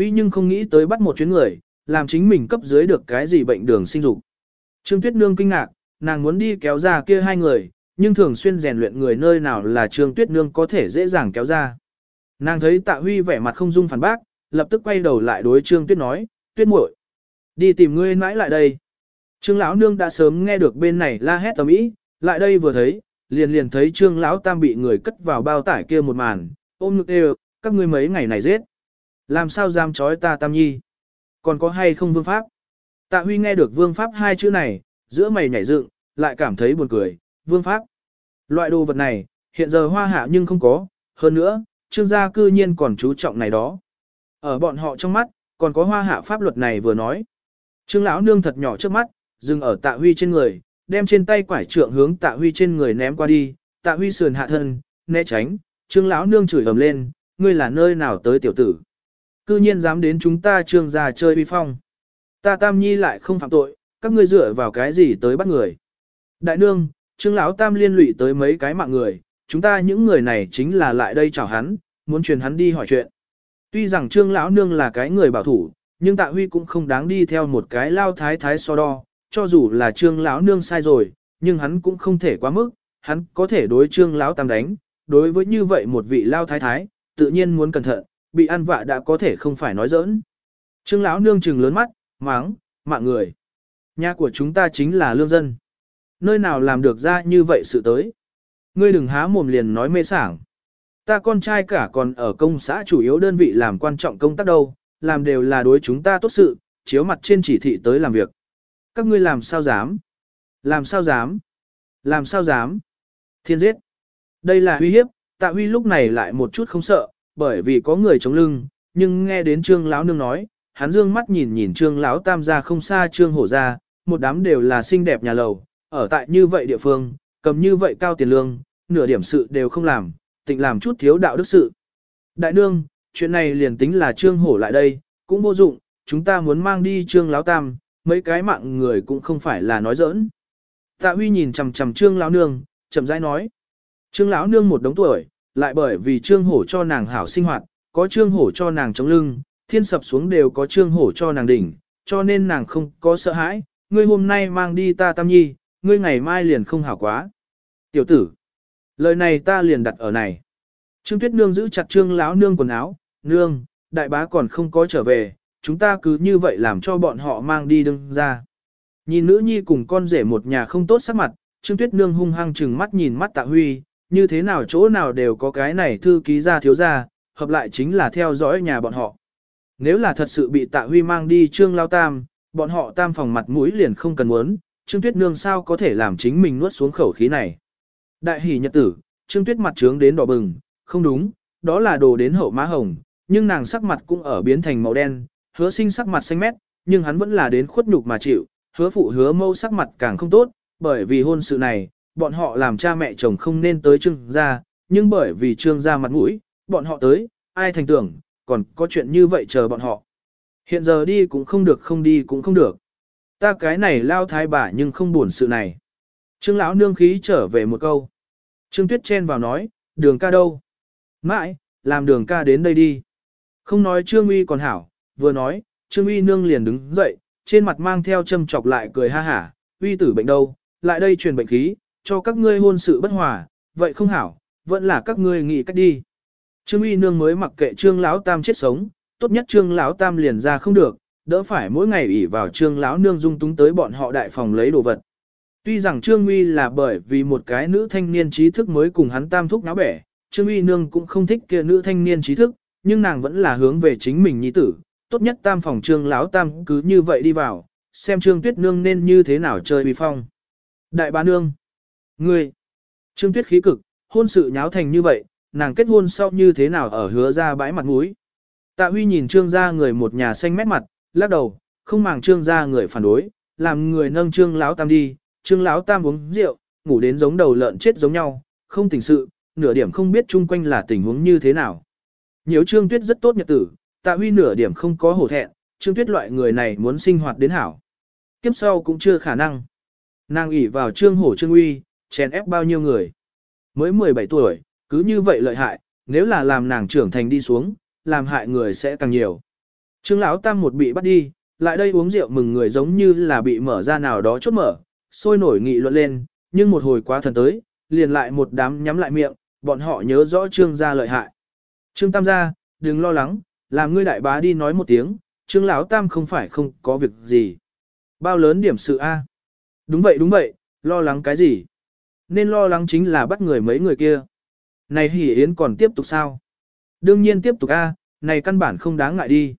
Huy nhưng không nghĩ tới bắt một chuyến người, làm chính mình cấp dưới được cái gì bệnh đường sinh dục. Trương Tuyết Nương kinh ngạc, nàng muốn đi kéo ra kia hai người, nhưng thường xuyên rèn luyện người nơi nào là Trương Tuyết Nương có thể dễ dàng kéo ra. Nàng thấy Tạ Huy vẻ mặt không dung phản bác, lập tức quay đầu lại đối Trương Tuyết nói, Tuyết muội, đi tìm ngươi mãi lại đây. Trương lão nương đã sớm nghe được bên này la hét tầm ý, lại đây vừa thấy, liền liền thấy Trương lão tam bị người cất vào bao tải kia một màn, ôm ngực đều, các ngươi mấy ngày này giết. Làm sao dám chói ta tam nhi? Còn có hay không vương pháp? Tạ Huy nghe được vương pháp hai chữ này, giữa mày nhảy dựng, lại cảm thấy buồn cười, vương pháp. Loại đồ vật này, hiện giờ hoa hạ nhưng không có, hơn nữa, trương gia cư nhiên còn chú trọng này đó. Ở bọn họ trong mắt, còn có hoa hạ pháp luật này vừa nói. Trương lão nương thật nhỏ trước mắt, dừng ở tạ huy trên người, đem trên tay quải trượng hướng tạ huy trên người ném qua đi, tạ huy sườn hạ thân, né tránh, trương lão nương chửi ầm lên, ngươi là nơi nào tới tiểu tử. Cư nhiên dám đến chúng ta trương gia chơi uy phong. Ta tam nhi lại không phạm tội, các ngươi dựa vào cái gì tới bắt người. Đại nương, trương lão tam liên lụy tới mấy cái mạng người, chúng ta những người này chính là lại đây chào hắn, muốn truyền hắn đi hỏi chuyện. Tuy rằng trương lão nương là cái người bảo thủ, nhưng tạ huy cũng không đáng đi theo một cái lao thái thái so đo, cho dù là trương lão nương sai rồi, nhưng hắn cũng không thể quá mức, hắn có thể đối trương lão tam đánh, đối với như vậy một vị lao thái thái, tự nhiên muốn cẩn thận, bị ăn vạ đã có thể không phải nói giỡn. Trương lão nương trừng lớn mắt, máng, mạng người. Nhà của chúng ta chính là lương dân. Nơi nào làm được ra như vậy sự tới. Ngươi đừng há mồm liền nói mê sảng. Ta con trai cả còn ở công xã chủ yếu đơn vị làm quan trọng công tác đâu, làm đều là đối chúng ta tốt sự, chiếu mặt trên chỉ thị tới làm việc. Các ngươi làm sao dám? Làm sao dám? Làm sao dám? Thiên giết. Đây là uy hiếp, tạ huy lúc này lại một chút không sợ, bởi vì có người chống lưng, nhưng nghe đến trương lão nương nói, hắn dương mắt nhìn nhìn trương lão tam gia không xa trương hổ gia, một đám đều là xinh đẹp nhà lầu, ở tại như vậy địa phương, cầm như vậy cao tiền lương, nửa điểm sự đều không làm, tịnh làm chút thiếu đạo đức sự. Đại nương, chuyện này liền tính là trương hổ lại đây, cũng vô dụng, chúng ta muốn mang đi trương lão tam, mấy cái mạng người cũng không phải là nói giỡn. Tạ Huy nhìn chằm chằm trương lão nương, chậm rãi nói. Trương lão nương một đống tuổi, lại bởi vì trương hổ cho nàng hảo sinh hoạt, có trương hổ cho nàng chống lưng, thiên sập xuống đều có trương hổ cho nàng đỉnh, cho nên nàng không có sợ hãi, ngươi hôm nay mang đi ta tam nhi, ngươi ngày mai liền không hảo quá. Tiểu tử, lời này ta liền đặt ở này. Trương Tuyết Nương giữ chặt Trương lão nương quần áo, nương, đại bá còn không có trở về, chúng ta cứ như vậy làm cho bọn họ mang đi đừng ra. Nhìn nữ nhi cùng con rể một nhà không tốt sắc mặt, Trương Tuyết Nương hung hăng chừng mắt nhìn mắt Tạ Huy, như thế nào chỗ nào đều có cái này thư ký ra thiếu ra, hợp lại chính là theo dõi nhà bọn họ. Nếu là thật sự bị Tạ Huy mang đi Trương Lao Tam, bọn họ tam phòng mặt mũi liền không cần muốn, Trương Tuyết Nương sao có thể làm chính mình nuốt xuống khẩu khí này. Đại hỷ nhật tử, Trương Tuyết mặt trướng đến đỏ bừng, không đúng, đó là đồ đến hậu má hồng, nhưng nàng sắc mặt cũng ở biến thành màu đen, hứa sinh sắc mặt xanh mét, nhưng hắn vẫn là đến khuất nhục mà chịu, hứa phụ hứa mâu sắc mặt càng không tốt, bởi vì hôn sự này, bọn họ làm cha mẹ chồng không nên tới trương gia, nhưng bởi vì trương gia mặt mũi, bọn họ tới, ai thành tưởng, còn có chuyện như vậy chờ bọn họ. Hiện giờ đi cũng không được không đi cũng không được. Ta cái này lao thái bà nhưng không buồn sự này. Trương lão nương khí trở về một câu. Trương Tuyết chen vào nói, đường ca đâu? Mãi, làm đường ca đến đây đi. Không nói Trương Uy còn hảo, vừa nói, Trương Uy nương liền đứng dậy, trên mặt mang theo châm chọc lại cười ha hả, Uy tử bệnh đâu, lại đây truyền bệnh khí, cho các ngươi hôn sự bất hòa, vậy không hảo, vẫn là các ngươi nghĩ cách đi. Trương Uy nương mới mặc kệ Trương lão tam chết sống, tốt nhất Trương lão tam liền ra không được, đỡ phải mỗi ngày ủy vào Trương lão nương dung túng tới bọn họ đại phòng lấy đồ vật. Tuy rằng Trương Uy là bởi vì một cái nữ thanh niên trí thức mới cùng hắn tam thúc náo bẻ, Trương Uy nương cũng không thích kia nữ thanh niên trí thức, nhưng nàng vẫn là hướng về chính mình nhi tử, tốt nhất tam phòng Trương lão tam cứ như vậy đi vào, xem Trương Tuyết nương nên như thế nào chơi uy phong. Đại bá nương, ngươi, Trương Tuyết khí cực, hôn sự nháo thành như vậy, nàng kết hôn sau như thế nào ở hứa ra bãi mặt mũi. Tạ Huy nhìn Trương gia người một nhà xanh mét mặt, lắc đầu, không màng Trương gia người phản đối, làm người nâng Trương lão tam đi, Trương lão tam uống rượu, ngủ đến giống đầu lợn chết giống nhau, không tỉnh sự, nửa điểm không biết chung quanh là tình huống như thế nào. Nhiều Trương Tuyết rất tốt nhật tử, Tạ Huy nửa điểm không có hổ thẹn, Trương Tuyết loại người này muốn sinh hoạt đến hảo. Kiếp sau cũng chưa khả năng. Nàng ủy vào Trương Hổ Trương Uy, chèn ép bao nhiêu người. Mới 17 tuổi, cứ như vậy lợi hại, nếu là làm nàng trưởng thành đi xuống, làm hại người sẽ càng nhiều. Trương lão tam một bị bắt đi, lại đây uống rượu mừng người giống như là bị mở ra nào đó chốt mở, sôi nổi nghị luận lên, nhưng một hồi quá thần tới, liền lại một đám nhắm lại miệng, bọn họ nhớ rõ trương gia lợi hại. Trương tam gia, đừng lo lắng, làm ngươi đại bá đi nói một tiếng, trương lão tam không phải không có việc gì. Bao lớn điểm sự A. Đúng vậy đúng vậy, lo lắng cái gì? Nên lo lắng chính là bắt người mấy người kia. Này hỉ yến còn tiếp tục sao? Đương nhiên tiếp tục A, này căn bản không đáng ngại đi.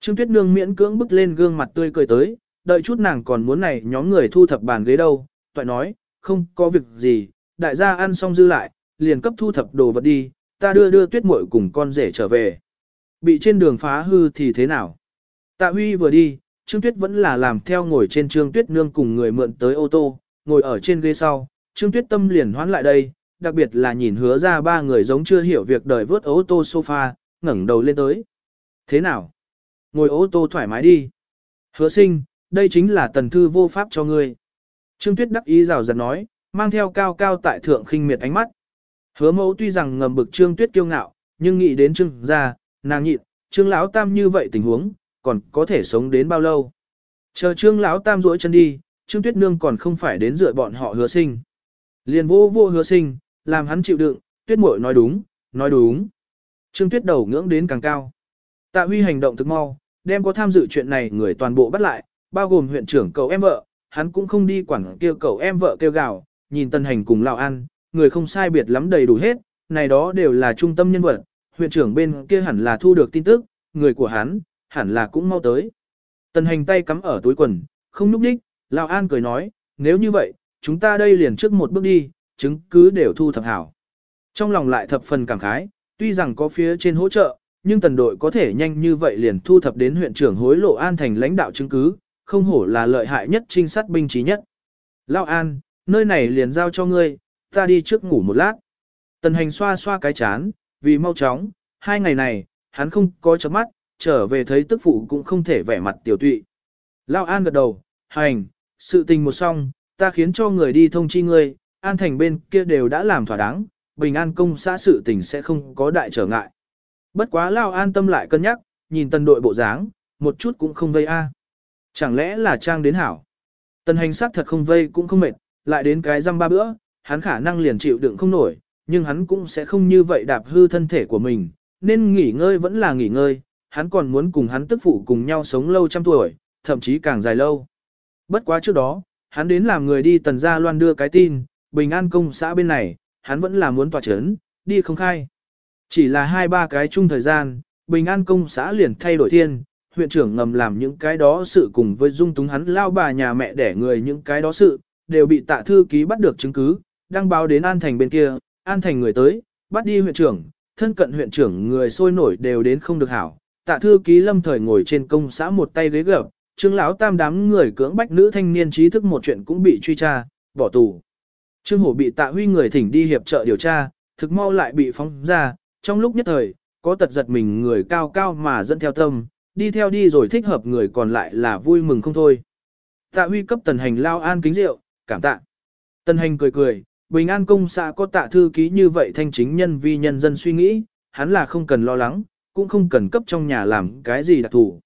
Trương Tuyết Nương miễn cưỡng bức lên gương mặt tươi cười tới, đợi chút nàng còn muốn này nhóm người thu thập bàn ghế đâu, toại nói, không có việc gì, đại gia ăn xong dư lại, liền cấp thu thập đồ vật đi, ta đưa đưa tuyết muội cùng con rể trở về. Bị trên đường phá hư thì thế nào? Tạ Huy vừa đi, Trương Tuyết vẫn là làm theo ngồi trên Trương Tuyết Nương cùng người mượn tới ô tô, ngồi ở trên ghế sau, Trương Tuyết Tâm liền hoán lại đây, đặc biệt là nhìn hứa ra ba người giống chưa hiểu việc đời vớt ô tô sofa, ngẩng đầu lên tới. Thế nào? Ngồi ô tô thoải mái đi. Hứa sinh, đây chính là tần thư vô pháp cho ngươi. Trương Tuyết đắc ý rào rạt nói, mang theo cao cao tại thượng khinh miệt ánh mắt. Hứa mẫu tuy rằng ngầm bực Trương Tuyết kiêu ngạo, nhưng nghĩ đến Trương gia, nàng nhịn, Trương lão tam như vậy tình huống, còn có thể sống đến bao lâu. Chờ Trương lão tam duỗi chân đi, Trương Tuyết nương còn không phải đến dựa bọn họ hứa sinh. Liền vô vô hứa sinh, làm hắn chịu đựng, Tuyết muội nói đúng, nói đúng. Trương Tuyết đầu ngưỡng đến càng cao. Tạ Huy hành động thực mau, đem có tham dự chuyện này người toàn bộ bắt lại, bao gồm huyện trưởng cậu em vợ, hắn cũng không đi quản kêu cậu em vợ kêu gào, nhìn tân hành cùng Lão ăn, người không sai biệt lắm đầy đủ hết, này đó đều là trung tâm nhân vật, huyện trưởng bên kia hẳn là thu được tin tức, người của hắn, hẳn là cũng mau tới. Tần hành tay cắm ở túi quần, không núp đích, Lão An cười nói, nếu như vậy, chúng ta đây liền trước một bước đi, chứng cứ đều thu thập hảo. Trong lòng lại thập phần cảm khái, tuy rằng có phía trên hỗ trợ, nhưng tần đội có thể nhanh như vậy liền thu thập đến huyện trưởng hối lộ an thành lãnh đạo chứng cứ, không hổ là lợi hại nhất trinh sát binh trí nhất. Lao An, nơi này liền giao cho ngươi, ta đi trước ngủ một lát. Tần hành xoa xoa cái chán, vì mau chóng, hai ngày này, hắn không có chấm mắt, trở về thấy tức phụ cũng không thể vẻ mặt tiểu tụy. Lao An gật đầu, hành, sự tình một xong, ta khiến cho người đi thông chi ngươi, An thành bên kia đều đã làm thỏa đáng, bình an công xã sự tình sẽ không có đại trở ngại. Bất quá Lao an tâm lại cân nhắc, nhìn tần đội bộ dáng, một chút cũng không vây a. Chẳng lẽ là trang đến hảo? Tần hành sắc thật không vây cũng không mệt, lại đến cái răm ba bữa, hắn khả năng liền chịu đựng không nổi, nhưng hắn cũng sẽ không như vậy đạp hư thân thể của mình, nên nghỉ ngơi vẫn là nghỉ ngơi, hắn còn muốn cùng hắn tức phụ cùng nhau sống lâu trăm tuổi, thậm chí càng dài lâu. Bất quá trước đó, hắn đến làm người đi tần gia loan đưa cái tin, bình an công xã bên này, hắn vẫn là muốn tòa chấn, đi không khai. Chỉ là hai ba cái chung thời gian, bình an công xã liền thay đổi thiên, huyện trưởng ngầm làm những cái đó sự cùng với dung túng hắn lao bà nhà mẹ để người những cái đó sự, đều bị tạ thư ký bắt được chứng cứ, đăng báo đến An Thành bên kia, An Thành người tới, bắt đi huyện trưởng, thân cận huyện trưởng người sôi nổi đều đến không được hảo. Tạ thư ký lâm thời ngồi trên công xã một tay ghế gập, trương lão tam đám người cưỡng bách nữ thanh niên trí thức một chuyện cũng bị truy tra, bỏ tù. Trương hổ bị tạ huy người thỉnh đi hiệp trợ điều tra, thực mau lại bị phóng ra, trong lúc nhất thời, có tật giật mình người cao cao mà dẫn theo tâm, đi theo đi rồi thích hợp người còn lại là vui mừng không thôi. Tạ huy cấp tần hành lao an kính rượu, cảm tạ. Tần hành cười cười, bình an công xã có tạ thư ký như vậy thanh chính nhân vi nhân dân suy nghĩ, hắn là không cần lo lắng, cũng không cần cấp trong nhà làm cái gì đặc thù.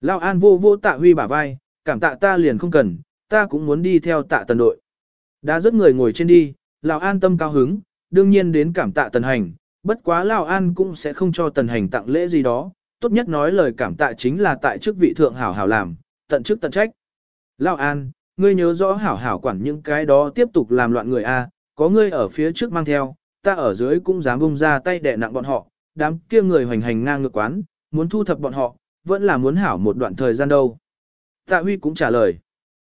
Lao an vô vô tạ huy bả vai, cảm tạ ta liền không cần, ta cũng muốn đi theo tạ tần đội. Đã rất người ngồi trên đi, Lão an tâm cao hứng, đương nhiên đến cảm tạ tần hành, bất quá Lão an cũng sẽ không cho tần hành tặng lễ gì đó, tốt nhất nói lời cảm tạ chính là tại chức vị thượng hảo hảo làm, tận chức tận trách. Lão an, ngươi nhớ rõ hảo hảo quản những cái đó tiếp tục làm loạn người a, có ngươi ở phía trước mang theo, ta ở dưới cũng dám bung ra tay đè nặng bọn họ, đám kia người hoành hành ngang ngược quán, muốn thu thập bọn họ, vẫn là muốn hảo một đoạn thời gian đâu. Tạ Huy cũng trả lời.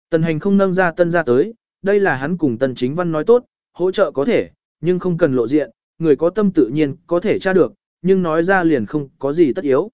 Tần hành không nâng ra tân ra tới, đây là hắn cùng tần chính văn nói tốt, hỗ trợ có thể, nhưng không cần lộ diện, người có tâm tự nhiên có thể tra được, nhưng nói ra liền không có gì tất yếu.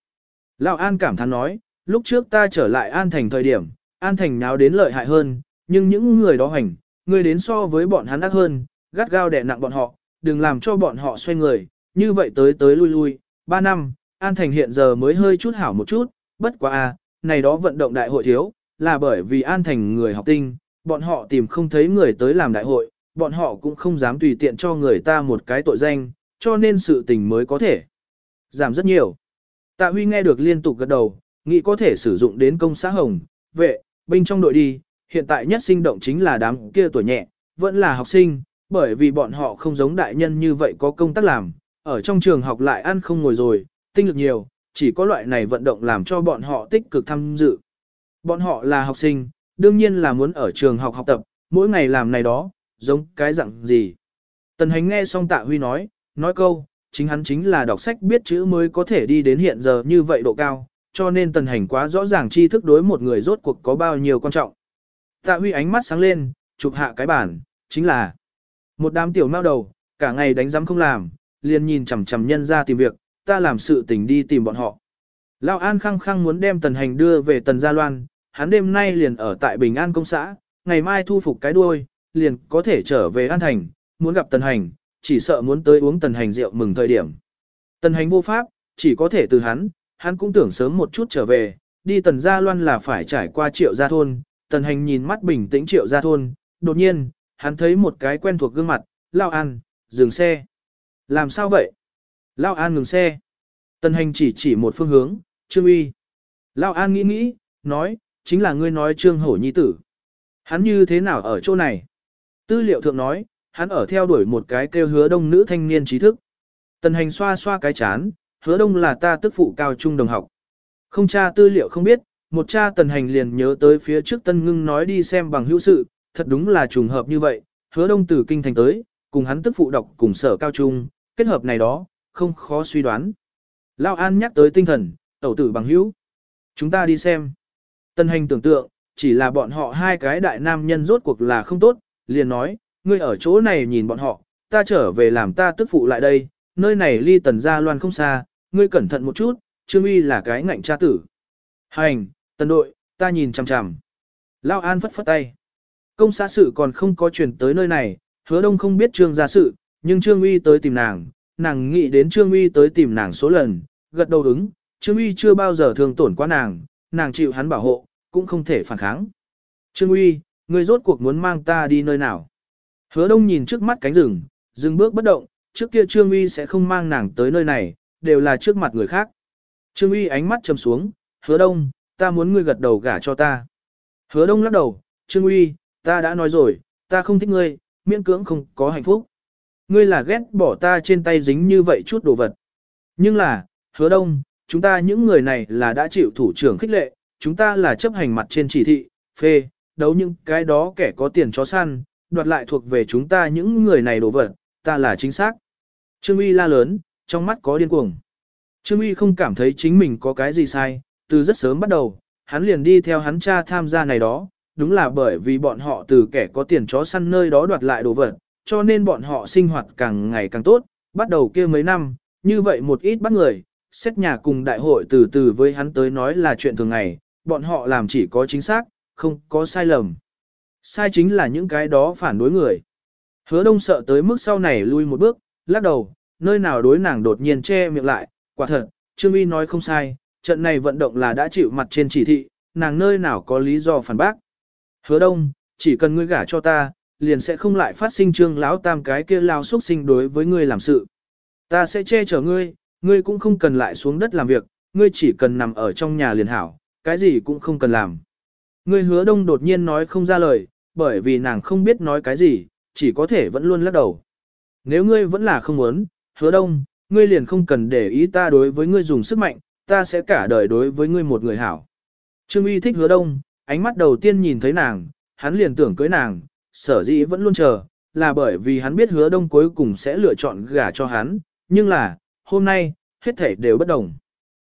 Lão An cảm thán nói, lúc trước ta trở lại An Thành thời điểm, An Thành nháo đến lợi hại hơn, nhưng những người đó hành, người đến so với bọn hắn ác hơn, gắt gao đè nặng bọn họ, đừng làm cho bọn họ xoay người, như vậy tới tới lui lui, 3 năm, An Thành hiện giờ mới hơi chút hảo một chút, bất quá a, này đó vận động đại hội thiếu, là bởi vì An Thành người học tinh, bọn họ tìm không thấy người tới làm đại hội, bọn họ cũng không dám tùy tiện cho người ta một cái tội danh, cho nên sự tình mới có thể giảm rất nhiều. Tạ Huy nghe được liên tục gật đầu, nghĩ có thể sử dụng đến công xã hồng, vệ, binh trong đội đi, hiện tại nhất sinh động chính là đám kia tuổi nhẹ, vẫn là học sinh, bởi vì bọn họ không giống đại nhân như vậy có công tác làm, ở trong trường học lại ăn không ngồi rồi, tinh lực nhiều, chỉ có loại này vận động làm cho bọn họ tích cực tham dự. Bọn họ là học sinh, đương nhiên là muốn ở trường học học tập, mỗi ngày làm này đó, giống cái dạng gì. Tần hành nghe xong tạ huy nói, nói câu, chính hắn chính là đọc sách biết chữ mới có thể đi đến hiện giờ như vậy độ cao, cho nên tần hành quá rõ ràng tri thức đối một người rốt cuộc có bao nhiêu quan trọng. Tạ huy ánh mắt sáng lên, chụp hạ cái bản, chính là một đám tiểu mao đầu, cả ngày đánh giám không làm, liền nhìn chằm chằm nhân ra tìm việc, ta làm sự tình đi tìm bọn họ. Lão An khăng khăng muốn đem tần hành đưa về tần gia loan, hắn đêm nay liền ở tại Bình An công xã, ngày mai thu phục cái đuôi, liền có thể trở về An Thành, muốn gặp tần hành, chỉ sợ muốn tới uống tần hành rượu mừng thời điểm. Tần hành vô pháp, chỉ có thể từ hắn, hắn cũng tưởng sớm một chút trở về, đi tần gia loan là phải trải qua triệu gia thôn, tần hành nhìn mắt bình tĩnh triệu gia thôn, đột nhiên, hắn thấy một cái quen thuộc gương mặt, Lao An, dừng xe. Làm sao vậy? Lao An ngừng xe. Tần hành chỉ chỉ một phương hướng, Trương Uy. Lao An nghĩ nghĩ, nói, chính là ngươi nói Trương Hổ Nhi tử. Hắn như thế nào ở chỗ này? Tư liệu thượng nói, hắn ở theo đuổi một cái kêu hứa đông nữ thanh niên trí thức. Tần hành xoa xoa cái chán, hứa đông là ta tức phụ cao trung đồng học. Không tra tư liệu không biết, một cha tần hành liền nhớ tới phía trước tân ngưng nói đi xem bằng hữu sự, thật đúng là trùng hợp như vậy, hứa đông từ kinh thành tới, cùng hắn tức phụ đọc cùng sở cao trung, kết hợp này đó, không khó suy đoán. Lao An nhắc tới tinh thần, tẩu tử bằng hữu. Chúng ta đi xem. Tân hành tưởng tượng, chỉ là bọn họ hai cái đại nam nhân rốt cuộc là không tốt, liền nói, ngươi ở chỗ này nhìn bọn họ, ta trở về làm ta tức phụ lại đây, nơi này ly tần gia loan không xa, ngươi cẩn thận một chút, trương uy là cái ngạnh cha tử. Hành, tần đội, ta nhìn chằm chằm. Lao An phất phất tay. Công xã sự còn không có chuyển tới nơi này, hứa đông không biết trương gia sự, nhưng trương uy tới tìm nàng, nàng nghĩ đến trương uy tới tìm nàng số lần, gật đầu ứng, trương uy chưa bao giờ thương tổn qua nàng, nàng chịu hắn bảo hộ, cũng không thể phản kháng. Trương uy, ngươi rốt cuộc muốn mang ta đi nơi nào? Hứa đông nhìn trước mắt cánh rừng, dừng bước bất động, trước kia trương uy sẽ không mang nàng tới nơi này, đều là trước mặt người khác. Trương uy ánh mắt trầm xuống, hứa đông, ta muốn ngươi gật đầu gả cho ta. Hứa đông lắc đầu, trương uy, ta đã nói rồi, ta không thích ngươi, miễn cưỡng không có hạnh phúc. Ngươi là ghét bỏ ta trên tay dính như vậy chút đồ vật. Nhưng là, hứa đông, chúng ta những người này là đã chịu thủ trưởng khích lệ, chúng ta là chấp hành mặt trên chỉ thị, phê, đấu những cái đó kẻ có tiền chó săn, đoạt lại thuộc về chúng ta những người này đồ vật, ta là chính xác. Trương Uy la lớn, trong mắt có điên cuồng. Trương Uy không cảm thấy chính mình có cái gì sai, từ rất sớm bắt đầu, hắn liền đi theo hắn cha tham gia này đó, đúng là bởi vì bọn họ từ kẻ có tiền chó săn nơi đó đoạt lại đồ vật, cho nên bọn họ sinh hoạt càng ngày càng tốt, bắt đầu kia mấy năm, như vậy một ít bắt người, xét nhà cùng đại hội từ từ với hắn tới nói là chuyện thường ngày, bọn họ làm chỉ có chính xác, không có sai lầm. Sai chính là những cái đó phản đối người. Hứa đông sợ tới mức sau này lui một bước, lắc đầu, nơi nào đối nàng đột nhiên che miệng lại, quả thật, Trương Uy nói không sai, trận này vận động là đã chịu mặt trên chỉ thị, nàng nơi nào có lý do phản bác. Hứa đông, chỉ cần ngươi gả cho ta, liền sẽ không lại phát sinh trương lão tam cái kia lao xuất sinh đối với ngươi làm sự. Ta sẽ che chở ngươi, ngươi cũng không cần lại xuống đất làm việc, ngươi chỉ cần nằm ở trong nhà liền hảo, cái gì cũng không cần làm. Ngươi hứa đông đột nhiên nói không ra lời, bởi vì nàng không biết nói cái gì, chỉ có thể vẫn luôn lắc đầu. Nếu ngươi vẫn là không muốn, hứa đông, ngươi liền không cần để ý ta đối với ngươi dùng sức mạnh, ta sẽ cả đời đối với ngươi một người hảo. Trương uy thích hứa đông, ánh mắt đầu tiên nhìn thấy nàng, hắn liền tưởng cưới nàng, sở dĩ vẫn luôn chờ, là bởi vì hắn biết hứa đông cuối cùng sẽ lựa chọn gả cho hắn, nhưng là, hôm nay, hết thể đều bất đồng.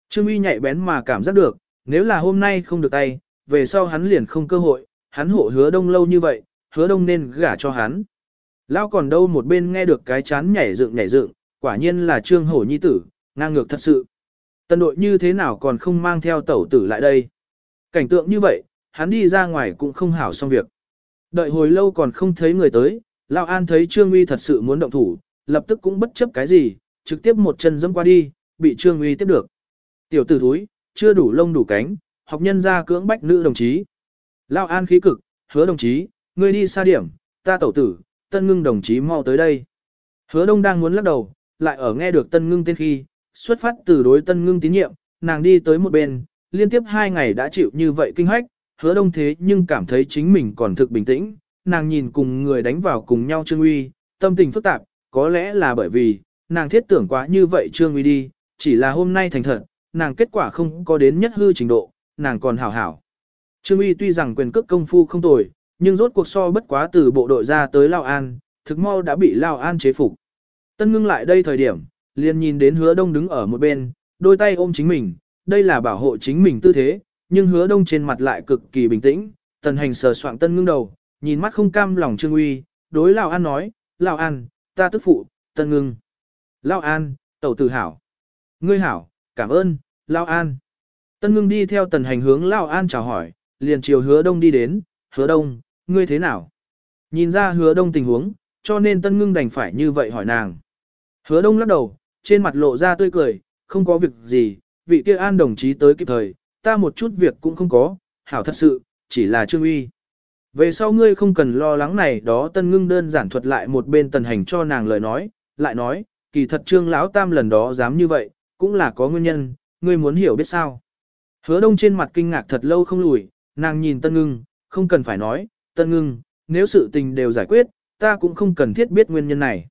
Trương uy nhạy bén mà cảm giác được, nếu là hôm nay không được tay, về sau hắn liền không cơ hội, hắn hộ hứa đông lâu như vậy, hứa đông nên gả cho hắn. Lao còn đâu một bên nghe được cái chán nhảy dựng nhảy dựng, quả nhiên là trương hổ nhi tử, ngang ngược thật sự. Tân đội như thế nào còn không mang theo tẩu tử lại đây. Cảnh tượng như vậy, hắn đi ra ngoài cũng không hảo xong việc. Đợi hồi lâu còn không thấy người tới, Lão An thấy Trương Uy thật sự muốn động thủ, lập tức cũng bất chấp cái gì, trực tiếp một chân dẫm qua đi, bị Trương Uy tiếp được. Tiểu tử thúi, chưa đủ lông đủ cánh, học nhân ra cưỡng bách nữ đồng chí. Lão An khí cực, hứa đồng chí, ngươi đi xa điểm, ta tẩu tử, tân ngưng đồng chí mau tới đây. Hứa đông đang muốn lắc đầu, lại ở nghe được tân ngưng tên khi, xuất phát từ đối tân ngưng tín nhiệm, nàng đi tới một bên, liên tiếp hai ngày đã chịu như vậy kinh hoách, hứa đông thế nhưng cảm thấy chính mình còn thực bình tĩnh, nàng nhìn cùng người đánh vào cùng nhau Trương Uy, tâm tình phức tạp, có lẽ là bởi vì, nàng thiết tưởng quá như vậy Trương Uy đi, chỉ là hôm nay thành thật, nàng kết quả không có đến nhất hư trình độ, nàng còn hảo hảo. Trương Uy tuy rằng quyền cước công phu không tồi, nhưng rốt cuộc so bất quá từ bộ đội ra tới Lao An, thực mau đã bị Lao An chế phục. Tân ngưng lại đây thời điểm, liền nhìn đến hứa đông đứng ở một bên, đôi tay ôm chính mình, đây là bảo hộ chính mình tư thế, nhưng hứa đông trên mặt lại cực kỳ bình tĩnh, tần hành sờ soạng tân ngưng đầu, nhìn mắt không cam lòng trương uy, đối Lão An nói, Lão An, ta tức phụ, tân ngưng. Lão An, tẩu tử hảo. Ngươi hảo, cảm ơn, Lão An. Tân ngưng đi theo tần hành hướng Lão An chào hỏi, liền chiều hứa đông đi đến, hứa đông, ngươi thế nào? Nhìn ra hứa đông tình huống, cho nên tân ngưng đành phải như vậy hỏi nàng. Hứa đông lắc đầu, trên mặt lộ ra tươi cười, không có việc gì, vị kia an đồng chí tới kịp thời, ta một chút việc cũng không có, hảo thật sự, chỉ là trương uy. Về sau ngươi không cần lo lắng này đó tân ngưng đơn giản thuật lại một bên tần hành cho nàng lời nói, lại nói, kỳ thật trương lão tam lần đó dám như vậy, cũng là có nguyên nhân, ngươi muốn hiểu biết sao. Hứa đông trên mặt kinh ngạc thật lâu không lùi, nàng nhìn tân ngưng, không cần phải nói, tân ngưng, nếu sự tình đều giải quyết, ta cũng không cần thiết biết nguyên nhân này.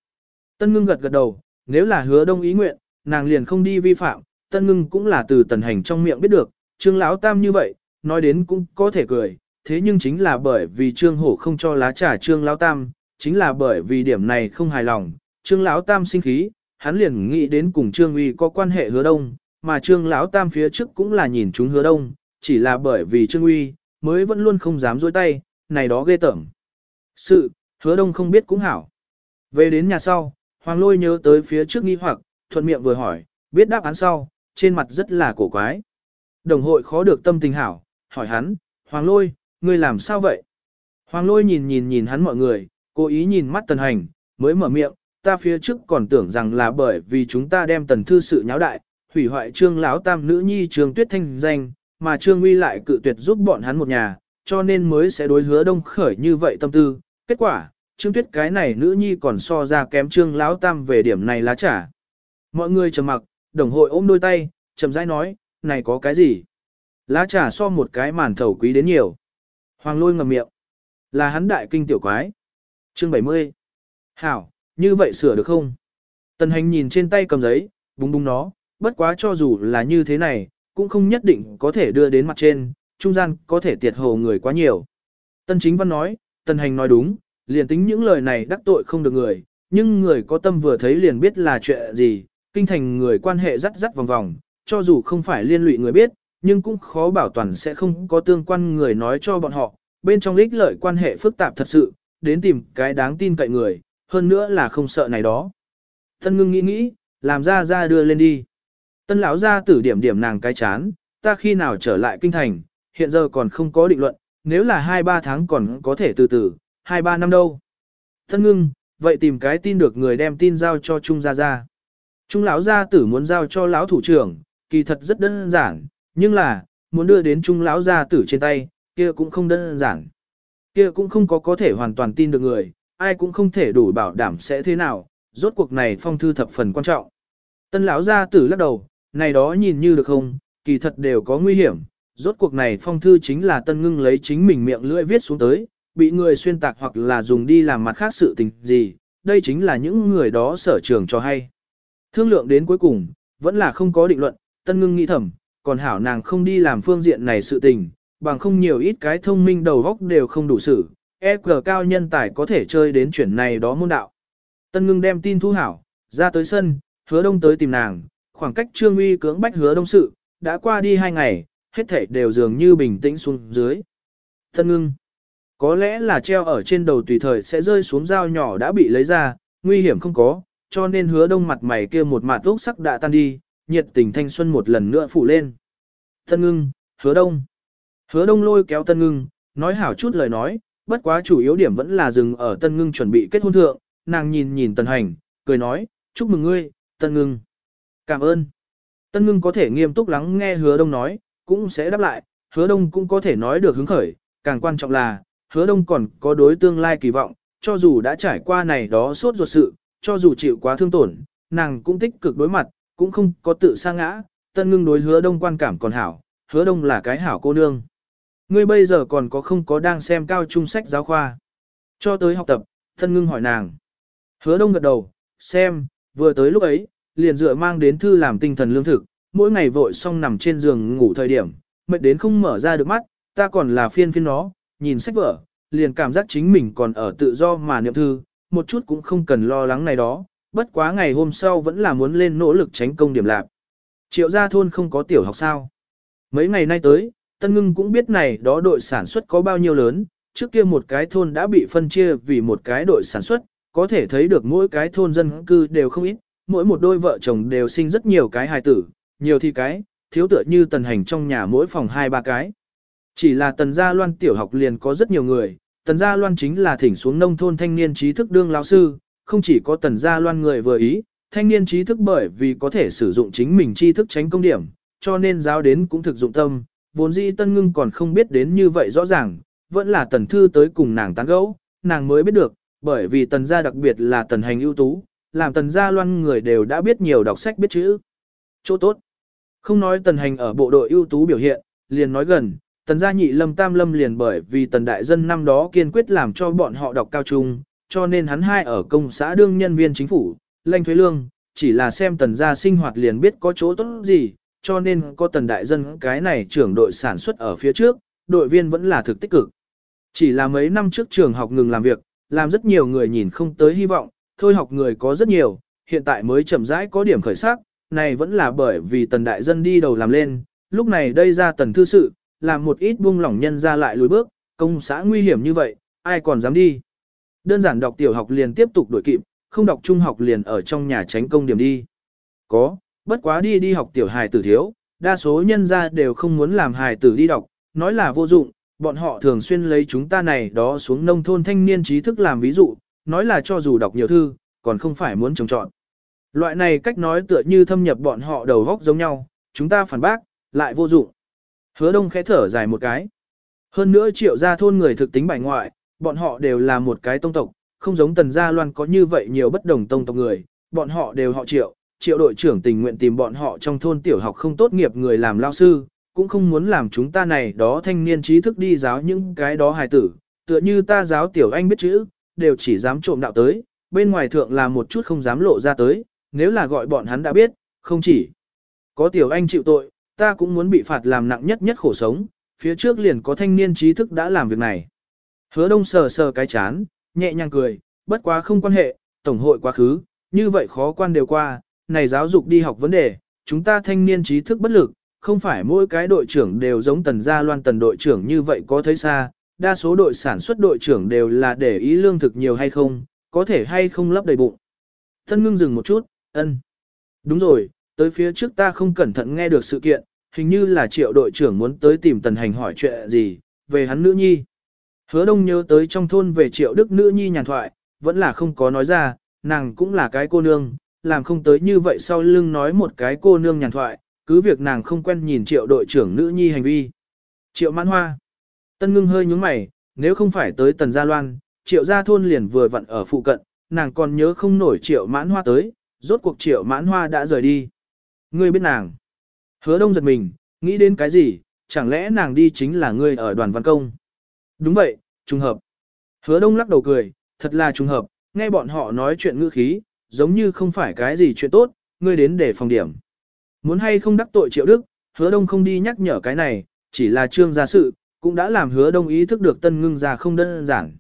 Tân ngưng gật gật đầu, nếu là hứa đông ý nguyện, nàng liền không đi vi phạm, tân ngưng cũng là từ tần hành trong miệng biết được, trương lão tam như vậy, nói đến cũng có thể cười, thế nhưng chính là bởi vì trương hổ không cho lá trà trương lão tam, chính là bởi vì điểm này không hài lòng, trương lão tam sinh khí, hắn liền nghĩ đến cùng trương uy có quan hệ hứa đông, mà trương lão tam phía trước cũng là nhìn chúng hứa đông, chỉ là bởi vì trương uy, mới vẫn luôn không dám dối tay, này đó ghê tởm. Sự, hứa đông không biết cũng hảo. Về đến nhà sau, Hoàng lôi nhớ tới phía trước nghi hoặc, thuận miệng vừa hỏi, biết đáp án sau, trên mặt rất là cổ quái. Đồng hội khó được tâm tình hảo, hỏi hắn, Hoàng lôi, ngươi làm sao vậy? Hoàng lôi nhìn nhìn nhìn hắn mọi người, cố ý nhìn mắt tần hành, mới mở miệng, ta phía trước còn tưởng rằng là bởi vì chúng ta đem tần thư sự nháo đại, hủy hoại trương lão tam nữ nhi trường tuyết thanh danh, mà trương uy lại cự tuyệt giúp bọn hắn một nhà, cho nên mới sẽ đối hứa đông khởi như vậy tâm tư. Kết quả, trương tuyết cái này nữ nhi còn so ra kém trương lão tam về điểm này lá trả. Mọi người trầm mặc, đồng hội ôm đôi tay, chậm rãi nói, này có cái gì? Lá trà so một cái màn thầu quý đến nhiều. Hoàng lôi ngầm miệng. Là hắn đại kinh tiểu quái. Chương 70. Hảo, như vậy sửa được không? Tần hành nhìn trên tay cầm giấy, búng búng nó, bất quá cho dù là như thế này, cũng không nhất định có thể đưa đến mặt trên, trung gian có thể tiệt hồ người quá nhiều. Tân chính văn nói, tần hành nói đúng, liền tính những lời này đắc tội không được người, nhưng người có tâm vừa thấy liền biết là chuyện gì, kinh thành người quan hệ rắc rắc vòng vòng, cho dù không phải liên lụy người biết, nhưng cũng khó bảo toàn sẽ không có tương quan người nói cho bọn họ, bên trong lích lợi quan hệ phức tạp thật sự, đến tìm cái đáng tin cậy người, hơn nữa là không sợ này đó. Tân ngưng nghĩ nghĩ, làm ra ra đưa lên đi. Tân lão ra tử điểm điểm nàng cái chán, ta khi nào trở lại kinh thành, hiện giờ còn không có định luận, nếu là 2-3 tháng còn có thể từ từ, 2-3 năm đâu. Tân ngưng, vậy tìm cái tin được người đem tin giao cho Trung gia gia. Trung lão gia tử muốn giao cho lão thủ trưởng, kỳ thật rất đơn giản, nhưng là, muốn đưa đến Trung lão gia tử trên tay, kia cũng không đơn giản. Kia cũng không có có thể hoàn toàn tin được người, ai cũng không thể đủ bảo đảm sẽ thế nào, rốt cuộc này phong thư thập phần quan trọng. Tân lão gia tử lắc đầu, này đó nhìn như được không, kỳ thật đều có nguy hiểm, rốt cuộc này phong thư chính là tân ngưng lấy chính mình miệng lưỡi viết xuống tới, bị người xuyên tạc hoặc là dùng đi làm mặt khác sự tình gì, đây chính là những người đó sở trường cho hay. Thương lượng đến cuối cùng, vẫn là không có định luận, tân ngưng nghĩ thầm, còn hảo nàng không đi làm phương diện này sự tình, bằng không nhiều ít cái thông minh đầu góc đều không đủ xử. EQ cao nhân tài có thể chơi đến chuyển này đó môn đạo. Tân ngưng đem tin thu hảo, ra tới sân, hứa đông tới tìm nàng, khoảng cách trương uy cưỡng bách hứa đông sự, đã qua đi hai ngày, hết thảy đều dường như bình tĩnh xuống dưới. Tân ngưng, có lẽ là treo ở trên đầu tùy thời sẽ rơi xuống dao nhỏ đã bị lấy ra, nguy hiểm không có, cho nên hứa đông mặt mày kia một mặt ốc sắc đã tan đi, nhiệt tình thanh xuân một lần nữa phủ lên. Tân ngưng, hứa đông. Hứa đông lôi kéo tân ngưng, nói hảo chút lời nói, bất quá chủ yếu điểm vẫn là dừng ở tân ngưng chuẩn bị kết hôn thượng, nàng nhìn nhìn tân hành, cười nói, chúc mừng ngươi, tân ngưng. Cảm ơn. Tân ngưng có thể nghiêm túc lắng nghe hứa đông nói, cũng sẽ đáp lại, hứa đông cũng có thể nói được hứng khởi, càng quan trọng là, hứa đông còn có đối tương lai kỳ vọng, cho dù đã trải qua này đó suốt ruột sự, cho dù chịu quá thương tổn, nàng cũng tích cực đối mặt, cũng không có tự sa ngã, tân ngưng đối hứa đông quan cảm còn hảo, hứa đông là cái hảo cô nương. Ngươi bây giờ còn có không có đang xem cao trung sách giáo khoa. Cho tới học tập, thân ngưng hỏi nàng. Hứa đông gật đầu, xem, vừa tới lúc ấy, liền dựa mang đến thư làm tinh thần lương thực, mỗi ngày vội xong nằm trên giường ngủ thời điểm, mệt đến không mở ra được mắt, ta còn là phiên phiên nó, nhìn sách vở, liền cảm giác chính mình còn ở tự do mà niệm thư, một chút cũng không cần lo lắng này đó, bất quá ngày hôm sau vẫn là muốn lên nỗ lực tránh công điểm lạc. Triệu gia thôn không có tiểu học sao. Mấy ngày nay tới, Tân Ngưng cũng biết này đó đội sản xuất có bao nhiêu lớn, trước kia một cái thôn đã bị phân chia vì một cái đội sản xuất, có thể thấy được mỗi cái thôn dân cư đều không ít, mỗi một đôi vợ chồng đều sinh rất nhiều cái hài tử, nhiều thì cái, thiếu tựa như tần hành trong nhà mỗi phòng hai ba cái. Chỉ là tần gia loan tiểu học liền có rất nhiều người, tần gia loan chính là thỉnh xuống nông thôn thanh niên trí thức đương lão sư, không chỉ có tần gia loan người vừa ý, thanh niên trí thức bởi vì có thể sử dụng chính mình tri thức tránh công điểm, cho nên giáo đến cũng thực dụng tâm, vốn dĩ tân ngưng còn không biết đến như vậy rõ ràng, vẫn là tần thư tới cùng nàng tán gẫu, nàng mới biết được, bởi vì tần gia đặc biệt là tần hành ưu tú, làm tần gia loan người đều đã biết nhiều đọc sách biết chữ. Chỗ tốt. Không nói tần hành ở bộ đội ưu tú biểu hiện, liền nói gần, tần gia nhị lâm tam lâm liền bởi vì tần đại dân năm đó kiên quyết làm cho bọn họ đọc cao trung, cho nên hắn hai ở công xã đương nhân viên chính phủ, lanh thuế lương, chỉ là xem tần gia sinh hoạt liền biết có chỗ tốt gì, cho nên có tần đại dân cái này trưởng đội sản xuất ở phía trước, đội viên vẫn là thực tích cực. Chỉ là mấy năm trước trường học ngừng làm việc, làm rất nhiều người nhìn không tới hy vọng, thôi học người có rất nhiều, hiện tại mới chậm rãi có điểm khởi sắc, này vẫn là bởi vì tần đại dân đi đầu làm lên, lúc này đây ra tần thư sự, làm một ít buông lỏng nhân ra lại lùi bước, công xã nguy hiểm như vậy, ai còn dám đi. Đơn giản đọc tiểu học liền tiếp tục đuổi kịp, không đọc trung học liền ở trong nhà tránh công điểm đi. Có, bất quá đi đi học tiểu hài tử thiếu, đa số nhân gia đều không muốn làm hài tử đi đọc, nói là vô dụng, bọn họ thường xuyên lấy chúng ta này đó xuống nông thôn thanh niên trí thức làm ví dụ, nói là cho dù đọc nhiều thư, còn không phải muốn trồng trọn. Loại này cách nói tựa như thâm nhập bọn họ đầu góc giống nhau, chúng ta phản bác, lại vô dụng. Hứa đông khẽ thở dài một cái. Hơn nữa triệu gia thôn người thực tính bài ngoại, bọn họ đều là một cái tông tộc, không giống tần gia loan có như vậy nhiều bất đồng tông tộc người, bọn họ đều họ triệu, triệu đội trưởng tình nguyện tìm bọn họ trong thôn tiểu học không tốt nghiệp người làm lao sư, cũng không muốn làm chúng ta này đó thanh niên trí thức đi giáo những cái đó hài tử, tựa như ta giáo tiểu anh biết chữ, đều chỉ dám trộm đạo tới, bên ngoài thượng là một chút không dám lộ ra tới, nếu là gọi bọn hắn đã biết, không chỉ có tiểu anh chịu tội, ta cũng muốn bị phạt làm nặng nhất nhất khổ sống, phía trước liền có thanh niên trí thức đã làm việc này. Hứa đông sờ sờ cái chán, nhẹ nhàng cười, bất quá không quan hệ, tổng hội quá khứ, như vậy khó quan đều qua, này giáo dục đi học vấn đề, chúng ta thanh niên trí thức bất lực, không phải mỗi cái đội trưởng đều giống tần gia loan tần đội trưởng như vậy có thấy xa, đa số đội sản xuất đội trưởng đều là để ý lương thực nhiều hay không, có thể hay không lấp đầy bụng. Tân ngưng dừng một chút, ân. Đúng rồi, tới phía trước ta không cẩn thận nghe được sự kiện, hình như là triệu đội trưởng muốn tới tìm tần hành hỏi chuyện gì, về hắn nữ nhi. Hứa đông nhớ tới trong thôn về triệu đức nữ nhi nhàn thoại, vẫn là không có nói ra, nàng cũng là cái cô nương, làm không tới như vậy sau lưng nói một cái cô nương nhàn thoại, cứ việc nàng không quen nhìn triệu đội trưởng nữ nhi hành vi. Triệu mãn hoa. Tân ngưng hơi nhúng mày, nếu không phải tới tần gia loan, triệu gia thôn liền vừa vặn ở phụ cận, nàng còn nhớ không nổi triệu mãn hoa tới, rốt cuộc triệu mãn hoa đã rời đi. Ngươi biết nàng. Hứa đông giật mình, nghĩ đến cái gì, chẳng lẽ nàng đi chính là ngươi ở đoàn văn công. Đúng vậy, trùng hợp. Hứa đông lắc đầu cười, thật là trùng hợp, nghe bọn họ nói chuyện ngữ khí, giống như không phải cái gì chuyện tốt, ngươi đến để phòng điểm. Muốn hay không đắc tội triệu đức, hứa đông không đi nhắc nhở cái này, chỉ là trương gia sự, cũng đã làm hứa đông ý thức được tân ngưng ra không đơn giản.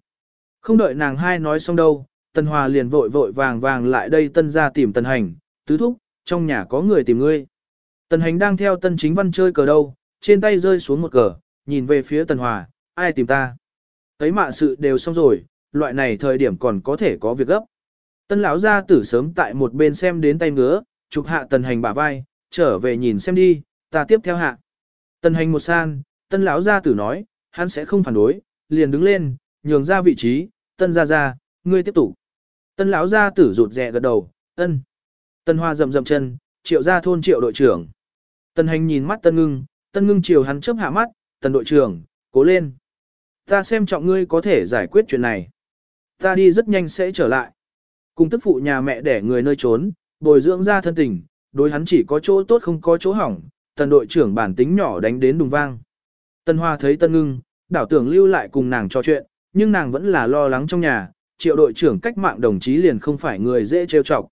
Không đợi nàng hai nói xong đâu, tân hòa liền vội vội vàng vàng lại đây tân ra tìm tân hành, tứ thúc, trong nhà có người tìm ngươi. Tần hành đang theo tân chính văn chơi cờ đâu, trên tay rơi xuống một cờ, nhìn về phía tần hòa, ai tìm ta. Thấy mạ sự đều xong rồi, loại này thời điểm còn có thể có việc gấp. Tân lão gia tử sớm tại một bên xem đến tay ngứa, chụp hạ tần hành bả vai, trở về nhìn xem đi, ta tiếp theo hạ. Tần hành một san, tân lão gia tử nói, hắn sẽ không phản đối, liền đứng lên, nhường ra vị trí, tân gia gia, ngươi tiếp tục. Tân lão gia tử rụt rè gật đầu, ân. Tân hoa rậm rậm chân, triệu gia thôn triệu đội trưởng. Tân hành nhìn mắt tân ngưng, tân ngưng chiều hắn chớp hạ mắt, tân đội trưởng, cố lên. Ta xem trọng ngươi có thể giải quyết chuyện này. Ta đi rất nhanh sẽ trở lại. Cùng tức phụ nhà mẹ để người nơi trốn, bồi dưỡng ra thân tình, đối hắn chỉ có chỗ tốt không có chỗ hỏng, tần đội trưởng bản tính nhỏ đánh đến đùng vang. Tần Hoa thấy Tân Ngưng, đảo tưởng lưu lại cùng nàng trò chuyện, nhưng nàng vẫn là lo lắng trong nhà, triệu đội trưởng cách mạng đồng chí liền không phải người dễ trêu chọc.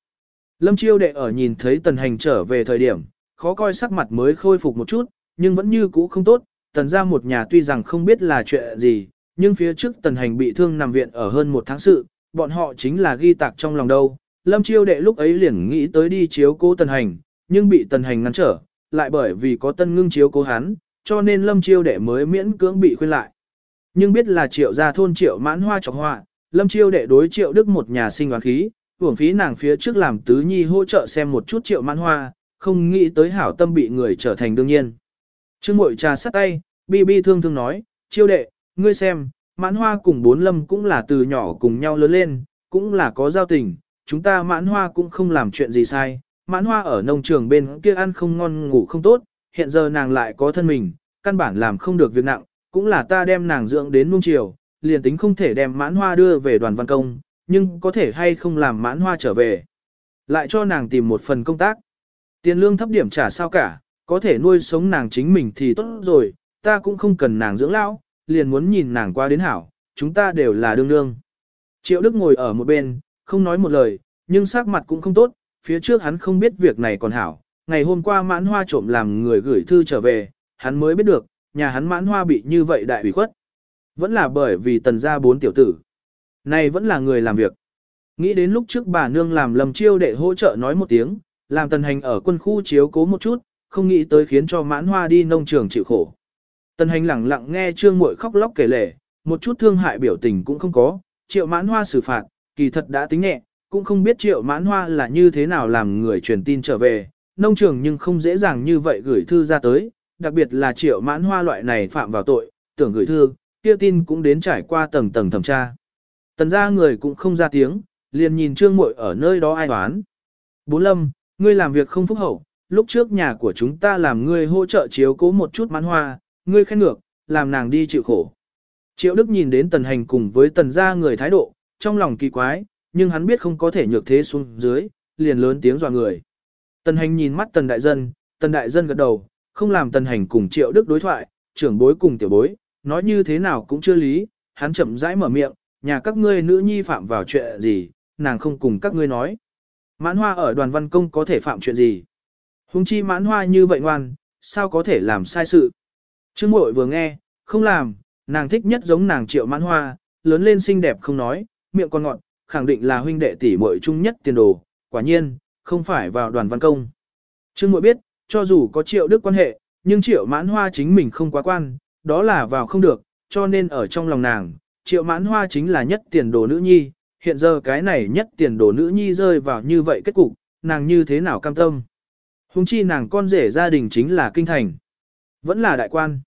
Lâm chiêu đệ ở nhìn thấy tần hành trở về thời điểm, khó coi sắc mặt mới khôi phục một chút, nhưng vẫn như cũ không tốt, tần ra một nhà tuy rằng không biết là chuyện gì, nhưng phía trước tần hành bị thương nằm viện ở hơn một tháng sự, bọn họ chính là ghi tạc trong lòng đâu. Lâm chiêu đệ lúc ấy liền nghĩ tới đi chiếu cố tần hành, nhưng bị tần hành ngăn trở, lại bởi vì có tân ngưng chiếu cố hắn, cho nên lâm chiêu đệ mới miễn cưỡng bị khuyên lại. Nhưng biết là triệu gia thôn triệu mãn hoa trọc hoa, lâm chiêu đệ đối triệu đức một nhà sinh hoạt khí, hưởng phí nàng phía trước làm tứ nhi hỗ trợ xem một chút triệu mãn hoa, không nghĩ tới hảo tâm bị người trở thành đương nhiên. Trương mội trà sắt tay, bi bi thương thương nói, chiêu đệ, ngươi xem, mãn hoa cùng bốn lâm cũng là từ nhỏ cùng nhau lớn lên, cũng là có giao tình, chúng ta mãn hoa cũng không làm chuyện gì sai, mãn hoa ở nông trường bên kia ăn không ngon ngủ không tốt, hiện giờ nàng lại có thân mình, căn bản làm không được việc nặng, cũng là ta đem nàng dưỡng đến nung chiều, liền tính không thể đem mãn hoa đưa về đoàn văn công, nhưng có thể hay không làm mãn hoa trở về. Lại cho nàng tìm một phần công tác. Tiền lương thấp điểm trả sao cả, có thể nuôi sống nàng chính mình thì tốt rồi, ta cũng không cần nàng dưỡng lão, liền muốn nhìn nàng qua đến hảo, chúng ta đều là đương đương. Triệu Đức ngồi ở một bên, không nói một lời, nhưng sắc mặt cũng không tốt, phía trước hắn không biết việc này còn hảo, ngày hôm qua mãn hoa trộm làm người gửi thư trở về, hắn mới biết được, nhà hắn mãn hoa bị như vậy đại ủy khuất. Vẫn là bởi vì tần gia bốn tiểu tử. Này vẫn là người làm việc. Nghĩ đến lúc trước bà nương làm lầm chiêu để hỗ trợ nói một tiếng, làm tần hành ở quân khu chiếu cố một chút, không nghĩ tới khiến cho mãn hoa đi nông trường chịu khổ. Tần hành lẳng lặng nghe trương muội khóc lóc kể lể, một chút thương hại biểu tình cũng không có, triệu mãn hoa xử phạt, kỳ thật đã tính nhẹ, cũng không biết triệu mãn hoa là như thế nào làm người truyền tin trở về, nông trường nhưng không dễ dàng như vậy gửi thư ra tới, đặc biệt là triệu mãn hoa loại này phạm vào tội, tưởng gửi thư, kia tin cũng đến trải qua tầng tầng thẩm tra. Tần ra người cũng không ra tiếng, liền nhìn trương muội ở nơi đó ai oán. Bốn lâm, ngươi làm việc không phúc hậu, lúc trước nhà của chúng ta làm ngươi hỗ trợ chiếu cố một chút mãn hoa, ngươi khen ngược, làm nàng đi chịu khổ. Triệu Đức nhìn đến tần hành cùng với tần gia người thái độ, trong lòng kỳ quái, nhưng hắn biết không có thể nhược thế xuống dưới, liền lớn tiếng dọa người. Tần hành nhìn mắt tần đại dân, tần đại dân gật đầu, không làm tần hành cùng triệu đức đối thoại, trưởng bối cùng tiểu bối, nói như thế nào cũng chưa lý, hắn chậm rãi mở miệng, nhà các ngươi nữ nhi phạm vào chuyện gì, nàng không cùng các ngươi nói. Mãn hoa ở đoàn văn công có thể phạm chuyện gì? Hùng chi mãn hoa như vậy ngoan, sao có thể làm sai sự? Trương mội vừa nghe, không làm, nàng thích nhất giống nàng triệu mãn hoa, lớn lên xinh đẹp không nói, miệng còn ngọt, khẳng định là huynh đệ tỷ muội chung nhất tiền đồ, quả nhiên, không phải vào đoàn văn công. Trương mội biết, cho dù có triệu đức quan hệ, nhưng triệu mãn hoa chính mình không quá quan, đó là vào không được, cho nên ở trong lòng nàng, triệu mãn hoa chính là nhất tiền đồ nữ nhi, hiện giờ cái này nhất tiền đồ nữ nhi rơi vào như vậy kết cục, nàng như thế nào cam tâm. Hùng chi nàng con rể gia đình chính là kinh thành, vẫn là đại quan.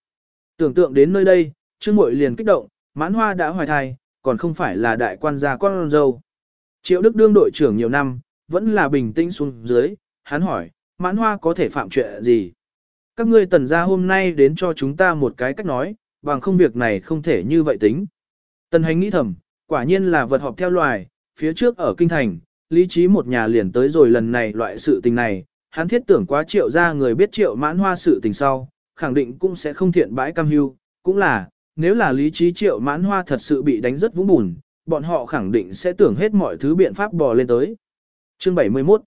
Tưởng tượng đến nơi đây, Trương Mội liền kích động, mãn hoa đã hoài thai, còn không phải là đại quan gia con dâu. Triệu Đức đương đội trưởng nhiều năm, vẫn là bình tĩnh xuống dưới, hắn hỏi, mãn hoa có thể phạm chuyện gì? Các ngươi tần gia hôm nay đến cho chúng ta một cái cách nói, bằng không việc này không thể như vậy tính. Tần hành nghĩ thầm, quả nhiên là vật họp theo loài, phía trước ở kinh thành, lý trí một nhà liền tới rồi lần này loại sự tình này, hắn thiết tưởng quá triệu ra người biết triệu mãn hoa sự tình sau, khẳng định cũng sẽ không thiện bãi cam hưu, cũng là, nếu là lý trí triệu mãn hoa thật sự bị đánh rất vũng bùn, bọn họ khẳng định sẽ tưởng hết mọi thứ biện pháp bò lên tới. Chương 71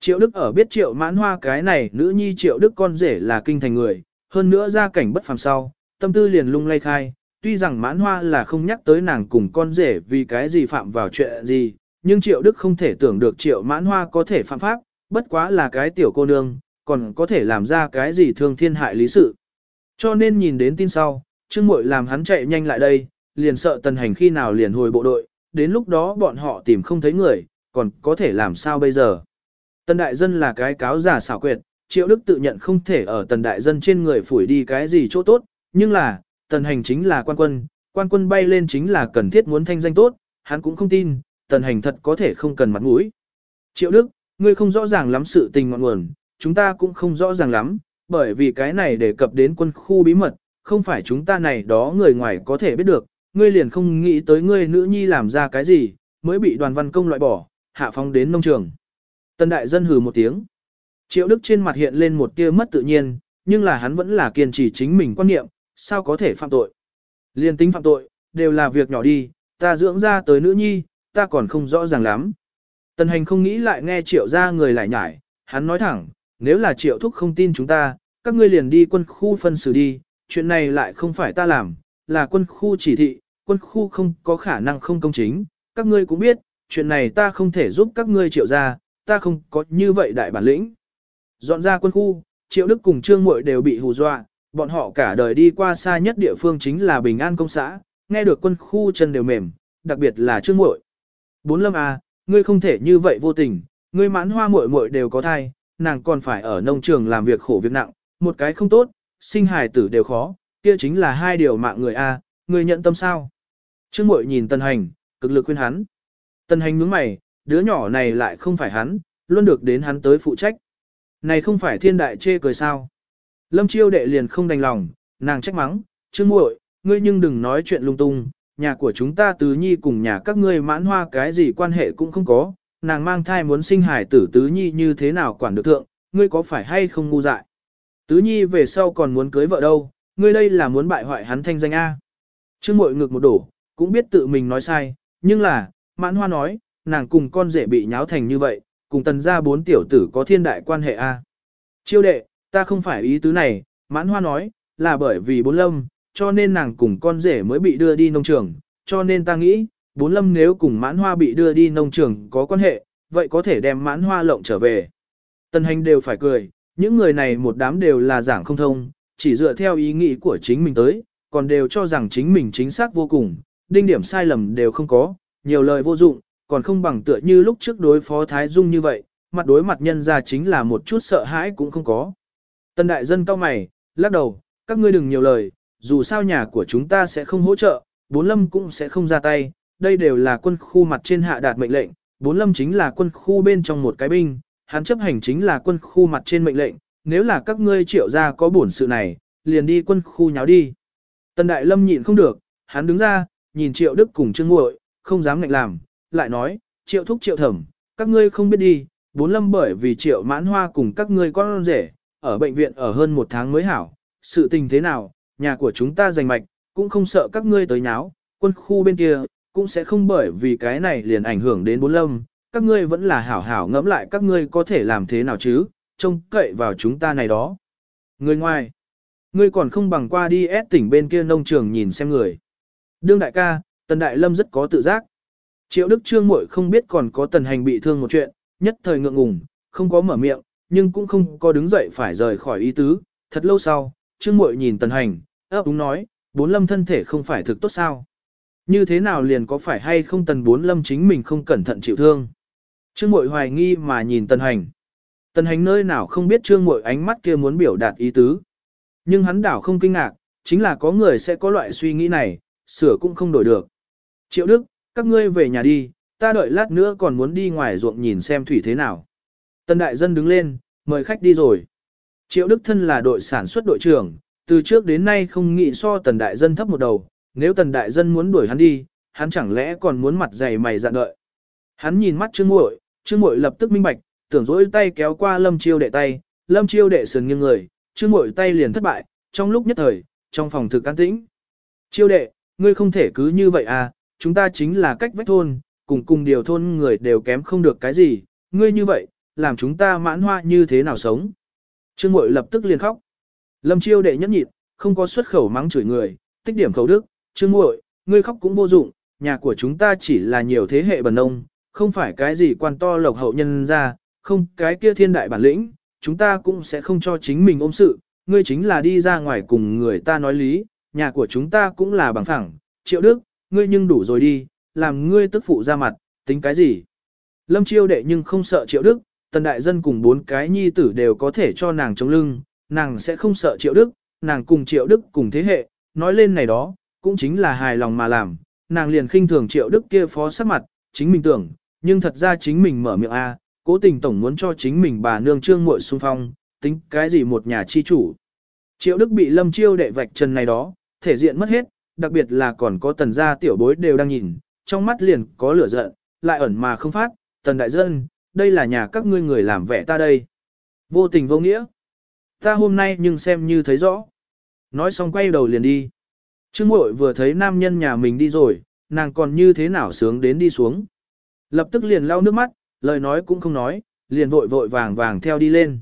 Triệu Đức ở biết triệu mãn hoa cái này nữ nhi triệu Đức con rể là kinh thành người, hơn nữa ra cảnh bất phàm sau, tâm tư liền lung lay khai, tuy rằng mãn hoa là không nhắc tới nàng cùng con rể vì cái gì phạm vào chuyện gì, nhưng triệu Đức không thể tưởng được triệu mãn hoa có thể phạm pháp, bất quá là cái tiểu cô nương, còn có thể làm ra cái gì thương thiên hại lý sự. Cho nên nhìn đến tin sau, Trương Mội làm hắn chạy nhanh lại đây, liền sợ tần hành khi nào liền hồi bộ đội, đến lúc đó bọn họ tìm không thấy người, còn có thể làm sao bây giờ. Tần đại dân là cái cáo giả xảo quyệt, triệu đức tự nhận không thể ở tần đại dân trên người phủi đi cái gì chỗ tốt, nhưng là, tần hành chính là quan quân, quan quân bay lên chính là cần thiết muốn thanh danh tốt, hắn cũng không tin, tần hành thật có thể không cần mặt mũi. Triệu đức, ngươi không rõ ràng lắm sự tình ngọn nguồn, chúng ta cũng không rõ ràng lắm, bởi vì cái này đề cập đến quân khu bí mật, không phải chúng ta này đó người ngoài có thể biết được, ngươi liền không nghĩ tới ngươi nữ nhi làm ra cái gì, mới bị đoàn văn công loại bỏ, hạ phong đến nông trường. Tân đại dân hừ một tiếng. Triệu Đức trên mặt hiện lên một tia mất tự nhiên, nhưng là hắn vẫn là kiên trì chính mình quan niệm, sao có thể phạm tội. Liên tính phạm tội, đều là việc nhỏ đi, ta dưỡng ra tới nữ nhi, ta còn không rõ ràng lắm. Tần hành không nghĩ lại nghe triệu ra người lại nhải, hắn nói thẳng, nếu là triệu thúc không tin chúng ta, các ngươi liền đi quân khu phân xử đi, chuyện này lại không phải ta làm, là quân khu chỉ thị, quân khu không có khả năng không công chính, các ngươi cũng biết, chuyện này ta không thể giúp các ngươi triệu ra, ta không có như vậy đại bản lĩnh. Dọn ra quân khu, triệu đức cùng trương muội đều bị hù dọa, bọn họ cả đời đi qua xa nhất địa phương chính là Bình An công xã, nghe được quân khu chân đều mềm, đặc biệt là trương muội. Bốn lâm à, ngươi không thể như vậy vô tình, ngươi mãn hoa muội muội đều có thai, nàng còn phải ở nông trường làm việc khổ việc nặng, một cái không tốt, sinh hài tử đều khó, kia chính là hai điều mạng người a, ngươi nhận tâm sao? Trương muội nhìn Tân Hành, cực lực khuyên hắn. Tân Hành nhướng mày, đứa nhỏ này lại không phải hắn, luôn được đến hắn tới phụ trách. Này không phải thiên đại chê cười sao? Lâm Chiêu đệ liền không đành lòng, nàng trách mắng, Trương muội, ngươi nhưng đừng nói chuyện lung tung, nhà của chúng ta tứ nhi cùng nhà các ngươi mãn hoa cái gì quan hệ cũng không có, nàng mang thai muốn sinh hải tử tứ nhi như thế nào quản được thượng, ngươi có phải hay không ngu dại. Tứ nhi về sau còn muốn cưới vợ đâu, ngươi đây là muốn bại hoại hắn thanh danh A. Trương mội ngực một đổ, cũng biết tự mình nói sai, nhưng là, mãn hoa nói, nàng cùng con rể bị nháo thành như vậy, cùng tần gia bốn tiểu tử có thiên đại quan hệ A. Chiêu đệ, ta không phải ý tứ này, mãn hoa nói, là bởi vì bốn lâm, cho nên nàng cùng con rể mới bị đưa đi nông trường, cho nên ta nghĩ, bốn lâm nếu cùng mãn hoa bị đưa đi nông trường có quan hệ, vậy có thể đem mãn hoa lộng trở về. Tần hành đều phải cười, những người này một đám đều là giảng không thông, chỉ dựa theo ý nghĩ của chính mình tới, còn đều cho rằng chính mình chính xác vô cùng, đinh điểm sai lầm đều không có, nhiều lời vô dụng, còn không bằng tựa như lúc trước đối phó Thái Dung như vậy, mặt đối mặt nhân ra chính là một chút sợ hãi cũng không có. Tần đại dân cao mày, lắc đầu, các ngươi đừng nhiều lời, dù sao nhà của chúng ta sẽ không hỗ trợ, bốn lâm cũng sẽ không ra tay, đây đều là quân khu mặt trên hạ đạt mệnh lệnh, bốn lâm chính là quân khu bên trong một cái binh, hắn chấp hành chính là quân khu mặt trên mệnh lệnh, nếu là các ngươi triệu ra có bổn sự này, liền đi quân khu nháo đi. Tần Đại Lâm nhịn không được, hắn đứng ra, nhìn triệu đức cùng trương Ngội, không dám ngạnh làm, lại nói, triệu thúc triệu thẩm, các ngươi không biết đi, bốn lâm bởi vì triệu mãn hoa cùng các ngươi con rể, ở bệnh viện ở hơn một tháng mới hảo, sự tình thế nào, nhà của chúng ta giành mạch, cũng không sợ các ngươi tới nháo, quân khu bên kia, cũng sẽ không bởi vì cái này liền ảnh hưởng đến bốn lâm, các ngươi vẫn là hảo hảo ngẫm lại các ngươi có thể làm thế nào chứ, trông cậy vào chúng ta này đó. Người ngoài, ngươi còn không bằng qua đi ép tỉnh bên kia nông trường nhìn xem người. Đương đại ca, tần đại lâm rất có tự giác. Triệu Đức Trương muội không biết còn có tần hành bị thương một chuyện, nhất thời ngượng ngùng, không có mở miệng, nhưng cũng không có đứng dậy phải rời khỏi ý tứ. Thật lâu sau, Trương muội nhìn tần hành, ấp úng nói, bốn lâm thân thể không phải thực tốt sao. Như thế nào liền có phải hay không tần bốn lâm chính mình không cẩn thận chịu thương. Trương Muội hoài nghi mà nhìn Tần Hành. Tần Hành nơi nào không biết Trương Muội ánh mắt kia muốn biểu đạt ý tứ. Nhưng hắn đảo không kinh ngạc, chính là có người sẽ có loại suy nghĩ này, sửa cũng không đổi được. Triệu Đức, các ngươi về nhà đi, ta đợi lát nữa còn muốn đi ngoài ruộng nhìn xem thủy thế nào. Tần Đại Dân đứng lên, mời khách đi rồi. Triệu Đức thân là đội sản xuất đội trưởng, từ trước đến nay không nghĩ so Tần Đại Dân thấp một đầu, nếu Tần Đại Dân muốn đuổi hắn đi, hắn chẳng lẽ còn muốn mặt dày mày dạn đợi. Hắn nhìn mắt Trương Muội, Trương Muội lập tức minh bạch, tưởng dỗi tay kéo qua Lâm Chiêu đệ tay, Lâm Chiêu đệ sườn nghiêng người, Trương Muội tay liền thất bại, trong lúc nhất thời, trong phòng thực an tĩnh. Chiêu đệ, ngươi không thể cứ như vậy à, chúng ta chính là cách vách thôn, cùng cùng điều thôn người đều kém không được cái gì, ngươi như vậy, làm chúng ta mãn hoa như thế nào sống. Trương Ngụy lập tức liền khóc. Lâm Chiêu đệ nhẫn nhịn, không có xuất khẩu mắng chửi người, tích điểm khẩu đức, Trương Ngụy, ngươi khóc cũng vô dụng, nhà của chúng ta chỉ là nhiều thế hệ bần nông, không phải cái gì quan to lộc hậu nhân ra, không cái kia thiên đại bản lĩnh, chúng ta cũng sẽ không cho chính mình ôm sự, ngươi chính là đi ra ngoài cùng người ta nói lý, nhà của chúng ta cũng là bằng phẳng, triệu đức, ngươi nhưng đủ rồi đi, làm ngươi tức phụ ra mặt, tính cái gì. Lâm chiêu đệ nhưng không sợ triệu đức, tần đại dân cùng bốn cái nhi tử đều có thể cho nàng chống lưng, nàng sẽ không sợ triệu đức, nàng cùng triệu đức cùng thế hệ, nói lên này đó, cũng chính là hài lòng mà làm, nàng liền khinh thường triệu đức kia phó sắc mặt, chính mình tưởng, nhưng thật ra chính mình mở miệng A, cố tình tổng muốn cho chính mình bà nương trương muội xung phong, tính cái gì một nhà chi chủ. Triệu Đức bị lâm chiêu đệ vạch trần này đó, thể diện mất hết, đặc biệt là còn có tần gia tiểu bối đều đang nhìn, trong mắt liền có lửa giận, lại ẩn mà không phát, tần đại dân, đây là nhà các ngươi người làm vẻ ta đây. Vô tình vô nghĩa. Ta hôm nay nhưng xem như thấy rõ. Nói xong quay đầu liền đi. Trương Mội vừa thấy nam nhân nhà mình đi rồi, nàng còn như thế nào sướng đến đi xuống. Lập tức liền lau nước mắt, lời nói cũng không nói, liền vội vội vàng vàng theo đi lên.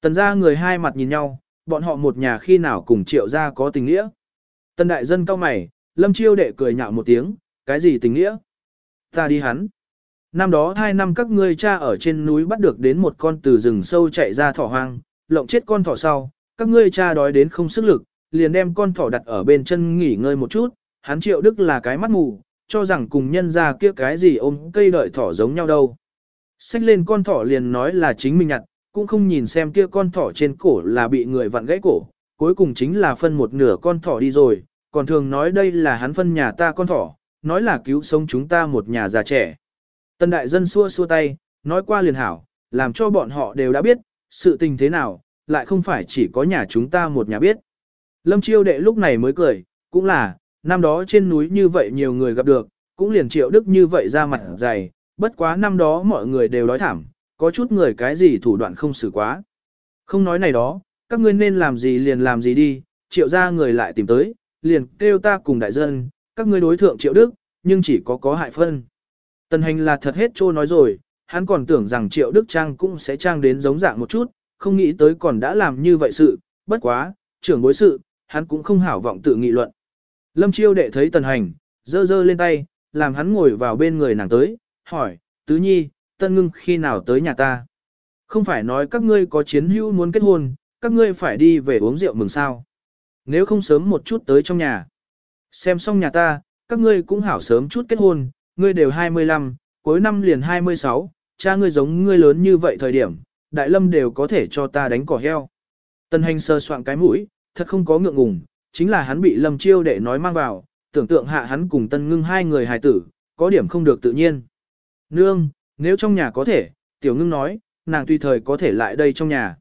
Tần ra người hai mặt nhìn nhau, bọn họ một nhà khi nào cùng triệu ra có tình nghĩa. Tần đại dân cao mày, lâm chiêu đệ cười nhạo một tiếng, cái gì tình nghĩa? Ta đi hắn. Năm đó hai năm các ngươi cha ở trên núi bắt được đến một con từ rừng sâu chạy ra thỏ hoang, lộng chết con thỏ sau, các ngươi cha đói đến không sức lực, liền đem con thỏ đặt ở bên chân nghỉ ngơi một chút, hắn triệu đức là cái mắt mù, cho rằng cùng nhân ra kia cái gì ôm cây đợi thỏ giống nhau đâu. Xách lên con thỏ liền nói là chính mình nhặt, cũng không nhìn xem kia con thỏ trên cổ là bị người vặn gãy cổ, cuối cùng chính là phân một nửa con thỏ đi rồi, còn thường nói đây là hắn phân nhà ta con thỏ, nói là cứu sống chúng ta một nhà già trẻ. Tân đại dân xua xua tay, nói qua liền hảo, làm cho bọn họ đều đã biết, sự tình thế nào, lại không phải chỉ có nhà chúng ta một nhà biết. Lâm chiêu đệ lúc này mới cười, cũng là, năm đó trên núi như vậy nhiều người gặp được, cũng liền triệu đức như vậy ra mặt dày, bất quá năm đó mọi người đều đói thảm, có chút người cái gì thủ đoạn không xử quá. Không nói này đó, các ngươi nên làm gì liền làm gì đi, triệu ra người lại tìm tới, liền kêu ta cùng đại dân, các ngươi đối thượng triệu đức, nhưng chỉ có có hại phân. Tần hành là thật hết trô nói rồi, hắn còn tưởng rằng triệu đức trang cũng sẽ trang đến giống dạng một chút, không nghĩ tới còn đã làm như vậy sự, bất quá, trưởng bối sự, hắn cũng không hảo vọng tự nghị luận. Lâm chiêu đệ thấy tần hành, dơ dơ lên tay, làm hắn ngồi vào bên người nàng tới, hỏi, tứ nhi, tân ngưng khi nào tới nhà ta? Không phải nói các ngươi có chiến hữu muốn kết hôn, các ngươi phải đi về uống rượu mừng sao? Nếu không sớm một chút tới trong nhà. Xem xong nhà ta, các ngươi cũng hảo sớm chút kết hôn, ngươi đều 25, cuối năm liền 26, cha ngươi giống ngươi lớn như vậy thời điểm, đại lâm đều có thể cho ta đánh cỏ heo. Tân hành sơ soạn cái mũi, thật không có ngượng ngùng, chính là hắn bị lâm chiêu để nói mang vào, tưởng tượng hạ hắn cùng tân ngưng hai người hài tử, có điểm không được tự nhiên. Nương, nếu trong nhà có thể, tiểu ngưng nói, nàng tùy thời có thể lại đây trong nhà.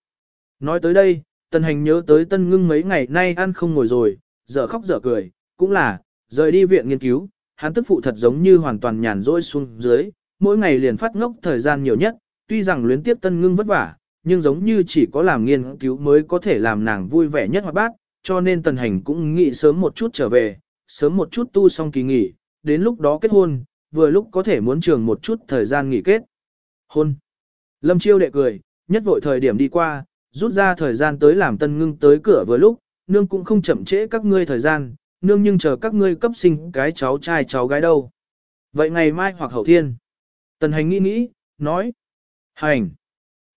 Nói tới đây, tân hành nhớ tới tân ngưng mấy ngày nay ăn không ngồi rồi, dở khóc dở cười, cũng là, rời đi viện nghiên cứu, hắn tức phụ thật giống như hoàn toàn nhàn rỗi xuống dưới, mỗi ngày liền phát ngốc thời gian nhiều nhất, tuy rằng luyến tiếp tân ngưng vất vả, nhưng giống như chỉ có làm nghiên cứu mới có thể làm nàng vui vẻ nhất hoặc bác, cho nên tần hành cũng nghĩ sớm một chút trở về, sớm một chút tu xong kỳ nghỉ, đến lúc đó kết hôn, vừa lúc có thể muốn trường một chút thời gian nghỉ kết. Hôn. Lâm chiêu đệ cười, nhất vội thời điểm đi qua, rút ra thời gian tới làm tân ngưng tới cửa vừa lúc, nương cũng không chậm trễ các ngươi thời gian, nương nhưng chờ các ngươi cấp sinh cái cháu trai cháu gái đâu. Vậy ngày mai hoặc hậu thiên. Tần hành nghĩ nghĩ, nói. Hành.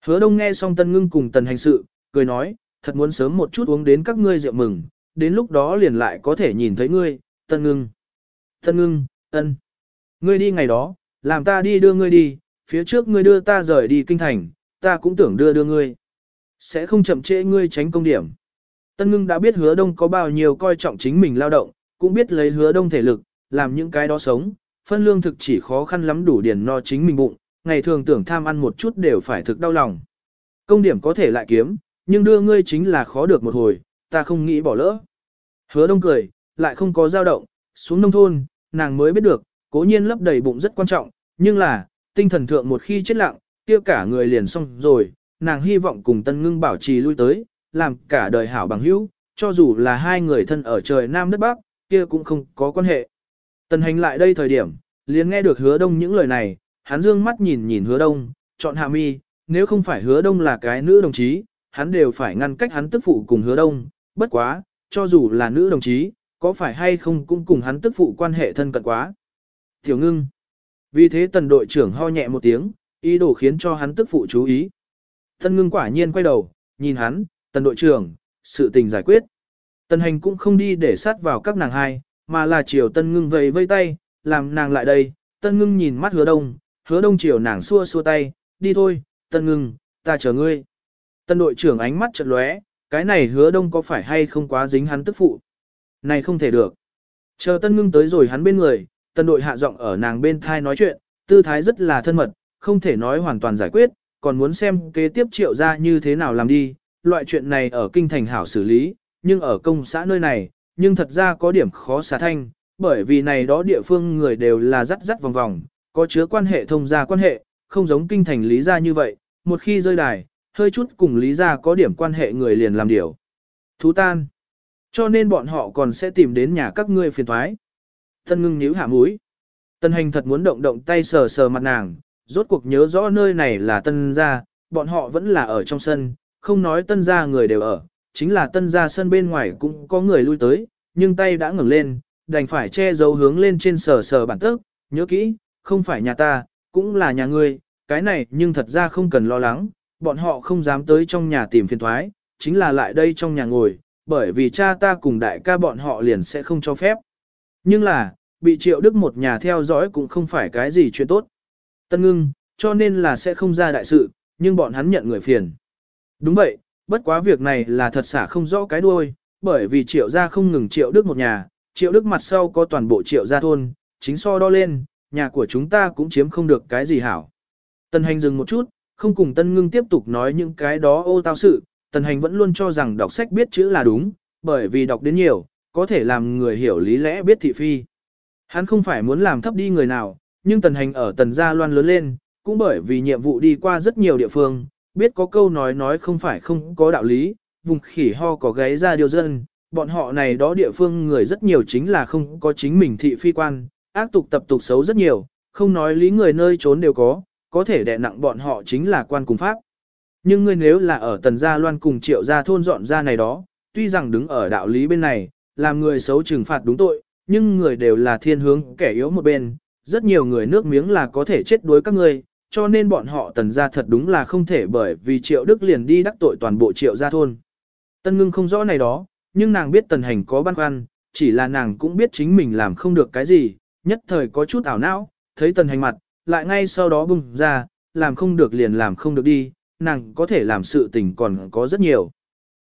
Hứa đông nghe xong tân ngưng cùng tần hành sự, cười nói, thật muốn sớm một chút uống đến các ngươi rượu mừng, đến lúc đó liền lại có thể nhìn thấy ngươi, tân ngưng. Tân ngưng, ân. Ngươi đi ngày đó, làm ta đi đưa ngươi đi, phía trước ngươi đưa ta rời đi kinh thành, ta cũng tưởng đưa đưa ngươi. Sẽ không chậm trễ ngươi tránh công điểm. Tân ngưng đã biết hứa đông có bao nhiêu coi trọng chính mình lao động, cũng biết lấy hứa đông thể lực, làm những cái đó sống, phân lương thực chỉ khó khăn lắm đủ điền no chính mình bụng, ngày thường tưởng tham ăn một chút đều phải thực đau lòng. Công điểm có thể lại kiếm, nhưng đưa ngươi chính là khó được một hồi, ta không nghĩ bỏ lỡ. Hứa đông cười, lại không có dao động, xuống nông thôn, nàng mới biết được, cố nhiên lấp đầy bụng rất quan trọng, nhưng là, tinh thần thượng một khi chết lặng, kia cả người liền xong rồi, nàng hy vọng cùng tân ngưng bảo trì lui tới, làm cả đời hảo bằng hữu, cho dù là hai người thân ở trời Nam đất Bắc, kia cũng không có quan hệ. Tần hành lại đây thời điểm, liền nghe được hứa đông những lời này, hắn dương mắt nhìn nhìn hứa đông, chọn hạ mi, nếu không phải hứa đông là cái nữ đồng chí, hắn đều phải ngăn cách hắn tức phụ cùng hứa đông, bất quá, cho dù là nữ đồng chí, có phải hay không cũng cùng hắn tức phụ quan hệ thân cận quá. Tiểu ngưng. Vì thế tần đội trưởng ho nhẹ một tiếng, ý đồ khiến cho hắn tức phụ chú ý. Tân ngưng quả nhiên quay đầu, nhìn hắn, tần đội trưởng, sự tình giải quyết. Tần hành cũng không đi để sát vào các nàng hai, mà là chiều tân ngưng vầy vây tay, làm nàng lại đây, tân ngưng nhìn mắt hứa đông, hứa đông chiều nàng xua xua tay, đi thôi, tân ngưng, ta chờ ngươi. Tân đội trưởng ánh mắt chật lóe, cái này hứa đông có phải hay không quá dính hắn tức phụ. Này không thể được. Chờ tân ngưng tới rồi hắn bên người, tân đội hạ giọng ở nàng bên thai nói chuyện, tư thái rất là thân mật, không thể nói hoàn toàn giải quyết, còn muốn xem kế tiếp triệu ra như thế nào làm đi. Loại chuyện này ở kinh thành hảo xử lý, nhưng ở công xã nơi này, nhưng thật ra có điểm khó xả thanh, bởi vì này đó địa phương người đều là rắt rắt vòng vòng, có chứa quan hệ thông gia quan hệ, không giống kinh thành lý gia như vậy, một khi rơi đài, hơi chút cùng lý gia có điểm quan hệ người liền làm điều. Thú tan. Cho nên bọn họ còn sẽ tìm đến nhà các ngươi phiền thoái. Tân ngưng nhíu hạ mũi. Tân hành thật muốn động động tay sờ sờ mặt nàng, rốt cuộc nhớ rõ nơi này là tân gia, bọn họ vẫn là ở trong sân, không nói tân gia người đều ở, chính là tân gia sân bên ngoài cũng có người lui tới, nhưng tay đã ngẩng lên, đành phải che giấu hướng lên trên sờ sờ bản tức, nhớ kỹ, không phải nhà ta, cũng là nhà ngươi, cái này nhưng thật ra không cần lo lắng, bọn họ không dám tới trong nhà tìm phiền thoái, chính là lại đây trong nhà ngồi, bởi vì cha ta cùng đại ca bọn họ liền sẽ không cho phép. Nhưng là, bị triệu đức một nhà theo dõi cũng không phải cái gì chuyện tốt. Tân ngưng, cho nên là sẽ không ra đại sự, nhưng bọn hắn nhận người phiền. Đúng vậy, bất quá việc này là thật xả không rõ cái đuôi, bởi vì triệu gia không ngừng triệu đức một nhà, triệu đức mặt sau có toàn bộ triệu gia thôn, chính so đo lên, nhà của chúng ta cũng chiếm không được cái gì hảo. Tân hành dừng một chút, không cùng tân ngưng tiếp tục nói những cái đó ô tao sự, tân hành vẫn luôn cho rằng đọc sách biết chữ là đúng, bởi vì đọc đến nhiều, có thể làm người hiểu lý lẽ biết thị phi. Hắn không phải muốn làm thấp đi người nào, nhưng tần hành ở tần gia loan lớn lên, cũng bởi vì nhiệm vụ đi qua rất nhiều địa phương, biết có câu nói nói không phải không có đạo lý, vùng khỉ ho có gáy ra điều dân, bọn họ này đó địa phương người rất nhiều chính là không có chính mình thị phi quan, ác tục tập tục xấu rất nhiều, không nói lý người nơi trốn đều có, có thể đè nặng bọn họ chính là quan cùng pháp. Nhưng ngươi nếu là ở tần gia loan cùng triệu gia thôn dọn ra này đó, tuy rằng đứng ở đạo lý bên này, làm người xấu trừng phạt đúng tội, nhưng người đều là thiên hướng kẻ yếu một bên, rất nhiều người nước miếng là có thể chết đuối các ngươi, cho nên bọn họ tần gia thật đúng là không thể bởi vì triệu đức liền đi đắc tội toàn bộ triệu gia thôn. Tân ngưng không rõ này đó, nhưng nàng biết tần hành có băn khoăn, chỉ là nàng cũng biết chính mình làm không được cái gì, nhất thời có chút ảo não, thấy tần hành mặt, lại ngay sau đó bùng ra, làm không được liền làm không được đi, nàng có thể làm sự tình còn có rất nhiều.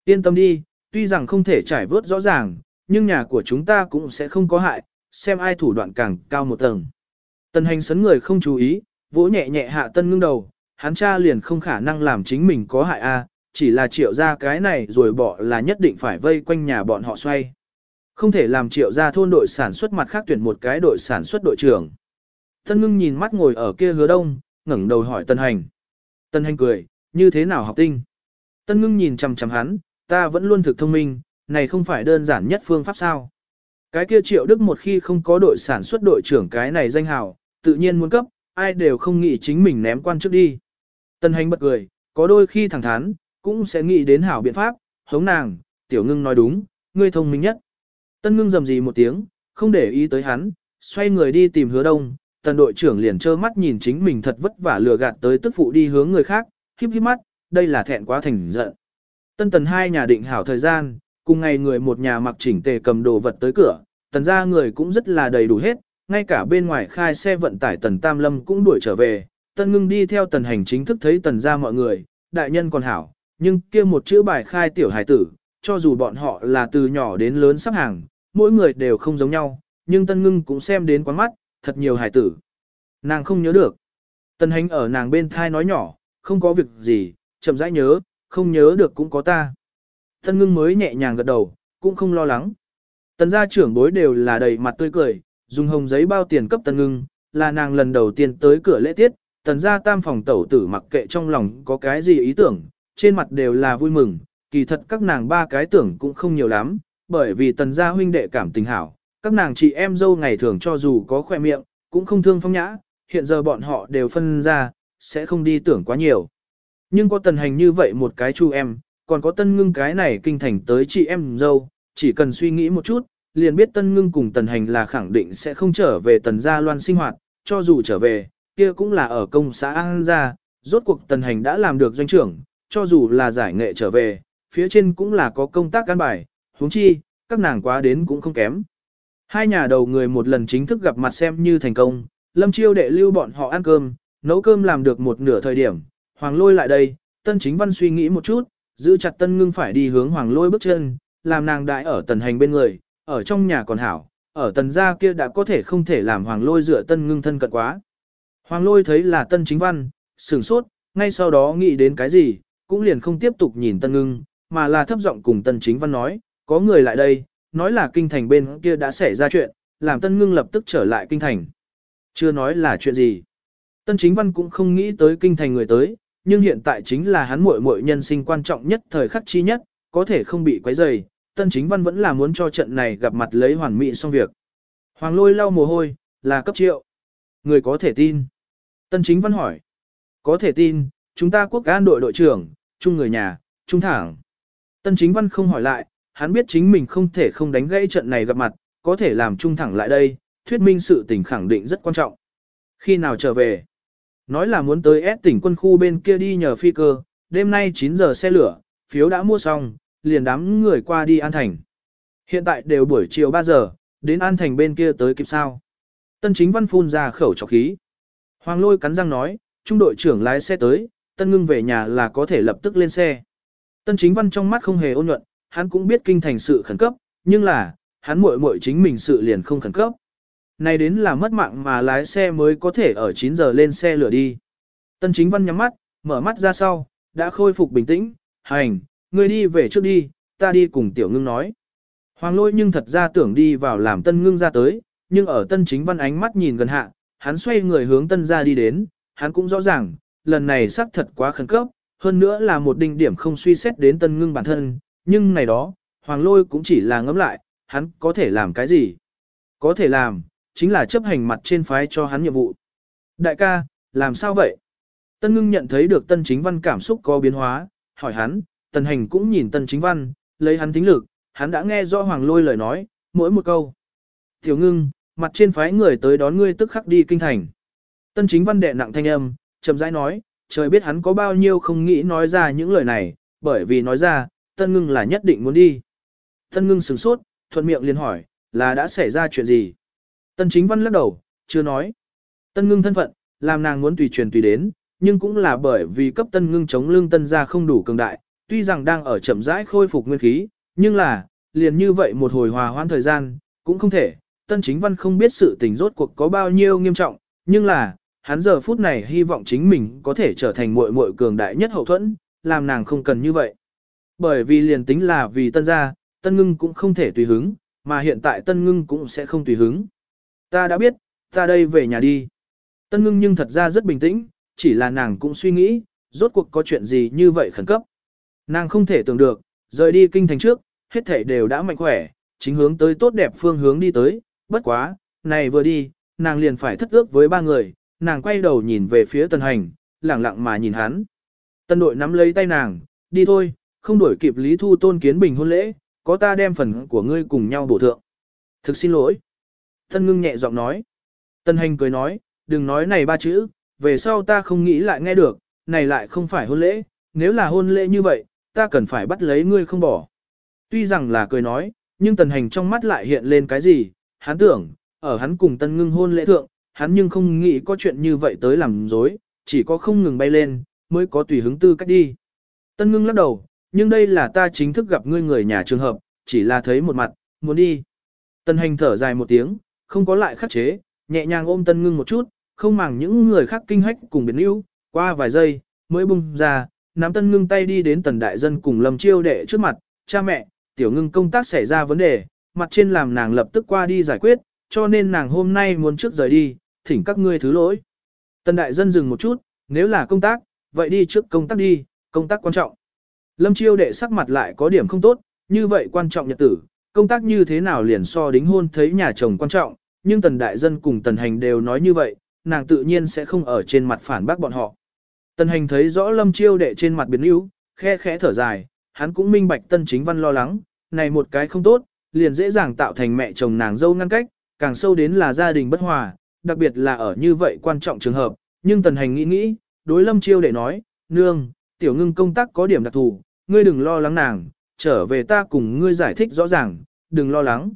Yên tâm đi, tuy rằng không thể trải vớt rõ ràng, nhưng nhà của chúng ta cũng sẽ không có hại, xem ai thủ đoạn càng cao một tầng. Tần hành sấn người không chú ý, vỗ nhẹ nhẹ hạ tân ngưng đầu, hắn cha liền không khả năng làm chính mình có hại a, chỉ là triệu ra cái này rồi bỏ là nhất định phải vây quanh nhà bọn họ xoay. Không thể làm triệu ra thôn đội sản xuất mặt khác tuyển một cái đội sản xuất đội trưởng. Tân ngưng nhìn mắt ngồi ở kia hứa đông, ngẩng đầu hỏi tân hành. Tân hành cười, như thế nào học tinh? Tân ngưng nhìn chằm chằm hắn, ta vẫn luôn thực thông minh, này không phải đơn giản nhất phương pháp sao. Cái kia triệu đức một khi không có đội sản xuất đội trưởng cái này danh hào, tự nhiên muốn cấp, ai đều không nghĩ chính mình ném quan trước đi. Tân hành bật cười, có đôi khi thẳng thắn, cũng sẽ nghĩ đến hảo biện pháp, hống nàng, tiểu ngưng nói đúng, ngươi thông minh nhất. Tân ngưng dầm gì một tiếng, không để ý tới hắn, xoay người đi tìm hứa đông, tần đội trưởng liền trơ mắt nhìn chính mình thật vất vả lừa gạt tới tức phụ đi hướng người khác, híp híp mắt, đây là thẹn quá thành giận. Tân tần hai nhà định hảo thời gian, cùng ngày người một nhà mặc chỉnh tề cầm đồ vật tới cửa, tần ra người cũng rất là đầy đủ hết, ngay cả bên ngoài khai xe vận tải tần Tam Lâm cũng đuổi trở về, tân ngưng đi theo tần hành chính thức thấy tần ra mọi người, đại nhân còn hảo, nhưng kia một chữ bài khai tiểu hải tử, cho dù bọn họ là từ nhỏ đến lớn sắp hàng, mỗi người đều không giống nhau, nhưng tân ngưng cũng xem đến quán mắt, thật nhiều hải tử. Nàng không nhớ được. Tân hành ở nàng bên thai nói nhỏ, không có việc gì, chậm rãi nhớ, không nhớ được cũng có ta. Tân ngưng mới nhẹ nhàng gật đầu, cũng không lo lắng. Tần gia trưởng bối đều là đầy mặt tươi cười, dùng hồng giấy bao tiền cấp tân ngưng, là nàng lần đầu tiên tới cửa lễ tiết, tần gia tam phòng tẩu tử mặc kệ trong lòng có cái gì ý tưởng, trên mặt đều là vui mừng, kỳ thật các nàng ba cái tưởng cũng không nhiều lắm, bởi vì tần gia huynh đệ cảm tình hảo, các nàng chị em dâu ngày thường cho dù có khoe miệng, cũng không thương phong nhã, hiện giờ bọn họ đều phân ra, sẽ không đi tưởng quá nhiều. Nhưng có tần hành như vậy một cái chu em, còn có tân ngưng cái này kinh thành tới chị em dâu, chỉ cần suy nghĩ một chút, liền biết tân ngưng cùng tần hành là khẳng định sẽ không trở về tần gia loan sinh hoạt, cho dù trở về, kia cũng là ở công xã An Gia, rốt cuộc tần hành đã làm được doanh trưởng, cho dù là giải nghệ trở về, phía trên cũng là có công tác căn bài, huống chi, các nàng quá đến cũng không kém. Hai nhà đầu người một lần chính thức gặp mặt xem như thành công, lâm chiêu đệ lưu bọn họ ăn cơm, nấu cơm làm được một nửa thời điểm, hoàng lôi lại đây, tân chính văn suy nghĩ một chút, giữ chặt tân ngưng phải đi hướng hoàng lôi bước chân, làm nàng đại ở tần hành bên người, ở trong nhà còn hảo, ở tần gia kia đã có thể không thể làm hoàng lôi dựa tân ngưng thân cận quá. Hoàng lôi thấy là tân chính văn, sửng sốt, ngay sau đó nghĩ đến cái gì, cũng liền không tiếp tục nhìn tân ngưng, mà là thấp giọng cùng tân chính văn nói, có người lại đây, nói là kinh thành bên kia đã xảy ra chuyện, làm tân ngưng lập tức trở lại kinh thành. Chưa nói là chuyện gì. Tân chính văn cũng không nghĩ tới kinh thành người tới, nhưng hiện tại chính là hắn muội muội nhân sinh quan trọng nhất thời khắc chi nhất, có thể không bị quấy rầy. Tân Chính Văn vẫn là muốn cho trận này gặp mặt lấy hoàn mỹ xong việc. Hoàng lôi lau mồ hôi, là cấp triệu. Người có thể tin. Tân Chính Văn hỏi. Có thể tin, chúng ta quốc an đội đội trưởng, chung người nhà, trung thẳng. Tân Chính Văn không hỏi lại, hắn biết chính mình không thể không đánh gãy trận này gặp mặt, có thể làm trung thẳng lại đây, thuyết minh sự tình khẳng định rất quan trọng. Khi nào trở về? Nói là muốn tới S tỉnh quân khu bên kia đi nhờ phi cơ, đêm nay 9 giờ xe lửa, phiếu đã mua xong, liền đám người qua đi An Thành. Hiện tại đều buổi chiều 3 giờ, đến An Thành bên kia tới kịp sao. Tân chính văn phun ra khẩu trọc khí. Hoàng lôi cắn răng nói, trung đội trưởng lái xe tới, tân ngưng về nhà là có thể lập tức lên xe. Tân chính văn trong mắt không hề ôn nhuận, hắn cũng biết kinh thành sự khẩn cấp, nhưng là, hắn muội muội chính mình sự liền không khẩn cấp. Này đến là mất mạng mà lái xe mới có thể ở 9 giờ lên xe lửa đi. Tân chính văn nhắm mắt, mở mắt ra sau, đã khôi phục bình tĩnh, hành, ngươi đi về trước đi, ta đi cùng tiểu ngưng nói. Hoàng lôi nhưng thật ra tưởng đi vào làm tân ngưng ra tới, nhưng ở tân chính văn ánh mắt nhìn gần hạ, hắn xoay người hướng tân ra đi đến, hắn cũng rõ ràng, lần này xác thật quá khẩn cấp, hơn nữa là một đỉnh điểm không suy xét đến tân ngưng bản thân, nhưng này đó, hoàng lôi cũng chỉ là ngẫm lại, hắn có thể làm cái gì? Có thể làm, chính là chấp hành mặt trên phái cho hắn nhiệm vụ. Đại ca, làm sao vậy? Tân ngưng nhận thấy được tân chính văn cảm xúc có biến hóa, hỏi hắn, tần hành cũng nhìn Tần chính văn, lấy hắn tính lực, hắn đã nghe rõ hoàng lôi lời nói, mỗi một câu. Tiểu ngưng, mặt trên phái người tới đón ngươi tức khắc đi kinh thành. Tân chính văn đệ nặng thanh âm, chậm rãi nói, trời biết hắn có bao nhiêu không nghĩ nói ra những lời này, bởi vì nói ra, tân ngưng là nhất định muốn đi. Tân ngưng sửng sốt, thuận miệng liền hỏi, là đã xảy ra chuyện gì? Tân chính văn lắc đầu, chưa nói. Tân ngưng thân phận, làm nàng muốn tùy truyền tùy đến, nhưng cũng là bởi vì cấp tân ngưng chống lưng tân gia không đủ cường đại, tuy rằng đang ở chậm rãi khôi phục nguyên khí, nhưng là, liền như vậy một hồi hòa hoãn thời gian, cũng không thể. Tân chính văn không biết sự tình rốt cuộc có bao nhiêu nghiêm trọng, nhưng là, hắn giờ phút này hy vọng chính mình có thể trở thành muội muội cường đại nhất hậu thuẫn, làm nàng không cần như vậy. Bởi vì liền tính là vì tân gia, tân ngưng cũng không thể tùy hứng, mà hiện tại tân ngưng cũng sẽ không tùy hứng. Ta đã biết, ta đây về nhà đi. Tân ngưng nhưng thật ra rất bình tĩnh, chỉ là nàng cũng suy nghĩ, rốt cuộc có chuyện gì như vậy khẩn cấp. Nàng không thể tưởng được, rời đi kinh thành trước, hết thể đều đã mạnh khỏe, chính hướng tới tốt đẹp phương hướng đi tới, bất quá, này vừa đi, nàng liền phải thất ước với ba người, nàng quay đầu nhìn về phía tân hành, lẳng lặng mà nhìn hắn. Tân đội nắm lấy tay nàng, đi thôi, không đuổi kịp Lý Thu Tôn Kiến Bình hôn lễ, có ta đem phần của ngươi cùng nhau bổ thượng. Thực xin lỗi. Tân ngưng nhẹ giọng nói. Tân hành cười nói, đừng nói này ba chữ, về sau ta không nghĩ lại nghe được, này lại không phải hôn lễ, nếu là hôn lễ như vậy, ta cần phải bắt lấy ngươi không bỏ. Tuy rằng là cười nói, nhưng tần hành trong mắt lại hiện lên cái gì, hắn tưởng, ở hắn cùng tân ngưng hôn lễ thượng, hắn nhưng không nghĩ có chuyện như vậy tới làm dối, chỉ có không ngừng bay lên, mới có tùy hứng tư cách đi. Tân ngưng lắc đầu, nhưng đây là ta chính thức gặp ngươi người nhà trường hợp, chỉ là thấy một mặt, muốn đi. Tân hành thở dài một tiếng, không có lại khắc chế, nhẹ nhàng ôm tân ngưng một chút, không màng những người khác kinh hách cùng biến yếu, qua vài giây, mới bung ra, nắm tân ngưng tay đi đến tần đại dân cùng lâm chiêu đệ trước mặt, cha mẹ, tiểu ngưng công tác xảy ra vấn đề, mặt trên làm nàng lập tức qua đi giải quyết, cho nên nàng hôm nay muốn trước rời đi, thỉnh các ngươi thứ lỗi. Tần đại dân dừng một chút, nếu là công tác, vậy đi trước công tác đi, công tác quan trọng. Lâm chiêu đệ sắc mặt lại có điểm không tốt, như vậy quan trọng nhật tử, công tác như thế nào liền so đính hôn thấy nhà chồng quan trọng, nhưng tần đại dân cùng tần hành đều nói như vậy, nàng tự nhiên sẽ không ở trên mặt phản bác bọn họ. Tần hành thấy rõ lâm chiêu đệ trên mặt biến yếu, khe khẽ thở dài, hắn cũng minh bạch tân chính văn lo lắng, này một cái không tốt, liền dễ dàng tạo thành mẹ chồng nàng dâu ngăn cách, càng sâu đến là gia đình bất hòa, đặc biệt là ở như vậy quan trọng trường hợp, nhưng tần hành nghĩ nghĩ, đối lâm chiêu đệ nói, nương, tiểu ngưng công tác có điểm đặc thù, ngươi đừng lo lắng nàng, trở về ta cùng ngươi giải thích rõ ràng, đừng lo lắng.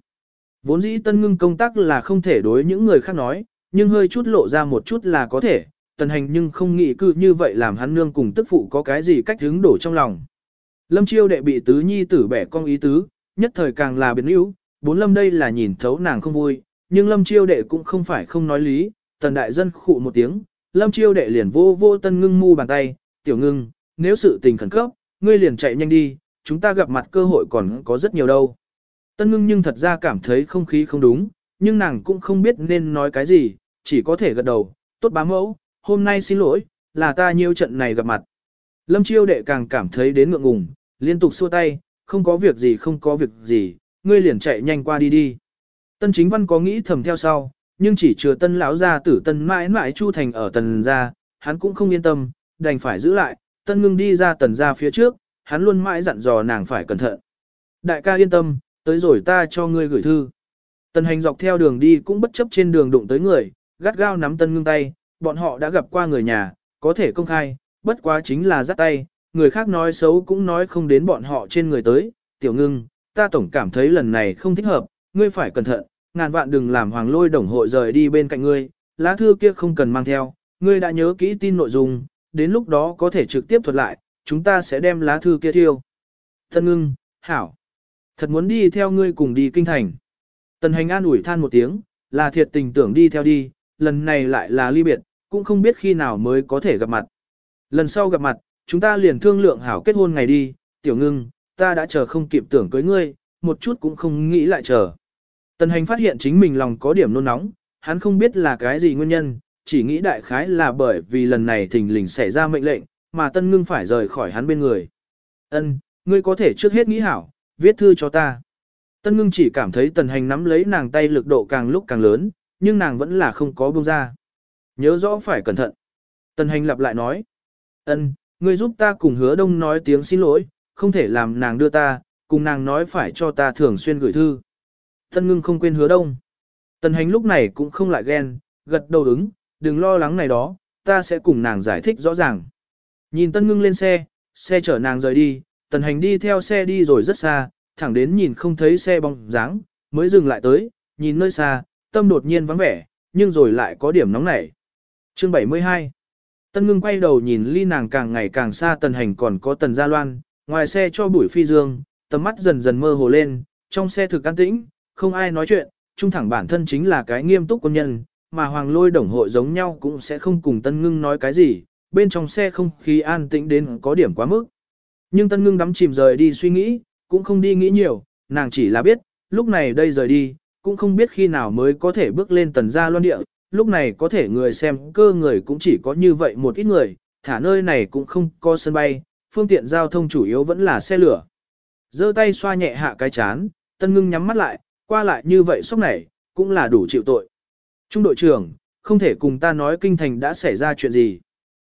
Vốn dĩ tân ngưng công tác là không thể đối những người khác nói, nhưng hơi chút lộ ra một chút là có thể, tần hành nhưng không nghĩ cư như vậy làm hắn nương cùng tức phụ có cái gì cách hứng đổ trong lòng. Lâm chiêu đệ bị tứ nhi tử bẻ con ý tứ, nhất thời càng là biến yếu, bốn lâm đây là nhìn thấu nàng không vui, nhưng lâm chiêu đệ cũng không phải không nói lý, tần đại dân khụ một tiếng, lâm chiêu đệ liền vô vô tân ngưng mu bàn tay, tiểu ngưng, nếu sự tình khẩn cấp, ngươi liền chạy nhanh đi, chúng ta gặp mặt cơ hội còn có rất nhiều đâu. Tân ngưng nhưng thật ra cảm thấy không khí không đúng, nhưng nàng cũng không biết nên nói cái gì, chỉ có thể gật đầu, tốt bá mẫu, hôm nay xin lỗi, là ta nhiều trận này gặp mặt. Lâm chiêu đệ càng cảm thấy đến ngượng ngùng, liên tục xua tay, không có việc gì không có việc gì, ngươi liền chạy nhanh qua đi đi. Tân chính văn có nghĩ thầm theo sau, nhưng chỉ chừa tân lão gia tử tân mãi mãi chu thành ở tần gia, hắn cũng không yên tâm, đành phải giữ lại, tân ngưng đi ra tần gia phía trước, hắn luôn mãi dặn dò nàng phải cẩn thận. Đại ca yên tâm, tới rồi ta cho ngươi gửi thư. Tần hành dọc theo đường đi cũng bất chấp trên đường đụng tới người, gắt gao nắm tân ngưng tay, bọn họ đã gặp qua người nhà, có thể công khai, bất quá chính là dắt tay, người khác nói xấu cũng nói không đến bọn họ trên người tới. Tiểu ngưng, ta tổng cảm thấy lần này không thích hợp, ngươi phải cẩn thận, ngàn vạn đừng làm hoàng lôi đồng hội rời đi bên cạnh ngươi, lá thư kia không cần mang theo, ngươi đã nhớ kỹ tin nội dung, đến lúc đó có thể trực tiếp thuật lại, chúng ta sẽ đem lá thư kia thiêu. Tân ngưng, hảo, thật muốn đi theo ngươi cùng đi kinh thành. Tần hành an ủi than một tiếng, là thiệt tình tưởng đi theo đi, lần này lại là ly biệt, cũng không biết khi nào mới có thể gặp mặt. Lần sau gặp mặt, chúng ta liền thương lượng hảo kết hôn ngày đi, tiểu ngưng, ta đã chờ không kịp tưởng cưới ngươi, một chút cũng không nghĩ lại chờ. Tần hành phát hiện chính mình lòng có điểm nôn nóng, hắn không biết là cái gì nguyên nhân, chỉ nghĩ đại khái là bởi vì lần này thình lình xảy ra mệnh lệnh, mà tân ngưng phải rời khỏi hắn bên người. Ân, ngươi có thể trước hết nghĩ hảo, viết thư cho ta. Tân ngưng chỉ cảm thấy tần hành nắm lấy nàng tay lực độ càng lúc càng lớn, nhưng nàng vẫn là không có buông ra. Nhớ rõ phải cẩn thận. Tần hành lặp lại nói. Ân, ngươi giúp ta cùng hứa đông nói tiếng xin lỗi, không thể làm nàng đưa ta, cùng nàng nói phải cho ta thường xuyên gửi thư. Tân ngưng không quên hứa đông. Tần hành lúc này cũng không lại ghen, gật đầu ứng, đừng lo lắng này đó, ta sẽ cùng nàng giải thích rõ ràng. Nhìn tân ngưng lên xe, xe chở nàng rời đi, tần hành đi theo xe đi rồi rất xa, thẳng đến nhìn không thấy xe bóng dáng, mới dừng lại tới, nhìn nơi xa, tâm đột nhiên vắng vẻ, nhưng rồi lại có điểm nóng nảy. Chương 72 Tân ngưng quay đầu nhìn ly nàng càng ngày càng xa tần hành còn có tần gia loan, ngoài xe cho bụi phi dương, tầm mắt dần dần mơ hồ lên, trong xe thực an tĩnh, không ai nói chuyện, trung thẳng bản thân chính là cái nghiêm túc quân nhân, mà hoàng lôi đồng hội giống nhau cũng sẽ không cùng tân ngưng nói cái gì, bên trong xe không khí an tĩnh đến có điểm quá mức. Nhưng tân ngưng đắm chìm rời đi suy nghĩ, cũng không đi nghĩ nhiều, nàng chỉ là biết, lúc này đây rời đi, cũng không biết khi nào mới có thể bước lên tần gia loan địa, lúc này có thể người xem cơ người cũng chỉ có như vậy một ít người, thả nơi này cũng không có sân bay, phương tiện giao thông chủ yếu vẫn là xe lửa. giơ tay xoa nhẹ hạ cái chán, tân ngưng nhắm mắt lại, qua lại như vậy sốc này, cũng là đủ chịu tội. Trung đội trưởng, không thể cùng ta nói kinh thành đã xảy ra chuyện gì.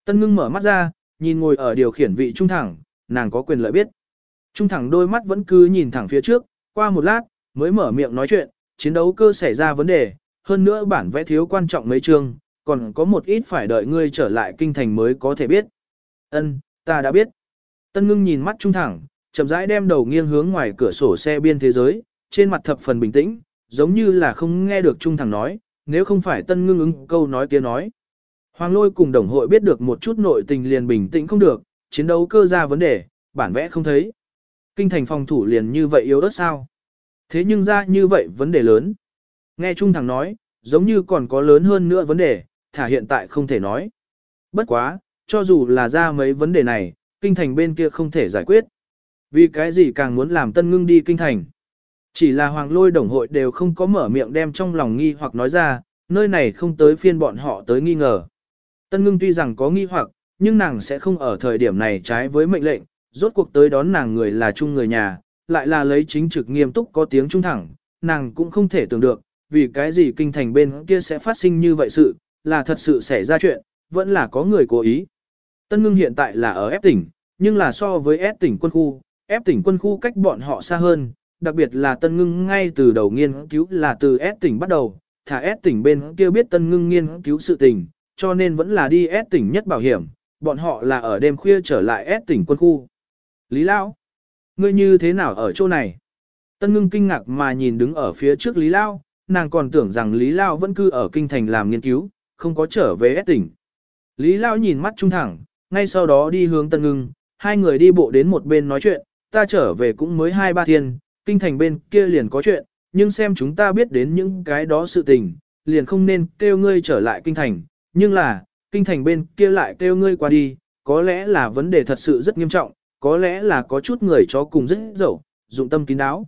Tân ngưng mở mắt ra, nhìn ngồi ở điều khiển vị trung thẳng, nàng có quyền lợi biết. Trung thẳng đôi mắt vẫn cứ nhìn thẳng phía trước, qua một lát, mới mở miệng nói chuyện, chiến đấu cơ xảy ra vấn đề, hơn nữa bản vẽ thiếu quan trọng mấy chương, còn có một ít phải đợi ngươi trở lại kinh thành mới có thể biết. Ân, ta đã biết. Tân ngưng nhìn mắt trung thẳng, chậm rãi đem đầu nghiêng hướng ngoài cửa sổ xe biên thế giới, trên mặt thập phần bình tĩnh, giống như là không nghe được trung thẳng nói, nếu không phải tân ngưng ứng câu nói kia nói. Hoàng lôi cùng đồng hội biết được một chút nội tình liền bình tĩnh không được, chiến đấu cơ ra vấn đề, bản vẽ không thấy. Kinh thành phòng thủ liền như vậy yếu ớt sao? Thế nhưng ra như vậy vấn đề lớn. Nghe Trung thẳng nói, giống như còn có lớn hơn nữa vấn đề, thả hiện tại không thể nói. Bất quá, cho dù là ra mấy vấn đề này, kinh thành bên kia không thể giải quyết. Vì cái gì càng muốn làm tân ngưng đi kinh thành. Chỉ là hoàng lôi đồng hội đều không có mở miệng đem trong lòng nghi hoặc nói ra, nơi này không tới phiên bọn họ tới nghi ngờ. Tân ngưng tuy rằng có nghi hoặc, nhưng nàng sẽ không ở thời điểm này trái với mệnh lệnh, rốt cuộc tới đón nàng người là chung người nhà, lại là lấy chính trực nghiêm túc có tiếng trung thẳng, nàng cũng không thể tưởng được, vì cái gì kinh thành bên kia sẽ phát sinh như vậy sự, là thật sự xảy ra chuyện, vẫn là có người cố ý. Tân ngưng hiện tại là ở ép tỉnh, nhưng là so với ép tỉnh quân khu, ép tỉnh quân khu cách bọn họ xa hơn, đặc biệt là tân ngưng ngay từ đầu nghiên cứu là từ ép tỉnh bắt đầu, thả ép tỉnh bên kia biết tân ngưng nghiên cứu sự tình, cho nên vẫn là đi ép tỉnh nhất bảo hiểm, bọn họ là ở đêm khuya trở lại ép tỉnh quân khu. Lý Lão, ngươi như thế nào ở chỗ này? Tân ngưng kinh ngạc mà nhìn đứng ở phía trước Lý Lão, nàng còn tưởng rằng Lý Lao vẫn cư ở kinh thành làm nghiên cứu, không có trở về ép tỉnh. Lý Lao nhìn mắt trung thẳng, ngay sau đó đi hướng Tân Ngưng, hai người đi bộ đến một bên nói chuyện, ta trở về cũng mới hai ba thiên, kinh thành bên kia liền có chuyện, nhưng xem chúng ta biết đến những cái đó sự tình, liền không nên kêu ngươi trở lại kinh thành, nhưng là, kinh thành bên kia lại kêu ngươi qua đi, có lẽ là vấn đề thật sự rất nghiêm trọng, có lẽ là có chút người chó cùng rất dẫu, dụng tâm kín đáo.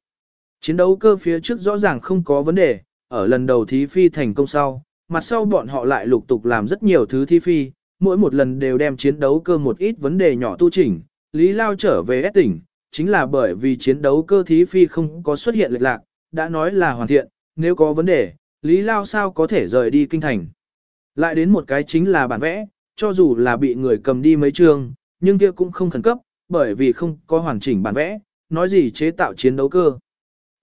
Chiến đấu cơ phía trước rõ ràng không có vấn đề, ở lần đầu thí phi thành công sau, mặt sau bọn họ lại lục tục làm rất nhiều thứ thí phi, mỗi một lần đều đem chiến đấu cơ một ít vấn đề nhỏ tu chỉnh, Lý Lao trở về S tỉnh, chính là bởi vì chiến đấu cơ thí phi không có xuất hiện lệch lạc, đã nói là hoàn thiện, nếu có vấn đề, Lý Lao sao có thể rời đi kinh thành. Lại đến một cái chính là bản vẽ, cho dù là bị người cầm đi mấy chương, nhưng kia cũng không khẩn cấp, bởi vì không có hoàn chỉnh bản vẽ, nói gì chế tạo chiến đấu cơ.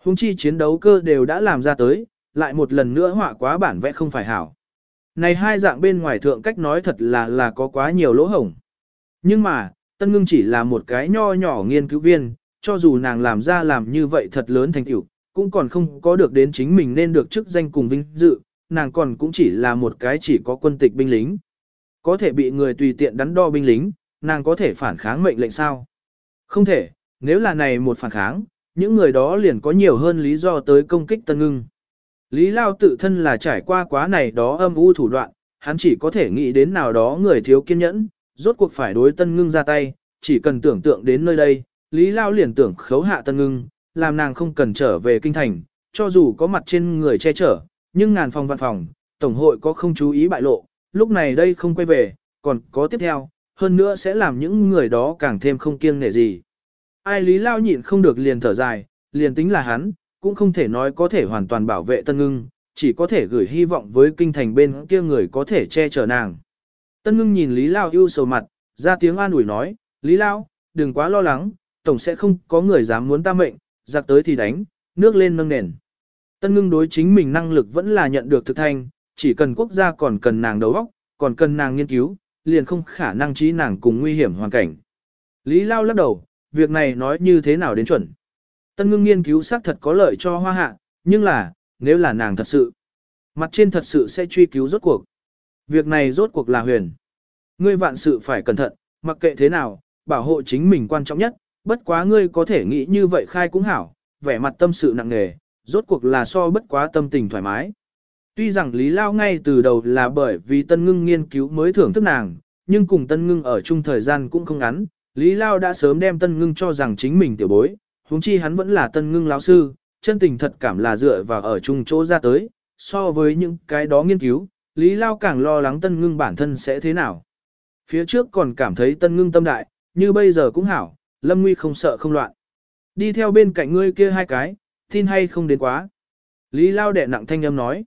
Hùng chi chiến đấu cơ đều đã làm ra tới, lại một lần nữa họa quá bản vẽ không phải hảo. Này hai dạng bên ngoài thượng cách nói thật là là có quá nhiều lỗ hổng. Nhưng mà, Tân Ngưng chỉ là một cái nho nhỏ nghiên cứu viên, cho dù nàng làm ra làm như vậy thật lớn thành tựu, cũng còn không có được đến chính mình nên được chức danh cùng vinh dự, nàng còn cũng chỉ là một cái chỉ có quân tịch binh lính. Có thể bị người tùy tiện đắn đo binh lính, nàng có thể phản kháng mệnh lệnh sao? Không thể, nếu là này một phản kháng, những người đó liền có nhiều hơn lý do tới công kích Tân Ngưng. Lý Lao tự thân là trải qua quá này đó âm u thủ đoạn, hắn chỉ có thể nghĩ đến nào đó người thiếu kiên nhẫn, rốt cuộc phải đối Tân Ngưng ra tay, chỉ cần tưởng tượng đến nơi đây, Lý Lao liền tưởng khấu hạ Tân Ngưng, làm nàng không cần trở về kinh thành, cho dù có mặt trên người che chở, nhưng ngàn phòng văn phòng, Tổng hội có không chú ý bại lộ, lúc này đây không quay về, còn có tiếp theo, hơn nữa sẽ làm những người đó càng thêm không kiêng nể gì. Ai Lý Lao nhịn không được liền thở dài, liền tính là hắn, cũng không thể nói có thể hoàn toàn bảo vệ Tân Ngưng, chỉ có thể gửi hy vọng với kinh thành bên kia người có thể che chở nàng. Tân Ngưng nhìn Lý Lao ưu sầu mặt, ra tiếng an ủi nói, Lý Lao, đừng quá lo lắng, tổng sẽ không có người dám muốn ta mệnh, giặc tới thì đánh, nước lên nâng nền. Tân Ngưng đối chính mình năng lực vẫn là nhận được thực thanh, chỉ cần quốc gia còn cần nàng đấu óc, còn cần nàng nghiên cứu, liền không khả năng trí nàng cùng nguy hiểm hoàn cảnh. Lý Lao lắc đầu, việc này nói như thế nào đến chuẩn. Tân ngưng nghiên cứu xác thật có lợi cho hoa hạ, nhưng là, nếu là nàng thật sự, mặt trên thật sự sẽ truy cứu rốt cuộc. Việc này rốt cuộc là huyền. Ngươi vạn sự phải cẩn thận, mặc kệ thế nào, bảo hộ chính mình quan trọng nhất, bất quá ngươi có thể nghĩ như vậy khai cũng hảo, vẻ mặt tâm sự nặng nề, rốt cuộc là so bất quá tâm tình thoải mái. Tuy rằng Lý Lao ngay từ đầu là bởi vì Tân Ngưng nghiên cứu mới thưởng thức nàng, nhưng cùng Tân Ngưng ở chung thời gian cũng không ngắn, Lý Lao đã sớm đem Tân Ngưng cho rằng chính mình tiểu bối, huống chi hắn vẫn là Tân Ngưng lão sư, chân tình thật cảm là dựa vào ở chung chỗ ra tới, so với những cái đó nghiên cứu, Lý Lao càng lo lắng Tân Ngưng bản thân sẽ thế nào. Phía trước còn cảm thấy Tân Ngưng tâm đại, như bây giờ cũng hảo, Lâm Nguy không sợ không loạn. Đi theo bên cạnh ngươi kia hai cái, tin hay không đến quá. Lý Lao đẻ nặng thanh âm nói.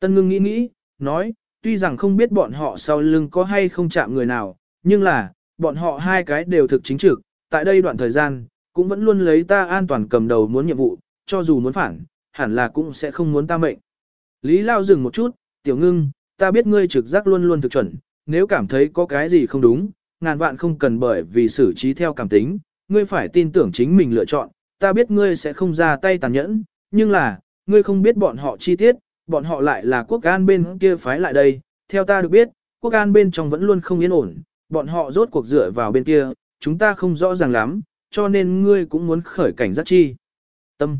Tân ngưng nghĩ nghĩ, nói, tuy rằng không biết bọn họ sau lưng có hay không chạm người nào, nhưng là, bọn họ hai cái đều thực chính trực, tại đây đoạn thời gian, cũng vẫn luôn lấy ta an toàn cầm đầu muốn nhiệm vụ, cho dù muốn phản, hẳn là cũng sẽ không muốn ta mệnh. Lý Lao dừng một chút, tiểu ngưng, ta biết ngươi trực giác luôn luôn thực chuẩn, nếu cảm thấy có cái gì không đúng, ngàn vạn không cần bởi vì xử trí theo cảm tính, ngươi phải tin tưởng chính mình lựa chọn, ta biết ngươi sẽ không ra tay tàn nhẫn, nhưng là, ngươi không biết bọn họ chi tiết, bọn họ lại là quốc an bên kia phái lại đây, theo ta được biết, quốc an bên trong vẫn luôn không yên ổn, bọn họ rốt cuộc dựa vào bên kia, chúng ta không rõ ràng lắm, cho nên ngươi cũng muốn khởi cảnh giác chi. Tâm.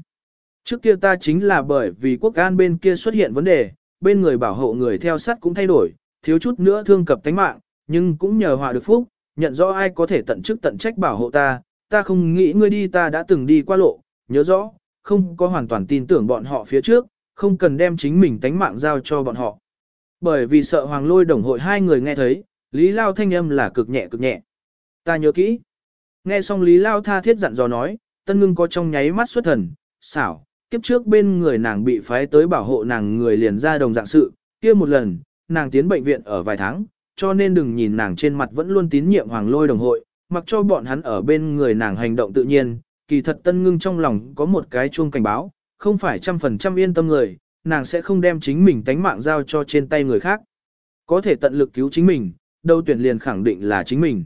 Trước kia ta chính là bởi vì quốc an bên kia xuất hiện vấn đề, bên người bảo hộ người theo sát cũng thay đổi, thiếu chút nữa thương cập tánh mạng, nhưng cũng nhờ họa được phúc, nhận rõ ai có thể tận chức tận trách bảo hộ ta, ta không nghĩ ngươi đi ta đã từng đi qua lộ, nhớ rõ, không có hoàn toàn tin tưởng bọn họ phía trước, không cần đem chính mình tánh mạng giao cho bọn họ. Bởi vì sợ hoàng lôi đồng hội hai người nghe thấy, Lý Lao thanh âm là cực nhẹ cực nhẹ. Ta nhớ kỹ. Nghe xong Lý Lao tha thiết dặn dò nói, tân ngưng có trong nháy mắt xuất thần, xảo, kiếp trước bên người nàng bị phái tới bảo hộ nàng người liền ra đồng dạng sự, kia một lần, nàng tiến bệnh viện ở vài tháng, cho nên đừng nhìn nàng trên mặt vẫn luôn tín nhiệm hoàng lôi đồng hội, mặc cho bọn hắn ở bên người nàng hành động tự nhiên, kỳ thật tân ngưng trong lòng có một cái chuông cảnh báo, không phải trăm phần trăm yên tâm người, nàng sẽ không đem chính mình tánh mạng giao cho trên tay người khác. Có thể tận lực cứu chính mình, đâu tuyển liền khẳng định là chính mình.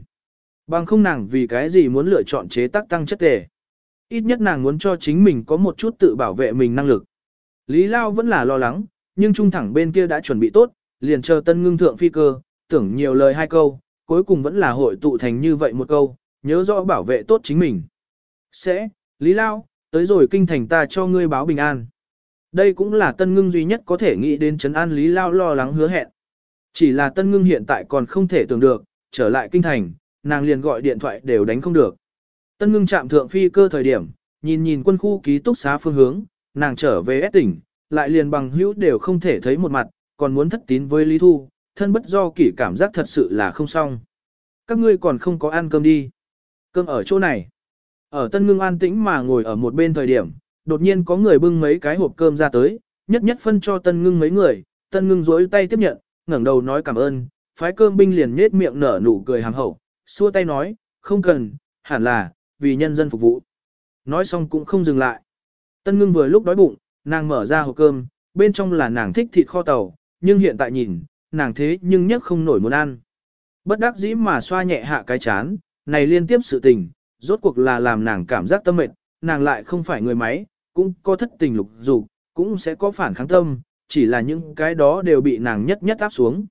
Bằng không nàng vì cái gì muốn lựa chọn chế tác tăng chất tề. Ít nhất nàng muốn cho chính mình có một chút tự bảo vệ mình năng lực. Lý Lao vẫn là lo lắng, nhưng trung thẳng bên kia đã chuẩn bị tốt, liền chờ tân ngưng thượng phi cơ, tưởng nhiều lời hai câu, cuối cùng vẫn là hội tụ thành như vậy một câu, nhớ rõ bảo vệ tốt chính mình. Sẽ, Lý Lao, tới rồi kinh thành ta cho ngươi báo bình an. Đây cũng là tân ngưng duy nhất có thể nghĩ đến trấn an Lý Lao lo lắng hứa hẹn. Chỉ là tân ngưng hiện tại còn không thể tưởng được, trở lại kinh thành, nàng liền gọi điện thoại đều đánh không được. Tân ngưng chạm thượng phi cơ thời điểm, nhìn nhìn quân khu ký túc xá phương hướng, nàng trở về S tỉnh, lại liền bằng hữu đều không thể thấy một mặt, còn muốn thất tín với Lý Thu, thân bất do kỷ cảm giác thật sự là không xong. Các ngươi còn không có ăn cơm đi. Cơm ở chỗ này. Ở Tân Ngưng an tĩnh mà ngồi ở một bên thời điểm, đột nhiên có người bưng mấy cái hộp cơm ra tới, nhất nhất phân cho Tân Ngưng mấy người, Tân Ngưng rối tay tiếp nhận, ngẩng đầu nói cảm ơn, phái cơm binh liền nết miệng nở nụ cười hàm hậu, xua tay nói, không cần, hẳn là, vì nhân dân phục vụ. Nói xong cũng không dừng lại. Tân Ngưng vừa lúc đói bụng, nàng mở ra hộp cơm, bên trong là nàng thích thịt kho tàu, nhưng hiện tại nhìn, nàng thế nhưng nhất không nổi muốn ăn. Bất đắc dĩ mà xoa nhẹ hạ cái chán, này liên tiếp sự tình, rốt cuộc là làm nàng cảm giác tâm mệt, nàng lại không phải người máy, cũng có thất tình lục dục, cũng sẽ có phản kháng tâm, chỉ là những cái đó đều bị nàng nhất nhất áp xuống.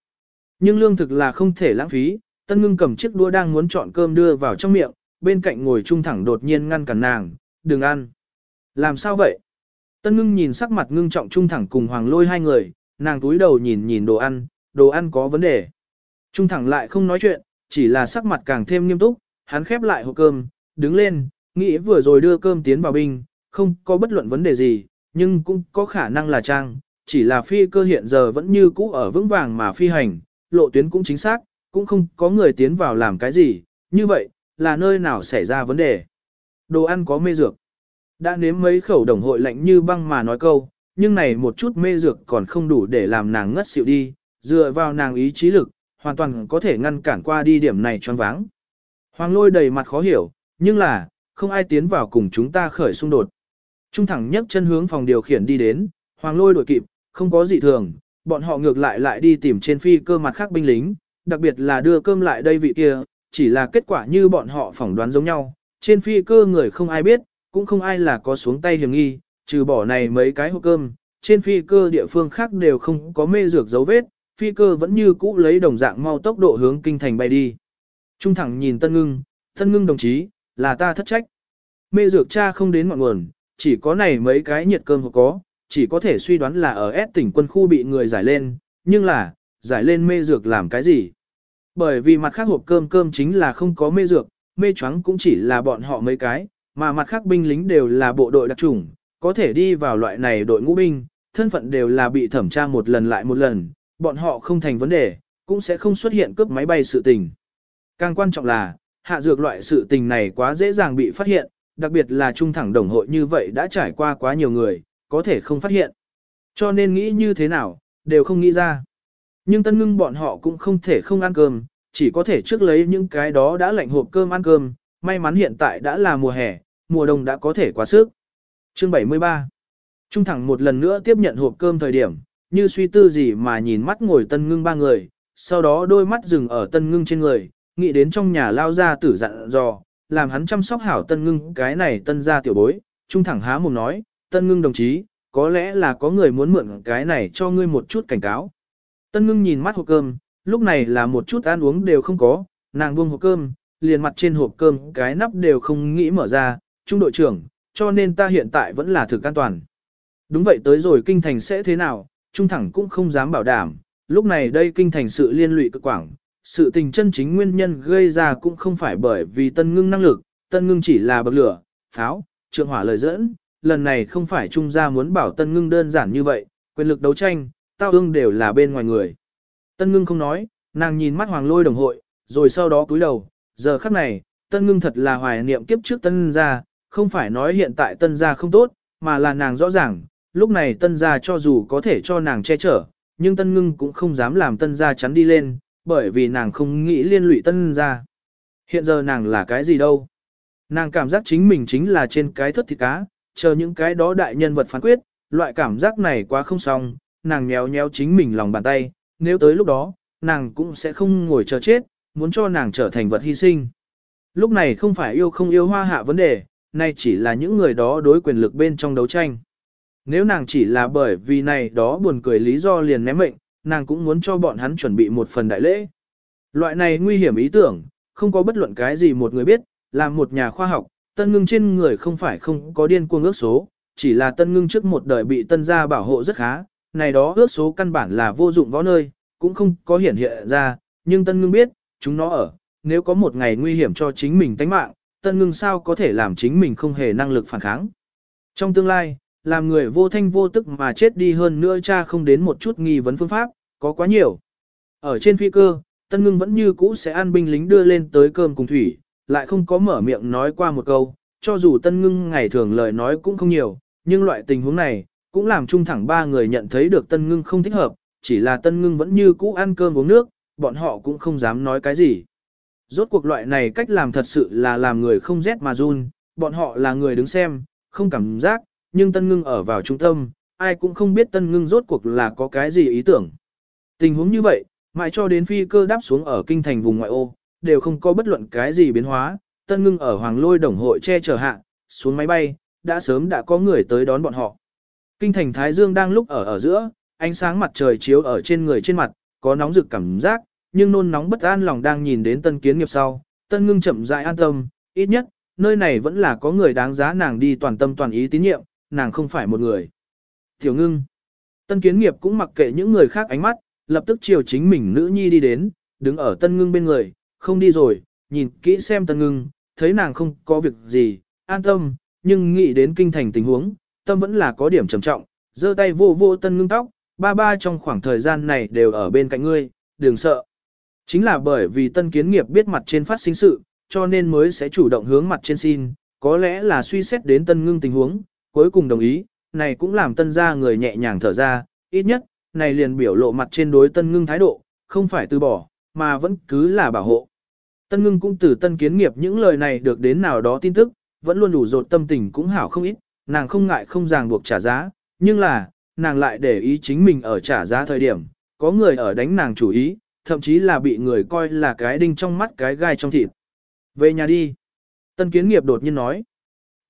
Nhưng lương thực là không thể lãng phí, tân ngưng cầm chiếc đũa đang muốn chọn cơm đưa vào trong miệng, bên cạnh ngồi trung thẳng đột nhiên ngăn cản nàng, đừng ăn. Làm sao vậy? Tân ngưng nhìn sắc mặt ngưng trọng trung thẳng cùng hoàng lôi hai người, nàng túi đầu nhìn nhìn đồ ăn, đồ ăn có vấn đề. Trung thẳng lại không nói chuyện, chỉ là sắc mặt càng thêm nghiêm túc, hắn khép lại hộp cơm, đứng lên, nghĩ vừa rồi đưa cơm tiến vào binh, không có bất luận vấn đề gì, nhưng cũng có khả năng là trang, chỉ là phi cơ hiện giờ vẫn như cũ ở vững vàng mà phi hành, lộ tuyến cũng chính xác, cũng không có người tiến vào làm cái gì, như vậy, là nơi nào xảy ra vấn đề. Đồ ăn có mê dược. Đã nếm mấy khẩu đồng hội lạnh như băng mà nói câu, nhưng này một chút mê dược còn không đủ để làm nàng ngất xỉu đi, dựa vào nàng ý chí lực, hoàn toàn có thể ngăn cản qua đi điểm này choáng váng. Hoàng lôi đầy mặt khó hiểu, nhưng là, không ai tiến vào cùng chúng ta khởi xung đột. Trung thẳng nhấc chân hướng phòng điều khiển đi đến, hoàng lôi đổi kịp, không có gì thường, bọn họ ngược lại lại đi tìm trên phi cơ mặt khác binh lính, đặc biệt là đưa cơm lại đây vị kia, chỉ là kết quả như bọn họ phỏng đoán giống nhau, trên phi cơ người không ai biết, cũng không ai là có xuống tay hiểm nghi, trừ bỏ này mấy cái hộp cơm, trên phi cơ địa phương khác đều không có mê dược dấu vết, phi cơ vẫn như cũ lấy đồng dạng mau tốc độ hướng kinh thành bay đi. Trung thẳng nhìn Tân Ngưng, Tân Ngưng đồng chí, là ta thất trách. Mê dược cha không đến ngọn nguồn, chỉ có này mấy cái nhiệt cơm hộp có, chỉ có thể suy đoán là ở S tỉnh quân khu bị người giải lên, nhưng là, giải lên mê dược làm cái gì? Bởi vì mặt khác hộp cơm cơm chính là không có mê dược, mê choáng cũng chỉ là bọn họ mấy cái, mà mặt khác binh lính đều là bộ đội đặc chủng, có thể đi vào loại này đội ngũ binh, thân phận đều là bị thẩm tra một lần lại một lần, bọn họ không thành vấn đề, cũng sẽ không xuất hiện cướp máy bay sự tình. Càng quan trọng là, hạ dược loại sự tình này quá dễ dàng bị phát hiện, đặc biệt là trung thẳng đồng hội như vậy đã trải qua quá nhiều người, có thể không phát hiện. Cho nên nghĩ như thế nào, đều không nghĩ ra. Nhưng tân ngưng bọn họ cũng không thể không ăn cơm, chỉ có thể trước lấy những cái đó đã lạnh hộp cơm ăn cơm, may mắn hiện tại đã là mùa hè, mùa đông đã có thể quá sức. Chương 73 Trung thẳng một lần nữa tiếp nhận hộp cơm thời điểm, như suy tư gì mà nhìn mắt ngồi tân ngưng ba người, sau đó đôi mắt dừng ở tân ngưng trên người, nghĩ đến trong nhà lao ra tử dặn dò, làm hắn chăm sóc hảo tân ngưng cái này tân ra tiểu bối, trung thẳng há mồm nói, tân ngưng đồng chí, có lẽ là có người muốn mượn cái này cho ngươi một chút cảnh cáo. Tân ngưng nhìn mắt hộp cơm, lúc này là một chút ăn uống đều không có, nàng buông hộp cơm, liền mặt trên hộp cơm cái nắp đều không nghĩ mở ra, trung đội trưởng, cho nên ta hiện tại vẫn là thực an toàn. Đúng vậy tới rồi kinh thành sẽ thế nào, trung thẳng cũng không dám bảo đảm, lúc này đây kinh thành sự liên lụy cực quảng, sự tình chân chính nguyên nhân gây ra cũng không phải bởi vì tân ngưng năng lực, tân ngưng chỉ là bậc lửa, pháo, trượng hỏa lời dẫn, lần này không phải trung gia muốn bảo tân ngưng đơn giản như vậy, quyền lực đấu tranh, tao ương đều là bên ngoài người. Tân ngưng không nói, nàng nhìn mắt hoàng lôi đồng hội, rồi sau đó cúi đầu, giờ khắc này, tân ngưng thật là hoài niệm kiếp trước tân gia, không phải nói hiện tại tân gia không tốt, mà là nàng rõ ràng, lúc này tân gia cho dù có thể cho nàng che chở, nhưng tân ngưng cũng không dám làm tân gia chắn đi lên, bởi vì nàng không nghĩ liên lụy tân gia. Hiện giờ nàng là cái gì đâu? Nàng cảm giác chính mình chính là trên cái thất thịt cá, chờ những cái đó đại nhân vật phán quyết, loại cảm giác này quá không xong, nàng nhéo nhéo chính mình lòng bàn tay, nếu tới lúc đó, nàng cũng sẽ không ngồi chờ chết, muốn cho nàng trở thành vật hy sinh. Lúc này không phải yêu không yêu hoa hạ vấn đề, nay chỉ là những người đó đối quyền lực bên trong đấu tranh. Nếu nàng chỉ là bởi vì này đó buồn cười lý do liền ném mệnh, nàng cũng muốn cho bọn hắn chuẩn bị một phần đại lễ. Loại này nguy hiểm ý tưởng, không có bất luận cái gì một người biết, là một nhà khoa học, tân ngưng trên người không phải không có điên cuồng ước số, chỉ là tân ngưng trước một đời bị tân gia bảo hộ rất khá, này đó ước số căn bản là vô dụng võ nơi, cũng không có hiển hiện ra, nhưng tân ngưng biết, chúng nó ở, nếu có một ngày nguy hiểm cho chính mình tánh mạng, tân ngưng sao có thể làm chính mình không hề năng lực phản kháng. Trong tương lai, làm người vô thanh vô tức mà chết đi hơn nữa cha không đến một chút nghi vấn phương pháp, có quá nhiều. Ở trên phi cơ, Tân Ngưng vẫn như cũ sẽ ăn binh lính đưa lên tới cơm cùng thủy, lại không có mở miệng nói qua một câu, cho dù Tân Ngưng ngày thường lời nói cũng không nhiều, nhưng loại tình huống này, cũng làm chung thẳng ba người nhận thấy được Tân Ngưng không thích hợp, chỉ là Tân Ngưng vẫn như cũ ăn cơm uống nước, bọn họ cũng không dám nói cái gì. Rốt cuộc loại này cách làm thật sự là làm người không rét mà run, bọn họ là người đứng xem, không cảm giác, nhưng Tân Ngưng ở vào trung tâm, ai cũng không biết Tân Ngưng rốt cuộc là có cái gì ý tưởng. Tình huống như vậy, mãi cho đến phi cơ đáp xuống ở kinh thành vùng ngoại ô, đều không có bất luận cái gì biến hóa, Tân Ngưng ở Hoàng Lôi Đồng hội che chở hạ, xuống máy bay, đã sớm đã có người tới đón bọn họ. Kinh thành Thái Dương đang lúc ở ở giữa, ánh sáng mặt trời chiếu ở trên người trên mặt, có nóng rực cảm giác, nhưng nôn nóng bất an lòng đang nhìn đến tân kiến nghiệp sau, tân ngưng chậm rãi an tâm, ít nhất, nơi này vẫn là có người đáng giá nàng đi toàn tâm toàn ý tín nhiệm, nàng không phải một người. Tiểu ngưng, tân kiến nghiệp cũng mặc kệ những người khác ánh mắt, lập tức chiều chính mình nữ nhi đi đến, đứng ở tân ngưng bên người, không đi rồi, nhìn kỹ xem tân ngưng, thấy nàng không có việc gì, an tâm, nhưng nghĩ đến kinh thành tình huống, tâm vẫn là có điểm trầm trọng, giơ tay vô vô tân ngưng tóc, ba ba trong khoảng thời gian này đều ở bên cạnh ngươi, đừng sợ. Chính là bởi vì tân kiến nghiệp biết mặt trên phát sinh sự, cho nên mới sẽ chủ động hướng mặt trên xin, có lẽ là suy xét đến tân ngưng tình huống, cuối cùng đồng ý, này cũng làm tân gia người nhẹ nhàng thở ra, ít nhất, này liền biểu lộ mặt trên đối tân ngưng thái độ, không phải từ bỏ, mà vẫn cứ là bảo hộ. Tân ngưng cũng từ tân kiến nghiệp những lời này được đến nào đó tin tức, vẫn luôn đủ rột tâm tình cũng hảo không ít, nàng không ngại không ràng buộc trả giá, nhưng là, nàng lại để ý chính mình ở trả giá thời điểm, có người ở đánh nàng chủ ý, thậm chí là bị người coi là cái đinh trong mắt cái gai trong thịt. Về nhà đi. Tân kiến nghiệp đột nhiên nói.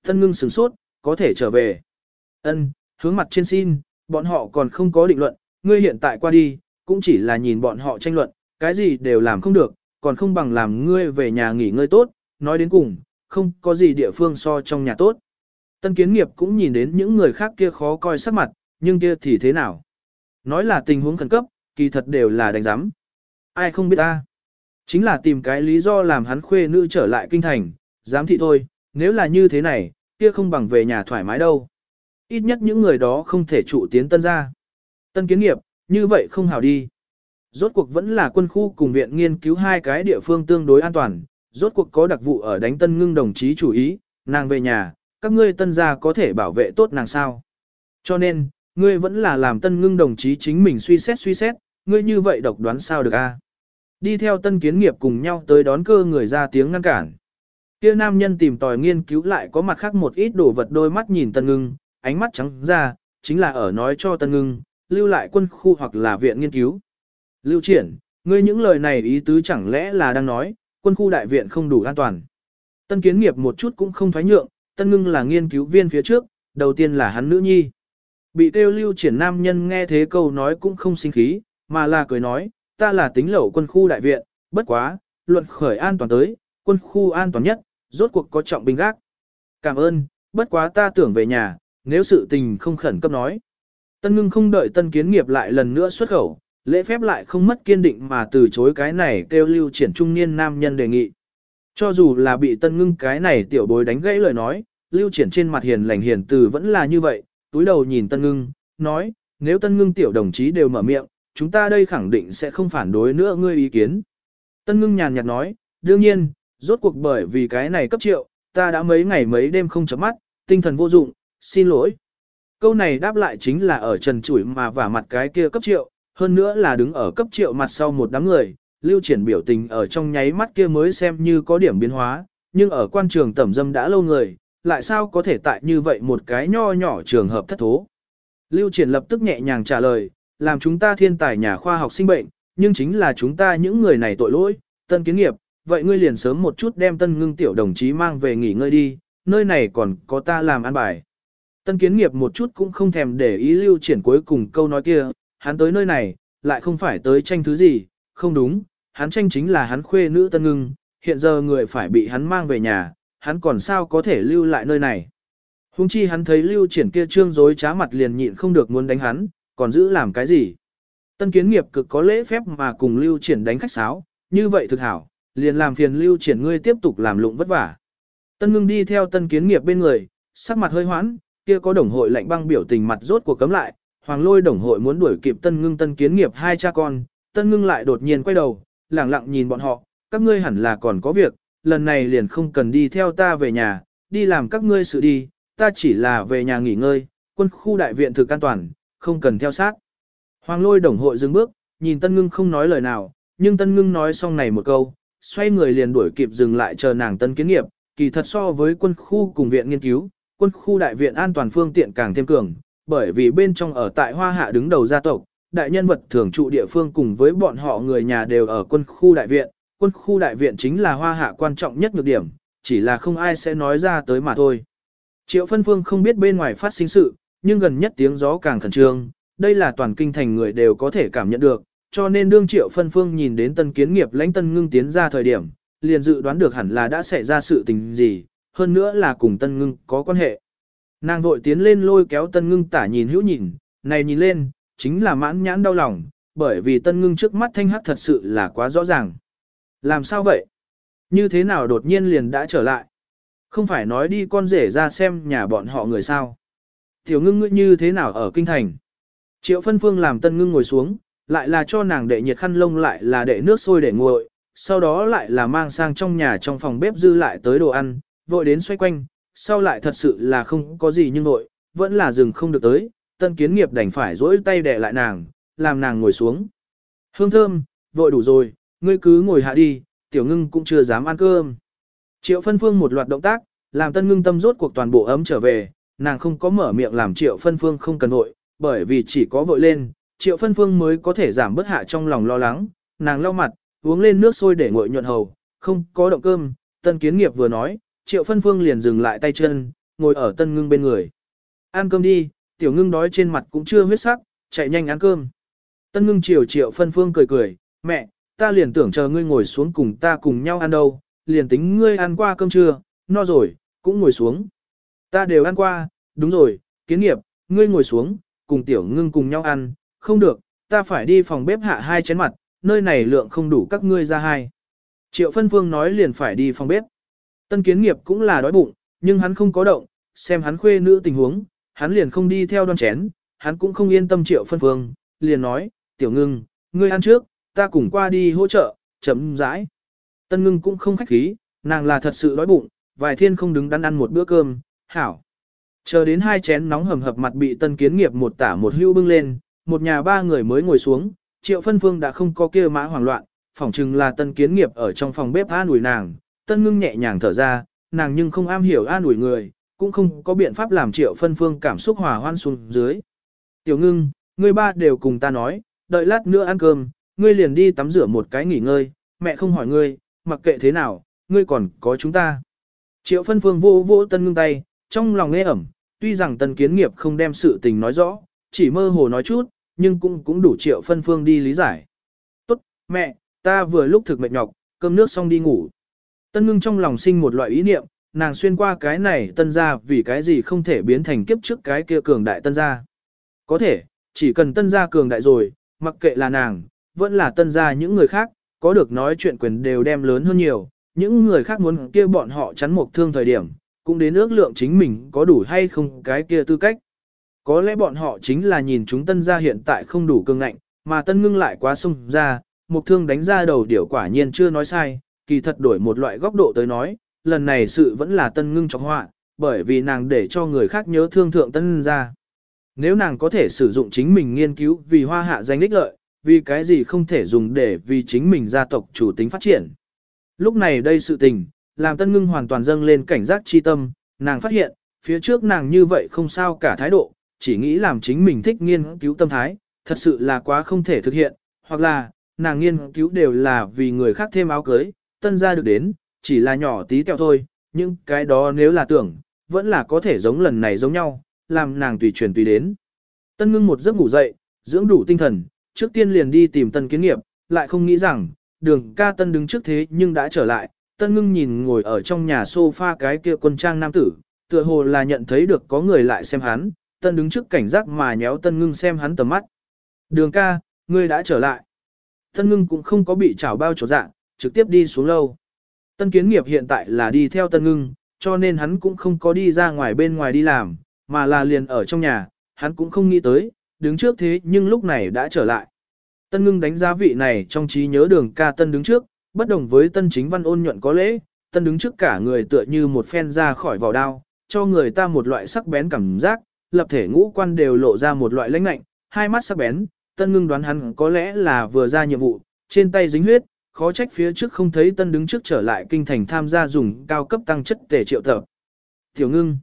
Tân ngưng sửng sốt, có thể trở về. Ân, hướng mặt trên xin, bọn họ còn không có định luận, ngươi hiện tại qua đi, cũng chỉ là nhìn bọn họ tranh luận, cái gì đều làm không được, còn không bằng làm ngươi về nhà nghỉ ngơi tốt, nói đến cùng, không có gì địa phương so trong nhà tốt. Tân kiến nghiệp cũng nhìn đến những người khác kia khó coi sắc mặt, nhưng kia thì thế nào? Nói là tình huống khẩn cấp, kỳ thật đều là đánh giám. Ai không biết ta? Chính là tìm cái lý do làm hắn khuê nữ trở lại kinh thành, giám thị thôi, nếu là như thế này, kia không bằng về nhà thoải mái đâu. Ít nhất những người đó không thể trụ tiến tân ra. Tân kiến nghiệp, như vậy không hào đi. Rốt cuộc vẫn là quân khu cùng viện nghiên cứu hai cái địa phương tương đối an toàn, rốt cuộc có đặc vụ ở đánh tân ngưng đồng chí chủ ý, nàng về nhà, các ngươi tân gia có thể bảo vệ tốt nàng sao. Cho nên, ngươi vẫn là làm tân ngưng đồng chí chính mình suy xét suy xét, ngươi như vậy độc đoán sao được a? Đi theo tân kiến nghiệp cùng nhau tới đón cơ người ra tiếng ngăn cản. Kia nam nhân tìm tòi nghiên cứu lại có mặt khác một ít đồ vật đôi mắt nhìn tân ngưng, ánh mắt trắng ra, chính là ở nói cho tân ngưng, lưu lại quân khu hoặc là viện nghiên cứu. Lưu triển, ngươi những lời này ý tứ chẳng lẽ là đang nói, quân khu đại viện không đủ an toàn. Tân kiến nghiệp một chút cũng không thoái nhượng, tân ngưng là nghiên cứu viên phía trước, đầu tiên là hắn nữ nhi. Bị tiêu lưu triển nam nhân nghe thế câu nói cũng không sinh khí, mà là cười nói, ta là tính lẩu quân khu đại viện, bất quá, luận khởi an toàn tới, quân khu an toàn nhất, rốt cuộc có trọng binh gác. Cảm ơn, bất quá ta tưởng về nhà, nếu sự tình không khẩn cấp nói. Tân ngưng không đợi tân kiến nghiệp lại lần nữa xuất khẩu, lễ phép lại không mất kiên định mà từ chối cái này kêu lưu triển trung niên nam nhân đề nghị. Cho dù là bị tân ngưng cái này tiểu bối đánh gãy lời nói, lưu triển trên mặt hiền lành hiền từ vẫn là như vậy, túi đầu nhìn tân ngưng, nói, nếu tân ngưng tiểu đồng chí đều mở miệng, chúng ta đây khẳng định sẽ không phản đối nữa ngươi ý kiến. Tân ngưng nhàn nhạt nói, đương nhiên, rốt cuộc bởi vì cái này cấp triệu, ta đã mấy ngày mấy đêm không chấm mắt, tinh thần vô dụng, xin lỗi. Câu này đáp lại chính là ở trần chủi mà vả mặt cái kia cấp triệu, hơn nữa là đứng ở cấp triệu mặt sau một đám người, lưu triển biểu tình ở trong nháy mắt kia mới xem như có điểm biến hóa, nhưng ở quan trường tẩm dâm đã lâu người, lại sao có thể tại như vậy một cái nho nhỏ trường hợp thất thố. Lưu triển lập tức nhẹ nhàng trả lời, làm chúng ta thiên tài nhà khoa học sinh bệnh, nhưng chính là chúng ta những người này tội lỗi, tân kiến nghiệp, vậy ngươi liền sớm một chút đem tân ngưng tiểu đồng chí mang về nghỉ ngơi đi, nơi này còn có ta làm ăn bài. Tân kiến nghiệp một chút cũng không thèm để ý lưu triển cuối cùng câu nói kia, hắn tới nơi này, lại không phải tới tranh thứ gì, không đúng, hắn tranh chính là hắn khuê nữ tân ngưng, hiện giờ người phải bị hắn mang về nhà, hắn còn sao có thể lưu lại nơi này. Hùng chi hắn thấy lưu triển kia trương dối trá mặt liền nhịn không được muốn đánh hắn, còn giữ làm cái gì. Tân kiến nghiệp cực có lễ phép mà cùng lưu triển đánh khách sáo, như vậy thực hảo, liền làm phiền lưu triển ngươi tiếp tục làm lụng vất vả. Tân ngưng đi theo tân kiến nghiệp bên người, sắc mặt hơi hoãn, kia có đồng hội lạnh băng biểu tình mặt rốt cuộc cấm lại, hoàng lôi đồng hội muốn đuổi kịp tân ngưng tân kiến nghiệp hai cha con, tân ngưng lại đột nhiên quay đầu, lẳng lặng nhìn bọn họ, các ngươi hẳn là còn có việc, lần này liền không cần đi theo ta về nhà, đi làm các ngươi sự đi, ta chỉ là về nhà nghỉ ngơi, quân khu đại viện thực an toàn, không cần theo sát. Hoàng lôi đồng hội dừng bước, nhìn tân ngưng không nói lời nào, nhưng tân ngưng nói xong này một câu, xoay người liền đuổi kịp dừng lại chờ nàng tân kiến nghiệp, kỳ thật so với quân khu cùng viện nghiên cứu, quân khu đại viện an toàn phương tiện càng thêm cường, bởi vì bên trong ở tại Hoa Hạ đứng đầu gia tộc, đại nhân vật thường trụ địa phương cùng với bọn họ người nhà đều ở quân khu đại viện, quân khu đại viện chính là Hoa Hạ quan trọng nhất nhược điểm, chỉ là không ai sẽ nói ra tới mà thôi. Triệu Phân Phương không biết bên ngoài phát sinh sự, nhưng gần nhất tiếng gió càng khẩn trương, đây là toàn kinh thành người đều có thể cảm nhận được, cho nên đương Triệu Phân Phương nhìn đến tân kiến nghiệp lãnh tân ngưng tiến ra thời điểm, liền dự đoán được hẳn là đã xảy ra sự tình gì, hơn nữa là cùng tân ngưng có quan hệ. Nàng vội tiến lên lôi kéo tân ngưng tả nhìn hữu nhìn, này nhìn lên, chính là mãn nhãn đau lòng, bởi vì tân ngưng trước mắt thanh hắc thật sự là quá rõ ràng. Làm sao vậy? Như thế nào đột nhiên liền đã trở lại? Không phải nói đi con rể ra xem nhà bọn họ người sao? Tiểu ngưng ngươi như thế nào ở kinh thành? Triệu phân phương làm tân ngưng ngồi xuống, lại là cho nàng đệ nhiệt khăn lông lại là đệ nước sôi để nguội, sau đó lại là mang sang trong nhà trong phòng bếp dư lại tới đồ ăn, vội đến xoay quanh, sau lại thật sự là không có gì nhưng nội vẫn là dừng không được tới, tân kiến nghiệp đành phải rỗi tay đè lại nàng, làm nàng ngồi xuống. Hương thơm, vội đủ rồi, ngươi cứ ngồi hạ đi, tiểu ngưng cũng chưa dám ăn cơm. Triệu phân phương một loạt động tác, làm tân ngưng tâm rốt cuộc toàn bộ ấm trở về, nàng không có mở miệng làm triệu phân phương không cần vội, bởi vì chỉ có vội lên, triệu phân phương mới có thể giảm bớt hạ trong lòng lo lắng, nàng lau mặt, uống lên nước sôi để nguội nhuận hầu, không có động cơm, tân kiến nghiệp vừa nói, triệu phân phương liền dừng lại tay chân, ngồi ở tân ngưng bên người. Ăn cơm đi, tiểu ngưng đói trên mặt cũng chưa huyết sắc, chạy nhanh ăn cơm. Tân ngưng chiều triệu phân phương cười cười, mẹ, ta liền tưởng chờ ngươi ngồi xuống cùng ta cùng nhau ăn đâu, liền tính ngươi ăn qua cơm trưa, no rồi, cũng ngồi xuống. Ta đều ăn qua, đúng rồi, kiến nghiệp, ngươi ngồi xuống, cùng tiểu ngưng cùng nhau ăn, không được, ta phải đi phòng bếp hạ hai chén mặt, nơi này lượng không đủ các ngươi ra hai. Triệu phân phương nói liền phải đi phòng bếp. Tân kiến nghiệp cũng là đói bụng, nhưng hắn không có động, xem hắn khuê nữ tình huống, hắn liền không đi theo đoan chén, hắn cũng không yên tâm triệu phân phương, liền nói, tiểu ngưng, ngươi ăn trước, ta cùng qua đi hỗ trợ, chấm rãi. Tân ngưng cũng không khách khí, nàng là thật sự đói bụng, vài thiên không đứng đắn ăn một bữa cơm, hảo. Chờ đến hai chén nóng hầm hập mặt bị tân kiến nghiệp một tả một hưu bưng lên, một nhà ba người mới ngồi xuống, triệu phân phương đã không có kia mã hoảng loạn, phỏng chừng là tân kiến nghiệp ở trong phòng bếp an ủi nàng, tân ngưng nhẹ nhàng thở ra, nàng nhưng không am hiểu an ủi người, cũng không có biện pháp làm triệu phân phương cảm xúc hòa hoan xuống dưới. Tiểu ngưng, ngươi ba đều cùng ta nói, đợi lát nữa ăn cơm, ngươi liền đi tắm rửa một cái nghỉ ngơi, mẹ không hỏi ngươi, mặc kệ thế nào, ngươi còn có chúng ta. Triệu phân phương vô vô tân ngưng tay, trong lòng nghe ẩm, tuy rằng tân kiến nghiệp không đem sự tình nói rõ, chỉ mơ hồ nói chút, nhưng cũng cũng đủ triệu phân phương đi lý giải. Tốt, mẹ, ta vừa lúc thực mệt nhọc, cơm nước xong đi ngủ. Tân ngưng trong lòng sinh một loại ý niệm, nàng xuyên qua cái này tân gia vì cái gì không thể biến thành kiếp trước cái kia cường đại tân gia. Có thể, chỉ cần tân gia cường đại rồi, mặc kệ là nàng, vẫn là tân gia những người khác, có được nói chuyện quyền đều đem lớn hơn nhiều, những người khác muốn kia bọn họ chắn một thương thời điểm, cũng đến ước lượng chính mình có đủ hay không cái kia tư cách. Có lẽ bọn họ chính là nhìn chúng tân gia hiện tại không đủ cường ngạnh, mà tân ngưng lại quá sung ra, một thương đánh ra đầu điểu quả nhiên chưa nói sai, kỳ thật đổi một loại góc độ tới nói, lần này sự vẫn là tân ngưng trong họa, bởi vì nàng để cho người khác nhớ thương thượng tân gia. Nếu nàng có thể sử dụng chính mình nghiên cứu vì hoa hạ danh đích lợi, vì cái gì không thể dùng để vì chính mình gia tộc chủ tính phát triển. Lúc này đây sự tình, làm tân ngưng hoàn toàn dâng lên cảnh giác chi tâm, nàng phát hiện, phía trước nàng như vậy không sao cả thái độ, chỉ nghĩ làm chính mình thích nghiên cứu tâm thái, thật sự là quá không thể thực hiện, hoặc là, nàng nghiên cứu đều là vì người khác thêm áo cưới, tân gia được đến, chỉ là nhỏ tí tẹo thôi, nhưng cái đó nếu là tưởng, vẫn là có thể giống lần này giống nhau, làm nàng tùy truyền tùy đến. Tân ngưng một giấc ngủ dậy, dưỡng đủ tinh thần, trước tiên liền đi tìm tân kiến nghiệp, lại không nghĩ rằng, đường ca tân đứng trước thế nhưng đã trở lại, tân ngưng nhìn ngồi ở trong nhà sofa cái kia quân trang nam tử, tựa hồ là nhận thấy được có người lại xem hắn, tân đứng trước cảnh giác mà nhéo tân ngưng xem hắn tầm mắt. Đường ca, ngươi đã trở lại. Tân ngưng cũng không có bị trảo bao chỗ dạng, trực tiếp đi xuống lâu. Tân kiến nghiệp hiện tại là đi theo tân ngưng, cho nên hắn cũng không có đi ra ngoài bên ngoài đi làm, mà là liền ở trong nhà, hắn cũng không nghĩ tới, đứng trước thế nhưng lúc này đã trở lại. Tân ngưng đánh giá vị này trong trí nhớ đường ca tân đứng trước, bất đồng với tân chính văn ôn nhuận có lễ, tân đứng trước cả người tựa như một phen ra khỏi vỏ đao, cho người ta một loại sắc bén cảm giác, lập thể ngũ quan đều lộ ra một loại lãnh lạnh, hai mắt sắc bén, tân ngưng đoán hắn có lẽ là vừa ra nhiệm vụ, trên tay dính huyết, khó trách phía trước không thấy tân đứng trước trở lại kinh thành tham gia dùng cao cấp tăng chất tể triệu tập. Tiểu ngưng,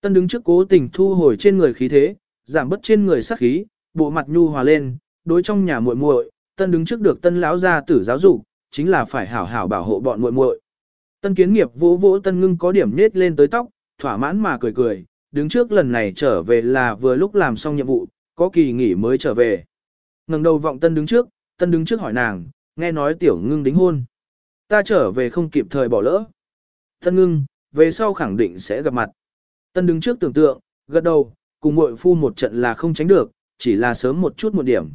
tân đứng trước cố tình thu hồi trên người khí thế, giảm bớt trên người sắc khí, bộ mặt nhu hòa lên, đối trong nhà muội muội, tân đứng trước được tân lão gia tử giáo dục, chính là phải hảo hảo bảo hộ bọn muội muội. Tân kiến nghiệp vỗ vỗ tân ngưng có điểm nết lên tới tóc, thỏa mãn mà cười cười, đứng trước lần này trở về là vừa lúc làm xong nhiệm vụ, có kỳ nghỉ mới trở về. ngẩng đầu vọng tân đứng trước, tân đứng trước hỏi nàng, nghe nói tiểu ngưng đính hôn. Ta trở về không kịp thời bỏ lỡ. Tân ngưng, về sau khẳng định sẽ gặp mặt. Tân đứng trước tưởng tượng, gật đầu, cùng muội phu một trận là không tránh được, chỉ là sớm một chút một điểm.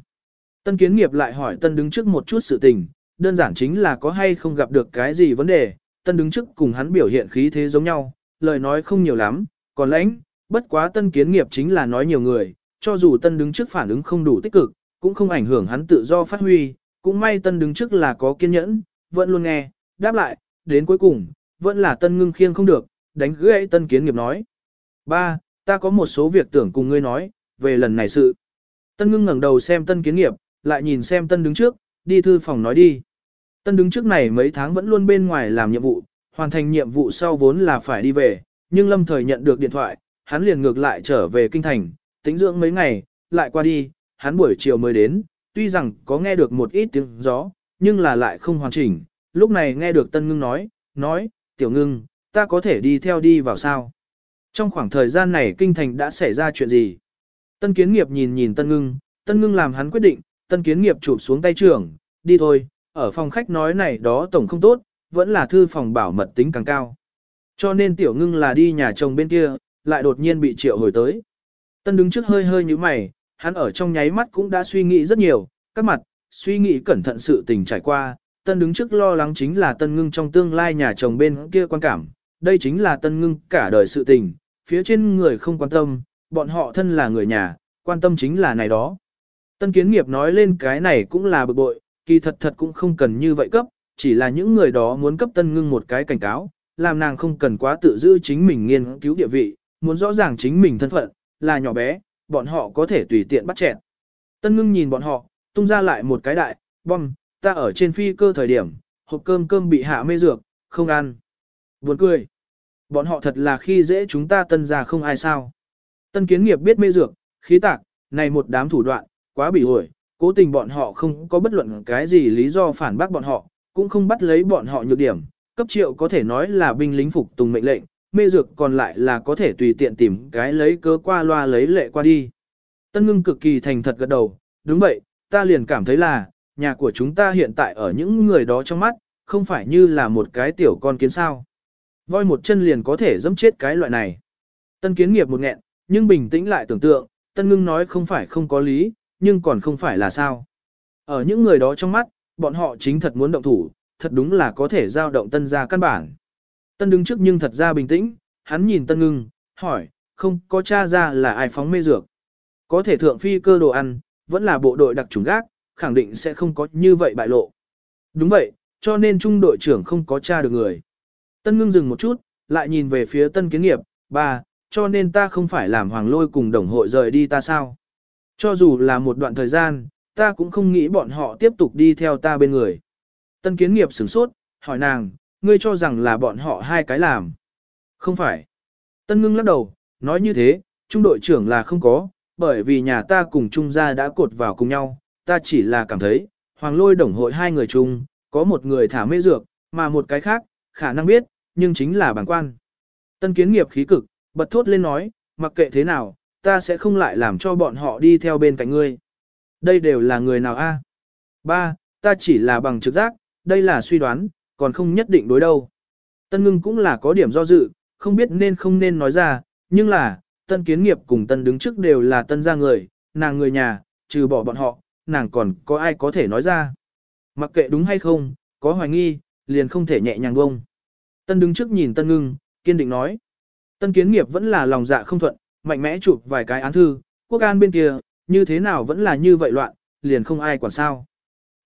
Tân kiến nghiệp lại hỏi tân đứng trước một chút sự tình, đơn giản chính là có hay không gặp được cái gì vấn đề, tân đứng trước cùng hắn biểu hiện khí thế giống nhau, lời nói không nhiều lắm, còn lãnh, bất quá tân kiến nghiệp chính là nói nhiều người, cho dù tân đứng trước phản ứng không đủ tích cực, cũng không ảnh hưởng hắn tự do phát huy, cũng may tân đứng trước là có kiên nhẫn, vẫn luôn nghe, đáp lại, đến cuối cùng, vẫn là tân ngưng khiêng không được, đánh gãy tân kiến nghiệp nói. Ba, ta có một số việc tưởng cùng ngươi nói, về lần này sự. Tân ngưng ngẩng đầu xem tân kiến nghiệp, lại nhìn xem tân đứng trước, đi thư phòng nói đi. Tân đứng trước này mấy tháng vẫn luôn bên ngoài làm nhiệm vụ, hoàn thành nhiệm vụ sau vốn là phải đi về, nhưng lâm thời nhận được điện thoại, hắn liền ngược lại trở về kinh thành, tính dưỡng mấy ngày, lại qua đi, hắn buổi chiều mới đến, tuy rằng có nghe được một ít tiếng gió, nhưng là lại không hoàn chỉnh, lúc này nghe được tân ngưng nói, nói, tiểu ngưng, ta có thể đi theo đi vào sao. Trong khoảng thời gian này kinh thành đã xảy ra chuyện gì? Tân kiến nghiệp nhìn nhìn tân ngưng, tân ngưng làm hắn quyết định, tân kiến nghiệp chụp xuống tay trưởng, đi thôi, ở phòng khách nói này đó tổng không tốt, vẫn là thư phòng bảo mật tính càng cao. Cho nên tiểu ngưng là đi nhà chồng bên kia, lại đột nhiên bị triệu hồi tới. Tân đứng trước hơi hơi như mày, hắn ở trong nháy mắt cũng đã suy nghĩ rất nhiều, các mặt, suy nghĩ cẩn thận sự tình trải qua. Tân đứng trước lo lắng chính là tân ngưng trong tương lai nhà chồng bên kia quan cảm, đây chính là tân ngưng cả đời sự tình, phía trên người không quan tâm, bọn họ thân là người nhà, quan tâm chính là này đó. Tân kiến nghiệp nói lên cái này cũng là bực bội, kỳ thật thật cũng không cần như vậy cấp, chỉ là những người đó muốn cấp tân ngưng một cái cảnh cáo, làm nàng không cần quá tự giữ chính mình nghiên cứu địa vị, muốn rõ ràng chính mình thân phận, là nhỏ bé, bọn họ có thể tùy tiện bắt chẹn. Tân ngưng nhìn bọn họ, tung ra lại một cái đại, bom, ta ở trên phi cơ thời điểm, hộp cơm cơm bị hạ mê dược, không ăn. Buồn cười. Bọn họ thật là khi dễ chúng ta tân ra không ai sao. Tân kiến nghiệp biết mê dược, khí tạc, này một đám thủ đoạn, quá bị ổi, cố tình bọn họ không có bất luận cái gì lý do phản bác bọn họ, cũng không bắt lấy bọn họ nhược điểm, cấp triệu có thể nói là binh lính phục tùng mệnh lệnh, mê dược còn lại là có thể tùy tiện tìm cái lấy cơ qua loa lấy lệ qua đi. Tân ngưng cực kỳ thành thật gật đầu, đúng vậy, ta liền cảm thấy là, nhà của chúng ta hiện tại ở những người đó trong mắt, không phải như là một cái tiểu con kiến sao. Voi một chân liền có thể dẫm chết cái loại này. Tân kiến nghiệp một nghẹn, nhưng bình tĩnh lại tưởng tượng, tân ngưng nói không phải không có lý, nhưng còn không phải là sao. Ở những người đó trong mắt, bọn họ chính thật muốn động thủ, thật đúng là có thể giao động tân ra căn bản. Tân đứng trước nhưng thật ra bình tĩnh, hắn nhìn tân ngưng, hỏi, không có cha ra là ai phóng mê dược. Có thể thượng phi cơ đồ ăn, vẫn là bộ đội đặc trùng gác, khẳng định sẽ không có như vậy bại lộ. Đúng vậy, cho nên trung đội trưởng không có cha được người. Tân ngưng dừng một chút, lại nhìn về phía tân kiến nghiệp, ba, cho nên ta không phải làm hoàng lôi cùng đồng hội rời đi ta sao. Cho dù là một đoạn thời gian, ta cũng không nghĩ bọn họ tiếp tục đi theo ta bên người. Tân kiến nghiệp sửng sốt, hỏi nàng, ngươi cho rằng là bọn họ hai cái làm. Không phải. Tân ngưng lắc đầu, nói như thế, trung đội trưởng là không có, bởi vì nhà ta cùng trung gia đã cột vào cùng nhau, ta chỉ là cảm thấy, hoàng lôi đồng hội hai người chung, có một người thả mê dược, mà một cái khác, khả năng biết, nhưng chính là bản quan. Tân kiến nghiệp khí cực, bật thốt lên nói, mặc kệ thế nào, ta sẽ không lại làm cho bọn họ đi theo bên cạnh ngươi. Đây đều là người nào a? Ba, ta chỉ là bằng trực giác, đây là suy đoán, còn không nhất định đối đâu. Tân ngưng cũng là có điểm do dự, không biết nên không nên nói ra, nhưng là, tân kiến nghiệp cùng tân đứng trước đều là tân gia người, nàng người nhà, trừ bỏ bọn họ, nàng còn có ai có thể nói ra. Mặc kệ đúng hay không, có hoài nghi, liền không thể nhẹ nhàng bông. Tân đứng trước nhìn tân ngưng, kiên định nói. Tân kiến nghiệp vẫn là lòng dạ không thuận, mạnh mẽ chụp vài cái án thư, quốc an bên kia, như thế nào vẫn là như vậy loạn, liền không ai quản sao.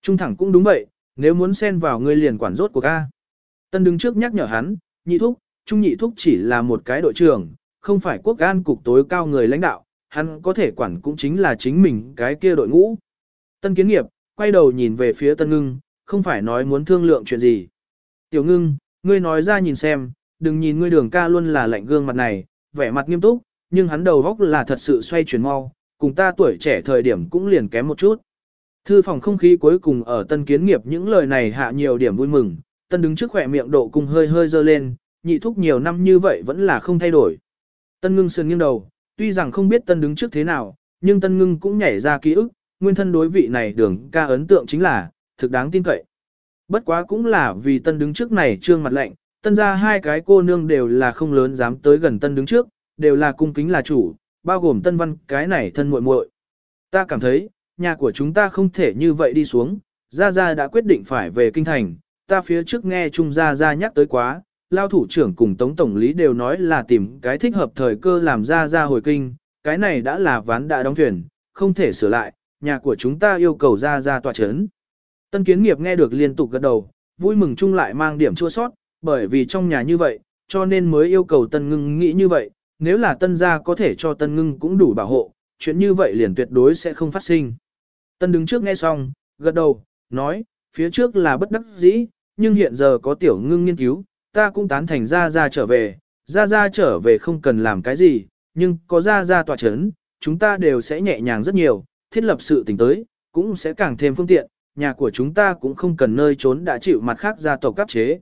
Trung thẳng cũng đúng vậy, nếu muốn xen vào ngươi liền quản rốt của ca. Tân đứng trước nhắc nhở hắn, nhị thúc, trung nhị thúc chỉ là một cái đội trưởng, không phải quốc an cục tối cao người lãnh đạo, hắn có thể quản cũng chính là chính mình cái kia đội ngũ. Tân kiến nghiệp, quay đầu nhìn về phía tân ngưng, không phải nói muốn thương lượng chuyện gì. Tiểu ngưng, ngươi nói ra nhìn xem, đừng nhìn ngươi đường ca luôn là lạnh gương mặt này, vẻ mặt nghiêm túc, nhưng hắn đầu góc là thật sự xoay chuyển mau, cùng ta tuổi trẻ thời điểm cũng liền kém một chút. Thư phòng không khí cuối cùng ở tân kiến nghiệp những lời này hạ nhiều điểm vui mừng, tân đứng trước khỏe miệng độ cùng hơi hơi dơ lên, nhị thúc nhiều năm như vậy vẫn là không thay đổi. Tân ngưng sườn nghiêng đầu, tuy rằng không biết tân đứng trước thế nào, nhưng tân ngưng cũng nhảy ra ký ức, nguyên thân đối vị này đường ca ấn tượng chính là, thực đáng tin cậy. Bất quá cũng là vì tân đứng trước này trương mặt lạnh, tân ra hai cái cô nương đều là không lớn dám tới gần tân đứng trước, đều là cung kính là chủ, bao gồm tân văn cái này thân muội muội. Ta cảm thấy, nhà của chúng ta không thể như vậy đi xuống, Gia Gia đã quyết định phải về kinh thành, ta phía trước nghe Trung Gia Gia nhắc tới quá, lao thủ trưởng cùng Tống Tổng lý đều nói là tìm cái thích hợp thời cơ làm Gia Gia hồi kinh, cái này đã là ván đã đóng thuyền, không thể sửa lại, nhà của chúng ta yêu cầu Gia Gia tòa chấn. Tân kiến nghiệp nghe được liên tục gật đầu, vui mừng chung lại mang điểm chua sót, bởi vì trong nhà như vậy, cho nên mới yêu cầu tân ngưng nghĩ như vậy, nếu là tân gia có thể cho tân ngưng cũng đủ bảo hộ, chuyện như vậy liền tuyệt đối sẽ không phát sinh. Tân đứng trước nghe xong, gật đầu, nói, phía trước là bất đắc dĩ, nhưng hiện giờ có tiểu ngưng nghiên cứu, ta cũng tán thành ra ra trở về, ra ra trở về không cần làm cái gì, nhưng có ra ra tòa chấn, chúng ta đều sẽ nhẹ nhàng rất nhiều, thiết lập sự tình tới, cũng sẽ càng thêm phương tiện, nhà của chúng ta cũng không cần nơi trốn đã chịu mặt khác gia tộc cấp chế.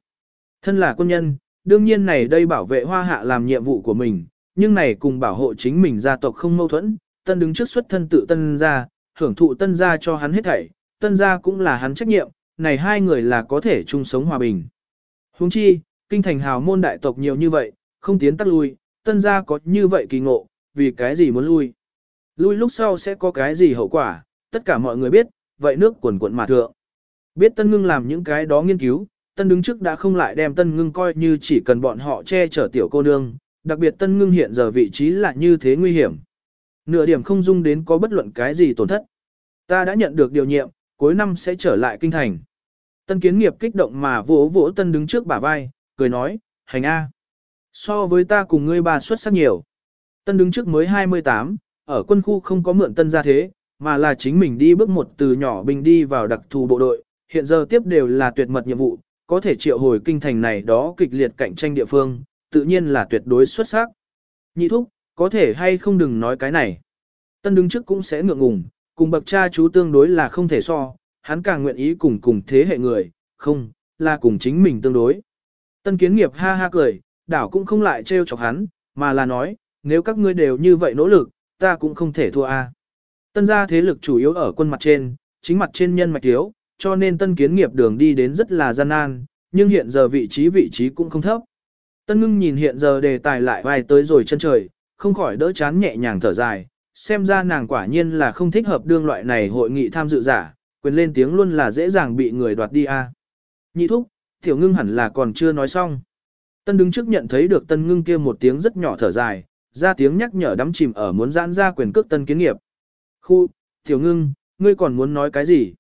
Thân là quân nhân, đương nhiên này đây bảo vệ hoa hạ làm nhiệm vụ của mình, nhưng này cùng bảo hộ chính mình gia tộc không mâu thuẫn, tân đứng trước xuất thân tự tân gia, hưởng thụ tân gia cho hắn hết thảy, tân gia cũng là hắn trách nhiệm, này hai người là có thể chung sống hòa bình. Huống chi, kinh thành hào môn đại tộc nhiều như vậy, không tiến tắt lui, tân gia có như vậy kỳ ngộ, vì cái gì muốn lui. Lui lúc sau sẽ có cái gì hậu quả, tất cả mọi người biết, vậy nước quần quận mà thượng. Biết tân ngưng làm những cái đó nghiên cứu, tân đứng trước đã không lại đem tân ngưng coi như chỉ cần bọn họ che chở tiểu cô nương, đặc biệt tân ngưng hiện giờ vị trí là như thế nguy hiểm. Nửa điểm không dung đến có bất luận cái gì tổn thất. Ta đã nhận được điều nhiệm, cuối năm sẽ trở lại kinh thành. Tân kiến nghiệp kích động mà vỗ vỗ tân đứng trước bả vai, cười nói, hành A. So với ta cùng ngươi bà xuất sắc nhiều. Tân đứng trước mới 28, ở quân khu không có mượn tân gia thế, mà là chính mình đi bước một từ nhỏ bình đi vào đặc thù bộ đội, hiện giờ tiếp đều là tuyệt mật nhiệm vụ, có thể triệu hồi kinh thành này đó kịch liệt cạnh tranh địa phương, tự nhiên là tuyệt đối xuất sắc. Nhị thúc, có thể hay không đừng nói cái này. Tân đứng trước cũng sẽ ngượng ngùng, cùng bậc cha chú tương đối là không thể so, hắn càng nguyện ý cùng cùng thế hệ người, không, là cùng chính mình tương đối. Tân kiến nghiệp ha ha cười, đảo cũng không lại trêu chọc hắn, mà là nói, nếu các ngươi đều như vậy nỗ lực, ta cũng không thể thua a. Tân gia thế lực chủ yếu ở quân mặt trên, chính mặt trên nhân mạch thiếu, cho nên tân kiến nghiệp đường đi đến rất là gian nan, nhưng hiện giờ vị trí vị trí cũng không thấp. Tân ngưng nhìn hiện giờ đề tài lại vai tới rồi chân trời, không khỏi đỡ chán nhẹ nhàng thở dài, xem ra nàng quả nhiên là không thích hợp đương loại này hội nghị tham dự giả, quyền lên tiếng luôn là dễ dàng bị người đoạt đi a. À. Nhị thúc, tiểu ngưng hẳn là còn chưa nói xong. Tân đứng trước nhận thấy được tân ngưng kia một tiếng rất nhỏ thở dài, ra tiếng nhắc nhở đắm chìm ở muốn giãn ra quyền cước tân kiến nghiệp. Khu, tiểu ngưng, ngươi còn muốn nói cái gì?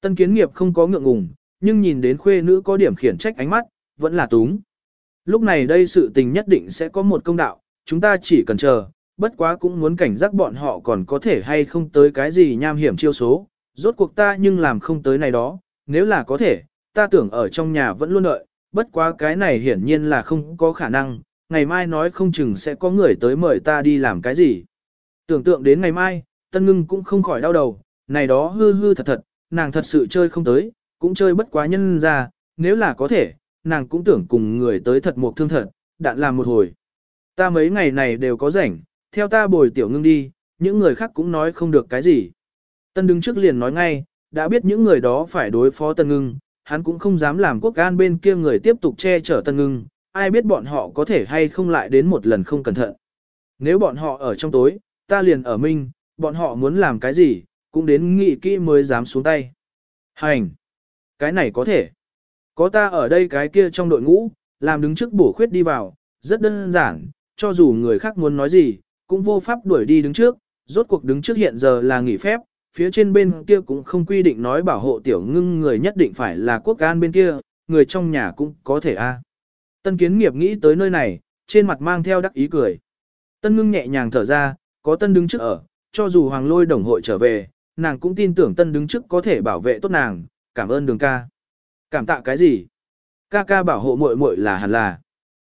Tân kiến nghiệp không có ngượng ngùng, nhưng nhìn đến khuê nữ có điểm khiển trách ánh mắt, vẫn là túng. Lúc này đây sự tình nhất định sẽ có một công đạo, chúng ta chỉ cần chờ, bất quá cũng muốn cảnh giác bọn họ còn có thể hay không tới cái gì nham hiểm chiêu số, rốt cuộc ta nhưng làm không tới này đó, nếu là có thể, ta tưởng ở trong nhà vẫn luôn đợi, bất quá cái này hiển nhiên là không có khả năng, ngày mai nói không chừng sẽ có người tới mời ta đi làm cái gì. Tưởng tượng đến ngày mai, Tân Ngưng cũng không khỏi đau đầu, này đó hư hư thật thật, nàng thật sự chơi không tới, cũng chơi bất quá nhân ra, nếu là có thể, nàng cũng tưởng cùng người tới thật một thương thật, đạn làm một hồi. Ta mấy ngày này đều có rảnh, theo ta bồi tiểu ngưng đi, những người khác cũng nói không được cái gì. Tân đứng trước liền nói ngay, đã biết những người đó phải đối phó tân ngưng, hắn cũng không dám làm quốc an bên kia người tiếp tục che chở tân ngưng, ai biết bọn họ có thể hay không lại đến một lần không cẩn thận. Nếu bọn họ ở trong tối, ta liền ở minh, bọn họ muốn làm cái gì, cũng đến nghị kỹ mới dám xuống tay. Hành! Cái này có thể. Có ta ở đây cái kia trong đội ngũ, làm đứng trước bổ khuyết đi vào, rất đơn giản, cho dù người khác muốn nói gì, cũng vô pháp đuổi đi đứng trước, rốt cuộc đứng trước hiện giờ là nghỉ phép, phía trên bên kia cũng không quy định nói bảo hộ tiểu ngưng người nhất định phải là quốc an bên kia, người trong nhà cũng có thể a. Tân kiến nghiệp nghĩ tới nơi này, trên mặt mang theo đắc ý cười. Tân ngưng nhẹ nhàng thở ra, có tân đứng trước ở, cho dù hoàng lôi đồng hội trở về, nàng cũng tin tưởng tân đứng trước có thể bảo vệ tốt nàng, cảm ơn đường ca. Cảm tạ cái gì? Ca ca bảo hộ muội muội là hẳn là.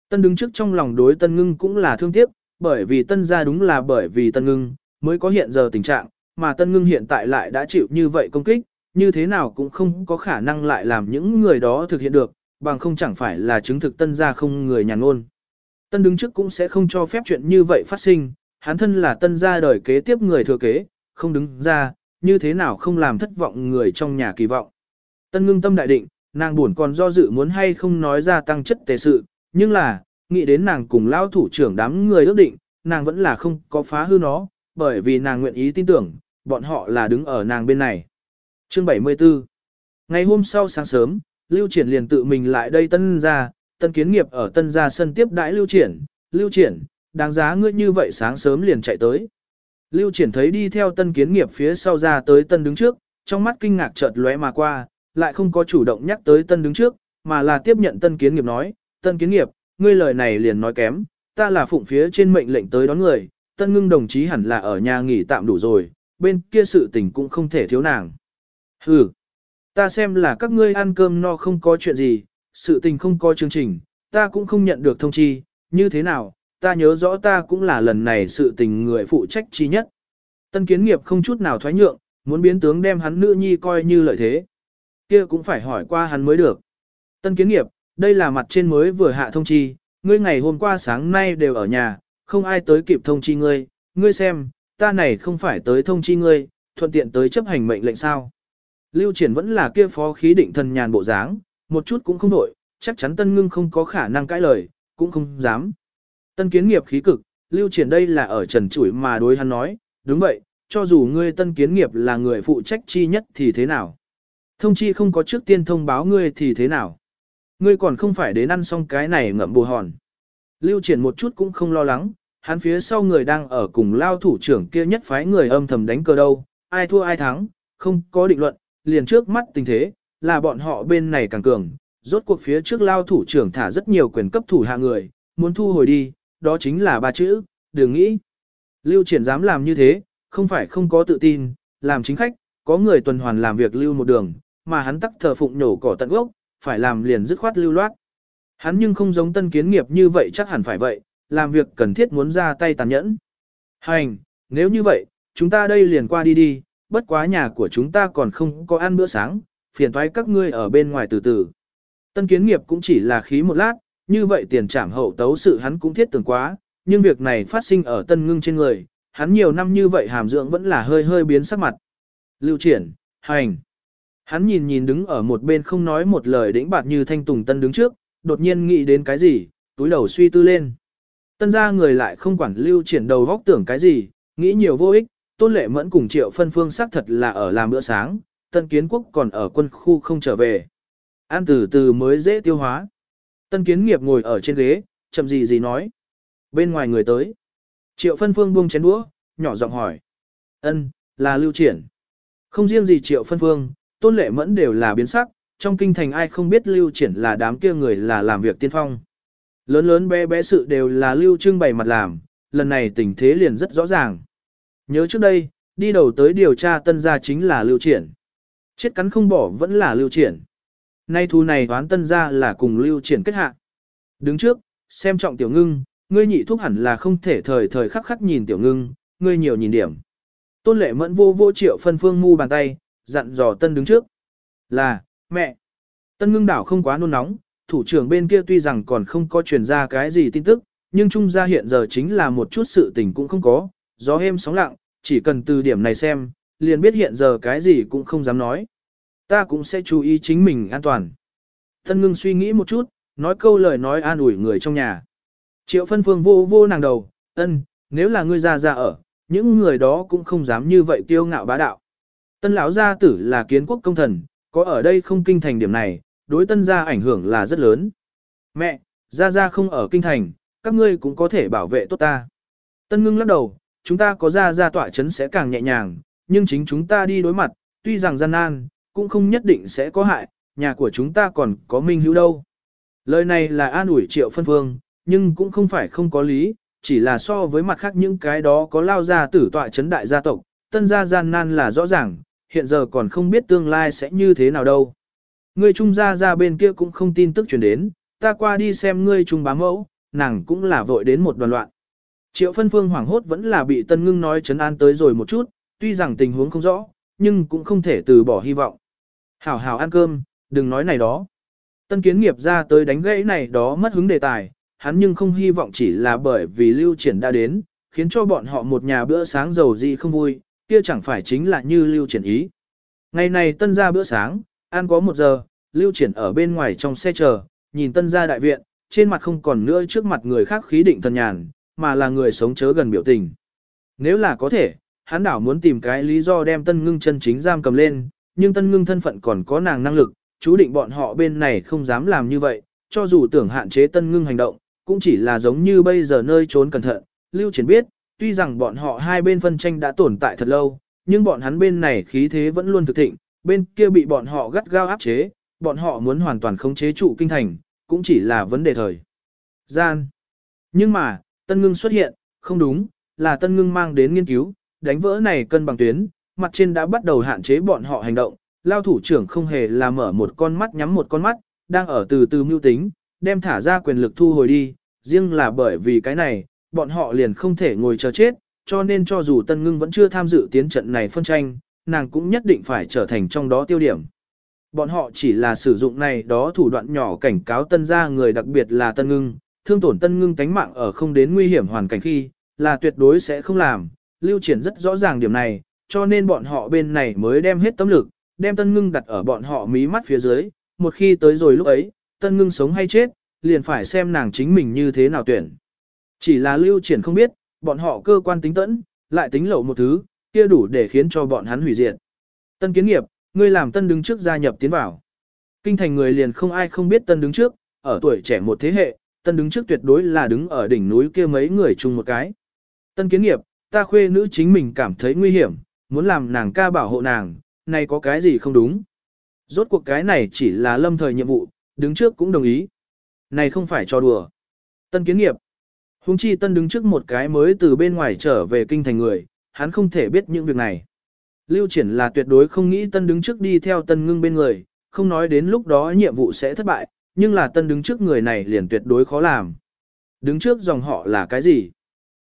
Tân đứng trước trong lòng đối tân ngưng cũng là thương tiếc, bởi vì tân gia đúng là bởi vì tân ngưng, mới có hiện giờ tình trạng, mà tân ngưng hiện tại lại đã chịu như vậy công kích, như thế nào cũng không có khả năng lại làm những người đó thực hiện được, bằng không chẳng phải là chứng thực tân gia không người nhàn ngôn. Tân đứng trước cũng sẽ không cho phép chuyện như vậy phát sinh, hắn thân là tân gia đời kế tiếp người thừa kế, không đứng ra, như thế nào không làm thất vọng người trong nhà kỳ vọng. Tân ngưng tâm đại định, nàng buồn còn do dự muốn hay không nói ra tăng chất tề sự, nhưng là, nghĩ đến nàng cùng lao thủ trưởng đám người ước định, nàng vẫn là không có phá hư nó, bởi vì nàng nguyện ý tin tưởng, bọn họ là đứng ở nàng bên này. Chương 74 Ngày hôm sau sáng sớm, Lưu Triển liền tự mình lại đây tân gia, tân kiến nghiệp ở tân gia sân tiếp đãi Lưu Triển, Lưu Triển, đáng giá ngươi như vậy sáng sớm liền chạy tới. Lưu Triển thấy đi theo tân kiến nghiệp phía sau ra tới tân đứng trước, trong mắt kinh ngạc chợt lóe mà qua, lại không có chủ động nhắc tới tân đứng trước, mà là tiếp nhận tân kiến nghiệp nói, tân kiến nghiệp, ngươi lời này liền nói kém, ta là phụng phía trên mệnh lệnh tới đón người, tân ngưng đồng chí hẳn là ở nhà nghỉ tạm đủ rồi, bên kia sự tình cũng không thể thiếu nàng. Hừ, ta xem là các ngươi ăn cơm no không có chuyện gì, sự tình không có chương trình, ta cũng không nhận được thông chi, như thế nào, ta nhớ rõ ta cũng là lần này sự tình người phụ trách chi nhất. Tân kiến nghiệp không chút nào thoái nhượng, muốn biến tướng đem hắn nữ nhi coi như lợi thế. kia cũng phải hỏi qua hắn mới được. Tân kiến nghiệp, đây là mặt trên mới vừa hạ thông chi, ngươi ngày hôm qua sáng nay đều ở nhà, không ai tới kịp thông chi ngươi, ngươi xem, ta này không phải tới thông chi ngươi, thuận tiện tới chấp hành mệnh lệnh sao. Lưu triển vẫn là kia phó khí định thần nhàn bộ dáng, một chút cũng không đổi, chắc chắn tân ngưng không có khả năng cãi lời, cũng không dám. Tân kiến nghiệp khí cực, lưu triển đây là ở trần chủi mà đối hắn nói, đúng vậy, cho dù ngươi tân kiến nghiệp là người phụ trách chi nhất thì thế nào. Thông chi không có trước tiên thông báo ngươi thì thế nào. Ngươi còn không phải đến ăn xong cái này ngậm bù hòn. Lưu triển một chút cũng không lo lắng, hắn phía sau người đang ở cùng lao thủ trưởng kia nhất phái người âm thầm đánh cờ đâu, ai thua ai thắng, không có định luận, liền trước mắt tình thế, là bọn họ bên này càng cường, rốt cuộc phía trước lao thủ trưởng thả rất nhiều quyền cấp thủ hạ người, muốn thu hồi đi, đó chính là ba chữ, đừng nghĩ. Lưu triển dám làm như thế, không phải không có tự tin, làm chính khách, có người tuần hoàn làm việc lưu một đường, mà hắn tắc thờ phụng nổ cỏ tận gốc, phải làm liền dứt khoát lưu loát. Hắn nhưng không giống tân kiến nghiệp như vậy chắc hẳn phải vậy, làm việc cần thiết muốn ra tay tàn nhẫn. Hành, nếu như vậy, chúng ta đây liền qua đi đi, bất quá nhà của chúng ta còn không có ăn bữa sáng, phiền thoái các ngươi ở bên ngoài từ từ. Tân kiến nghiệp cũng chỉ là khí một lát, như vậy tiền trảm hậu tấu sự hắn cũng thiết tưởng quá, nhưng việc này phát sinh ở tân ngưng trên người, hắn nhiều năm như vậy hàm dưỡng vẫn là hơi hơi biến sắc mặt. Lưu triển, hành. Hắn nhìn nhìn đứng ở một bên không nói một lời đĩnh bạt như thanh tùng tân đứng trước, đột nhiên nghĩ đến cái gì, túi đầu suy tư lên. Tân ra người lại không quản lưu triển đầu góc tưởng cái gì, nghĩ nhiều vô ích, tôn lệ mẫn cùng triệu phân phương xác thật là ở làm bữa sáng, tân kiến quốc còn ở quân khu không trở về. Ăn từ từ mới dễ tiêu hóa. Tân kiến nghiệp ngồi ở trên ghế, chậm gì gì nói. Bên ngoài người tới. Triệu phân phương buông chén đũa, nhỏ giọng hỏi. ân là lưu triển. Không riêng gì triệu phân phương, tôn lệ mẫn đều là biến sắc, trong kinh thành ai không biết lưu triển là đám kia người là làm việc tiên phong. Lớn lớn bé bé sự đều là lưu trưng bày mặt làm, lần này tình thế liền rất rõ ràng. Nhớ trước đây, đi đầu tới điều tra tân gia chính là lưu triển. Chết cắn không bỏ vẫn là lưu triển. Nay thù này đoán tân gia là cùng lưu triển kết hạ. Đứng trước, xem trọng tiểu ngưng, ngươi nhị thuốc hẳn là không thể thời thời khắc khắc nhìn tiểu ngưng, ngươi nhiều nhìn điểm. Tôn lệ mẫn vô vô triệu phân phương mu bàn tay, dặn dò tân đứng trước. Là, mẹ. Tân ngưng đảo không quá nôn nóng, thủ trưởng bên kia tuy rằng còn không có truyền ra cái gì tin tức, nhưng trung gia hiện giờ chính là một chút sự tình cũng không có, gió êm sóng lặng, chỉ cần từ điểm này xem, liền biết hiện giờ cái gì cũng không dám nói. Ta cũng sẽ chú ý chính mình an toàn. Tân ngưng suy nghĩ một chút, nói câu lời nói an ủi người trong nhà. Triệu phân phương vô vô nàng đầu, ân, nếu là ngươi ra ra ở, những người đó cũng không dám như vậy kiêu ngạo bá đạo. Tân lão gia tử là kiến quốc công thần, có ở đây không kinh thành điểm này, đối tân gia ảnh hưởng là rất lớn. Mẹ, gia gia không ở kinh thành, các ngươi cũng có thể bảo vệ tốt ta. Tân ngưng lắc đầu, chúng ta có gia gia tỏa chấn sẽ càng nhẹ nhàng, nhưng chính chúng ta đi đối mặt, tuy rằng gian nan, cũng không nhất định sẽ có hại, nhà của chúng ta còn có minh hữu đâu. Lời này là an ủi triệu phân phương, nhưng cũng không phải không có lý, chỉ là so với mặt khác những cái đó có lao ra tử tọa chấn đại gia tộc, tân gia gian nan là rõ ràng, hiện giờ còn không biết tương lai sẽ như thế nào đâu. Ngươi trung gia ra bên kia cũng không tin tức truyền đến, ta qua đi xem ngươi trung bá mẫu, nàng cũng là vội đến một đoàn loạn. Triệu phân phương hoảng hốt vẫn là bị tân ngưng nói chấn an tới rồi một chút, tuy rằng tình huống không rõ, nhưng cũng không thể từ bỏ hy vọng. Hảo hảo ăn cơm, đừng nói này đó. Tân kiến nghiệp ra tới đánh gãy này đó mất hứng đề tài, hắn nhưng không hy vọng chỉ là bởi vì lưu triển đã đến, khiến cho bọn họ một nhà bữa sáng giàu gì không vui, kia chẳng phải chính là như lưu triển ý. Ngày này tân ra bữa sáng, ăn có một giờ, lưu triển ở bên ngoài trong xe chờ, nhìn tân ra đại viện, trên mặt không còn nữa trước mặt người khác khí định thần nhàn, mà là người sống chớ gần biểu tình. Nếu là có thể, hắn đảo muốn tìm cái lý do đem tân ngưng chân chính giam cầm lên, nhưng tân ngưng thân phận còn có nàng năng lực, chú định bọn họ bên này không dám làm như vậy, cho dù tưởng hạn chế tân ngưng hành động, cũng chỉ là giống như bây giờ nơi trốn cẩn thận. Lưu Triển biết, tuy rằng bọn họ hai bên phân tranh đã tồn tại thật lâu, nhưng bọn hắn bên này khí thế vẫn luôn thực thịnh, bên kia bị bọn họ gắt gao áp chế, bọn họ muốn hoàn toàn khống chế trụ kinh thành, cũng chỉ là vấn đề thời gian. Nhưng mà, Tân Ngưng xuất hiện, không đúng, là Tân Ngưng mang đến nghiên cứu, đánh vỡ này cân bằng tuyến, mặt trên đã bắt đầu hạn chế bọn họ hành động, lao thủ trưởng không hề là mở một con mắt nhắm một con mắt, đang ở từ từ mưu tính, đem thả ra quyền lực thu hồi đi, riêng là bởi vì cái này, bọn họ liền không thể ngồi chờ chết, cho nên cho dù Tân Ngưng vẫn chưa tham dự tiến trận này phân tranh, nàng cũng nhất định phải trở thành trong đó tiêu điểm. Bọn họ chỉ là sử dụng này đó thủ đoạn nhỏ cảnh cáo tân gia người đặc biệt là tân ngưng, thương tổn tân ngưng tánh mạng ở không đến nguy hiểm hoàn cảnh khi, là tuyệt đối sẽ không làm, lưu triển rất rõ ràng điểm này, cho nên bọn họ bên này mới đem hết tâm lực, đem tân ngưng đặt ở bọn họ mí mắt phía dưới, một khi tới rồi lúc ấy, tân ngưng sống hay chết, liền phải xem nàng chính mình như thế nào tuyển. Chỉ là lưu triển không biết, bọn họ cơ quan tính tẫn, lại tính lậu một thứ, kia đủ để khiến cho bọn hắn hủy diệt. Tân kiến nghiệp, ngươi làm tân đứng trước gia nhập tiến vào. Kinh thành người liền không ai không biết tân đứng trước, ở tuổi trẻ một thế hệ, tân đứng trước tuyệt đối là đứng ở đỉnh núi kia mấy người chung một cái. Tân kiến nghiệp, ta khuê nữ chính mình cảm thấy nguy hiểm, muốn làm nàng ca bảo hộ nàng, nay có cái gì không đúng. Rốt cuộc cái này chỉ là lâm thời nhiệm vụ, đứng trước cũng đồng ý. Này không phải cho đùa. Tân kiến nghiệp. Hùng chi tân đứng trước một cái mới từ bên ngoài trở về kinh thành người, hắn không thể biết những việc này. Lưu triển là tuyệt đối không nghĩ tân đứng trước đi theo tân ngưng bên người, không nói đến lúc đó nhiệm vụ sẽ thất bại, nhưng là tân đứng trước người này liền tuyệt đối khó làm. Đứng trước dòng họ là cái gì?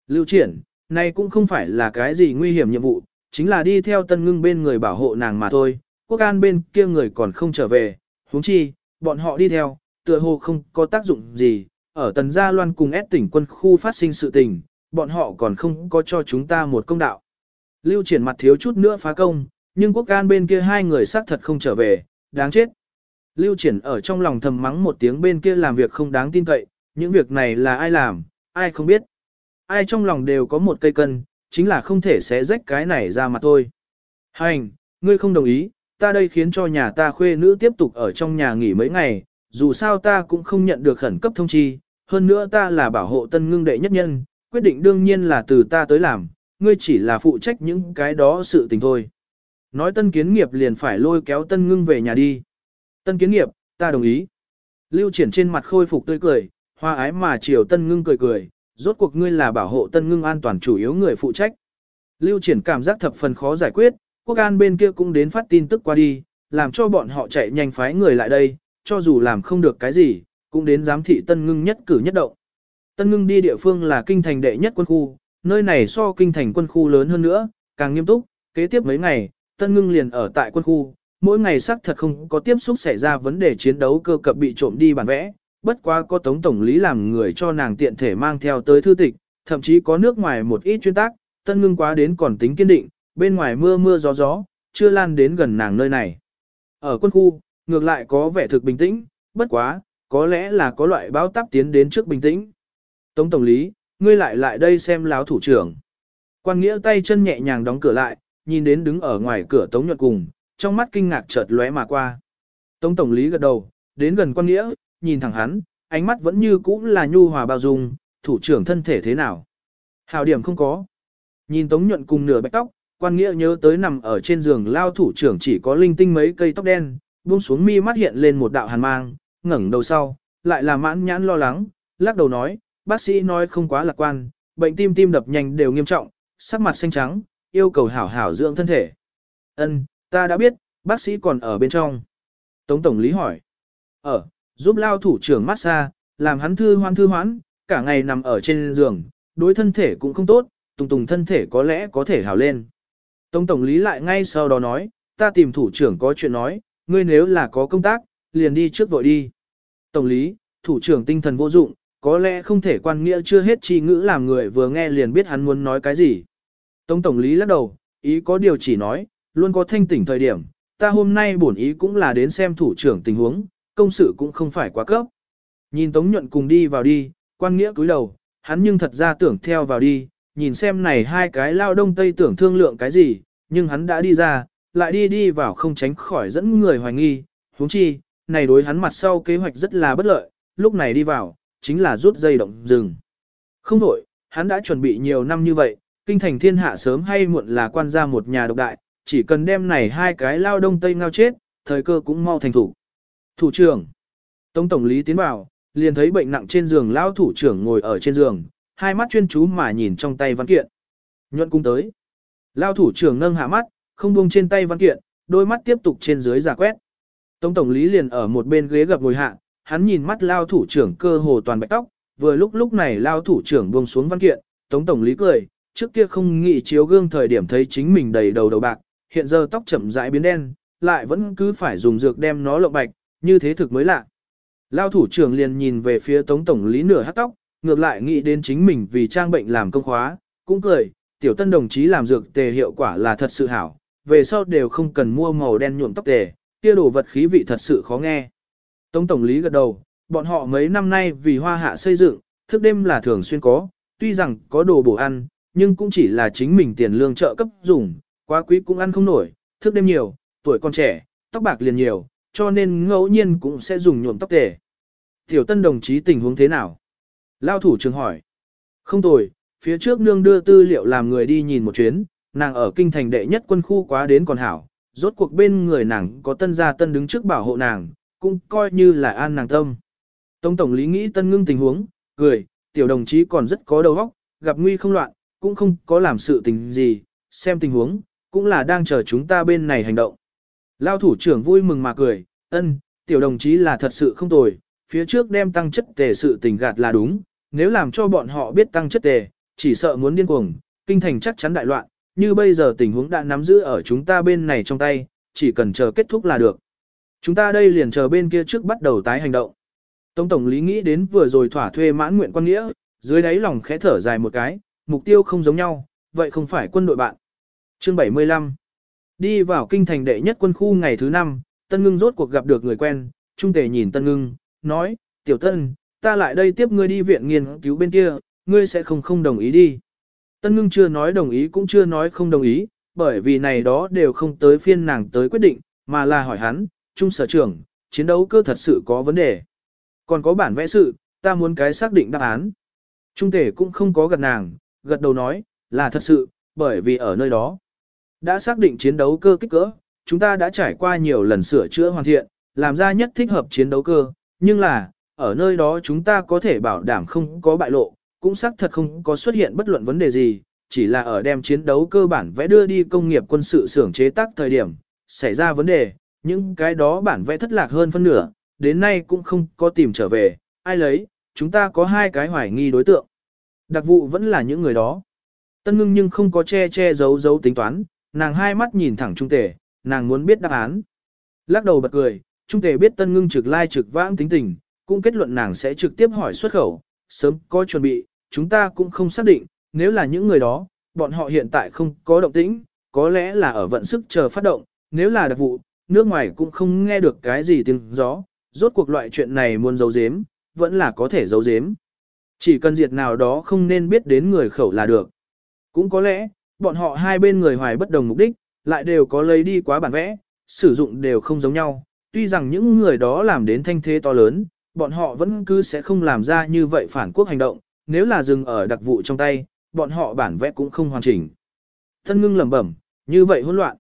Lưu triển, này cũng không phải là cái gì nguy hiểm nhiệm vụ, chính là đi theo tân ngưng bên người bảo hộ nàng mà thôi, quốc an bên kia người còn không trở về, huống chi, bọn họ đi theo, tựa hồ không có tác dụng gì, ở tần gia loan cùng ép tỉnh quân khu phát sinh sự tình, bọn họ còn không có cho chúng ta một công đạo. Lưu triển mặt thiếu chút nữa phá công, nhưng quốc an bên kia hai người xác thật không trở về, đáng chết. Lưu triển ở trong lòng thầm mắng một tiếng bên kia làm việc không đáng tin cậy, những việc này là ai làm, ai không biết. Ai trong lòng đều có một cây cân, chính là không thể xé rách cái này ra mà thôi. Hành, ngươi không đồng ý, ta đây khiến cho nhà ta khuê nữ tiếp tục ở trong nhà nghỉ mấy ngày, dù sao ta cũng không nhận được khẩn cấp thông chi, hơn nữa ta là bảo hộ tân ngưng đệ nhất nhân, quyết định đương nhiên là từ ta tới làm, ngươi chỉ là phụ trách những cái đó sự tình thôi. Nói tân kiến nghiệp liền phải lôi kéo tân ngưng về nhà đi. Tân kiến nghiệp, ta đồng ý. Lưu triển trên mặt khôi phục tươi cười, hoa ái mà chiều tân ngưng cười cười, rốt cuộc ngươi là bảo hộ tân ngưng an toàn chủ yếu người phụ trách. Lưu triển cảm giác thập phần khó giải quyết, quốc an bên kia cũng đến phát tin tức qua đi, làm cho bọn họ chạy nhanh phái người lại đây, cho dù làm không được cái gì, cũng đến giám thị tân ngưng nhất cử nhất động. Tân ngưng đi địa phương là kinh thành đệ nhất quân khu, nơi này so kinh thành quân khu lớn hơn nữa, càng nghiêm túc, kế tiếp mấy ngày, Tân Ngưng liền ở tại quân khu, mỗi ngày xác thật không có tiếp xúc xảy ra vấn đề chiến đấu cơ cập bị trộm đi bản vẽ, bất quá có tống tổng lý làm người cho nàng tiện thể mang theo tới thư tịch, thậm chí có nước ngoài một ít chuyên tác, Tân Ngưng quá đến còn tính kiên định, bên ngoài mưa mưa gió gió, chưa lan đến gần nàng nơi này. Ở quân khu, ngược lại có vẻ thực bình tĩnh, bất quá, có lẽ là có loại báo táp tiến đến trước bình tĩnh. Tống Tổng lý, ngươi lại lại đây xem láo thủ trưởng. Quan nghĩa tay chân nhẹ nhàng đóng cửa lại, nhìn đến đứng ở ngoài cửa Tống Nhuận cùng, trong mắt kinh ngạc chợt lóe mà qua. Tống Tổng lý gật đầu, đến gần quan nghĩa, nhìn thẳng hắn, ánh mắt vẫn như cũ là nhu hòa bao dung, thủ trưởng thân thể thế nào. Hào điểm không có. Nhìn Tống Nhuận cùng nửa bạch tóc, quan nghĩa nhớ tới nằm ở trên giường lao thủ trưởng chỉ có linh tinh mấy cây tóc đen, buông xuống mi mắt hiện lên một đạo hàn mang, ngẩng đầu sau, lại là mãn nhãn lo lắng, lắc đầu nói, bác sĩ nói không quá lạc quan, bệnh tim tim đập nhanh đều nghiêm trọng, sắc mặt xanh trắng, yêu cầu hảo hảo dưỡng thân thể. Ân, ta đã biết, bác sĩ còn ở bên trong. Tống Tổng lý hỏi. Ở, giúp lao thủ trưởng massage, làm hắn thư hoan thư hoãn, cả ngày nằm ở trên giường, đối thân thể cũng không tốt, tùng tùng thân thể có lẽ có thể hảo lên. Tổng Tổng lý lại ngay sau đó nói, ta tìm thủ trưởng có chuyện nói, ngươi nếu là có công tác, liền đi trước vội đi. Tổng lý, thủ trưởng tinh thần vô dụng, có lẽ không thể quan nghĩa chưa hết chi ngữ làm người vừa nghe liền biết hắn muốn nói cái gì. Tổng tổng lý lắc đầu, ý có điều chỉ nói, luôn có thanh tỉnh thời điểm, ta hôm nay bổn ý cũng là đến xem thủ trưởng tình huống, công sự cũng không phải quá cấp. Nhìn Tống nhuận cùng đi vào đi, quan nghĩa cúi đầu, hắn nhưng thật ra tưởng theo vào đi, nhìn xem này hai cái lao đông tây tưởng thương lượng cái gì, nhưng hắn đã đi ra, lại đi đi vào không tránh khỏi dẫn người hoài nghi, huống chi, này đối hắn mặt sau kế hoạch rất là bất lợi, lúc này đi vào, chính là rút dây động rừng. Không đổi, hắn đã chuẩn bị nhiều năm như vậy, kinh thành thiên hạ sớm hay muộn là quan gia một nhà độc đại, chỉ cần đem này hai cái lao đông tây ngao chết, thời cơ cũng mau thành thủ. Thủ trưởng, Tống Tổng lý tiến vào, liền thấy bệnh nặng trên giường lao thủ trưởng ngồi ở trên giường, hai mắt chuyên chú mà nhìn trong tay văn kiện. Nhuận cung tới. Lao thủ trưởng nâng hạ mắt, không buông trên tay văn kiện, đôi mắt tiếp tục trên dưới giả quét. Tống tổng lý liền ở một bên ghế gặp ngồi hạ, hắn nhìn mắt lao thủ trưởng cơ hồ toàn bạch tóc, vừa lúc lúc này lao thủ trưởng buông xuống văn kiện, tống tổng lý cười, trước kia không nghĩ chiếu gương thời điểm thấy chính mình đầy đầu đầu bạc, hiện giờ tóc chậm rãi biến đen, lại vẫn cứ phải dùng dược đem nó lộng bạch, như thế thực mới lạ. Lao thủ trưởng liền nhìn về phía tống tổng lý nửa hát tóc, ngược lại nghĩ đến chính mình vì trang bệnh làm công khóa, cũng cười, tiểu tân đồng chí làm dược tề hiệu quả là thật sự hảo, về sau đều không cần mua màu đen nhuộm tóc tề, kia đồ vật khí vị thật sự khó nghe. Tống tổng lý gật đầu, bọn họ mấy năm nay vì hoa hạ xây dựng, thức đêm là thường xuyên có, tuy rằng có đồ bổ ăn, nhưng cũng chỉ là chính mình tiền lương trợ cấp dùng, quá quý cũng ăn không nổi, thức đêm nhiều, tuổi còn trẻ, tóc bạc liền nhiều, cho nên ngẫu nhiên cũng sẽ dùng nhuộm tóc tề. Tiểu tân đồng chí tình huống thế nào? Lao thủ trường hỏi. Không tồi, phía trước nương đưa tư liệu làm người đi nhìn một chuyến, nàng ở kinh thành đệ nhất quân khu quá đến còn hảo, rốt cuộc bên người nàng có tân gia tân đứng trước bảo hộ nàng, cũng coi như là an nàng tâm. Tông tổng lý nghĩ tân ngưng tình huống, cười, tiểu đồng chí còn rất có đầu óc, gặp nguy không loạn, cũng không có làm sự tình gì, xem tình huống, cũng là đang chờ chúng ta bên này hành động. Lao thủ trưởng vui mừng mà cười, ân, tiểu đồng chí là thật sự không tồi, phía trước đem tăng chất tề sự tình gạt là đúng, nếu làm cho bọn họ biết tăng chất tề, chỉ sợ muốn điên cuồng, kinh thành chắc chắn đại loạn, như bây giờ tình huống đã nắm giữ ở chúng ta bên này trong tay, chỉ cần chờ kết thúc là được. Chúng ta đây liền chờ bên kia trước bắt đầu tái hành động. Tổng Tổng lý nghĩ đến vừa rồi thỏa thuê mãn nguyện quan nghĩa, dưới đáy lòng khẽ thở dài một cái, mục tiêu không giống nhau, vậy không phải quân đội bạn. Chương 75 Đi vào kinh thành đệ nhất quân khu ngày thứ năm, Tân Ngưng rốt cuộc gặp được người quen, Trung Tề nhìn Tân Ngưng, nói, Tiểu Tân, ta lại đây tiếp ngươi đi viện nghiên cứu bên kia, ngươi sẽ không không đồng ý đi. Tân ngưng chưa nói đồng ý cũng chưa nói không đồng ý, bởi vì này đó đều không tới phiên nàng tới quyết định, mà là hỏi hắn, trung sở trưởng, chiến đấu cơ thật sự có vấn đề. Còn có bản vẽ sự, ta muốn cái xác định đáp án. Trung tể cũng không có gật nàng, gật đầu nói, là thật sự, bởi vì ở nơi đó. Đã xác định chiến đấu cơ kích cỡ, chúng ta đã trải qua nhiều lần sửa chữa hoàn thiện, làm ra nhất thích hợp chiến đấu cơ, nhưng là, ở nơi đó chúng ta có thể bảo đảm không có bại lộ, cũng xác thật không có xuất hiện bất luận vấn đề gì, chỉ là ở đem chiến đấu cơ bản vẽ đưa đi công nghiệp quân sự xưởng chế tác thời điểm, xảy ra vấn đề, những cái đó bản vẽ thất lạc hơn phân nửa, đến nay cũng không có tìm trở về, ai lấy, chúng ta có hai cái hoài nghi đối tượng. Đặc vụ vẫn là những người đó. Tân ngưng nhưng không có che che giấu giấu tính toán, nàng hai mắt nhìn thẳng trung tể, nàng muốn biết đáp án. Lắc đầu bật cười, trung tể biết tân ngưng trực lai trực vãng tính tình, cũng kết luận nàng sẽ trực tiếp hỏi xuất khẩu, sớm có chuẩn bị, chúng ta cũng không xác định, nếu là những người đó, bọn họ hiện tại không có động tĩnh, có lẽ là ở vận sức chờ phát động, nếu là đặc vụ, nước ngoài cũng không nghe được cái gì tiếng gió, rốt cuộc loại chuyện này muốn giấu giếm, vẫn là có thể giấu giếm. Chỉ cần diệt nào đó không nên biết đến người khẩu là được. Cũng có lẽ, bọn họ hai bên người hoài bất đồng mục đích, lại đều có lấy đi quá bản vẽ, sử dụng đều không giống nhau. Tuy rằng những người đó làm đến thanh thế to lớn, bọn họ vẫn cứ sẽ không làm ra như vậy phản quốc hành động, nếu là dừng ở đặc vụ trong tay, bọn họ bản vẽ cũng không hoàn chỉnh. Thân ngưng lẩm bẩm, Như vậy hỗn loạn.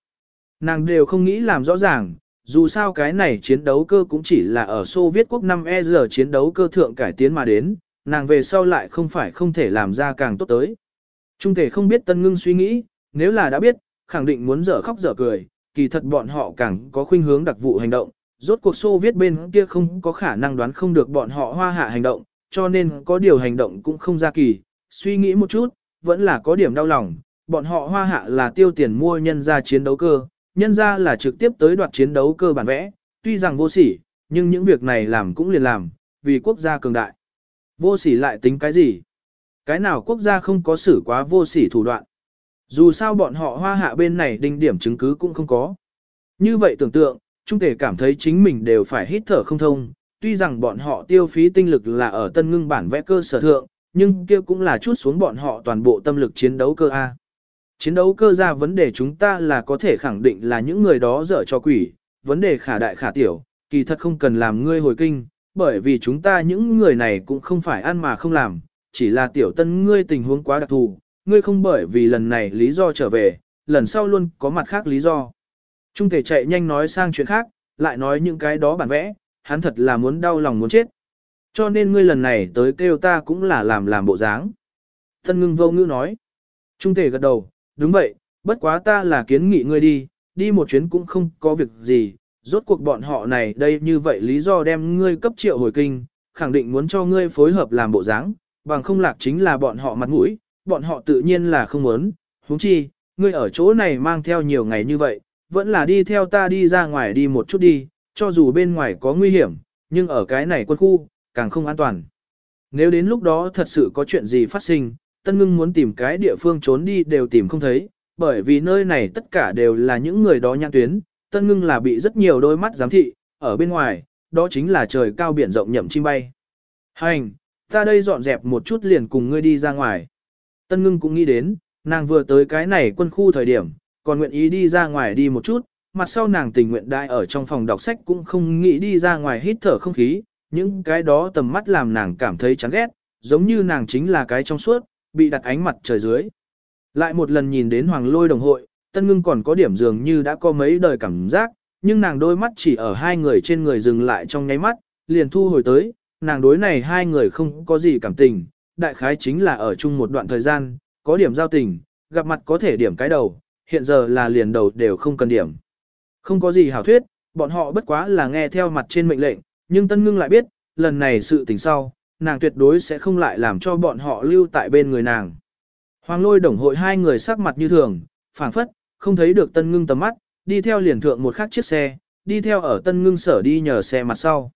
Nàng đều không nghĩ làm rõ ràng, dù sao cái này chiến đấu cơ cũng chỉ là ở Xô Viết quốc 5 e giờ chiến đấu cơ thượng cải tiến mà đến, nàng về sau lại không phải không thể làm ra càng tốt tới. Trung thể không biết Tân Ngưng suy nghĩ, nếu là đã biết, khẳng định muốn dở khóc dở cười, kỳ thật bọn họ càng có khuynh hướng đặc vụ hành động, rốt cuộc Xô Viết bên kia không có khả năng đoán không được bọn họ hoa hạ hành động, cho nên có điều hành động cũng không ra kỳ, suy nghĩ một chút, vẫn là có điểm đau lòng, bọn họ hoa hạ là tiêu tiền mua nhân ra chiến đấu cơ, nhân ra là trực tiếp tới đoạt chiến đấu cơ bản vẽ, tuy rằng vô sỉ, nhưng những việc này làm cũng liền làm, vì quốc gia cường đại. Vô sỉ lại tính cái gì? Cái nào quốc gia không có xử quá vô sỉ thủ đoạn? Dù sao bọn họ hoa hạ bên này đinh điểm chứng cứ cũng không có. Như vậy tưởng tượng, Trung thể cảm thấy chính mình đều phải hít thở không thông, tuy rằng bọn họ tiêu phí tinh lực là ở tân ngưng bản vẽ cơ sở thượng, nhưng kia cũng là chút xuống bọn họ toàn bộ tâm lực chiến đấu cơ A. Chiến đấu cơ ra vấn đề chúng ta là có thể khẳng định là những người đó dở cho quỷ, vấn đề khả đại khả tiểu, kỳ thật không cần làm ngươi hồi kinh, bởi vì chúng ta những người này cũng không phải ăn mà không làm, chỉ là tiểu tân ngươi tình huống quá đặc thù, ngươi không bởi vì lần này lý do trở về, lần sau luôn có mặt khác lý do. Trung thể chạy nhanh nói sang chuyện khác, lại nói những cái đó bản vẽ, hắn thật là muốn đau lòng muốn chết. Cho nên ngươi lần này tới kêu ta cũng là làm làm bộ dáng. Tân ngưng vô ngữ nói. Trung thể gật đầu, đúng vậy, bất quá ta là kiến nghị ngươi đi, đi một chuyến cũng không có việc gì, rốt cuộc bọn họ này đây như vậy lý do đem ngươi cấp triệu hồi kinh, khẳng định muốn cho ngươi phối hợp làm bộ dáng, bằng không lạc chính là bọn họ mặt mũi, bọn họ tự nhiên là không muốn, huống chi, ngươi ở chỗ này mang theo nhiều ngày như vậy, vẫn là đi theo ta đi ra ngoài đi một chút đi, cho dù bên ngoài có nguy hiểm, nhưng ở cái này quân khu, càng không an toàn. Nếu đến lúc đó thật sự có chuyện gì phát sinh, Tân Ngưng muốn tìm cái địa phương trốn đi đều tìm không thấy, bởi vì nơi này tất cả đều là những người đó nhãn tuyến, Tân Ngưng là bị rất nhiều đôi mắt giám thị, ở bên ngoài, đó chính là trời cao biển rộng nhậm chim bay. Hành, ta đây dọn dẹp một chút liền cùng ngươi đi ra ngoài. Tân Ngưng cũng nghĩ đến, nàng vừa tới cái này quân khu thời điểm, còn nguyện ý đi ra ngoài đi một chút, mặt sau nàng tình nguyện đại ở trong phòng đọc sách cũng không nghĩ đi ra ngoài hít thở không khí, những cái đó tầm mắt làm nàng cảm thấy chán ghét, giống như nàng chính là cái trong suốt, bị đặt ánh mặt trời dưới. Lại một lần nhìn đến hoàng lôi đồng hội, tân ngưng còn có điểm dường như đã có mấy đời cảm giác, nhưng nàng đôi mắt chỉ ở hai người trên người dừng lại trong nháy mắt, liền thu hồi tới, nàng đối này hai người không có gì cảm tình, đại khái chính là ở chung một đoạn thời gian, có điểm giao tình, gặp mặt có thể điểm cái đầu, hiện giờ là liền đầu đều không cần điểm. Không có gì hảo thuyết, bọn họ bất quá là nghe theo mặt trên mệnh lệnh, nhưng Tân Ngưng lại biết, lần này sự tình sau, nàng tuyệt đối sẽ không lại làm cho bọn họ lưu tại bên người nàng. Hoàng lôi đồng hội hai người sắc mặt như thường, phảng phất, không thấy được Tân Ngưng tầm mắt, đi theo liền thượng một khắc chiếc xe, đi theo ở Tân Ngưng sở đi nhờ xe mặt sau.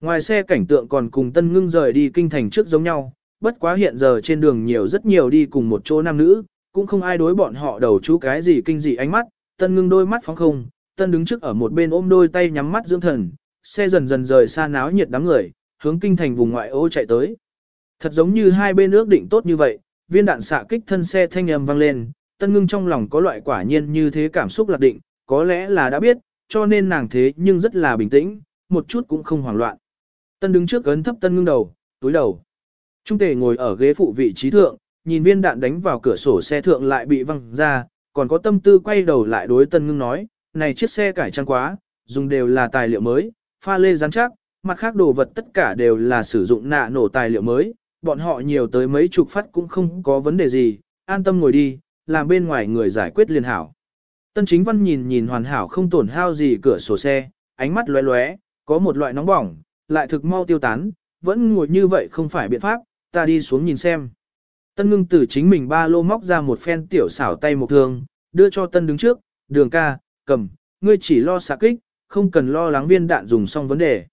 Ngoài xe cảnh tượng còn cùng Tân Ngưng rời đi kinh thành trước giống nhau, bất quá hiện giờ trên đường nhiều rất nhiều đi cùng một chỗ nam nữ, cũng không ai đối bọn họ đầu chú cái gì kinh dị ánh mắt, Tân Ngưng đôi mắt phóng không, Tân đứng trước ở một bên ôm đôi tay nhắm mắt dưỡng thần, xe dần dần rời xa náo nhiệt đám người, hướng kinh thành vùng ngoại ô chạy tới. Thật giống như hai bên ước định tốt như vậy, viên đạn xạ kích thân xe thanh âm vang lên, tân ngưng trong lòng có loại quả nhiên như thế cảm xúc lạc định, có lẽ là đã biết, cho nên nàng thế nhưng rất là bình tĩnh, một chút cũng không hoảng loạn. Tân đứng trước ấn thấp tân ngưng đầu, túi đầu. Trung tề ngồi ở ghế phụ vị trí thượng, nhìn viên đạn đánh vào cửa sổ xe thượng lại bị văng ra, còn có tâm tư quay đầu lại đối tân ngưng nói, này chiếc xe cải trang quá, dùng đều là tài liệu mới, pha lê rắn chắc, mặt khác đồ vật tất cả đều là sử dụng nạ nổ tài liệu mới, bọn họ nhiều tới mấy chục phát cũng không có vấn đề gì, an tâm ngồi đi, làm bên ngoài người giải quyết liền hảo. Tân chính văn nhìn nhìn hoàn hảo không tổn hao gì cửa sổ xe, ánh mắt lóe lóe, có một loại nóng bỏng, lại thực mau tiêu tán, vẫn ngồi như vậy không phải biện pháp, ta đi xuống nhìn xem. Tân ngưng từ chính mình ba lô móc ra một phen tiểu xảo tay một thương, đưa cho tân đứng trước, đường ca, cầm, ngươi chỉ lo xạ kích, không cần lo lắng viên đạn dùng xong vấn đề.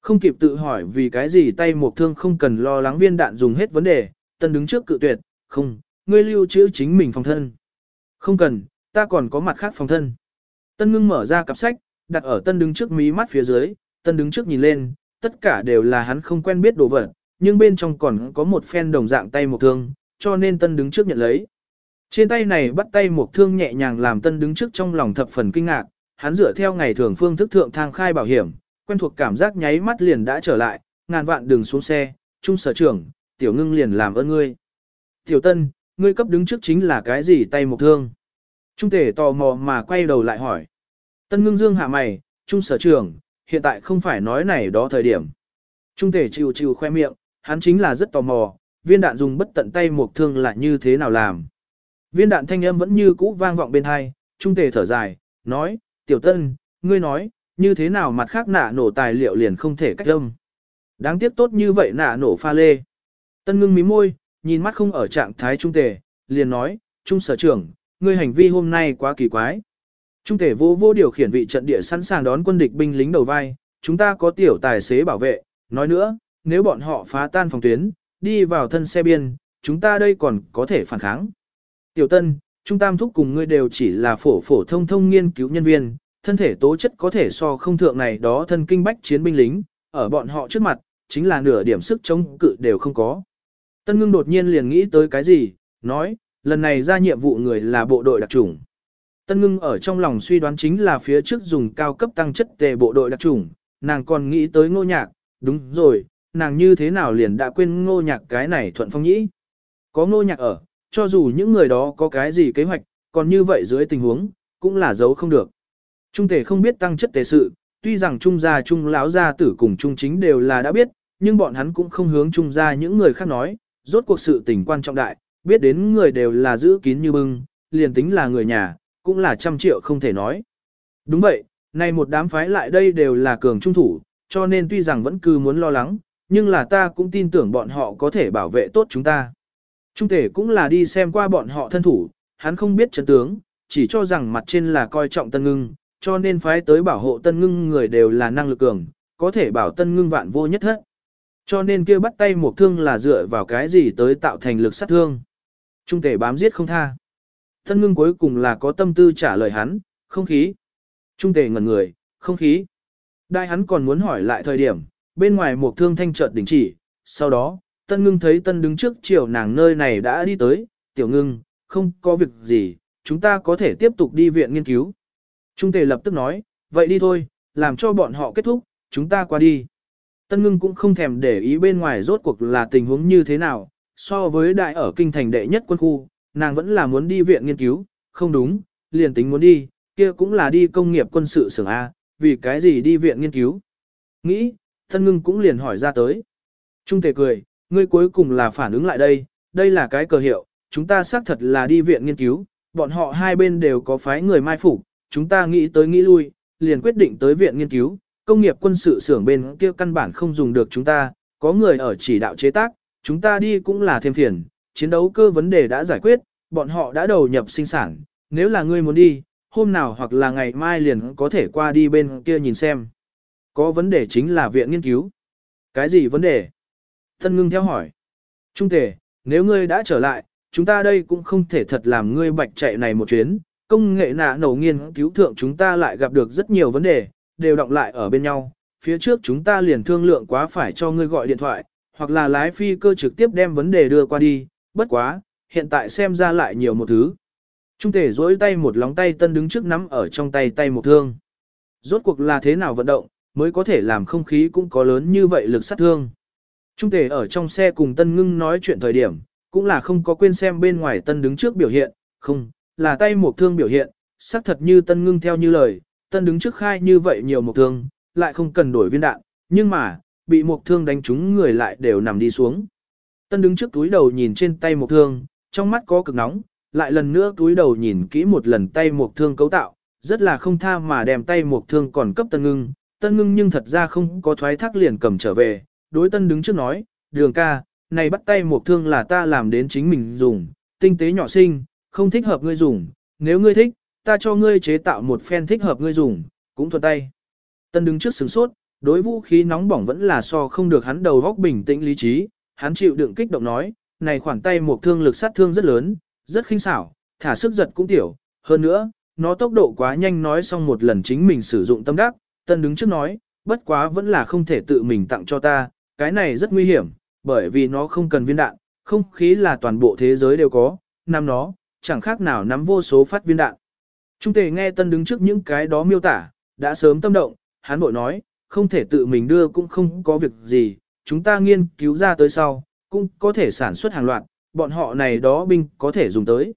Không kịp tự hỏi vì cái gì tay một thương không cần lo lắng viên đạn dùng hết vấn đề, tân đứng trước cự tuyệt, không, ngươi lưu trữ chính mình phòng thân. Không cần, ta còn có mặt khác phòng thân. Tân ngưng mở ra cặp sách, đặt ở tân đứng trước mí mắt phía dưới, tân đứng trước nhìn lên, tất cả đều là hắn không quen biết đồ vật, nhưng bên trong còn có một phen đồng dạng tay một thương, cho nên tân đứng trước nhận lấy. Trên tay này bắt tay một thương nhẹ nhàng làm tân đứng trước trong lòng thập phần kinh ngạc, hắn dựa theo ngày thường phương thức thượng thang khai bảo hiểm, quen thuộc cảm giác nháy mắt liền đã trở lại, ngàn vạn đường xuống xe, trung sở trưởng, tiểu ngưng liền làm ơn ngươi. Tiểu tân, ngươi cấp đứng trước chính là cái gì tay một thương. Trung tể tò mò mà quay đầu lại hỏi. Tân ngưng dương hạ mày, trung sở trưởng hiện tại không phải nói này đó thời điểm. Trung thể chịu chịu khoe miệng, hắn chính là rất tò mò, viên đạn dùng bất tận tay một thương là như thế nào làm. Viên đạn thanh âm vẫn như cũ vang vọng bên hai, trung Tề thở dài, nói, tiểu tân, ngươi nói, như thế nào mặt khác nạ nổ tài liệu liền không thể cách âm. Đáng tiếc tốt như vậy nạ nổ pha lê. Tân ngưng mí môi, nhìn mắt không ở trạng thái trung tề, liền nói, trung sở trưởng, ngươi hành vi hôm nay quá kỳ quái. Trung thể vô vô điều khiển vị trận địa sẵn sàng đón quân địch binh lính đầu vai, chúng ta có tiểu tài xế bảo vệ, nói nữa, nếu bọn họ phá tan phòng tuyến, đi vào thân xe biên, chúng ta đây còn có thể phản kháng. Tiểu tân, trung tam thúc cùng ngươi đều chỉ là phổ phổ thông thông nghiên cứu nhân viên, thân thể tố chất có thể so không thượng này đó thân kinh bách chiến binh lính, ở bọn họ trước mặt, chính là nửa điểm sức chống cự đều không có. Tân ngưng đột nhiên liền nghĩ tới cái gì, nói, lần này ra nhiệm vụ người là bộ đội đặc trùng. Tân ngưng ở trong lòng suy đoán chính là phía trước dùng cao cấp tăng chất tề bộ đội đặc trùng, nàng còn nghĩ tới ngô nhạc, đúng rồi, nàng như thế nào liền đã quên ngô nhạc cái này thuận phong nhĩ. Có ngô nhạc ở, cho dù những người đó có cái gì kế hoạch, còn như vậy dưới tình huống, cũng là giấu không được. Trung tề không biết tăng chất tề sự, tuy rằng trung gia trung lão gia tử cùng trung chính đều là đã biết, nhưng bọn hắn cũng không hướng trung gia những người khác nói, rốt cuộc sự tình quan trọng đại, biết đến người đều là giữ kín như bưng, liền tính là người nhà, cũng là trăm triệu không thể nói. Đúng vậy, này một đám phái lại đây đều là cường trung thủ, cho nên tuy rằng vẫn cứ muốn lo lắng, nhưng là ta cũng tin tưởng bọn họ có thể bảo vệ tốt chúng ta. Trung thể cũng là đi xem qua bọn họ thân thủ, hắn không biết trận tướng, chỉ cho rằng mặt trên là coi trọng tân ngưng, cho nên phái tới bảo hộ tân ngưng người đều là năng lực cường, có thể bảo tân ngưng vạn vô nhất hết. Cho nên kia bắt tay một thương là dựa vào cái gì tới tạo thành lực sát thương. Trung thể bám giết không tha. Tân ngưng cuối cùng là có tâm tư trả lời hắn, không khí. Trung Tề ngẩn người, không khí. Đại hắn còn muốn hỏi lại thời điểm, bên ngoài một thương thanh chợt đình chỉ, sau đó, tân ngưng thấy tân đứng trước chiều nàng nơi này đã đi tới, tiểu ngưng, không có việc gì, chúng ta có thể tiếp tục đi viện nghiên cứu. Trung tề lập tức nói, vậy đi thôi, làm cho bọn họ kết thúc, chúng ta qua đi. Tân ngưng cũng không thèm để ý bên ngoài rốt cuộc là tình huống như thế nào, so với đại ở kinh thành đệ nhất quân khu, nàng vẫn là muốn đi viện nghiên cứu, không đúng, liền tính muốn đi, kia cũng là đi công nghiệp quân sự xưởng A, vì cái gì đi viện nghiên cứu. Nghĩ, thân ngưng cũng liền hỏi ra tới. Trung thể cười, ngươi cuối cùng là phản ứng lại đây, đây là cái cờ hiệu, chúng ta xác thật là đi viện nghiên cứu, bọn họ hai bên đều có phái người mai phục, chúng ta nghĩ tới nghĩ lui, liền quyết định tới viện nghiên cứu, công nghiệp quân sự xưởng bên kia căn bản không dùng được chúng ta, có người ở chỉ đạo chế tác, chúng ta đi cũng là thêm phiền, chiến đấu cơ vấn đề đã giải quyết, bọn họ đã đầu nhập sinh sản, nếu là ngươi muốn đi, hôm nào hoặc là ngày mai liền có thể qua đi bên kia nhìn xem. Có vấn đề chính là viện nghiên cứu. Cái gì vấn đề? Thân ngưng theo hỏi. Trung tề, nếu ngươi đã trở lại, chúng ta đây cũng không thể thật làm ngươi bạch chạy này một chuyến, công nghệ nạ nổ nghiên cứu thượng chúng ta lại gặp được rất nhiều vấn đề, đều động lại ở bên nhau. Phía trước chúng ta liền thương lượng quá phải cho ngươi gọi điện thoại, hoặc là lái phi cơ trực tiếp đem vấn đề đưa qua đi, bất quá, hiện tại xem ra lại nhiều một thứ. Trung thể dối tay một lóng tay tân đứng trước nắm ở trong tay tay một thương. Rốt cuộc là thế nào vận động, mới có thể làm không khí cũng có lớn như vậy lực sát thương. Trung thể ở trong xe cùng tân ngưng nói chuyện thời điểm, cũng là không có quên xem bên ngoài tân đứng trước biểu hiện, không, là tay một thương biểu hiện, xác thật như tân ngưng theo như lời, tân đứng trước khai như vậy nhiều một thương, lại không cần đổi viên đạn, nhưng mà, bị một thương đánh trúng người lại đều nằm đi xuống. Tân đứng trước túi đầu nhìn trên tay một thương, trong mắt có cực nóng, lại lần nữa túi đầu nhìn kỹ một lần tay một thương cấu tạo, rất là không tha mà đem tay một thương còn cấp tân ngưng, tân ngưng nhưng thật ra không có thoái thác liền cầm trở về, đối tân đứng trước nói, đường ca, này bắt tay một thương là ta làm đến chính mình dùng, tinh tế nhỏ xinh, không thích hợp ngươi dùng, nếu ngươi thích, ta cho ngươi chế tạo một phen thích hợp ngươi dùng, cũng thuận tay. Tân đứng trước sửng sốt, đối vũ khí nóng bỏng vẫn là so không được hắn đầu góc bình tĩnh lý trí, hắn chịu đựng kích động nói, này khoản tay một thương lực sát thương rất lớn, rất khinh xảo, thả sức giật cũng tiểu, hơn nữa, nó tốc độ quá nhanh nói xong một lần chính mình sử dụng tâm đắc, tân đứng trước nói, bất quá vẫn là không thể tự mình tặng cho ta, cái này rất nguy hiểm, bởi vì nó không cần viên đạn, không khí là toàn bộ thế giới đều có, nắm nó, chẳng khác nào nắm vô số phát viên đạn. Trung tề nghe tân đứng trước những cái đó miêu tả, đã sớm tâm động, hắn bội nói, không thể tự mình đưa cũng không có việc gì, chúng ta nghiên cứu ra tới sau, cũng có thể sản xuất hàng loạt, bọn họ này đó binh có thể dùng tới.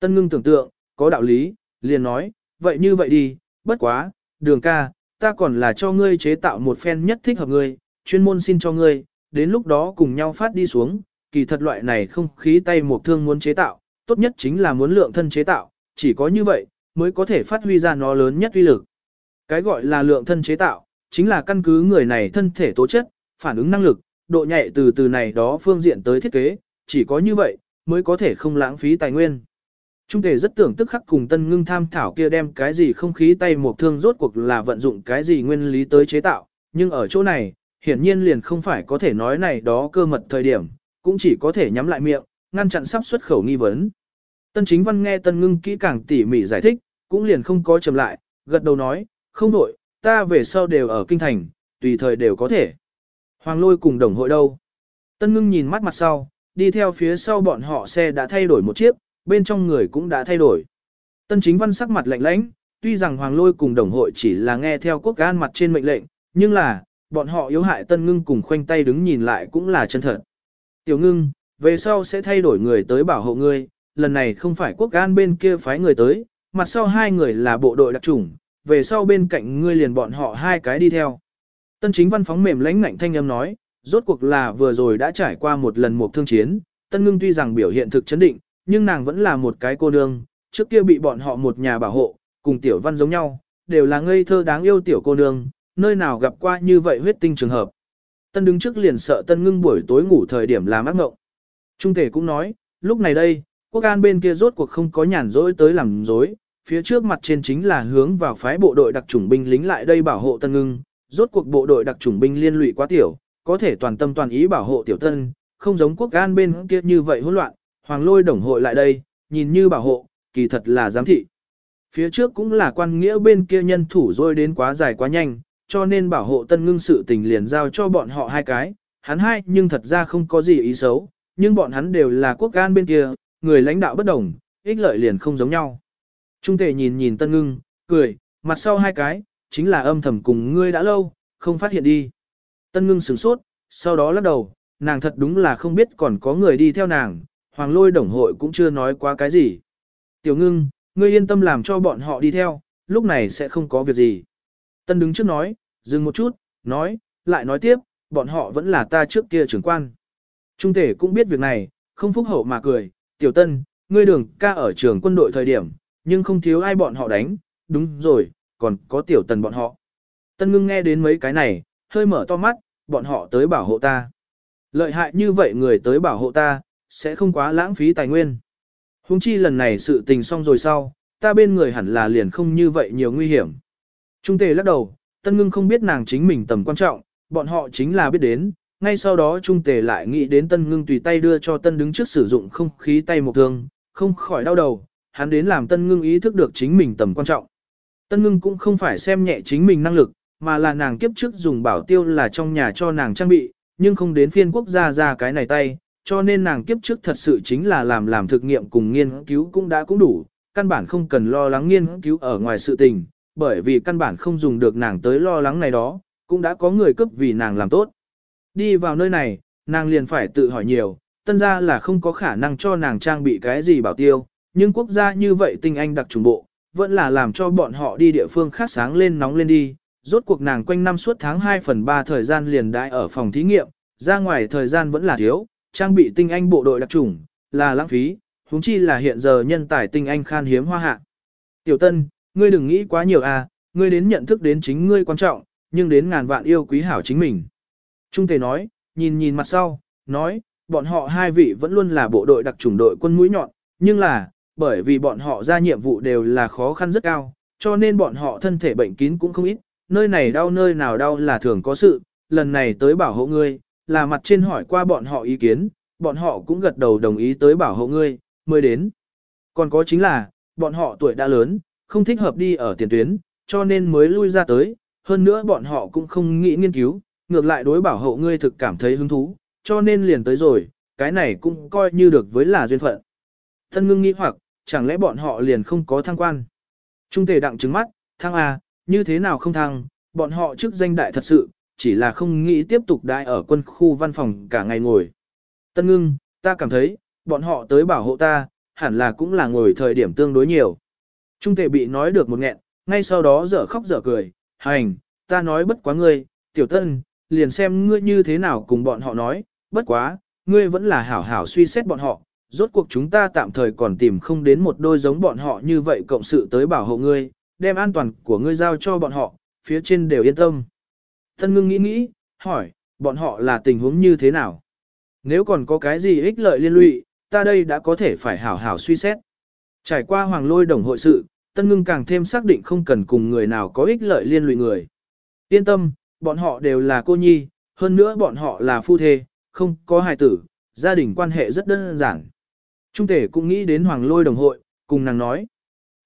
Tân ngưng tưởng tượng, có đạo lý, liền nói, vậy như vậy đi, bất quá, đường ca, ta còn là cho ngươi chế tạo một phen nhất thích hợp ngươi, chuyên môn xin cho ngươi, đến lúc đó cùng nhau phát đi xuống, kỳ thật loại này không khí tay một thương muốn chế tạo, tốt nhất chính là muốn lượng thân chế tạo, chỉ có như vậy, mới có thể phát huy ra nó lớn nhất uy lực. Cái gọi là lượng thân chế tạo, chính là căn cứ người này thân thể tố chất, phản ứng năng lực, độ nhạy từ từ này đó phương diện tới thiết kế, chỉ có như vậy, mới có thể không lãng phí tài nguyên. Trung thể rất tưởng tức khắc cùng tân ngưng tham thảo kia đem cái gì không khí tay một thương rốt cuộc là vận dụng cái gì nguyên lý tới chế tạo, nhưng ở chỗ này, hiển nhiên liền không phải có thể nói này đó cơ mật thời điểm, cũng chỉ có thể nhắm lại miệng, ngăn chặn sắp xuất khẩu nghi vấn. Tân chính văn nghe tân ngưng kỹ càng tỉ mỉ giải thích, cũng liền không có chầm lại, gật đầu nói, không đổi, ta về sau đều ở kinh thành, tùy thời đều có thể. Hoàng lôi cùng đồng hội đâu? Tân ngưng nhìn mắt mặt sau, đi theo phía sau bọn họ xe đã thay đổi một chiếc, bên trong người cũng đã thay đổi. Tân chính văn sắc mặt lạnh lãnh, tuy rằng hoàng lôi cùng đồng hội chỉ là nghe theo quốc an mặt trên mệnh lệnh, nhưng là, bọn họ yếu hại tân ngưng cùng khoanh tay đứng nhìn lại cũng là chân thật. Tiểu ngưng, về sau sẽ thay đổi người tới bảo hộ ngươi, lần này không phải quốc an bên kia phái người tới, mặt sau hai người là bộ đội đặc chủng, về sau bên cạnh ngươi liền bọn họ hai cái đi theo. Tân chính văn phóng mềm lãnh ngạnh thanh âm nói, rốt cuộc là vừa rồi đã trải qua một lần một thương chiến, tân ngưng tuy rằng biểu hiện thực chấn định, nhưng nàng vẫn là một cái cô nương, trước kia bị bọn họ một nhà bảo hộ, cùng tiểu văn giống nhau, đều là ngây thơ đáng yêu tiểu cô nương, nơi nào gặp qua như vậy huyết tinh trường hợp. Tân đứng trước liền sợ tân ngưng buổi tối ngủ thời điểm làm ác mộng. Trung thể cũng nói, lúc này đây, quốc an bên kia rốt cuộc không có nhàn rỗi tới làm dối, phía trước mặt trên chính là hướng vào phái bộ đội đặc chủng binh lính lại đây bảo hộ tân ngưng, rốt cuộc bộ đội đặc chủng binh liên lụy quá tiểu, có thể toàn tâm toàn ý bảo hộ tiểu tân, không giống quốc an bên kia như vậy hỗn loạn, hoàng lôi đồng hội lại đây, nhìn như bảo hộ, kỳ thật là giám thị. Phía trước cũng là quan nghĩa bên kia nhân thủ rồi đến quá dài quá nhanh, cho nên bảo hộ tân ngưng sự tình liền giao cho bọn họ hai cái, hắn hai nhưng thật ra không có gì ý xấu, nhưng bọn hắn đều là quốc an bên kia, người lãnh đạo bất đồng, ích lợi liền không giống nhau. Trung tề nhìn nhìn tân ngưng, cười, mặt sau hai cái, chính là âm thầm cùng ngươi đã lâu, không phát hiện đi. Tân ngưng sửng sốt, sau đó lắc đầu, nàng thật đúng là không biết còn có người đi theo nàng, hoàng lôi đồng hội cũng chưa nói quá cái gì. Tiểu ngưng, ngươi yên tâm làm cho bọn họ đi theo, lúc này sẽ không có việc gì. Tân đứng trước nói, dừng một chút, nói, lại nói tiếp, bọn họ vẫn là ta trước kia trưởng quan. Trung thể cũng biết việc này, không phúc hậu mà cười, tiểu tân, ngươi đường ca ở trường quân đội thời điểm, nhưng không thiếu ai bọn họ đánh, đúng rồi, còn có tiểu tần bọn họ. Tân ngưng nghe đến mấy cái này, hơi mở to mắt, bọn họ tới bảo hộ ta. Lợi hại như vậy người tới bảo hộ ta, sẽ không quá lãng phí tài nguyên. Hùng chi lần này sự tình xong rồi sau, ta bên người hẳn là liền không như vậy nhiều nguy hiểm. Trung tề lắc đầu, tân ngưng không biết nàng chính mình tầm quan trọng, bọn họ chính là biết đến, ngay sau đó trung tề lại nghĩ đến tân ngưng tùy tay đưa cho tân đứng trước sử dụng không khí tay một thương, không khỏi đau đầu, hắn đến làm tân ngưng ý thức được chính mình tầm quan trọng. Tân ngưng cũng không phải xem nhẹ chính mình năng lực, mà là nàng kiếp trước dùng bảo tiêu là trong nhà cho nàng trang bị, nhưng không đến phiên quốc gia ra cái này tay, cho nên nàng kiếp trước thật sự chính là làm làm thực nghiệm cùng nghiên cứu cũng đã cũng đủ, căn bản không cần lo lắng nghiên cứu ở ngoài sự tình, bởi vì căn bản không dùng được nàng tới lo lắng này đó, cũng đã có người cấp vì nàng làm tốt. Đi vào nơi này, nàng liền phải tự hỏi nhiều, tân gia là không có khả năng cho nàng trang bị cái gì bảo tiêu, nhưng quốc gia như vậy tinh anh đặc trùng bộ, vẫn là làm cho bọn họ đi địa phương khác sáng lên nóng lên đi. Rốt cuộc nàng quanh năm suốt tháng 2 phần 3 thời gian liền đại ở phòng thí nghiệm, ra ngoài thời gian vẫn là thiếu, trang bị tinh anh bộ đội đặc trùng, là lãng phí, huống chi là hiện giờ nhân tài tinh anh khan hiếm hoa hạ. Tiểu Tân, ngươi đừng nghĩ quá nhiều à, ngươi đến nhận thức đến chính ngươi quan trọng, nhưng đến ngàn vạn yêu quý hảo chính mình. Trung Tề nói, nhìn nhìn mặt sau, nói, bọn họ hai vị vẫn luôn là bộ đội đặc trùng đội quân mũi nhọn, nhưng là, bởi vì bọn họ ra nhiệm vụ đều là khó khăn rất cao, cho nên bọn họ thân thể bệnh kín cũng không ít, nơi này đau nơi nào đau là thường có sự, lần này tới bảo hộ ngươi, là mặt trên hỏi qua bọn họ ý kiến, bọn họ cũng gật đầu đồng ý tới bảo hộ ngươi, mới đến. Còn có chính là, bọn họ tuổi đã lớn, không thích hợp đi ở tiền tuyến, cho nên mới lui ra tới, hơn nữa bọn họ cũng không nghĩ nghiên cứu, ngược lại đối bảo hộ ngươi thực cảm thấy hứng thú, cho nên liền tới rồi, cái này cũng coi như được với là duyên phận. Thân ngưng nghĩ hoặc, chẳng lẽ bọn họ liền không có thăng quan. Trung tề đặng trứng mắt, thăng à, như thế nào không thăng, bọn họ chức danh đại thật sự, chỉ là không nghĩ tiếp tục đại ở quân khu văn phòng cả ngày ngồi. Tân ngưng, ta cảm thấy, bọn họ tới bảo hộ ta, hẳn là cũng là ngồi thời điểm tương đối nhiều. Trung tề bị nói được một nghẹn, ngay sau đó dở khóc dở cười, hành, ta nói bất quá ngươi, tiểu tân, liền xem ngươi như thế nào cùng bọn họ nói, bất quá, ngươi vẫn là hảo hảo suy xét bọn họ, rốt cuộc chúng ta tạm thời còn tìm không đến một đôi giống bọn họ như vậy cộng sự tới bảo hộ ngươi, đem an toàn của ngươi giao cho bọn họ, phía trên đều yên tâm. Tân ngưng nghĩ nghĩ, hỏi, bọn họ là tình huống như thế nào? Nếu còn có cái gì ích lợi liên lụy, ta đây đã có thể phải hảo hảo suy xét. Trải qua hoàng lôi đồng hội sự, tân ngưng càng thêm xác định không cần cùng người nào có ích lợi liên lụy người. Yên tâm, bọn họ đều là cô nhi, hơn nữa bọn họ là phu thê, không có hài tử, gia đình quan hệ rất đơn giản. Trung thể cũng nghĩ đến hoàng lôi đồng hội, cùng nàng nói.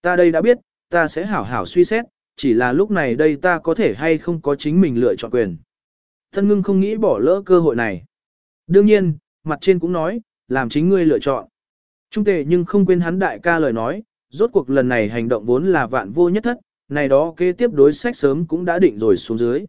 Ta đây đã biết, ta sẽ hảo hảo suy xét, chỉ là lúc này đây ta có thể hay không có chính mình lựa chọn quyền. Tân ngưng không nghĩ bỏ lỡ cơ hội này. Đương nhiên, mặt trên cũng nói, làm chính ngươi lựa chọn. Trung tề nhưng không quên hắn đại ca lời nói, rốt cuộc lần này hành động vốn là vạn vô nhất thất, này đó kế tiếp đối sách sớm cũng đã định rồi xuống dưới.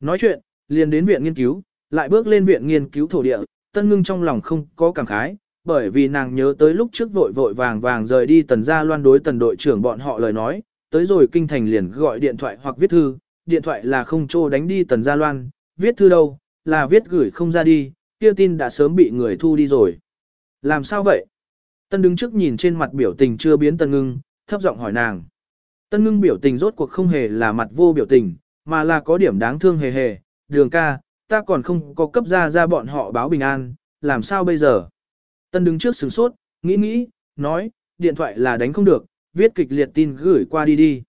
Nói chuyện, liền đến viện nghiên cứu, lại bước lên viện nghiên cứu thổ địa, tân ngưng trong lòng không có cảm khái, bởi vì nàng nhớ tới lúc trước vội vội vàng vàng rời đi tần gia loan đối tần đội trưởng bọn họ lời nói, tới rồi kinh thành liền gọi điện thoại hoặc viết thư, điện thoại là không trô đánh đi tần gia loan, viết thư đâu, là viết gửi không ra đi, kia tin đã sớm bị người thu đi rồi. Làm sao vậy? Tân đứng trước nhìn trên mặt biểu tình chưa biến tân ngưng, thấp giọng hỏi nàng. Tân ngưng biểu tình rốt cuộc không hề là mặt vô biểu tình, mà là có điểm đáng thương hề hề, đường ca, ta còn không có cấp ra ra bọn họ báo bình an, làm sao bây giờ? Tân đứng trước sửng sốt, nghĩ nghĩ, nói, điện thoại là đánh không được, viết kịch liệt tin gửi qua đi đi.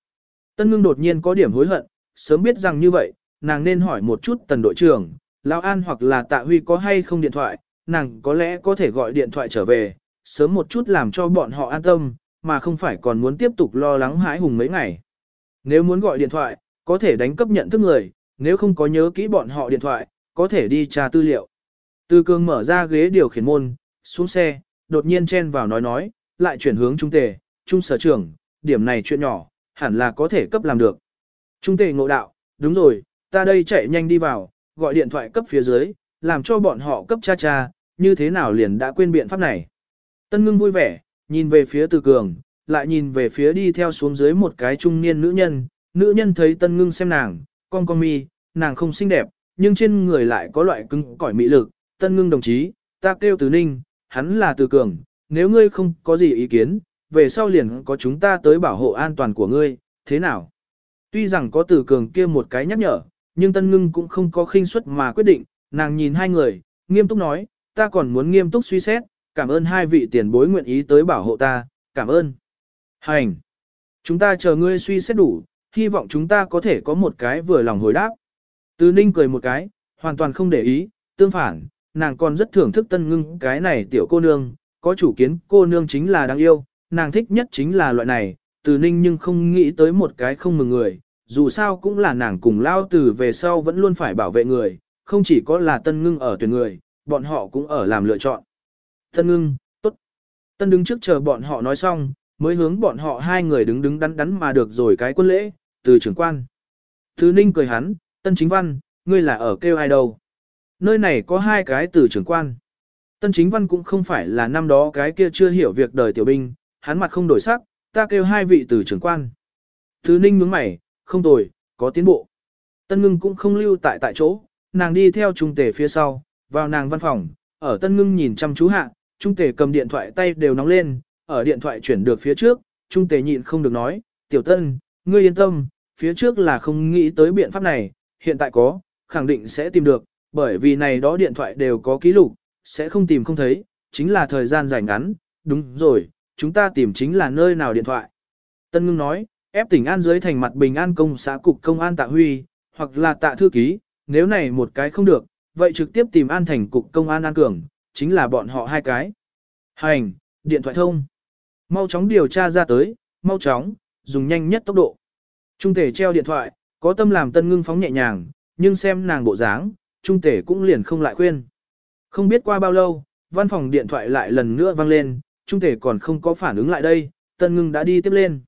Tân ngưng đột nhiên có điểm hối hận, sớm biết rằng như vậy, nàng nên hỏi một chút tần đội trưởng, Lão An hoặc là Tạ Huy có hay không điện thoại, nàng có lẽ có thể gọi điện thoại trở về, sớm một chút làm cho bọn họ an tâm, mà không phải còn muốn tiếp tục lo lắng hãi hùng mấy ngày. Nếu muốn gọi điện thoại, có thể đánh cấp nhận thức người, nếu không có nhớ kỹ bọn họ điện thoại, có thể đi tra tư liệu. Từ cường mở ra ghế điều khiển môn, xuống xe, đột nhiên chen vào nói nói, lại chuyển hướng trung tề, trung sở trưởng, điểm này chuyện nhỏ, hẳn là có thể cấp làm được. Trung tề ngộ đạo, đúng rồi, ta đây chạy nhanh đi vào, gọi điện thoại cấp phía dưới, làm cho bọn họ cấp cha cha, như thế nào liền đã quên biện pháp này. Tân ngưng vui vẻ, nhìn về phía từ cường, lại nhìn về phía đi theo xuống dưới một cái trung niên nữ nhân, nữ nhân thấy tân ngưng xem nàng, con con mi, nàng không xinh đẹp, nhưng trên người lại có loại cứng cỏi mỹ lực, tân ngưng đồng chí, ta kêu từ ninh, hắn là từ cường, nếu ngươi không có gì ý kiến, về sau liền có chúng ta tới bảo hộ an toàn của ngươi, thế nào? Tuy rằng có từ cường kia một cái nhắc nhở, nhưng tân ngưng cũng không có khinh suất mà quyết định, nàng nhìn hai người, nghiêm túc nói, ta còn muốn nghiêm túc suy xét, cảm ơn hai vị tiền bối nguyện ý tới bảo hộ ta, cảm ơn. Hành! Chúng ta chờ ngươi suy xét đủ, hy vọng chúng ta có thể có một cái vừa lòng hồi đáp. Từ ninh cười một cái, hoàn toàn không để ý, tương phản, nàng còn rất thưởng thức tân ngưng cái này tiểu cô nương, có chủ kiến cô nương chính là đáng yêu, nàng thích nhất chính là loại này, từ ninh nhưng không nghĩ tới một cái không mừng người, dù sao cũng là nàng cùng lao từ về sau vẫn luôn phải bảo vệ người, không chỉ có là tân ngưng ở tuyển người, bọn họ cũng ở làm lựa chọn. Tân ngưng, tốt. Tân đứng trước chờ bọn họ nói xong, mới hướng bọn họ hai người đứng đứng đắn đắn mà được rồi cái quân lễ, từ trưởng quan. Thứ ninh cười hắn, tân chính văn, ngươi là ở kêu ai đâu. Nơi này có hai cái từ trưởng quan. Tân chính văn cũng không phải là năm đó cái kia chưa hiểu việc đời tiểu binh, hắn mặt không đổi sắc, ta kêu hai vị từ trưởng quan. Thứ ninh nhướng mày, không tồi, có tiến bộ. Tân ngưng cũng không lưu tại tại chỗ, nàng đi theo trung tề phía sau, vào nàng văn phòng, ở tân ngưng nhìn chăm chú hạ, trung tề cầm điện thoại tay đều nóng lên, ở điện thoại chuyển được phía trước, trung tề nhịn không được nói, tiểu tân, ngươi yên tâm, phía trước là không nghĩ tới biện pháp này, hiện tại có, khẳng định sẽ tìm được, bởi vì này đó điện thoại đều có ký lục, sẽ không tìm không thấy, chính là thời gian dài ngắn, đúng rồi, chúng ta tìm chính là nơi nào điện thoại. Tân ngưng nói, ép tỉnh An dưới thành mặt bình an công xã cục công an tạ huy, hoặc là tạ thư ký, nếu này một cái không được, vậy trực tiếp tìm an thành cục công an an cường, chính là bọn họ hai cái. Hành, điện thoại thông. Mau chóng điều tra ra tới, mau chóng, dùng nhanh nhất tốc độ. Trung thể treo điện thoại, có tâm làm tân ngưng phóng nhẹ nhàng, nhưng xem nàng bộ dáng, trung tể cũng liền không lại khuyên. Không biết qua bao lâu, văn phòng điện thoại lại lần nữa vang lên, trung tể còn không có phản ứng lại đây, tân ngưng đã đi tiếp lên.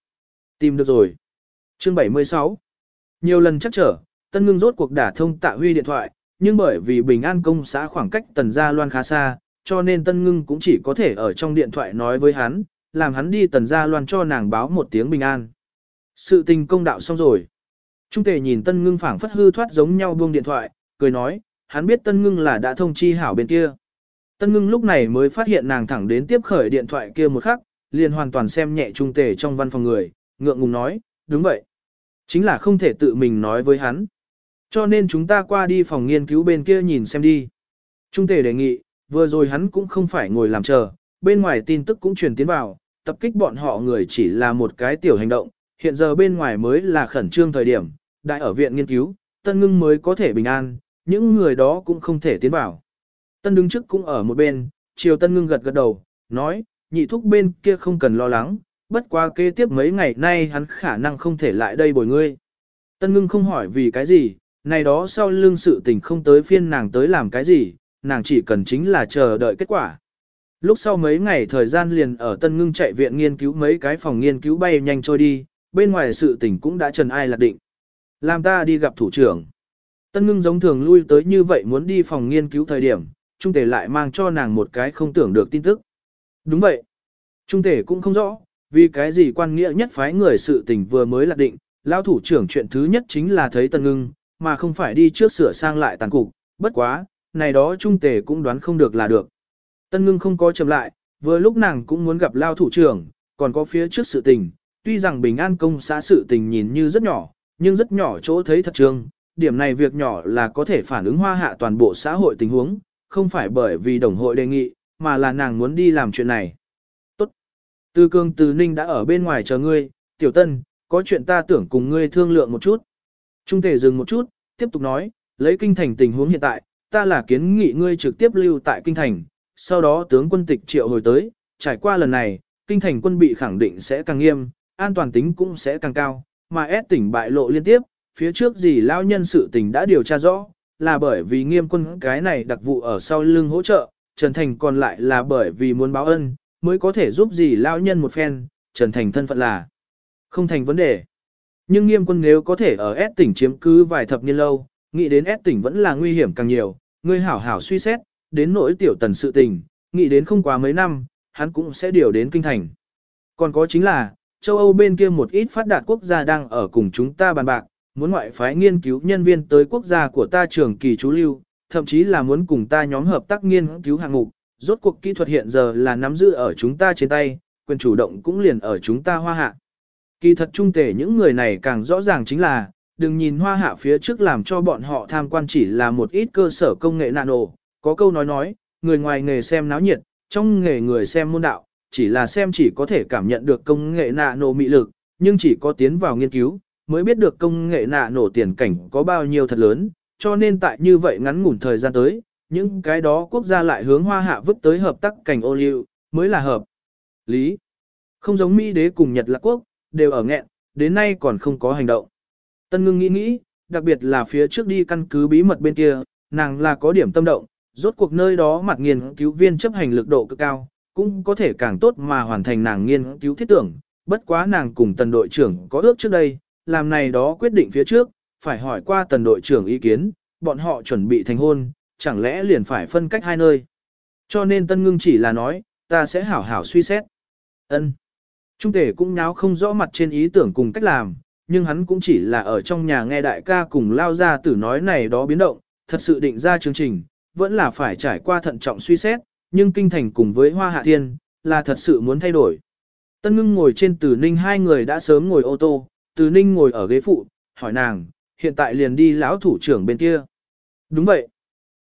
Tìm được rồi. Chương 76 Nhiều lần chắc trở, Tân Ngưng rốt cuộc đả thông tạ huy điện thoại, nhưng bởi vì Bình An công xã khoảng cách Tần Gia Loan khá xa, cho nên Tân Ngưng cũng chỉ có thể ở trong điện thoại nói với hắn, làm hắn đi tần gia loan cho nàng báo một tiếng bình an. Sự tình công đạo xong rồi. Trung tề nhìn tân ngưng phảng phất hư thoát giống nhau buông điện thoại, cười nói, hắn biết tân ngưng là đã thông chi hảo bên kia. Tân ngưng lúc này mới phát hiện nàng thẳng đến tiếp khởi điện thoại kia một khắc, liền hoàn toàn xem nhẹ trung tề trong văn phòng người, ngượng ngùng nói, đúng vậy. Chính là không thể tự mình nói với hắn. Cho nên chúng ta qua đi phòng nghiên cứu bên kia nhìn xem đi. Trung tề đề nghị, vừa rồi hắn cũng không phải ngồi làm chờ, bên ngoài tin tức cũng truyền tiến vào, tập kích bọn họ người chỉ là một cái tiểu hành động, hiện giờ bên ngoài mới là khẩn trương thời điểm, đại ở viện nghiên cứu, tân ngưng mới có thể bình an, những người đó cũng không thể tiến vào. Tân đứng trước cũng ở một bên, chiều tân ngưng gật gật đầu, nói, nhị thúc bên kia không cần lo lắng, bất qua kế tiếp mấy ngày nay hắn khả năng không thể lại đây bồi ngươi. Tân ngưng không hỏi vì cái gì, này đó sau lương sự tình không tới phiên nàng tới làm cái gì, nàng chỉ cần chính là chờ đợi kết quả. Lúc sau mấy ngày thời gian liền ở Tân Ngưng chạy viện nghiên cứu mấy cái phòng nghiên cứu bay nhanh trôi đi, bên ngoài sự tình cũng đã trần ai lạc định. Làm ta đi gặp thủ trưởng. Tân Ngưng giống thường lui tới như vậy muốn đi phòng nghiên cứu thời điểm, Trung Tể lại mang cho nàng một cái không tưởng được tin tức. Đúng vậy. Trung Tể cũng không rõ, vì cái gì quan nghĩa nhất phái người sự tình vừa mới lạc định, Lão thủ trưởng chuyện thứ nhất chính là thấy Tân Ngưng, mà không phải đi trước sửa sang lại tàn cục, bất quá, này đó Trung Tể cũng đoán không được là được. Tân ngưng không có chậm lại, vừa lúc nàng cũng muốn gặp lao thủ trưởng, còn có phía trước sự tình, tuy rằng bình an công xã sự tình nhìn như rất nhỏ, nhưng rất nhỏ chỗ thấy thật trường điểm này việc nhỏ là có thể phản ứng hoa hạ toàn bộ xã hội tình huống, không phải bởi vì đồng hội đề nghị, mà là nàng muốn đi làm chuyện này. Tốt. Từ cương từ ninh đã ở bên ngoài chờ ngươi, tiểu tân, có chuyện ta tưởng cùng ngươi thương lượng một chút. Trung thể dừng một chút, tiếp tục nói, lấy kinh thành tình huống hiện tại, ta là kiến nghị ngươi trực tiếp lưu tại kinh thành, sau đó tướng quân tịch triệu hồi tới, trải qua lần này, kinh thành quân bị khẳng định sẽ càng nghiêm, an toàn tính cũng sẽ càng cao, mà ép tỉnh bại lộ liên tiếp, phía trước gì lao nhân sự tình đã điều tra rõ, là bởi vì nghiêm quân cái này đặc vụ ở sau lưng hỗ trợ, Trần Thành còn lại là bởi vì muốn báo ân, mới có thể giúp gì lao nhân một phen, Trần Thành thân phận là không thành vấn đề. Nhưng nghiêm quân nếu có thể ở S tỉnh chiếm cứ vài thập niên lâu, nghĩ đến S tỉnh vẫn là nguy hiểm càng nhiều, ngươi hảo hảo suy xét, đến nỗi tiểu tần sự tình, nghĩ đến không quá mấy năm, hắn cũng sẽ điều đến kinh thành. Còn có chính là, châu Âu bên kia một ít phát đạt quốc gia đang ở cùng chúng ta bàn bạc, muốn ngoại phái nghiên cứu nhân viên tới quốc gia của ta trường kỳ trú lưu, thậm chí là muốn cùng ta nhóm hợp tác nghiên cứu hạng mục, rốt cuộc kỹ thuật hiện giờ là nắm giữ ở chúng ta trên tay, quyền chủ động cũng liền ở chúng ta hoa hạ. Kỳ thật trung tể những người này càng rõ ràng chính là, đừng nhìn hoa hạ phía trước làm cho bọn họ tham quan chỉ là một ít cơ sở công nghệ nano, có câu nói nói, người ngoài nghề xem náo nhiệt, trong nghề người xem môn đạo, chỉ là xem chỉ có thể cảm nhận được công nghệ nano mị lực, nhưng chỉ có tiến vào nghiên cứu, mới biết được công nghệ nạ nổ tiền cảnh có bao nhiêu thật lớn, cho nên tại như vậy ngắn ngủn thời gian tới, những cái đó quốc gia lại hướng hoa hạ vứt tới hợp tác cảnh ô liu, mới là hợp. Lý. Không giống Mỹ đế cùng Nhật Lạc Quốc, đều ở nghẹn, đến nay còn không có hành động. Tân ngưng nghĩ nghĩ, đặc biệt là phía trước đi căn cứ bí mật bên kia, nàng là có điểm tâm động, rốt cuộc nơi đó mặt nghiên cứu viên chấp hành lực độ cực cao, cũng có thể càng tốt mà hoàn thành nàng nghiên cứu thiết tưởng, bất quá nàng cùng tần đội trưởng có ước trước đây, làm này đó quyết định phía trước, phải hỏi qua tần đội trưởng ý kiến, bọn họ chuẩn bị thành hôn, chẳng lẽ liền phải phân cách hai nơi. Cho nên tân ngưng chỉ là nói, ta sẽ hảo hảo suy xét. ân Trung tể cũng nháo không rõ mặt trên ý tưởng cùng cách làm, nhưng hắn cũng chỉ là ở trong nhà nghe đại ca cùng lao ra tử nói này đó biến động, thật sự định ra chương trình, vẫn là phải trải qua thận trọng suy xét, nhưng kinh thành cùng với hoa hạ thiên, là thật sự muốn thay đổi. Tân ngưng ngồi trên tử ninh hai người đã sớm ngồi ô tô, từ ninh ngồi ở ghế phụ, hỏi nàng, hiện tại liền đi lão thủ trưởng bên kia. Đúng vậy.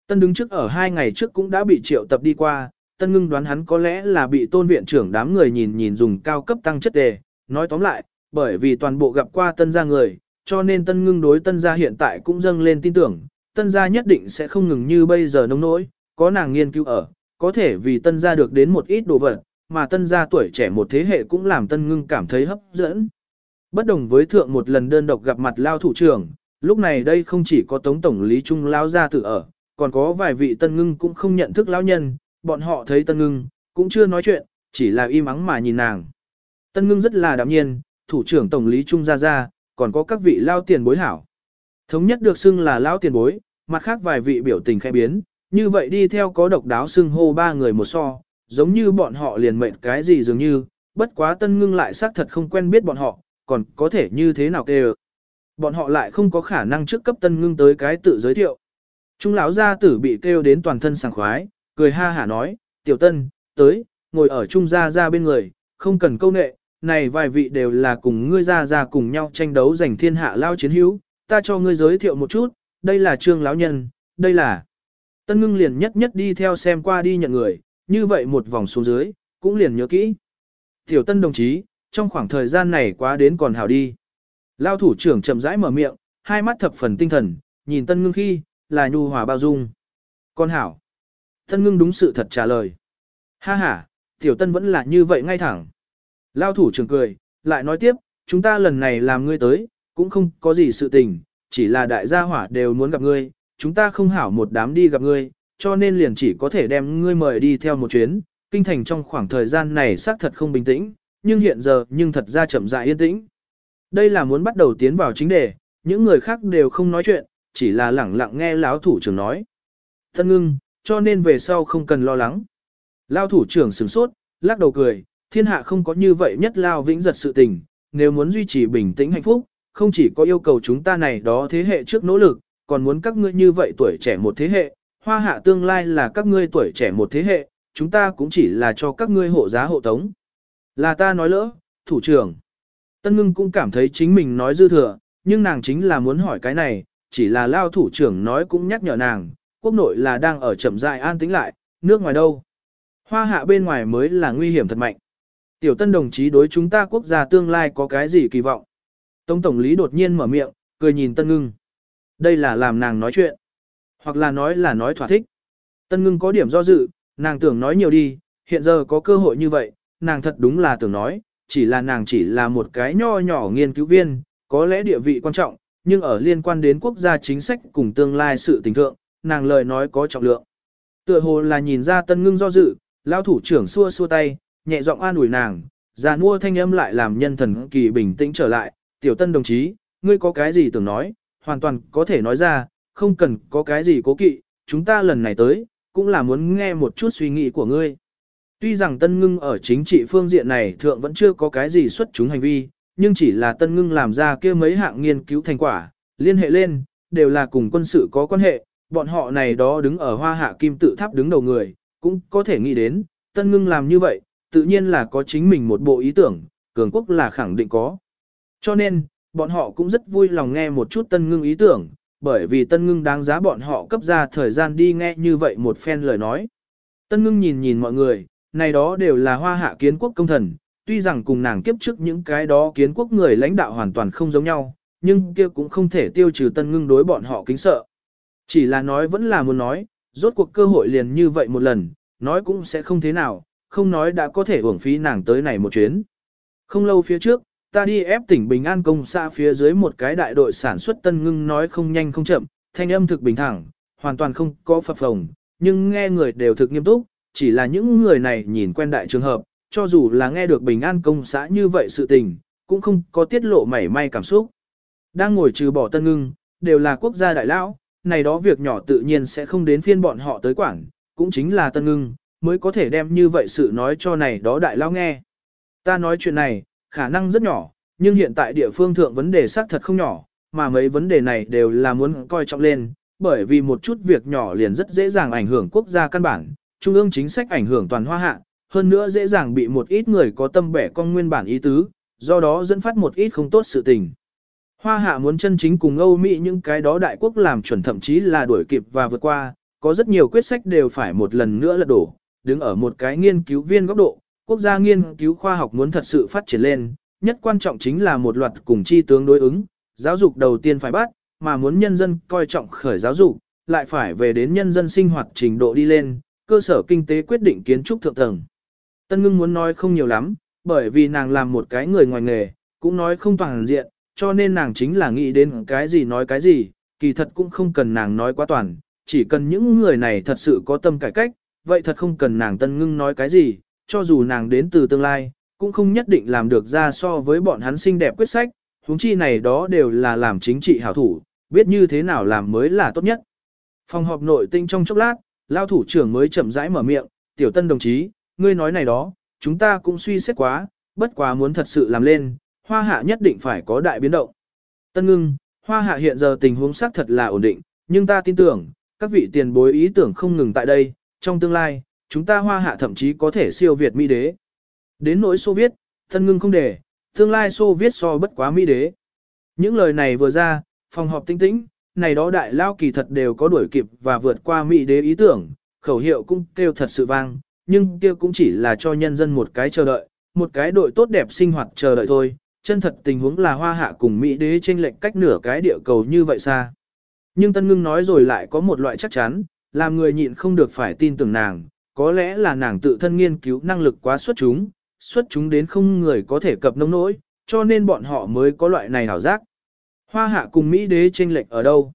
Tân đứng trước ở hai ngày trước cũng đã bị triệu tập đi qua, tân ngưng đoán hắn có lẽ là bị tôn viện trưởng đám người nhìn nhìn dùng cao cấp tăng chất đề. Nói tóm lại, bởi vì toàn bộ gặp qua tân gia người, cho nên tân ngưng đối tân gia hiện tại cũng dâng lên tin tưởng, tân gia nhất định sẽ không ngừng như bây giờ nông nỗi, có nàng nghiên cứu ở, có thể vì tân gia được đến một ít đồ vật, mà tân gia tuổi trẻ một thế hệ cũng làm tân ngưng cảm thấy hấp dẫn. Bất đồng với thượng một lần đơn độc gặp mặt lao thủ trưởng, lúc này đây không chỉ có tống tổng lý trung lao gia tự ở, còn có vài vị tân ngưng cũng không nhận thức lão nhân, bọn họ thấy tân ngưng, cũng chưa nói chuyện, chỉ là im ắng mà nhìn nàng. Tân ngưng rất là đạm nhiên, thủ trưởng tổng lý trung gia gia, còn có các vị lao tiền bối hảo. Thống nhất được xưng là lao tiền bối, mặt khác vài vị biểu tình khẽ biến, như vậy đi theo có độc đáo xưng hô ba người một so, giống như bọn họ liền mệnh cái gì dường như, bất quá tân ngưng lại xác thật không quen biết bọn họ, còn có thể như thế nào kêu. Bọn họ lại không có khả năng trước cấp tân ngưng tới cái tự giới thiệu. Trung lão gia tử bị kêu đến toàn thân sảng khoái, cười ha hả nói, tiểu tân, tới, ngồi ở trung gia gia bên người, không cần câu nệ, này vài vị đều là cùng ngươi gia gia cùng nhau tranh đấu giành thiên hạ lao chiến hữu, ta cho ngươi giới thiệu một chút, đây là trương lão nhân, đây là. Tân ngưng liền nhất nhất đi theo xem qua đi nhận người, như vậy một vòng xuống dưới, cũng liền nhớ kỹ. Tiểu tân đồng chí, trong khoảng thời gian này quá đến còn hảo đi. Lao thủ trưởng chậm rãi mở miệng, hai mắt thập phần tinh thần, nhìn tân ngưng khi, là nhu hòa bao dung. Con hảo. Tân ngưng đúng sự thật trả lời. Ha ha, tiểu tân vẫn là như vậy ngay thẳng. Lao thủ trưởng cười, lại nói tiếp, chúng ta lần này làm ngươi tới, cũng không có gì sự tình, chỉ là đại gia hỏa đều muốn gặp ngươi, chúng ta không hảo một đám đi gặp ngươi, cho nên liền chỉ có thể đem ngươi mời đi theo một chuyến. Kinh thành trong khoảng thời gian này xác thật không bình tĩnh, nhưng hiện giờ nhưng thật ra chậm rãi yên tĩnh. Đây là muốn bắt đầu tiến vào chính đề, những người khác đều không nói chuyện, chỉ là lẳng lặng nghe lão thủ trưởng nói. Thân ngưng, cho nên về sau không cần lo lắng. Lao thủ trưởng sửng sốt, lắc đầu cười, thiên hạ không có như vậy nhất lao vĩnh giật sự tình, nếu muốn duy trì bình tĩnh hạnh phúc, không chỉ có yêu cầu chúng ta này đó thế hệ trước nỗ lực, còn muốn các ngươi như vậy tuổi trẻ một thế hệ, hoa hạ tương lai là các ngươi tuổi trẻ một thế hệ, chúng ta cũng chỉ là cho các ngươi hộ giá hộ tống. Là ta nói lỡ, thủ trưởng. Tân ngưng cũng cảm thấy chính mình nói dư thừa, nhưng nàng chính là muốn hỏi cái này, chỉ là lao thủ trưởng nói cũng nhắc nhở nàng, quốc nội là đang ở chậm dại an tĩnh lại, nước ngoài đâu. Hoa hạ bên ngoài mới là nguy hiểm thật mạnh. Tiểu tân đồng chí đối chúng ta quốc gia tương lai có cái gì kỳ vọng? Tông tổng lý đột nhiên mở miệng, cười nhìn tân ngưng. Đây là làm nàng nói chuyện. Hoặc là nói là nói thỏa thích. Tân ngưng có điểm do dự, nàng tưởng nói nhiều đi, hiện giờ có cơ hội như vậy, nàng thật đúng là tưởng nói, chỉ là nàng chỉ là một cái nho nhỏ nghiên cứu viên, có lẽ địa vị quan trọng, nhưng ở liên quan đến quốc gia chính sách cùng tương lai sự tình thượng, nàng lời nói có trọng lượng. Tựa hồ là nhìn ra tân ngưng do dự, lao thủ trưởng xua xua tay, nhẹ giọng an ủi nàng, già mua thanh âm lại làm nhân thần kỳ bình tĩnh trở lại, tiểu tân đồng chí, ngươi có cái gì tưởng nói, hoàn toàn có thể nói ra, không cần có cái gì cố kỵ, chúng ta lần này tới, cũng là muốn nghe một chút suy nghĩ của ngươi. Tuy rằng Tân Ngưng ở chính trị phương diện này thượng vẫn chưa có cái gì xuất chúng hành vi, nhưng chỉ là Tân Ngưng làm ra kia mấy hạng nghiên cứu thành quả, liên hệ lên, đều là cùng quân sự có quan hệ, bọn họ này đó đứng ở hoa hạ kim tự tháp đứng đầu người, cũng có thể nghĩ đến, Tân Ngưng làm như vậy, tự nhiên là có chính mình một bộ ý tưởng, cường quốc là khẳng định có. Cho nên, bọn họ cũng rất vui lòng nghe một chút Tân Ngưng ý tưởng, bởi vì Tân Ngưng đáng giá bọn họ cấp ra thời gian đi nghe như vậy một phen lời nói. Tân Ngưng nhìn nhìn mọi người, này đó đều là hoa hạ kiến quốc công thần, tuy rằng cùng nàng kiếp trước những cái đó kiến quốc người lãnh đạo hoàn toàn không giống nhau, nhưng kia cũng không thể tiêu trừ tân ngưng đối bọn họ kính sợ. Chỉ là nói vẫn là muốn nói, rốt cuộc cơ hội liền như vậy một lần, nói cũng sẽ không thế nào, không nói đã có thể uổng phí nàng tới này một chuyến. Không lâu phía trước, ta đi ép tỉnh Bình An công xã phía dưới một cái đại đội sản xuất tân ngưng nói không nhanh không chậm, thanh âm thực bình thẳng, hoàn toàn không có phập phồng, nhưng nghe người đều thực nghiêm túc, chỉ là những người này nhìn quen đại trường hợp, cho dù là nghe được bình an công xã như vậy sự tình, cũng không có tiết lộ mảy may cảm xúc. Đang ngồi trừ bỏ tân ngưng, đều là quốc gia đại lão, này đó việc nhỏ tự nhiên sẽ không đến phiên bọn họ tới quản, cũng chính là tân ngưng, mới có thể đem như vậy sự nói cho này đó đại lão nghe. Ta nói chuyện này, khả năng rất nhỏ, nhưng hiện tại địa phương thượng vấn đề xác thật không nhỏ, mà mấy vấn đề này đều là muốn coi trọng lên, bởi vì một chút việc nhỏ liền rất dễ dàng ảnh hưởng quốc gia căn bản, trung ương chính sách ảnh hưởng toàn hoa hạ, hơn nữa dễ dàng bị một ít người có tâm bẻ con nguyên bản ý tứ, do đó dẫn phát một ít không tốt sự tình. Hoa hạ muốn chân chính cùng Âu Mỹ những cái đó đại quốc làm chuẩn thậm chí là đuổi kịp và vượt qua, có rất nhiều quyết sách đều phải một lần nữa lật đổ, đứng ở một cái nghiên cứu viên góc độ, quốc gia nghiên cứu khoa học muốn thật sự phát triển lên, nhất quan trọng chính là một loạt cùng chi tướng đối ứng, giáo dục đầu tiên phải bắt, mà muốn nhân dân coi trọng khởi giáo dục, lại phải về đến nhân dân sinh hoạt trình độ đi lên, cơ sở kinh tế quyết định kiến trúc thượng tầng. Tân ngưng muốn nói không nhiều lắm, bởi vì nàng làm một cái người ngoài nghề, cũng nói không toàn diện, cho nên nàng chính là nghĩ đến cái gì nói cái gì, kỳ thật cũng không cần nàng nói quá toàn, chỉ cần những người này thật sự có tâm cải cách, vậy thật không cần nàng tân ngưng nói cái gì, cho dù nàng đến từ tương lai, cũng không nhất định làm được ra so với bọn hắn xinh đẹp quyết sách, huống chi này đó đều là làm chính trị hảo thủ, biết như thế nào làm mới là tốt nhất. Phòng họp nội tinh trong chốc lát, lao thủ trưởng mới chậm rãi mở miệng, tiểu tân đồng chí, ngươi nói này đó, chúng ta cũng suy xét quá, bất quá muốn thật sự làm lên, hoa hạ nhất định phải có đại biến động. Tân ngưng, hoa hạ hiện giờ tình huống xác thật là ổn định, nhưng ta tin tưởng, các vị tiền bối ý tưởng không ngừng tại đây, trong tương lai, chúng ta hoa hạ thậm chí có thể siêu Việt Mỹ đế. Đến nỗi Xô Viết, tân ngưng không để, tương lai Xô Viết so bất quá Mỹ đế. Những lời này vừa ra, phòng họp tinh tĩnh, này đó đại lao kỳ thật đều có đuổi kịp và vượt qua Mỹ đế ý tưởng, khẩu hiệu cũng kêu thật sự vang, nhưng kia cũng chỉ là cho nhân dân một cái chờ đợi, một cái đội tốt đẹp sinh hoạt chờ đợi thôi, chân thật tình huống là hoa hạ cùng Mỹ đế chênh lệnh cách nửa cái địa cầu như vậy xa. Nhưng Tân Ngưng nói rồi lại có một loại chắc chắn, làm người nhịn không được phải tin tưởng nàng, có lẽ là nàng tự thân nghiên cứu năng lực quá xuất chúng, xuất chúng đến không người có thể cập nông nỗi, cho nên bọn họ mới có loại này hảo giác. Hoa hạ cùng Mỹ đế tranh lệch ở đâu?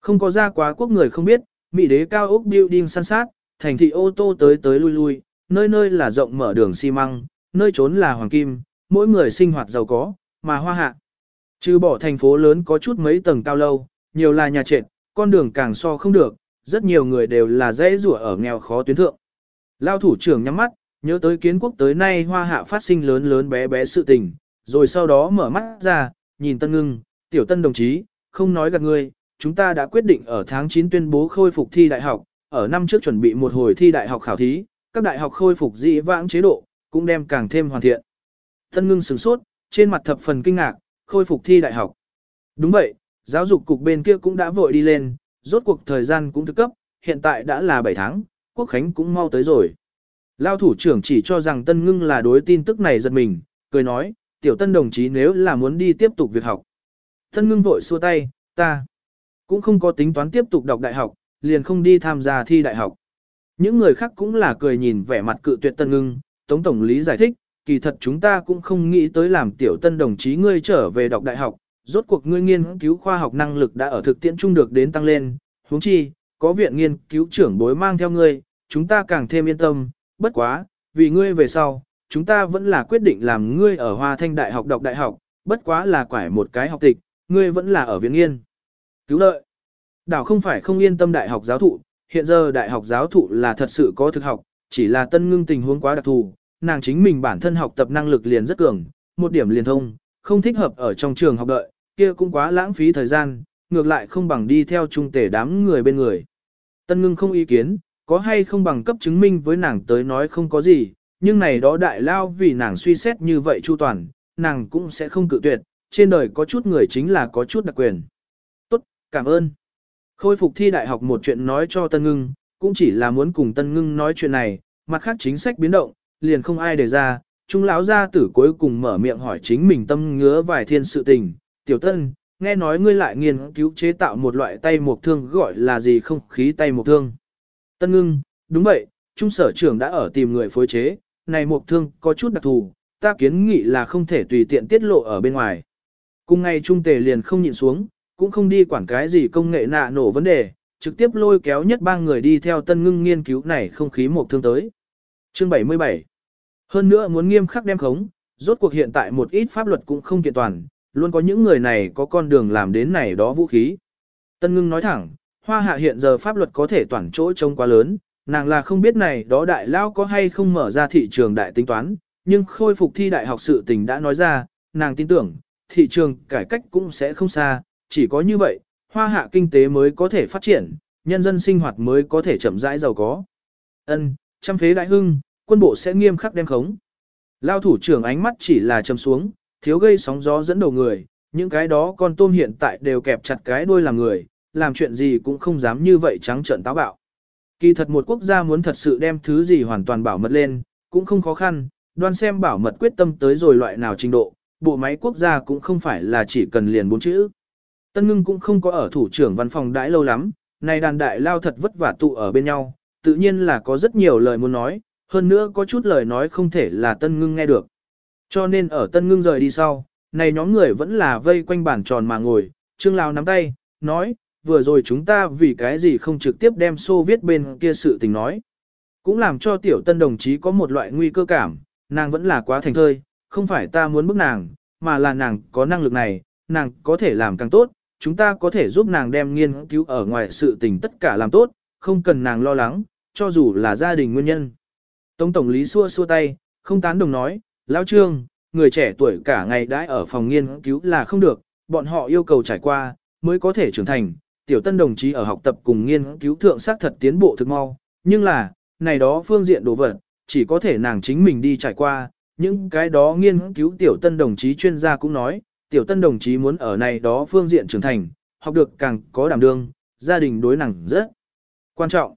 Không có ra quá quốc người không biết, Mỹ đế cao ốc building săn sát, thành thị ô tô tới tới lui lui, nơi nơi là rộng mở đường xi măng, nơi trốn là hoàng kim, mỗi người sinh hoạt giàu có, mà hoa hạ. Trừ bỏ thành phố lớn có chút mấy tầng cao lâu, nhiều là nhà trệt, con đường càng so không được, rất nhiều người đều là dễ rủa ở nghèo khó tuyến thượng. Lao thủ trưởng nhắm mắt, nhớ tới kiến quốc tới nay hoa hạ phát sinh lớn lớn bé bé sự tình, rồi sau đó mở mắt ra, nhìn tân ngưng, tiểu tân đồng chí, không nói gạt ngươi, chúng ta đã quyết định ở tháng 9 tuyên bố khôi phục thi đại học, ở năm trước chuẩn bị một hồi thi đại học khảo thí, các đại học khôi phục dị vãng chế độ, cũng đem càng thêm hoàn thiện. Tân ngưng sửng sốt, trên mặt thập phần kinh ngạc, khôi phục thi đại học. Đúng vậy, giáo dục cục bên kia cũng đã vội đi lên, rốt cuộc thời gian cũng thức cấp, hiện tại đã là 7 tháng, quốc khánh cũng mau tới rồi. Lao thủ trưởng chỉ cho rằng Tân Ngưng là đối tin tức này giật mình, cười nói, tiểu tân đồng chí nếu là muốn đi tiếp tục việc học. Tân Ngưng vội xua tay, ta cũng không có tính toán tiếp tục đọc đại học, liền không đi tham gia thi đại học. Những người khác cũng là cười nhìn vẻ mặt cự tuyệt Tân Ngưng, Tống Tổng lý giải thích, kỳ thật chúng ta cũng không nghĩ tới làm tiểu tân đồng chí ngươi trở về đọc đại học, rốt cuộc ngươi nghiên cứu khoa học năng lực đã ở thực tiễn trung được đến tăng lên, huống chi, có viện nghiên cứu trưởng bối mang theo ngươi, chúng ta càng thêm yên tâm, bất quá, vì ngươi về sau, chúng ta vẫn là quyết định làm ngươi ở Hoa Thanh Đại học đọc đại học, bất quá là quải một cái học tịch, ngươi vẫn là ở viện nghiên. Cứu lợi. Đảo không phải không yên tâm đại học giáo thụ, hiện giờ đại học giáo thụ là thật sự có thực học, chỉ là tân ngưng tình huống quá đặc thù, nàng chính mình bản thân học tập năng lực liền rất cường, một điểm liền thông, không thích hợp ở trong trường học đợi, kia cũng quá lãng phí thời gian, ngược lại không bằng đi theo trung tể đám người bên người. Tân ngưng không ý kiến, có hay không bằng cấp chứng minh với nàng tới nói không có gì, nhưng này đó đại lao vì nàng suy xét như vậy chu toàn, nàng cũng sẽ không cự tuyệt, trên đời có chút người chính là có chút đặc quyền. Tốt, cảm ơn. Khôi phục thi đại học một chuyện nói cho Tân Ngưng, cũng chỉ là muốn cùng Tân Ngưng nói chuyện này, mặt khác chính sách biến động, liền không ai đề ra, trung lão gia tử cuối cùng mở miệng hỏi chính mình tâm ngứa vài thiên sự tình, tiểu tân, nghe nói ngươi lại nghiên cứu chế tạo một loại tay mộc thương gọi là gì không khí tay mộc thương. Tân ngưng, đúng vậy, trung sở trưởng đã ở tìm người phối chế, này mộc thương có chút đặc thù, ta kiến nghị là không thể tùy tiện tiết lộ ở bên ngoài. Cùng ngày trung tề liền không nhịn xuống, cũng không đi quản cái gì công nghệ nạ nổ vấn đề, trực tiếp lôi kéo nhất ba người đi theo tân ngưng nghiên cứu này không khí một thương tới. Chương 77 Hơn nữa muốn nghiêm khắc đem khống, rốt cuộc hiện tại một ít pháp luật cũng không kiện toàn, luôn có những người này có con đường làm đến này đó vũ khí. Tân ngưng nói thẳng, hoa hạ hiện giờ pháp luật có thể toàn chỗ trông quá lớn, nàng là không biết này đó đại lao có hay không mở ra thị trường đại tính toán, nhưng khôi phục thi đại học sự tình đã nói ra, nàng tin tưởng, thị trường cải cách cũng sẽ không xa, chỉ có như vậy, hoa hạ kinh tế mới có thể phát triển, nhân dân sinh hoạt mới có thể chậm rãi giàu có. Ân, trăm phế đại hưng, quân bộ sẽ nghiêm khắc đem khống. Lao thủ trưởng ánh mắt chỉ là trầm xuống, thiếu gây sóng gió dẫn đầu người, những cái đó con tôm hiện tại đều kẹp chặt cái đuôi làm người, làm chuyện gì cũng không dám như vậy trắng trợn táo bạo. Kỳ thật một quốc gia muốn thật sự đem thứ gì hoàn toàn bảo mật lên, cũng không khó khăn, đoan xem bảo mật quyết tâm tới rồi loại nào trình độ, bộ máy quốc gia cũng không phải là chỉ cần liền bốn chữ. Tân ngưng cũng không có ở thủ trưởng văn phòng đãi lâu lắm, này đàn đại lao thật vất vả tụ ở bên nhau, tự nhiên là có rất nhiều lời muốn nói, hơn nữa có chút lời nói không thể là tân ngưng nghe được. Cho nên ở tân ngưng rời đi sau, này nhóm người vẫn là vây quanh bàn tròn mà ngồi, Trương lao nắm tay, nói, vừa rồi chúng ta vì cái gì không trực tiếp đem xô viết bên kia sự tình nói. Cũng làm cho tiểu tân đồng chí có một loại nguy cơ cảm, nàng vẫn là quá thành thơi, không phải ta muốn bức nàng, mà là nàng có năng lực này, nàng có thể làm càng tốt, chúng ta có thể giúp nàng đem nghiên cứu ở ngoài sự tình tất cả làm tốt, không cần nàng lo lắng, cho dù là gia đình nguyên nhân. Tống Tổng lý xua xua tay, không tán đồng nói, Lão Trương, người trẻ tuổi cả ngày đãi ở phòng nghiên cứu là không được, bọn họ yêu cầu trải qua, mới có thể trưởng thành. Tiểu tân đồng chí ở học tập cùng nghiên cứu thượng sắc thật tiến bộ thực mau, nhưng là, này đó phương diện đồ vật, chỉ có thể nàng chính mình đi trải qua, những cái đó nghiên cứu tiểu tân đồng chí chuyên gia cũng nói, tiểu tân đồng chí muốn ở này đó phương diện trưởng thành, học được càng có đảm đương, gia đình đối nàng rất quan trọng.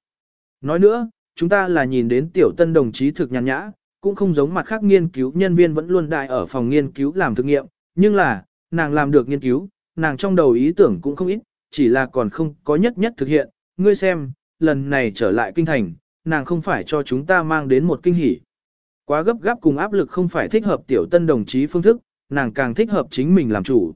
Nói nữa, chúng ta là nhìn đến tiểu tân đồng chí thực nhàn nhã, cũng không giống mặt khác nghiên cứu nhân viên vẫn luôn đại ở phòng nghiên cứu làm thực nghiệm, nhưng là, nàng làm được nghiên cứu, nàng trong đầu ý tưởng cũng không ít, chỉ là còn không có nhất nhất thực hiện, ngươi xem, lần này trở lại kinh thành, nàng không phải cho chúng ta mang đến một kinh hỉ. Quá gấp gáp cùng áp lực không phải thích hợp tiểu tân đồng chí phương thức, nàng càng thích hợp chính mình làm chủ.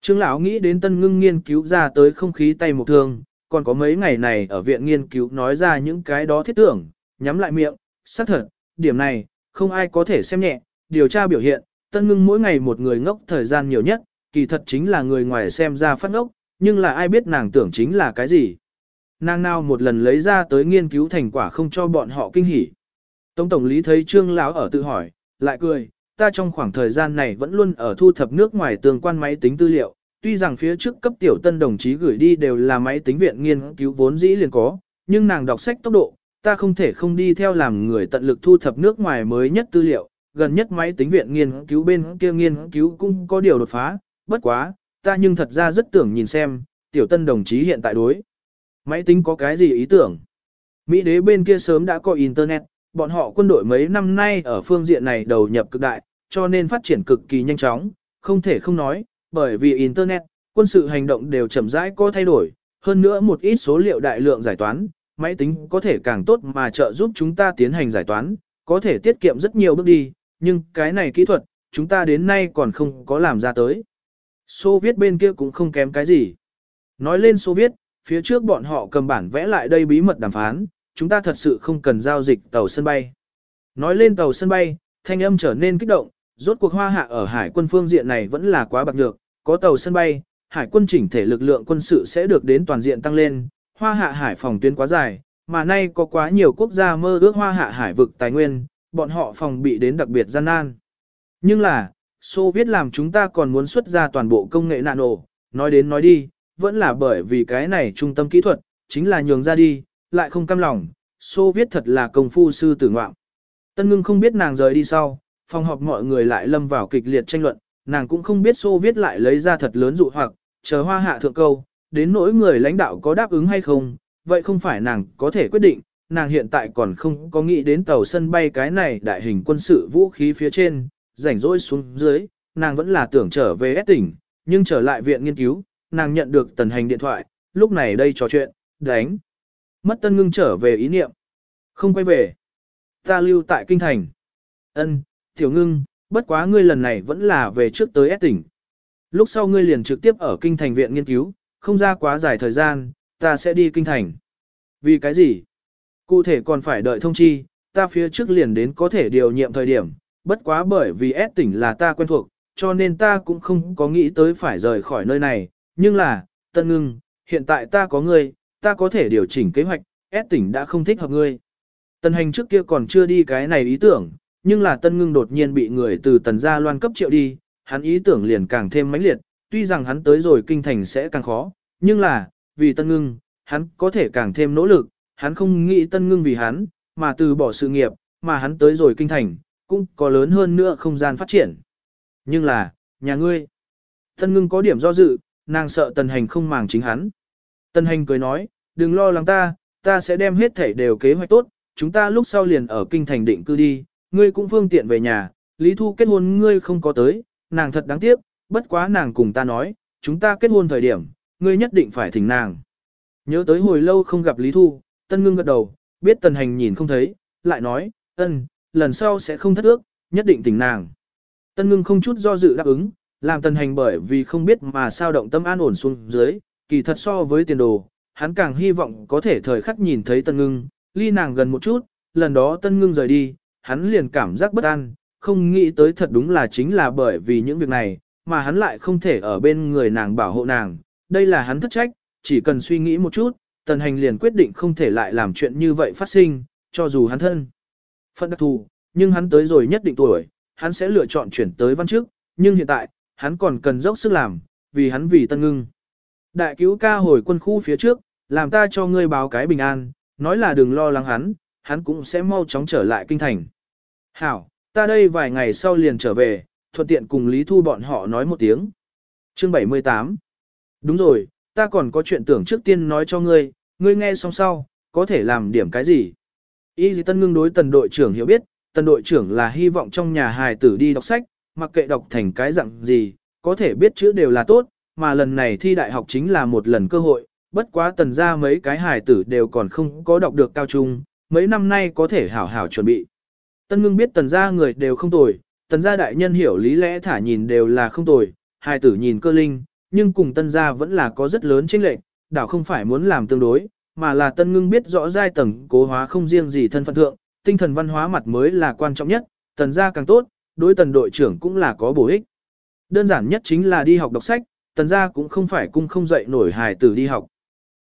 Trương lão nghĩ đến tân ngưng nghiên cứu ra tới không khí tay một thương, còn có mấy ngày này ở viện nghiên cứu nói ra những cái đó thiết tưởng, nhắm lại miệng, xác thật, điểm này, không ai có thể xem nhẹ, điều tra biểu hiện, tân ngưng mỗi ngày một người ngốc thời gian nhiều nhất, kỳ thật chính là người ngoài xem ra phát ngốc, nhưng là ai biết nàng tưởng chính là cái gì. Nàng nào một lần lấy ra tới nghiên cứu thành quả không cho bọn họ kinh hỉ. Tống tổng lý thấy trương lão ở tự hỏi, lại cười, ta trong khoảng thời gian này vẫn luôn ở thu thập nước ngoài tương quan máy tính tư liệu, tuy rằng phía trước cấp tiểu tân đồng chí gửi đi đều là máy tính viện nghiên cứu vốn dĩ liền có, nhưng nàng đọc sách tốc độ, ta không thể không đi theo làm người tận lực thu thập nước ngoài mới nhất tư liệu, gần nhất máy tính viện nghiên cứu bên kia nghiên cứu cũng có điều đột phá, bất quá, ta nhưng thật ra rất tưởng nhìn xem, tiểu tân đồng chí hiện tại đối. Máy tính có cái gì ý tưởng? Mỹ đế bên kia sớm đã có Internet, bọn họ quân đội mấy năm nay ở phương diện này đầu nhập cực đại, cho nên phát triển cực kỳ nhanh chóng, không thể không nói, bởi vì Internet, quân sự hành động đều chậm rãi có thay đổi, hơn nữa một ít số liệu đại lượng giải toán, máy tính có thể càng tốt mà trợ giúp chúng ta tiến hành giải toán, có thể tiết kiệm rất nhiều bước đi, nhưng cái này kỹ thuật, chúng ta đến nay còn không có làm ra tới. Xô viết bên kia cũng không kém cái gì. Nói lên Xô viết, phía trước bọn họ cầm bản vẽ lại đây bí mật đàm phán, chúng ta thật sự không cần giao dịch tàu sân bay. Nói lên tàu sân bay, thanh âm trở nên kích động, rốt cuộc hoa hạ ở hải quân phương diện này vẫn là quá bạc nhược, có tàu sân bay, hải quân chỉnh thể lực lượng quân sự sẽ được đến toàn diện tăng lên, hoa hạ hải phòng tuyến quá dài, mà nay có quá nhiều quốc gia mơ ước hoa hạ hải vực tài nguyên, bọn họ phòng bị đến đặc biệt gian nan. Nhưng là, Xô viết làm chúng ta còn muốn xuất ra toàn bộ công nghệ nano, nói đến nói đi, vẫn là bởi vì cái này trung tâm kỹ thuật, chính là nhường ra đi, lại không cam lòng, Xô viết thật là công phu sư tử ngoạm. Tân ngưng không biết nàng rời đi sau, phòng họp mọi người lại lâm vào kịch liệt tranh luận, nàng cũng không biết Xô viết lại lấy ra thật lớn dụ hoặc, chờ hoa hạ thượng câu, đến nỗi người lãnh đạo có đáp ứng hay không, vậy không phải nàng có thể quyết định, nàng hiện tại còn không có nghĩ đến tàu sân bay cái này đại hình quân sự vũ khí phía trên, rảnh rỗi xuống dưới, nàng vẫn là tưởng trở về S tỉnh, nhưng trở lại viện nghiên cứu, nàng nhận được tần hành điện thoại, lúc này đây trò chuyện, đánh. Mất tân ngưng trở về ý niệm. Không quay về. Ta lưu tại kinh thành. ân tiểu ngưng, bất quá ngươi lần này vẫn là về trước tới S tỉnh. Lúc sau ngươi liền trực tiếp ở kinh thành viện nghiên cứu, không ra quá dài thời gian, ta sẽ đi kinh thành. Vì cái gì? Cụ thể còn phải đợi thông chi, ta phía trước liền đến có thể điều nhiệm thời điểm, bất quá bởi vì S tỉnh là ta quen thuộc, cho nên ta cũng không có nghĩ tới phải rời khỏi nơi này, nhưng là, Tân Ngưng, hiện tại ta có ngươi, ta có thể điều chỉnh kế hoạch, S tỉnh đã không thích hợp ngươi. Tần hành trước kia còn chưa đi cái này ý tưởng, nhưng là Tân Ngưng đột nhiên bị người từ Tần Gia Loan cấp triệu đi, hắn ý tưởng liền càng thêm mãnh liệt, tuy rằng hắn tới rồi kinh thành sẽ càng khó, nhưng là, vì Tân Ngưng, hắn có thể càng thêm nỗ lực, hắn không nghĩ Tân Ngưng vì hắn, mà từ bỏ sự nghiệp, mà hắn tới rồi kinh thành, cũng có lớn hơn nữa không gian phát triển. Nhưng là, nhà ngươi, Tân Ngưng có điểm do dự, nàng sợ Tần Hành không màng chính hắn. Tân Hành cười nói, đừng lo lắng ta, ta sẽ đem hết thảy đều kế hoạch tốt, chúng ta lúc sau liền ở kinh thành định cư đi, ngươi cũng phương tiện về nhà, Lý Thu kết hôn ngươi không có tới, nàng thật đáng tiếc, bất quá nàng cùng ta nói, chúng ta kết hôn thời điểm, ngươi nhất định phải thỉnh nàng. Nhớ tới hồi lâu không gặp Lý Thu, Tân Ngưng gật đầu, biết Tần Hành nhìn không thấy, lại nói, ân, lần sau sẽ không thất ước, nhất định thỉnh nàng. Tân Ngưng không chút do dự đáp ứng, làm Tần Hành bởi vì không biết mà sao động tâm an ổn xuống dưới, kỳ thật so với tiền đồ, hắn càng hy vọng có thể thời khắc nhìn thấy Tân Ngưng, ly nàng gần một chút, lần đó Tân Ngưng rời đi, hắn liền cảm giác bất an, không nghĩ tới thật đúng là chính là bởi vì những việc này, mà hắn lại không thể ở bên người nàng bảo hộ nàng, đây là hắn thất trách, chỉ cần suy nghĩ một chút, tần hành liền quyết định không thể lại làm chuyện như vậy phát sinh, cho dù hắn thân. Phận đặc thù, nhưng hắn tới rồi nhất định tuổi, hắn sẽ lựa chọn chuyển tới văn trước, nhưng hiện tại, hắn còn cần dốc sức làm, vì hắn vì tân ngưng. Đại cứu ca hồi quân khu phía trước, làm ta cho ngươi báo cái bình an, nói là đừng lo lắng hắn, hắn cũng sẽ mau chóng trở lại kinh thành. Hảo, ta đây vài ngày sau liền trở về, thuận tiện cùng Lý Thu bọn họ nói một tiếng. Chương 78 Đúng rồi, ta còn có chuyện tưởng trước tiên nói cho ngươi, ngươi nghe xong sau, có thể làm điểm cái gì. Y dì tân ngưng đối tần đội trưởng hiểu biết, tần đội trưởng là hy vọng trong nhà hài tử đi đọc sách, mặc kệ đọc thành cái dạng gì, có thể biết chữ đều là tốt, mà lần này thi đại học chính là một lần cơ hội, bất quá tần ra mấy cái hài tử đều còn không có đọc được cao trung, mấy năm nay có thể hảo hảo chuẩn bị. Tân ngưng biết tần ra người đều không tồi, tần gia đại nhân hiểu lý lẽ thả nhìn đều là không tồi, hài tử nhìn cơ linh, nhưng cùng tân gia vẫn là có rất lớn chênh lệch, đảo không phải muốn làm tương đối, mà là tân ngưng biết rõ giai tầng cố hóa không riêng gì thân phận thượng, tinh thần văn hóa mặt mới là quan trọng nhất, tần gia càng tốt, đối tần đội trưởng cũng là có bổ ích. Đơn giản nhất chính là đi học đọc sách, tần gia cũng không phải cung không dậy nổi hài tử đi học.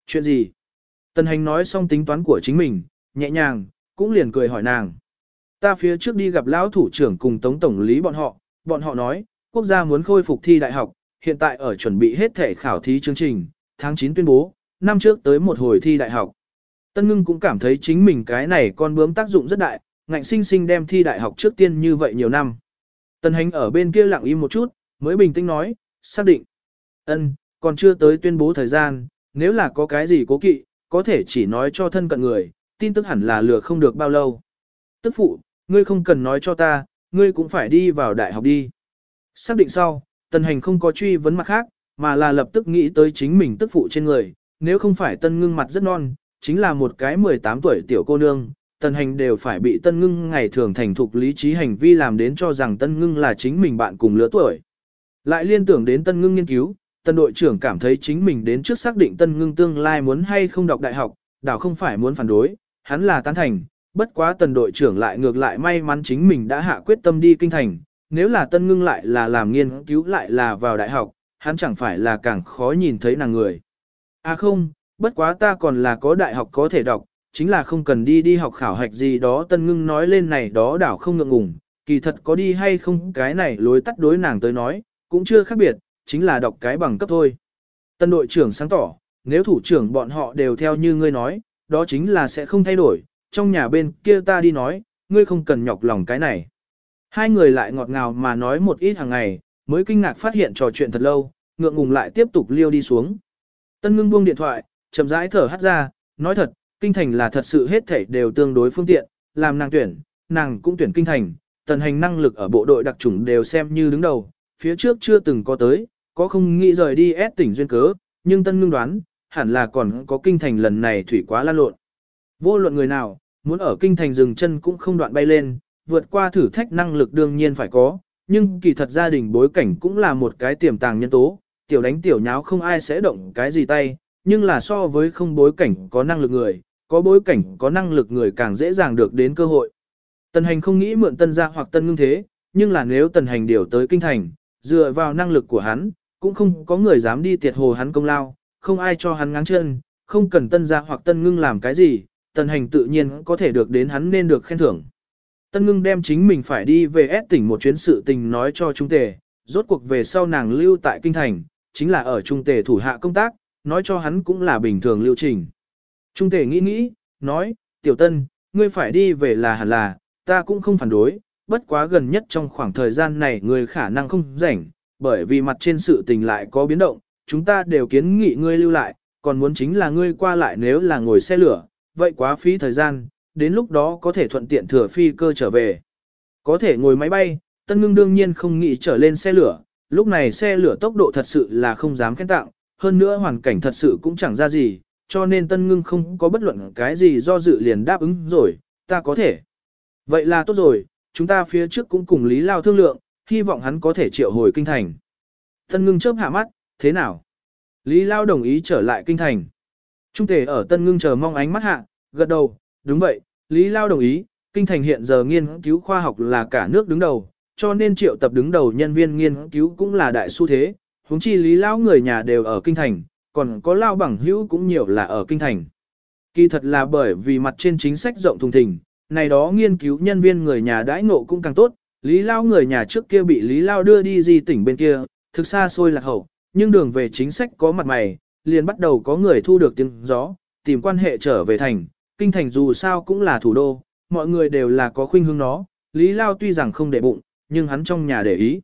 Chuyện gì? Tần hành nói xong tính toán của chính mình, nhẹ nhàng, cũng liền cười hỏi nàng. Ta phía trước đi gặp lão thủ trưởng cùng tống tổng lý bọn họ, bọn họ nói, quốc gia muốn khôi phục thi đại học, hiện tại ở chuẩn bị hết thể khảo thí chương trình, tháng 9 tuyên bố, năm trước tới một hồi thi đại học. Tân ngưng cũng cảm thấy chính mình cái này con bướm tác dụng rất đại, ngạnh sinh sinh đem thi đại học trước tiên như vậy nhiều năm. Tân hành ở bên kia lặng im một chút, mới bình tĩnh nói, xác định ân còn chưa tới tuyên bố thời gian, nếu là có cái gì cố kỵ, có thể chỉ nói cho thân cận người, tin tức hẳn là lừa không được bao lâu. Tức phụ, ngươi không cần nói cho ta, ngươi cũng phải đi vào đại học đi. Xác định sau, tần hành không có truy vấn mặt khác, mà là lập tức nghĩ tới chính mình tức phụ trên người, nếu không phải tân ngưng mặt rất non, chính là một cái 18 tuổi tiểu cô nương, tần hành đều phải bị tân ngưng ngày thường thành thục lý trí hành vi làm đến cho rằng tân ngưng là chính mình bạn cùng lứa tuổi. Lại liên tưởng đến tân ngưng nghiên cứu, tân đội trưởng cảm thấy chính mình đến trước xác định tân ngưng tương lai muốn hay không đọc đại học, đảo không phải muốn phản đối, hắn là tán thành, bất quá tần đội trưởng lại ngược lại may mắn chính mình đã hạ quyết tâm đi kinh thành, nếu là tân ngưng lại là làm nghiên cứu lại là vào đại học, hắn chẳng phải là càng khó nhìn thấy nàng người. À không, bất quá ta còn là có đại học có thể đọc, chính là không cần đi đi học khảo hạch gì đó tân ngưng nói lên này đó đảo không ngượng ngùng, kỳ thật có đi hay không cái này lối tắt đối nàng tới nói, cũng chưa khác biệt, chính là đọc cái bằng cấp thôi. Tân đội trưởng sáng tỏ, nếu thủ trưởng bọn họ đều theo như ngươi nói, đó chính là sẽ không thay đổi, trong nhà bên kia ta đi nói, ngươi không cần nhọc lòng cái này. Hai người lại ngọt ngào mà nói một ít hàng ngày, mới kinh ngạc phát hiện trò chuyện thật lâu, ngượng ngùng lại tiếp tục liêu đi xuống. Tân ngưng buông điện thoại, chậm rãi thở hắt ra, nói thật, kinh thành là thật sự hết thảy đều tương đối phương tiện, làm nàng tuyển, nàng cũng tuyển kinh thành, tần hành năng lực ở bộ đội đặc chủng đều xem như đứng đầu, phía trước chưa từng có tới, có không nghĩ rời đi ép tỉnh duyên cớ, nhưng tân ngưng đoán, hẳn là còn có kinh thành lần này thủy quá lan lộn. Vô luận người nào, muốn ở kinh thành dừng chân cũng không đoạn bay lên, vượt qua thử thách năng lực đương nhiên phải có, nhưng kỳ thật gia đình bối cảnh cũng là một cái tiềm tàng nhân tố, tiểu đánh tiểu nháo không ai sẽ động cái gì tay, nhưng là so với không bối cảnh có năng lực người, có bối cảnh có năng lực người càng dễ dàng được đến cơ hội. Tần hành không nghĩ mượn tân gia hoặc tân ngưng thế, nhưng là nếu tần hành điều tới kinh thành, dựa vào năng lực của hắn, cũng không có người dám đi tiệt hồ hắn công lao, không ai cho hắn ngáng chân, không cần tân gia hoặc tân ngưng làm cái gì, tần hành tự nhiên có thể được đến hắn nên được khen thưởng. Tân ngưng đem chính mình phải đi về S tỉnh một chuyến sự tình nói cho Trung Tề, rốt cuộc về sau nàng lưu tại Kinh Thành, chính là ở Trung Tề thủ hạ công tác, nói cho hắn cũng là bình thường lưu trình. Trung Tề nghĩ nghĩ, nói, Tiểu Tân, ngươi phải đi về là hẳn là, ta cũng không phản đối, bất quá gần nhất trong khoảng thời gian này ngươi khả năng không rảnh, bởi vì mặt trên sự tình lại có biến động, chúng ta đều kiến nghị ngươi lưu lại, còn muốn chính là ngươi qua lại nếu là ngồi xe lửa, vậy quá phí thời gian, đến lúc đó có thể thuận tiện thừa phi cơ trở về. Có thể ngồi máy bay, Tân Ngưng đương nhiên không nghĩ trở lên xe lửa, lúc này xe lửa tốc độ thật sự là không dám khen tặng, hơn nữa hoàn cảnh thật sự cũng chẳng ra gì, cho nên Tân Ngưng không có bất luận cái gì do dự liền đáp ứng rồi, ta có thể. Vậy là tốt rồi, chúng ta phía trước cũng cùng Lý Lao thương lượng, hy vọng hắn có thể triệu hồi kinh thành. Tân Ngưng chớp hạ mắt, thế nào? Lý Lao đồng ý trở lại kinh thành. Trung tề ở Tân Ngưng chờ mong ánh mắt hạ, gật đầu, đúng vậy, Lý Lao đồng ý, kinh thành hiện giờ nghiên cứu khoa học là cả nước đứng đầu, cho nên triệu tập đứng đầu nhân viên nghiên cứu cũng là đại xu thế, huống chi Lý Lao người nhà đều ở kinh thành, còn có Lao bằng hữu cũng nhiều là ở kinh thành. Kỳ thật là bởi vì mặt trên chính sách rộng thùng thình, này đó nghiên cứu nhân viên người nhà đãi ngộ cũng càng tốt, Lý Lao người nhà trước kia bị Lý Lao đưa đi di tỉnh bên kia, thực xa xôi lạc hậu, nhưng đường về chính sách có mặt mày, liền bắt đầu có người thu được tiếng gió, tìm quan hệ trở về thành, kinh thành dù sao cũng là thủ đô, mọi người đều là có khuynh hướng nó, Lý Lao tuy rằng không để bụng, nhưng hắn trong nhà để ý.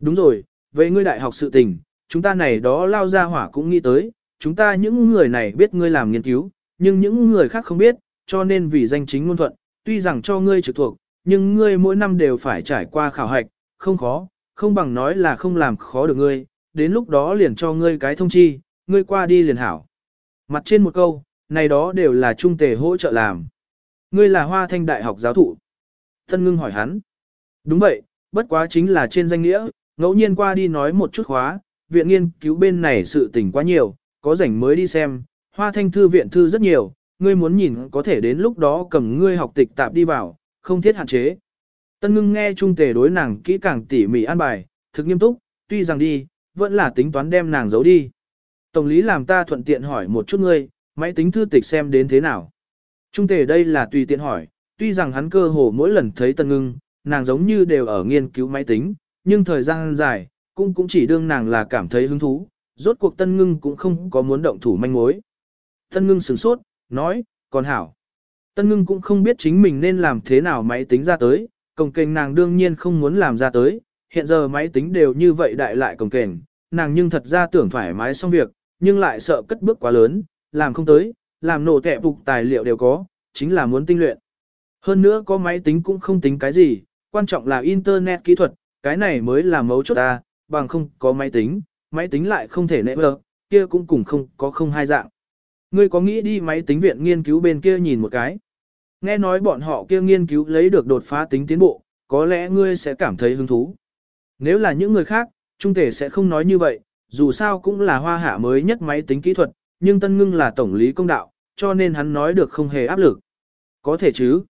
Đúng rồi, về ngươi đại học sự tình, chúng ta này đó Lao ra hỏa cũng nghĩ tới, chúng ta những người này biết ngươi làm nghiên cứu, nhưng những người khác không biết, cho nên vì danh chính ngôn thuận, tuy rằng cho ngươi trực thuộc, nhưng ngươi mỗi năm đều phải trải qua khảo hạch, không khó, không bằng nói là không làm khó được ngươi, đến lúc đó liền cho ngươi cái thông chi, ngươi qua đi liền hảo. Mặt trên một câu, này đó đều là trung tề hỗ trợ làm. Ngươi là hoa thanh đại học giáo thụ. Tân ngưng hỏi hắn. Đúng vậy, bất quá chính là trên danh nghĩa, ngẫu nhiên qua đi nói một chút khóa, viện nghiên cứu bên này sự tình quá nhiều, có rảnh mới đi xem, hoa thanh thư viện thư rất nhiều, ngươi muốn nhìn có thể đến lúc đó cầm ngươi học tịch tạp đi vào, không thiết hạn chế. Tân ngưng nghe trung tề đối nàng kỹ càng tỉ mỉ an bài, thực nghiêm túc, tuy rằng đi, vẫn là tính toán đem nàng giấu đi. Tổng lý làm ta thuận tiện hỏi một chút ngươi, máy tính thư tịch xem đến thế nào. Trung tề đây là tùy tiện hỏi, tuy rằng hắn cơ hồ mỗi lần thấy tân ngưng, nàng giống như đều ở nghiên cứu máy tính, nhưng thời gian dài, cũng cũng chỉ đương nàng là cảm thấy hứng thú, rốt cuộc tân ngưng cũng không có muốn động thủ manh mối. Tân ngưng sửng sốt, nói, còn hảo. Tân ngưng cũng không biết chính mình nên làm thế nào máy tính ra tới, cổng kênh nàng đương nhiên không muốn làm ra tới, hiện giờ máy tính đều như vậy đại lại cổng kênh, nàng nhưng thật ra tưởng thoải mái xong việc, nhưng lại sợ cất bước quá lớn, làm không tới, làm nổ tệ phục tài liệu đều có, chính là muốn tinh luyện. Hơn nữa có máy tính cũng không tính cái gì, quan trọng là internet kỹ thuật, cái này mới là mấu chốt ta, bằng không có máy tính, máy tính lại không thể nệ bờ, kia cũng cùng không có không hai dạng. Ngươi có nghĩ đi máy tính viện nghiên cứu bên kia nhìn một cái? Nghe nói bọn họ kia nghiên cứu lấy được đột phá tính tiến bộ, có lẽ ngươi sẽ cảm thấy hứng thú. Nếu là những người khác, trung thể sẽ không nói như vậy, dù sao cũng là hoa hạ mới nhất máy tính kỹ thuật, nhưng Tân Ngưng là tổng lý công đạo, cho nên hắn nói được không hề áp lực. Có thể chứ.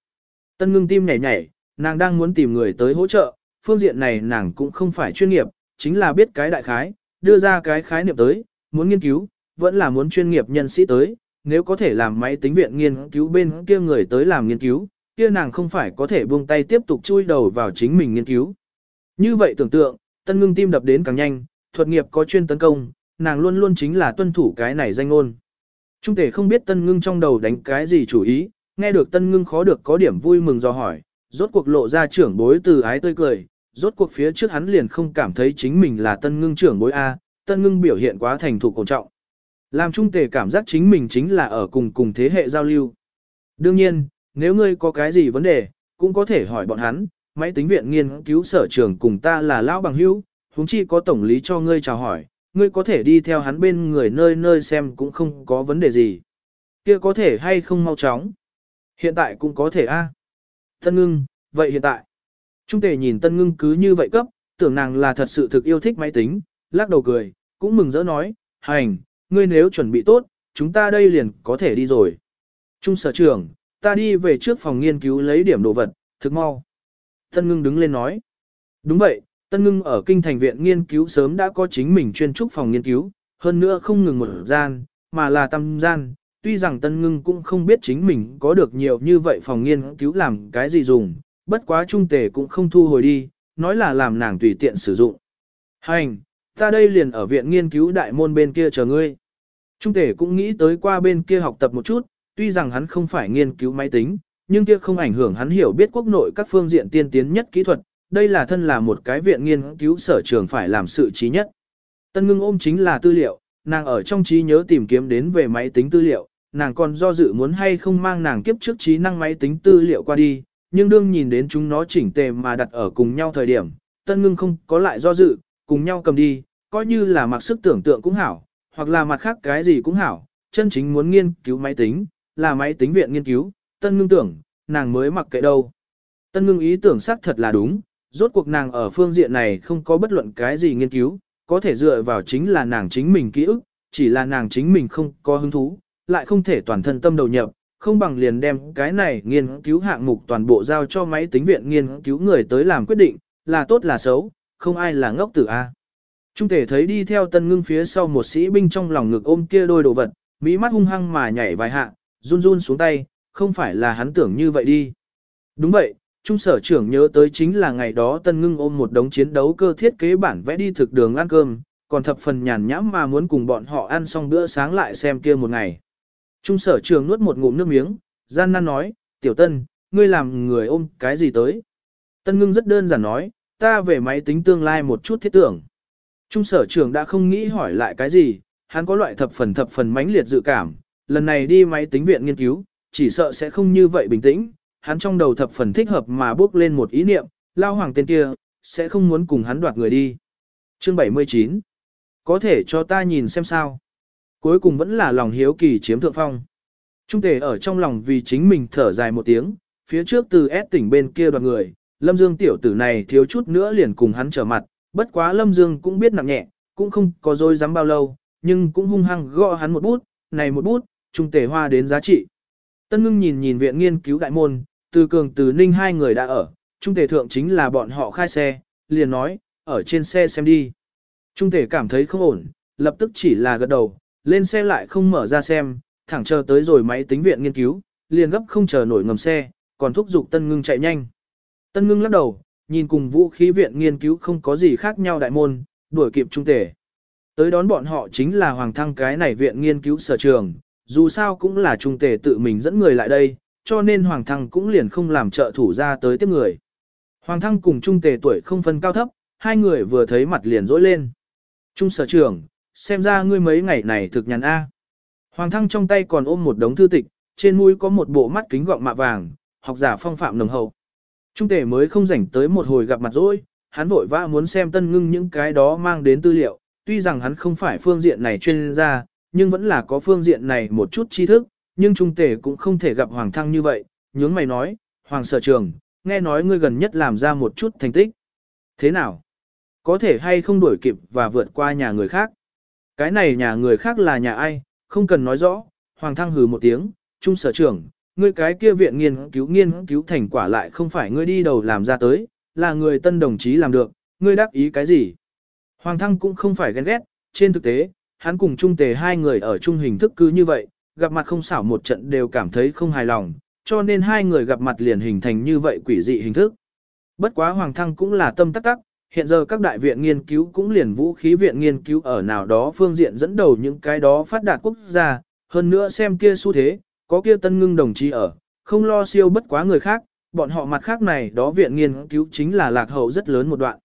Tân Ngưng tim nhảy nhảy, nàng đang muốn tìm người tới hỗ trợ, phương diện này nàng cũng không phải chuyên nghiệp, chính là biết cái đại khái, đưa ra cái khái niệm tới, muốn nghiên cứu, vẫn là muốn chuyên nghiệp nhân sĩ tới, nếu có thể làm máy tính viện nghiên cứu bên kia người tới làm nghiên cứu, kia nàng không phải có thể buông tay tiếp tục chui đầu vào chính mình nghiên cứu. Như vậy tưởng tượng, tân ngưng tim đập đến càng nhanh, thuật nghiệp có chuyên tấn công, nàng luôn luôn chính là tuân thủ cái này danh ngôn. Trung thể không biết tân ngưng trong đầu đánh cái gì chủ ý, nghe được tân ngưng khó được có điểm vui mừng do hỏi, rốt cuộc lộ ra trưởng bối từ ái tươi cười, rốt cuộc phía trước hắn liền không cảm thấy chính mình là tân ngưng trưởng bối A, tân ngưng biểu hiện quá thành thục cổ trọng. Làm trung tề cảm giác chính mình chính là ở cùng cùng thế hệ giao lưu. Đương nhiên, nếu ngươi có cái gì vấn đề, cũng có thể hỏi bọn hắn, máy tính viện nghiên cứu sở trường cùng ta là lão bằng hữu, huống chi có tổng lý cho ngươi chào hỏi, ngươi có thể đi theo hắn bên người nơi nơi xem cũng không có vấn đề gì. Kia có thể hay không mau chóng? Hiện tại cũng có thể a. Tân ngưng, vậy hiện tại? Trung tề nhìn tân ngưng cứ như vậy cấp, tưởng nàng là thật sự thực yêu thích máy tính, lắc đầu cười, cũng mừng rỡ nói, hành, ngươi nếu chuẩn bị tốt, chúng ta đây liền có thể đi rồi. Trung sở trưởng, ta đi về trước phòng nghiên cứu lấy điểm đồ vật, thực mau. Tân ngưng đứng lên nói. Đúng vậy, Tân ngưng ở kinh thành viện nghiên cứu sớm đã có chính mình chuyên trúc phòng nghiên cứu, hơn nữa không ngừng một gian, mà là tam gian. Tuy rằng Tân ngưng cũng không biết chính mình có được nhiều như vậy phòng nghiên cứu làm cái gì dùng, bất quá trung tề cũng không thu hồi đi, nói là làm nàng tùy tiện sử dụng. Hành, ta đây liền ở viện nghiên cứu đại môn bên kia chờ ngươi. Trung tể cũng nghĩ tới qua bên kia học tập một chút, tuy rằng hắn không phải nghiên cứu máy tính, nhưng kia không ảnh hưởng hắn hiểu biết quốc nội các phương diện tiên tiến nhất kỹ thuật, đây là thân là một cái viện nghiên cứu sở trường phải làm sự trí nhất. Tân ngưng ôm chính là tư liệu, nàng ở trong trí nhớ tìm kiếm đến về máy tính tư liệu, nàng còn do dự muốn hay không mang nàng kiếp trước trí năng máy tính tư liệu qua đi, nhưng đương nhìn đến chúng nó chỉnh tề mà đặt ở cùng nhau thời điểm, tân ngưng không có lại do dự, cùng nhau cầm đi, coi như là mặc sức tưởng tượng cũng hảo, hoặc là mặt khác cái gì cũng hảo, chân chính muốn nghiên cứu máy tính, là máy tính viện nghiên cứu, tân ngưng tưởng, nàng mới mặc kệ đâu. Tân ngưng ý tưởng xác thật là đúng, rốt cuộc nàng ở phương diện này không có bất luận cái gì nghiên cứu, có thể dựa vào chính là nàng chính mình ký ức, chỉ là nàng chính mình không có hứng thú, lại không thể toàn thân tâm đầu nhập, không bằng liền đem cái này nghiên cứu hạng mục toàn bộ giao cho máy tính viện nghiên cứu người tới làm quyết định, là tốt là xấu, không ai là ngốc tử A. Trung thể thấy đi theo tân ngưng phía sau một sĩ binh trong lòng ngực ôm kia đôi đồ vật, mỹ mắt hung hăng mà nhảy vài hạ, run run xuống tay, không phải là hắn tưởng như vậy đi. Đúng vậy, Trung sở trưởng nhớ tới chính là ngày đó Tân Ngưng ôm một đống chiến đấu cơ thiết kế bản vẽ đi thực đường ăn cơm, còn thập phần nhàn nhãm mà muốn cùng bọn họ ăn xong bữa sáng lại xem kia một ngày. Trung sở trưởng nuốt một ngụm nước miếng, gian nan nói, tiểu tân, ngươi làm người ôm cái gì tới? Tân ngưng rất đơn giản nói, ta về máy tính tương lai một chút thiết tưởng. Trung sở trưởng đã không nghĩ hỏi lại cái gì, hắn có loại thập phần thập phần mãnh liệt dự cảm, lần này đi máy tính viện nghiên cứu, chỉ sợ sẽ không như vậy bình tĩnh, hắn trong đầu thập phần thích hợp mà bước lên một ý niệm, lao hoàng tên kia, sẽ không muốn cùng hắn đoạt người đi. Chương 79 Có thể cho ta nhìn xem sao. Cuối cùng vẫn là lòng hiếu kỳ chiếm thượng phong. Trung tề ở trong lòng vì chính mình thở dài một tiếng, phía trước từ S tỉnh bên kia đoạt người, Lâm Dương tiểu tử này thiếu chút nữa liền cùng hắn trở mặt, bất quá Lâm Dương cũng biết nặng nhẹ, cũng không có dối dám bao lâu, nhưng cũng hung hăng gõ hắn một bút, này một bút, trung tể hoa đến giá trị. Tân ngưng nhìn nhìn viện nghiên cứu đại môn, từ cường từ ninh hai người đã ở, trung tể thượng chính là bọn họ khai xe, liền nói, ở trên xe xem đi. Trung tể cảm thấy không ổn, lập tức chỉ là gật đầu, lên xe lại không mở ra xem, thẳng chờ tới rồi máy tính viện nghiên cứu, liền gấp không chờ nổi ngầm xe, còn thúc giục tân ngưng chạy nhanh. Tân ngưng lắc đầu, nhìn cùng vũ khí viện nghiên cứu không có gì khác nhau đại môn, đuổi kịp trung tề. Tới đón bọn họ chính là Hoàng Thăng cái này viện nghiên cứu sở trường, dù sao cũng là trung tề tự mình dẫn người lại đây, cho nên Hoàng Thăng cũng liền không làm trợ thủ ra tới tiếp người. Hoàng Thăng cùng trung tề tuổi không phân cao thấp, hai người vừa thấy mặt liền dỗi lên. Trung sở trường, xem ra ngươi mấy ngày này thực nhàn A. Hoàng Thăng trong tay còn ôm một đống thư tịch, trên mũi có một bộ mắt kính gọng mạ vàng, học giả phong phạm nồng hậu. Trung tề mới không rảnh tới một hồi gặp mặt rồi, hắn vội vã muốn xem tân ngưng những cái đó mang đến tư liệu, tuy rằng hắn không phải phương diện này chuyên gia, nhưng vẫn là có phương diện này một chút tri thức, nhưng trung tề cũng không thể gặp Hoàng Thăng như vậy, nhướng mày nói, Hoàng sở trường, nghe nói ngươi gần nhất làm ra một chút thành tích. Thế nào? Có thể hay không đuổi kịp và vượt qua nhà người khác? Cái này nhà người khác là nhà ai, không cần nói rõ, Hoàng Thăng hừ một tiếng, trung sở trưởng, ngươi cái kia viện nghiên cứu nghiên cứu thành quả lại không phải ngươi đi đầu làm ra tới, là người tân đồng chí làm được, ngươi đáp ý cái gì? Hoàng Thăng cũng không phải ghen ghét, trên thực tế, hắn cùng Trung Tề hai người ở chung hình thức cứ như vậy, gặp mặt không xảo một trận đều cảm thấy không hài lòng, cho nên hai người gặp mặt liền hình thành như vậy quỷ dị hình thức. Bất quá Hoàng Thăng cũng là tâm tắc tắc, hiện giờ các đại viện nghiên cứu cũng liền vũ khí viện nghiên cứu ở nào đó phương diện dẫn đầu những cái đó phát đạt quốc gia, hơn nữa xem kia xu thế, có kia tân ngưng đồng chí ở, không lo siêu bất quá người khác, bọn họ mặt khác này đó viện nghiên cứu chính là lạc hậu rất lớn một đoạn.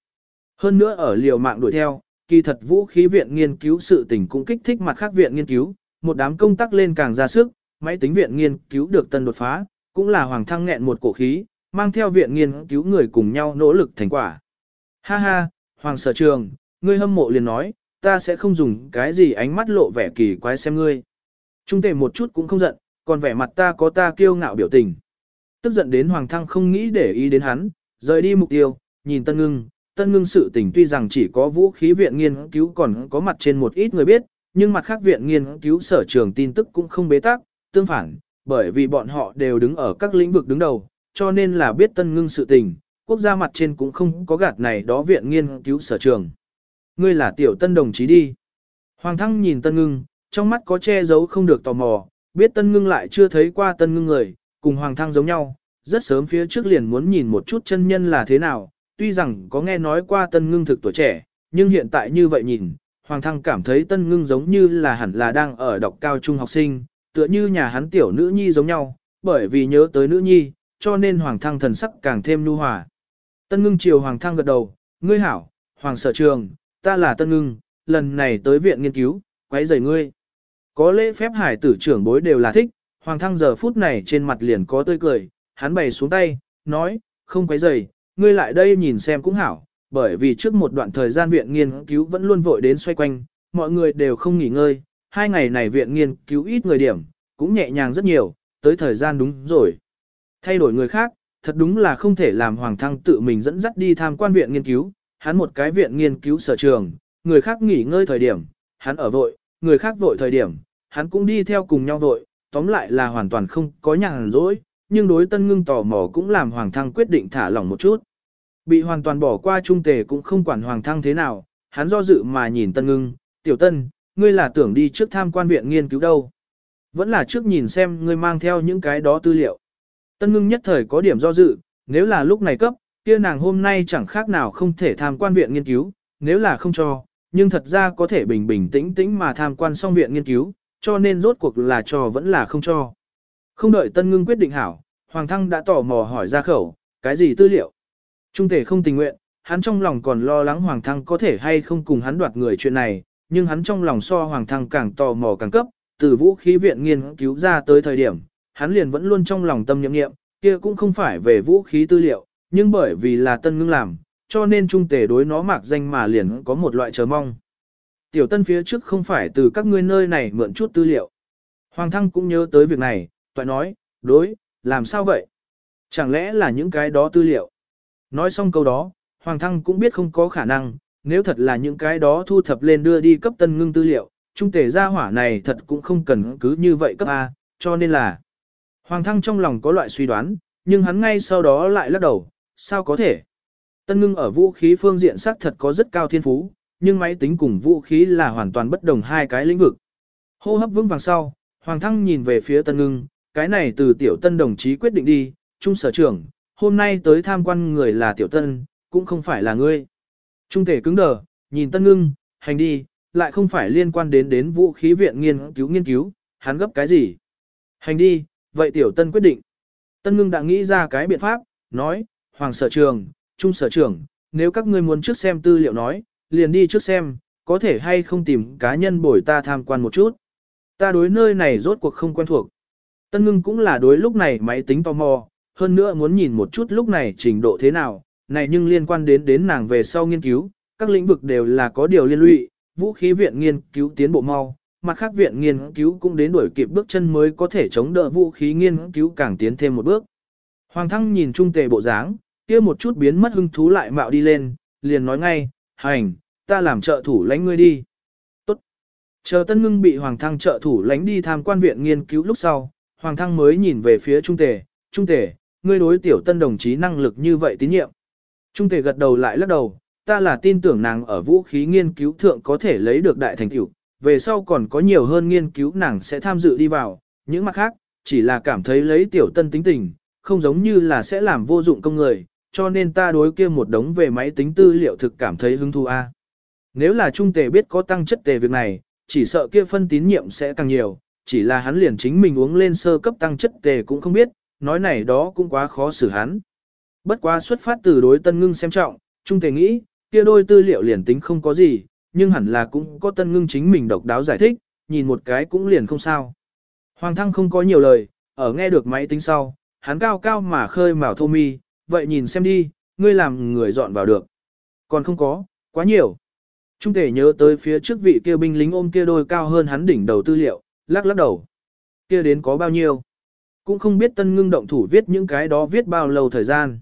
Hơn nữa ở liều mạng đuổi theo, kỳ thật vũ khí viện nghiên cứu sự tình cũng kích thích mặt khác viện nghiên cứu, một đám công tác lên càng ra sức, máy tính viện nghiên cứu được tân đột phá, cũng là hoàng thăng nghẹn một cổ khí, mang theo viện nghiên cứu người cùng nhau nỗ lực thành quả. Ha ha, hoàng sở trường, ngươi hâm mộ liền nói, ta sẽ không dùng cái gì ánh mắt lộ vẻ kỳ quái xem ngươi. Trung tề một chút cũng không giận, còn vẻ mặt ta có ta kiêu ngạo biểu tình. Tức giận đến Hoàng Thăng không nghĩ để ý đến hắn, rời đi mục tiêu, nhìn Tân Ngưng, Tân Ngưng sự tình tuy rằng chỉ có vũ khí viện nghiên cứu còn có mặt trên một ít người biết, nhưng mặt khác viện nghiên cứu sở trường tin tức cũng không bế tắc, tương phản, bởi vì bọn họ đều đứng ở các lĩnh vực đứng đầu, cho nên là biết Tân Ngưng sự tình, quốc gia mặt trên cũng không có gạt này đó viện nghiên cứu sở trường. Ngươi là tiểu tân đồng chí đi. Hoàng Thăng nhìn Tân Ngưng, trong mắt có che giấu không được tò mò, biết Tân Ngưng lại chưa thấy qua Tân Ngưng người, cùng Hoàng Thăng giống nhau, rất sớm phía trước liền muốn nhìn một chút chân nhân là thế nào, tuy rằng có nghe nói qua Tân Ngưng thực tuổi trẻ, nhưng hiện tại như vậy nhìn, Hoàng Thăng cảm thấy Tân Ngưng giống như là hẳn là đang ở đọc cao trung học sinh, tựa như nhà hắn tiểu nữ nhi giống nhau, bởi vì nhớ tới nữ nhi, cho nên Hoàng Thăng thần sắc càng thêm nhu hòa. Tân Ngưng chiều Hoàng Thăng gật đầu, ngươi hảo, Hoàng sở trường, ta là Tân Ngưng, lần này tới viện nghiên cứu, quấy rầy ngươi. Có lễ phép hải tử trưởng bối đều là thích, Hoàng thăng giờ phút này trên mặt liền có tươi cười, hắn bày xuống tay, nói, không quấy rầy, ngươi lại đây nhìn xem cũng hảo, bởi vì trước một đoạn thời gian viện nghiên cứu vẫn luôn vội đến xoay quanh, mọi người đều không nghỉ ngơi, hai ngày này viện nghiên cứu ít người điểm, cũng nhẹ nhàng rất nhiều, tới thời gian đúng rồi. Thay đổi người khác, thật đúng là không thể làm Hoàng Thăng tự mình dẫn dắt đi tham quan viện nghiên cứu, hắn một cái viện nghiên cứu sở trường, người khác nghỉ ngơi thời điểm, hắn ở vội, người khác vội thời điểm, hắn cũng đi theo cùng nhau vội, tóm lại là hoàn toàn không có nhàn rỗi, nhưng đối tân ngưng tò mò cũng làm Hoàng Thăng quyết định thả lỏng một chút. Bị hoàn toàn bỏ qua trung tề cũng không quản Hoàng Thăng thế nào, hắn do dự mà nhìn tân ngưng, tiểu tân, ngươi là tưởng đi trước tham quan viện nghiên cứu đâu. Vẫn là trước nhìn xem ngươi mang theo những cái đó tư liệu. Tân ngưng nhất thời có điểm do dự, nếu là lúc này cấp, kia nàng hôm nay chẳng khác nào không thể tham quan viện nghiên cứu, nếu là không cho, nhưng thật ra có thể bình bình tĩnh tĩnh mà tham quan xong viện nghiên cứu, cho nên rốt cuộc là cho vẫn là không cho. Không đợi Tân Ngưng quyết định hảo, Hoàng Thăng đã tò mò hỏi ra khẩu, cái gì tư liệu? Trung thể không tình nguyện, hắn trong lòng còn lo lắng Hoàng Thăng có thể hay không cùng hắn đoạt người chuyện này, nhưng hắn trong lòng so Hoàng Thăng càng tò mò càng cấp, từ vũ khí viện nghiên cứu ra tới thời điểm, hắn liền vẫn luôn trong lòng tâm nhậm nghiệm, kia cũng không phải về vũ khí tư liệu, nhưng bởi vì là tân ngưng làm, cho nên trung tề đối nó mạc danh mà liền có một loại chờ mong. Tiểu tân phía trước không phải từ các ngươi nơi này mượn chút tư liệu. Hoàng thăng cũng nhớ tới việc này, toại nói, đối, làm sao vậy? Chẳng lẽ là những cái đó tư liệu? Nói xong câu đó, Hoàng thăng cũng biết không có khả năng, nếu thật là những cái đó thu thập lên đưa đi cấp tân ngưng tư liệu, trung tề gia hỏa này thật cũng không cần cứ như vậy cấp A, cho nên là Hoàng thăng trong lòng có loại suy đoán, nhưng hắn ngay sau đó lại lắc đầu, sao có thể? Tân ngưng ở vũ khí phương diện xác thật có rất cao thiên phú, nhưng máy tính cùng vũ khí là hoàn toàn bất đồng hai cái lĩnh vực. Hô hấp vững vàng sau, Hoàng thăng nhìn về phía tân ngưng, cái này từ tiểu tân đồng chí quyết định đi, trung sở trưởng, hôm nay tới tham quan người là tiểu tân, cũng không phải là ngươi. Trung thể cứng đờ, nhìn tân ngưng, hành đi, lại không phải liên quan đến đến vũ khí viện nghiên cứu nghiên cứu, hắn gấp cái gì. Hành đi, vậy tiểu tân quyết định. Tân ngưng đã nghĩ ra cái biện pháp, nói, Hoàng sở trường, Trung sở trưởng, nếu các ngươi muốn trước xem tư liệu nói, liền đi trước xem, có thể hay không tìm cá nhân bồi ta tham quan một chút. Ta đối nơi này rốt cuộc không quen thuộc. Tân ngưng cũng là đối lúc này máy tính tò mò, hơn nữa muốn nhìn một chút lúc này trình độ thế nào, này nhưng liên quan đến đến nàng về sau nghiên cứu, các lĩnh vực đều là có điều liên lụy, vũ khí viện nghiên cứu tiến bộ mau, mặt khác viện nghiên cứu cũng đến đuổi kịp bước chân mới có thể chống đỡ vũ khí nghiên cứu càng tiến thêm một bước. Hoàng thăng nhìn trung tề bộ dáng, kia một chút biến mất hưng thú lại mạo đi lên, liền nói ngay, hành, ta làm trợ thủ lãnh ngươi đi. Tốt. Chờ tân ngưng bị Hoàng thăng trợ thủ lãnh đi tham quan viện nghiên cứu lúc sau, Hoàng thăng mới nhìn về phía trung tề, trung tề, ngươi đối tiểu tân đồng chí năng lực như vậy tín nhiệm. Trung tề gật đầu lại lắc đầu, ta là tin tưởng nàng ở vũ khí nghiên cứu thượng có thể lấy được đại thành tựu, về sau còn có nhiều hơn nghiên cứu nàng sẽ tham dự đi vào, những mặt khác, chỉ là cảm thấy lấy tiểu tân tính tình, không giống như là sẽ làm vô dụng công người, cho nên ta đối kia một đống về máy tính tư liệu thực cảm thấy hứng thú a. Nếu là trung tề biết có tăng chất tề việc này, chỉ sợ kia phân tín nhiệm sẽ càng nhiều, chỉ là hắn liền chính mình uống lên sơ cấp tăng chất tề cũng không biết, nói này đó cũng quá khó xử hắn. Bất quá xuất phát từ đối tân ngưng xem trọng, trung tề nghĩ, kia đôi tư liệu liền tính không có gì, nhưng hẳn là cũng có tân ngưng chính mình độc đáo giải thích, nhìn một cái cũng liền không sao. Hoàng thăng không có nhiều lời, ở nghe được máy tính sau, hắn cao cao mà khơi mào thô mi, vậy nhìn xem đi, ngươi làm người dọn vào được. Còn không có, quá nhiều. Trung thể nhớ tới phía trước vị kia binh lính ôm kia đôi cao hơn hắn đỉnh đầu tư liệu, lắc lắc đầu. Kia đến có bao nhiêu? Cũng không biết tân ngưng động thủ viết những cái đó viết bao lâu thời gian.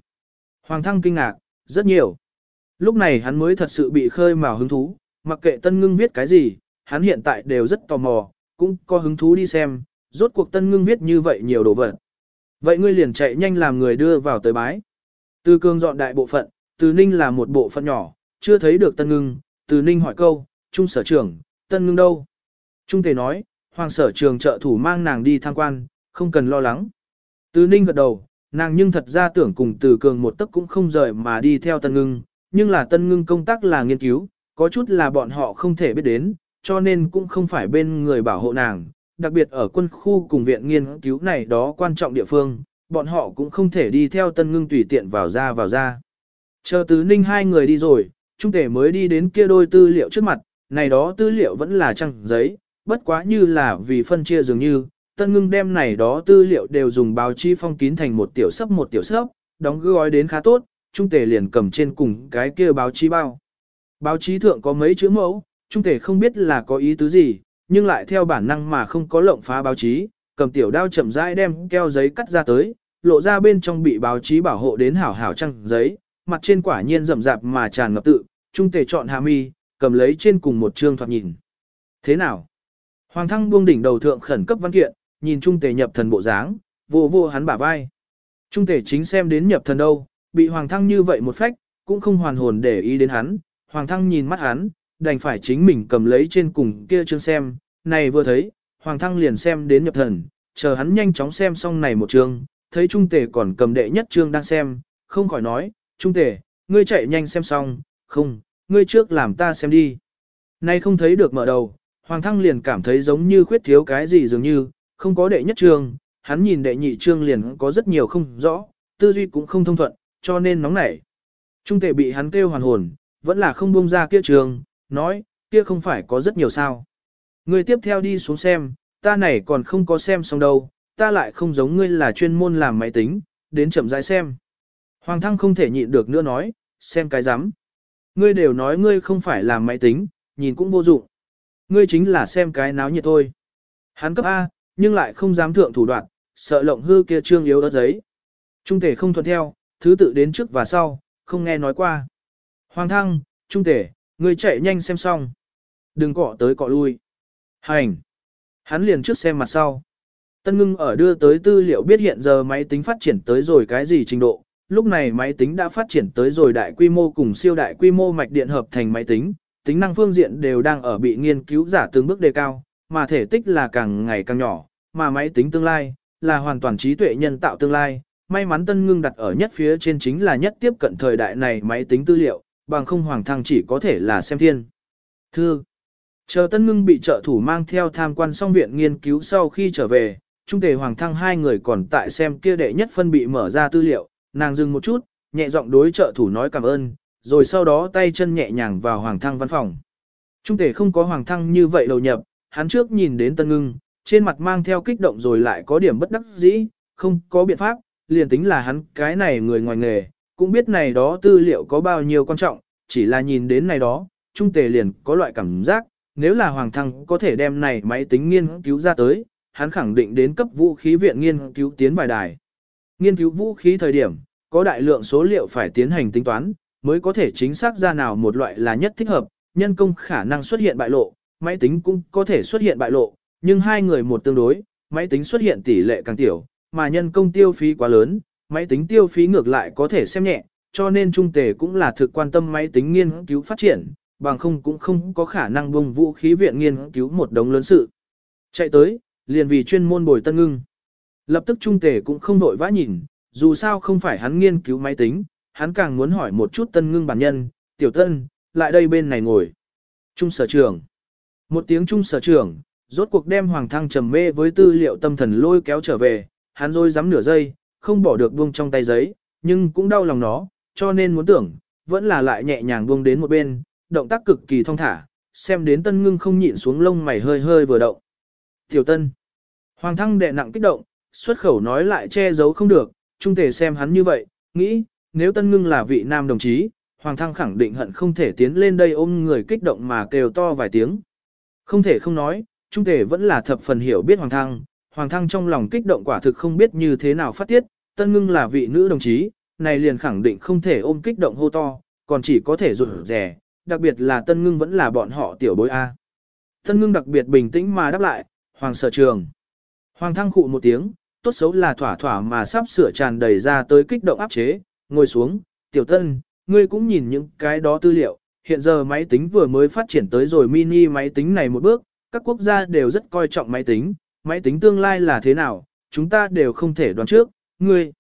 Hoàng thăng kinh ngạc, rất nhiều. Lúc này hắn mới thật sự bị khơi mào hứng thú, mặc kệ tân ngưng viết cái gì, hắn hiện tại đều rất tò mò, cũng có hứng thú đi xem, rốt cuộc tân ngưng viết như vậy nhiều đồ vật. Vậy ngươi liền chạy nhanh làm người đưa vào tới bái. Từ cường dọn đại bộ phận, từ ninh là một bộ phận nhỏ, chưa thấy được tân ngưng, từ ninh hỏi câu, trung sở trưởng, tân ngưng đâu? Trung tề nói, hoàng sở trường trợ thủ mang nàng đi tham quan, không cần lo lắng. Từ ninh gật đầu, nàng nhưng thật ra tưởng cùng từ cường một tấc cũng không rời mà đi theo tân ngưng, nhưng là tân ngưng công tác là nghiên cứu, có chút là bọn họ không thể biết đến, cho nên cũng không phải bên người bảo hộ nàng, đặc biệt ở quân khu cùng viện nghiên cứu này đó quan trọng địa phương, bọn họ cũng không thể đi theo tân ngưng tùy tiện vào ra vào ra. Chờ tứ ninh hai người đi rồi, trung tể mới đi đến kia đôi tư liệu trước mặt, này đó tư liệu vẫn là trăng giấy, bất quá như là vì phân chia dường như, tân ngưng đem này đó tư liệu đều dùng báo chí phong kín thành một tiểu sấp một tiểu sấp, đóng gói đến khá tốt, trung tể liền cầm trên cùng cái kia báo chí bao. Báo chí thượng có mấy chữ mẫu, trung tể không biết là có ý tứ gì, nhưng lại theo bản năng mà không có lộng phá báo chí, cầm tiểu đao chậm rãi đem keo giấy cắt ra tới, lộ ra bên trong bị báo chí bảo hộ đến hảo hảo trăng giấy, mặt trên quả nhiên rậm rạp mà tràn ngập tự, trung tề chọn hà mi, cầm lấy trên cùng một chương thoạt nhìn. Thế nào? Hoàng thăng buông đỉnh đầu thượng khẩn cấp văn kiện, nhìn trung tề nhập thần bộ dáng, vô vô hắn bả vai. Trung tề chính xem đến nhập thần đâu, bị hoàng thăng như vậy một phách, cũng không hoàn hồn để ý đến hắn, hoàng thăng nhìn mắt hắn, đành phải chính mình cầm lấy trên cùng kia chương xem, này vừa thấy, Hoàng Thăng liền xem đến nhập thần, chờ hắn nhanh chóng xem xong này một chương, thấy Trung Tề còn cầm đệ nhất chương đang xem, không khỏi nói, trung tể, ngươi chạy nhanh xem xong, không, ngươi trước làm ta xem đi. Nay không thấy được mở đầu, Hoàng Thăng liền cảm thấy giống như khuyết thiếu cái gì dường như, không có đệ nhất chương. hắn nhìn đệ nhị chương liền có rất nhiều không rõ, tư duy cũng không thông thuận, cho nên nóng nảy. Trung tể bị hắn kêu hoàn hồn, vẫn là không buông ra kia trường, nói, kia không phải có rất nhiều sao. Ngươi tiếp theo đi xuống xem, ta này còn không có xem xong đâu, ta lại không giống ngươi là chuyên môn làm máy tính, đến chậm rãi xem. Hoàng thăng không thể nhịn được nữa nói, xem cái rắm Ngươi đều nói ngươi không phải làm máy tính, nhìn cũng vô dụng. Ngươi chính là xem cái náo nhiệt thôi. Hắn cấp A, nhưng lại không dám thượng thủ đoạn, sợ lộng hư kia trương yếu đất giấy. Trung thể không thuận theo, thứ tự đến trước và sau, không nghe nói qua. Hoàng thăng, trung thể, ngươi chạy nhanh xem xong. Đừng cọ tới cọ lui. Hành. Hắn liền trước xem mặt sau. Tân ngưng ở đưa tới tư liệu biết hiện giờ máy tính phát triển tới rồi cái gì trình độ. Lúc này máy tính đã phát triển tới rồi đại quy mô cùng siêu đại quy mô mạch điện hợp thành máy tính, tính năng phương diện đều đang ở bị nghiên cứu giả từng bước đề cao, mà thể tích là càng ngày càng nhỏ, mà máy tính tương lai là hoàn toàn trí tuệ nhân tạo tương lai. May mắn Tân Ngưng đặt ở nhất phía trên chính là nhất tiếp cận thời đại này máy tính tư liệu, bằng không hoàng thăng chỉ có thể là xem thiên. Thư Chờ Tân Ngưng bị trợ thủ mang theo tham quan xong viện nghiên cứu sau khi trở về, Trung Tề Hoàng Thăng hai người còn tại xem kia đệ nhất phân bị mở ra tư liệu, nàng dừng một chút, nhẹ giọng đối trợ thủ nói cảm ơn, rồi sau đó tay chân nhẹ nhàng vào Hoàng Thăng văn phòng. Trung Tề không có Hoàng Thăng như vậy đầu nhập, hắn trước nhìn đến Tân Ngưng, trên mặt mang theo kích động rồi lại có điểm bất đắc dĩ, không có biện pháp, liền tính là hắn cái này người ngoài nghề, cũng biết này đó tư liệu có bao nhiêu quan trọng, chỉ là nhìn đến này đó, Trung Tề liền có loại cảm giác, nếu là Hoàng Thăng có thể đem này máy tính nghiên cứu ra tới, hắn khẳng định đến cấp vũ khí viện nghiên cứu tiến vài đài. Nghiên cứu vũ khí thời điểm, có đại lượng số liệu phải tiến hành tính toán, mới có thể chính xác ra nào một loại là nhất thích hợp, nhân công khả năng xuất hiện bại lộ, máy tính cũng có thể xuất hiện bại lộ, nhưng hai người một tương đối, máy tính xuất hiện tỷ lệ càng tiểu, mà nhân công tiêu phí quá lớn, máy tính tiêu phí ngược lại có thể xem nhẹ, cho nên trung tề cũng là thực quan tâm máy tính nghiên cứu phát triển, bằng không cũng không có khả năng bông vũ khí viện nghiên cứu một đống lớn sự. Chạy tới, liền vì chuyên môn bồi tân ngưng. Lập tức trung tể cũng không vội vã nhìn, dù sao không phải hắn nghiên cứu máy tính, hắn càng muốn hỏi một chút tân ngưng bản nhân, tiểu tân, lại đây bên này ngồi. Trung sở trưởng. Một tiếng trung sở trưởng, rốt cuộc đem hoàng thăng trầm mê với tư liệu tâm thần lôi kéo trở về, hắn rồi dám nửa giây, không bỏ được buông trong tay giấy, nhưng cũng đau lòng nó, cho nên muốn tưởng, vẫn là lại nhẹ nhàng buông đến một bên, động tác cực kỳ thong thả, xem đến tân ngưng không nhịn xuống lông mày hơi hơi vừa động. Tiểu tân, hoàng thăng đệ nặng kích động, xuất khẩu nói lại che giấu không được, trung thể xem hắn như vậy, nghĩ, nếu tân ngưng là vị nam đồng chí, hoàng thăng khẳng định hận không thể tiến lên đây ôm người kích động mà kêu to vài tiếng. Không thể không nói, trung thể vẫn là thập phần hiểu biết hoàng thăng, hoàng thăng trong lòng kích động quả thực không biết như thế nào phát tiết, tân ngưng là vị nữ đồng chí, này liền khẳng định không thể ôm kích động hô to, còn chỉ có thể rụt rẻ, đặc biệt là tân ngưng vẫn là bọn họ tiểu bối A. Tân ngưng đặc biệt bình tĩnh mà đáp lại, hoàng sở trường. Hoàng thăng khụ một tiếng, tốt xấu là thỏa thỏa mà sắp sửa tràn đầy ra tới kích động áp chế, ngồi xuống, tiểu tân, ngươi cũng nhìn những cái đó tư liệu, hiện giờ máy tính vừa mới phát triển tới rồi mini máy tính này một bước, các quốc gia đều rất coi trọng máy tính, máy tính tương lai là thế nào, chúng ta đều không thể đoán trước, ngươi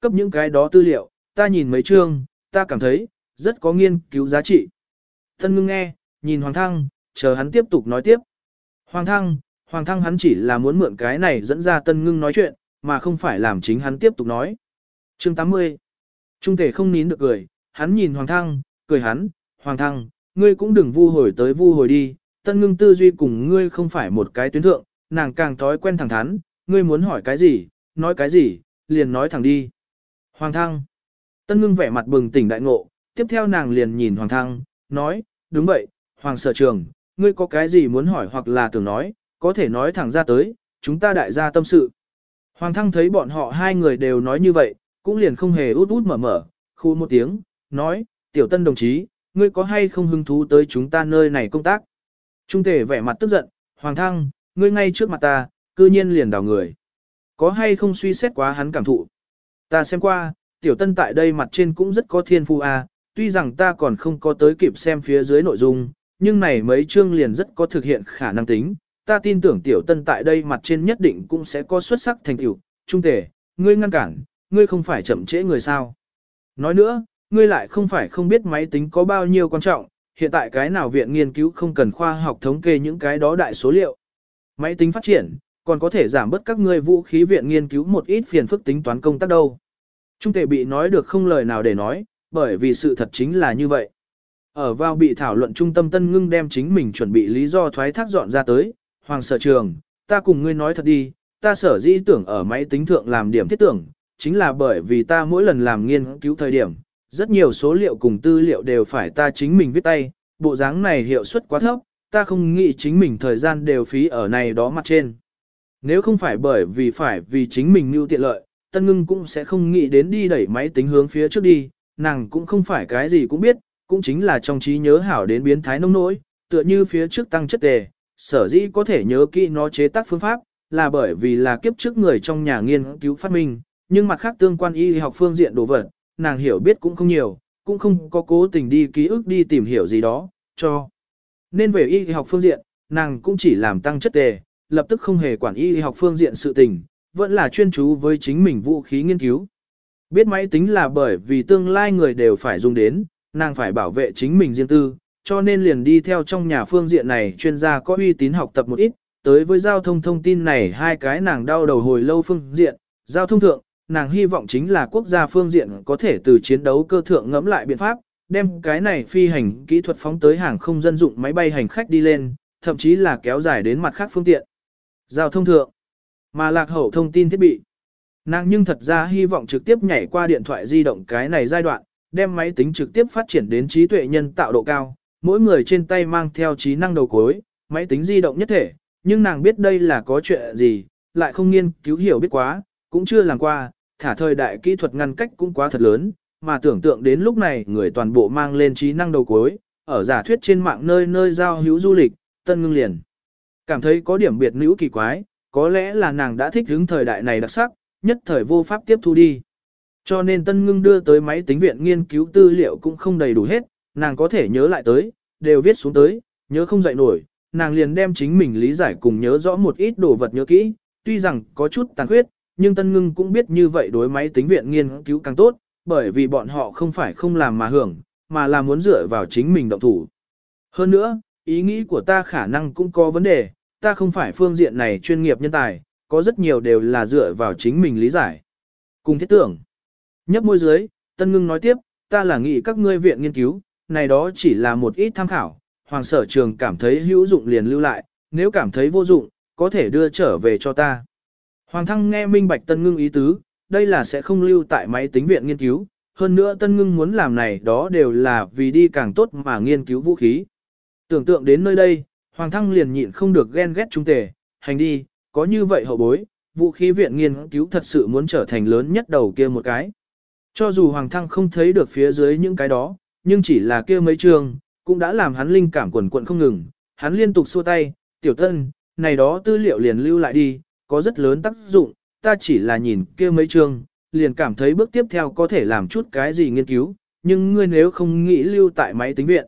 cấp những cái đó tư liệu, ta nhìn mấy chương, ta cảm thấy, rất có nghiên cứu giá trị. Tân ngưng nghe, nhìn Hoàng Thăng, chờ hắn tiếp tục nói tiếp. Hoàng Thăng, Hoàng Thăng hắn chỉ là muốn mượn cái này dẫn ra Tân ngưng nói chuyện, mà không phải làm chính hắn tiếp tục nói. Chương 80 Trung thể không nín được cười, hắn nhìn Hoàng Thăng, cười hắn, Hoàng Thăng, ngươi cũng đừng vu hồi tới vu hồi đi, Tân ngưng tư duy cùng ngươi không phải một cái tuyến thượng, nàng càng thói quen thẳng thắn, ngươi muốn hỏi cái gì, nói cái gì, liền nói thẳng đi. Hoàng Thăng Tân ngưng vẻ mặt bừng tỉnh đại ngộ, tiếp theo nàng liền nhìn Hoàng Thăng, nói, đúng vậy, Hoàng sở trường, ngươi có cái gì muốn hỏi hoặc là tưởng nói, có thể nói thẳng ra tới, chúng ta đại gia tâm sự. Hoàng thăng thấy bọn họ hai người đều nói như vậy, cũng liền không hề út út mở mở, khu một tiếng, nói, tiểu tân đồng chí, ngươi có hay không hứng thú tới chúng ta nơi này công tác. Trung thể vẻ mặt tức giận, Hoàng thăng, ngươi ngay trước mặt ta, cư nhiên liền đào người. Có hay không suy xét quá hắn cảm thụ. Ta xem qua, tiểu tân tại đây mặt trên cũng rất có thiên phu a, à, tuy rằng ta còn không có tới kịp xem phía dưới nội dung, nhưng này mấy chương liền rất có thực hiện khả năng tính. Ta tin tưởng tiểu tân tại đây mặt trên nhất định cũng sẽ có xuất sắc thành tựu. Trung tể, ngươi ngăn cản, ngươi không phải chậm trễ người sao. Nói nữa, ngươi lại không phải không biết máy tính có bao nhiêu quan trọng, hiện tại cái nào viện nghiên cứu không cần khoa học thống kê những cái đó đại số liệu. Máy tính phát triển, còn có thể giảm bớt các ngươi vũ khí viện nghiên cứu một ít phiền phức tính toán công tác đâu. Trung tề bị nói được không lời nào để nói, bởi vì sự thật chính là như vậy. Ở vào bị thảo luận trung tâm tân ngưng đem chính mình chuẩn bị lý do thoái thác dọn ra tới, hoàng sở trường, ta cùng ngươi nói thật đi, ta sở dĩ tưởng ở máy tính thượng làm điểm thiết tưởng, chính là bởi vì ta mỗi lần làm nghiên cứu thời điểm, rất nhiều số liệu cùng tư liệu đều phải ta chính mình viết tay, bộ dáng này hiệu suất quá thấp, ta không nghĩ chính mình thời gian đều phí ở này đó mặt trên. Nếu không phải bởi vì phải vì chính mình mưu tiện lợi, Tân Ngưng cũng sẽ không nghĩ đến đi đẩy máy tính hướng phía trước đi, nàng cũng không phải cái gì cũng biết, cũng chính là trong trí nhớ hảo đến biến thái nông nỗi, tựa như phía trước tăng chất tề, sở dĩ có thể nhớ kỹ nó chế tác phương pháp, là bởi vì là kiếp trước người trong nhà nghiên cứu phát minh, nhưng mặt khác tương quan y học phương diện đồ vật, nàng hiểu biết cũng không nhiều, cũng không có cố tình đi ký ức đi tìm hiểu gì đó, cho. Nên về y học phương diện, nàng cũng chỉ làm tăng chất tề, lập tức không hề quản y học phương diện sự tình, vẫn là chuyên chú với chính mình vũ khí nghiên cứu. Biết máy tính là bởi vì tương lai người đều phải dùng đến, nàng phải bảo vệ chính mình riêng tư, cho nên liền đi theo trong nhà phương diện này chuyên gia có uy tín học tập một ít, tới với giao thông thông tin này hai cái nàng đau đầu hồi lâu phương diện, giao thông thượng, nàng hy vọng chính là quốc gia phương diện có thể từ chiến đấu cơ thượng ngẫm lại biện pháp, đem cái này phi hành kỹ thuật phóng tới hàng không dân dụng máy bay hành khách đi lên, thậm chí là kéo dài đến mặt khác phương tiện. Giao thông thượng, mà lạc hậu thông tin thiết bị. Nàng nhưng thật ra hy vọng trực tiếp nhảy qua điện thoại di động cái này giai đoạn, đem máy tính trực tiếp phát triển đến trí tuệ nhân tạo độ cao, mỗi người trên tay mang theo trí năng đầu cuối, máy tính di động nhất thể, nhưng nàng biết đây là có chuyện gì, lại không nghiên cứu hiểu biết quá, cũng chưa làm qua, thả thời đại kỹ thuật ngăn cách cũng quá thật lớn, mà tưởng tượng đến lúc này người toàn bộ mang lên trí năng đầu cuối, ở giả thuyết trên mạng nơi nơi giao hữu du lịch, tân ngưng liền. Cảm thấy có điểm biệt nữ kỳ quái, có lẽ là nàng đã thích hứng thời đại này đặc sắc, nhất thời vô pháp tiếp thu đi. Cho nên tân ngưng đưa tới máy tính viện nghiên cứu tư liệu cũng không đầy đủ hết, nàng có thể nhớ lại tới, đều viết xuống tới, nhớ không dậy nổi, nàng liền đem chính mình lý giải cùng nhớ rõ một ít đồ vật nhớ kỹ, tuy rằng có chút tàn khuyết, nhưng Tân Ngưng cũng biết như vậy đối máy tính viện nghiên cứu càng tốt, bởi vì bọn họ không phải không làm mà hưởng, mà là muốn dựa vào chính mình động thủ. Hơn nữa, ý nghĩ của ta khả năng cũng có vấn đề, ta không phải phương diện này chuyên nghiệp nhân tài, có rất nhiều đều là dựa vào chính mình lý giải. Cùng thiết tưởng. Nhấp môi dưới, Tân Ngưng nói tiếp, ta là nghĩ các ngươi viện nghiên cứu, này đó chỉ là một ít tham khảo, hoàng sở trường cảm thấy hữu dụng liền lưu lại, nếu cảm thấy vô dụng, có thể đưa trở về cho ta. Hoàng thăng nghe minh bạch tân ngưng ý tứ, đây là sẽ không lưu tại máy tính viện nghiên cứu, hơn nữa tân ngưng muốn làm này đó đều là vì đi càng tốt mà nghiên cứu vũ khí. Tưởng tượng đến nơi đây, Hoàng thăng liền nhịn không được ghen ghét trung tề, hành đi, có như vậy hậu bối, vũ khí viện nghiên cứu thật sự muốn trở thành lớn nhất đầu kia một cái. Cho dù Hoàng thăng không thấy được phía dưới những cái đó, nhưng chỉ là kia mấy trường, cũng đã làm hắn linh cảm quần quận không ngừng, hắn liên tục xua tay, tiểu tân, này đó tư liệu liền lưu lại đi, có rất lớn tác dụng, ta chỉ là nhìn kia mấy trường liền cảm thấy bước tiếp theo có thể làm chút cái gì nghiên cứu, nhưng ngươi nếu không nghĩ lưu tại máy tính viện,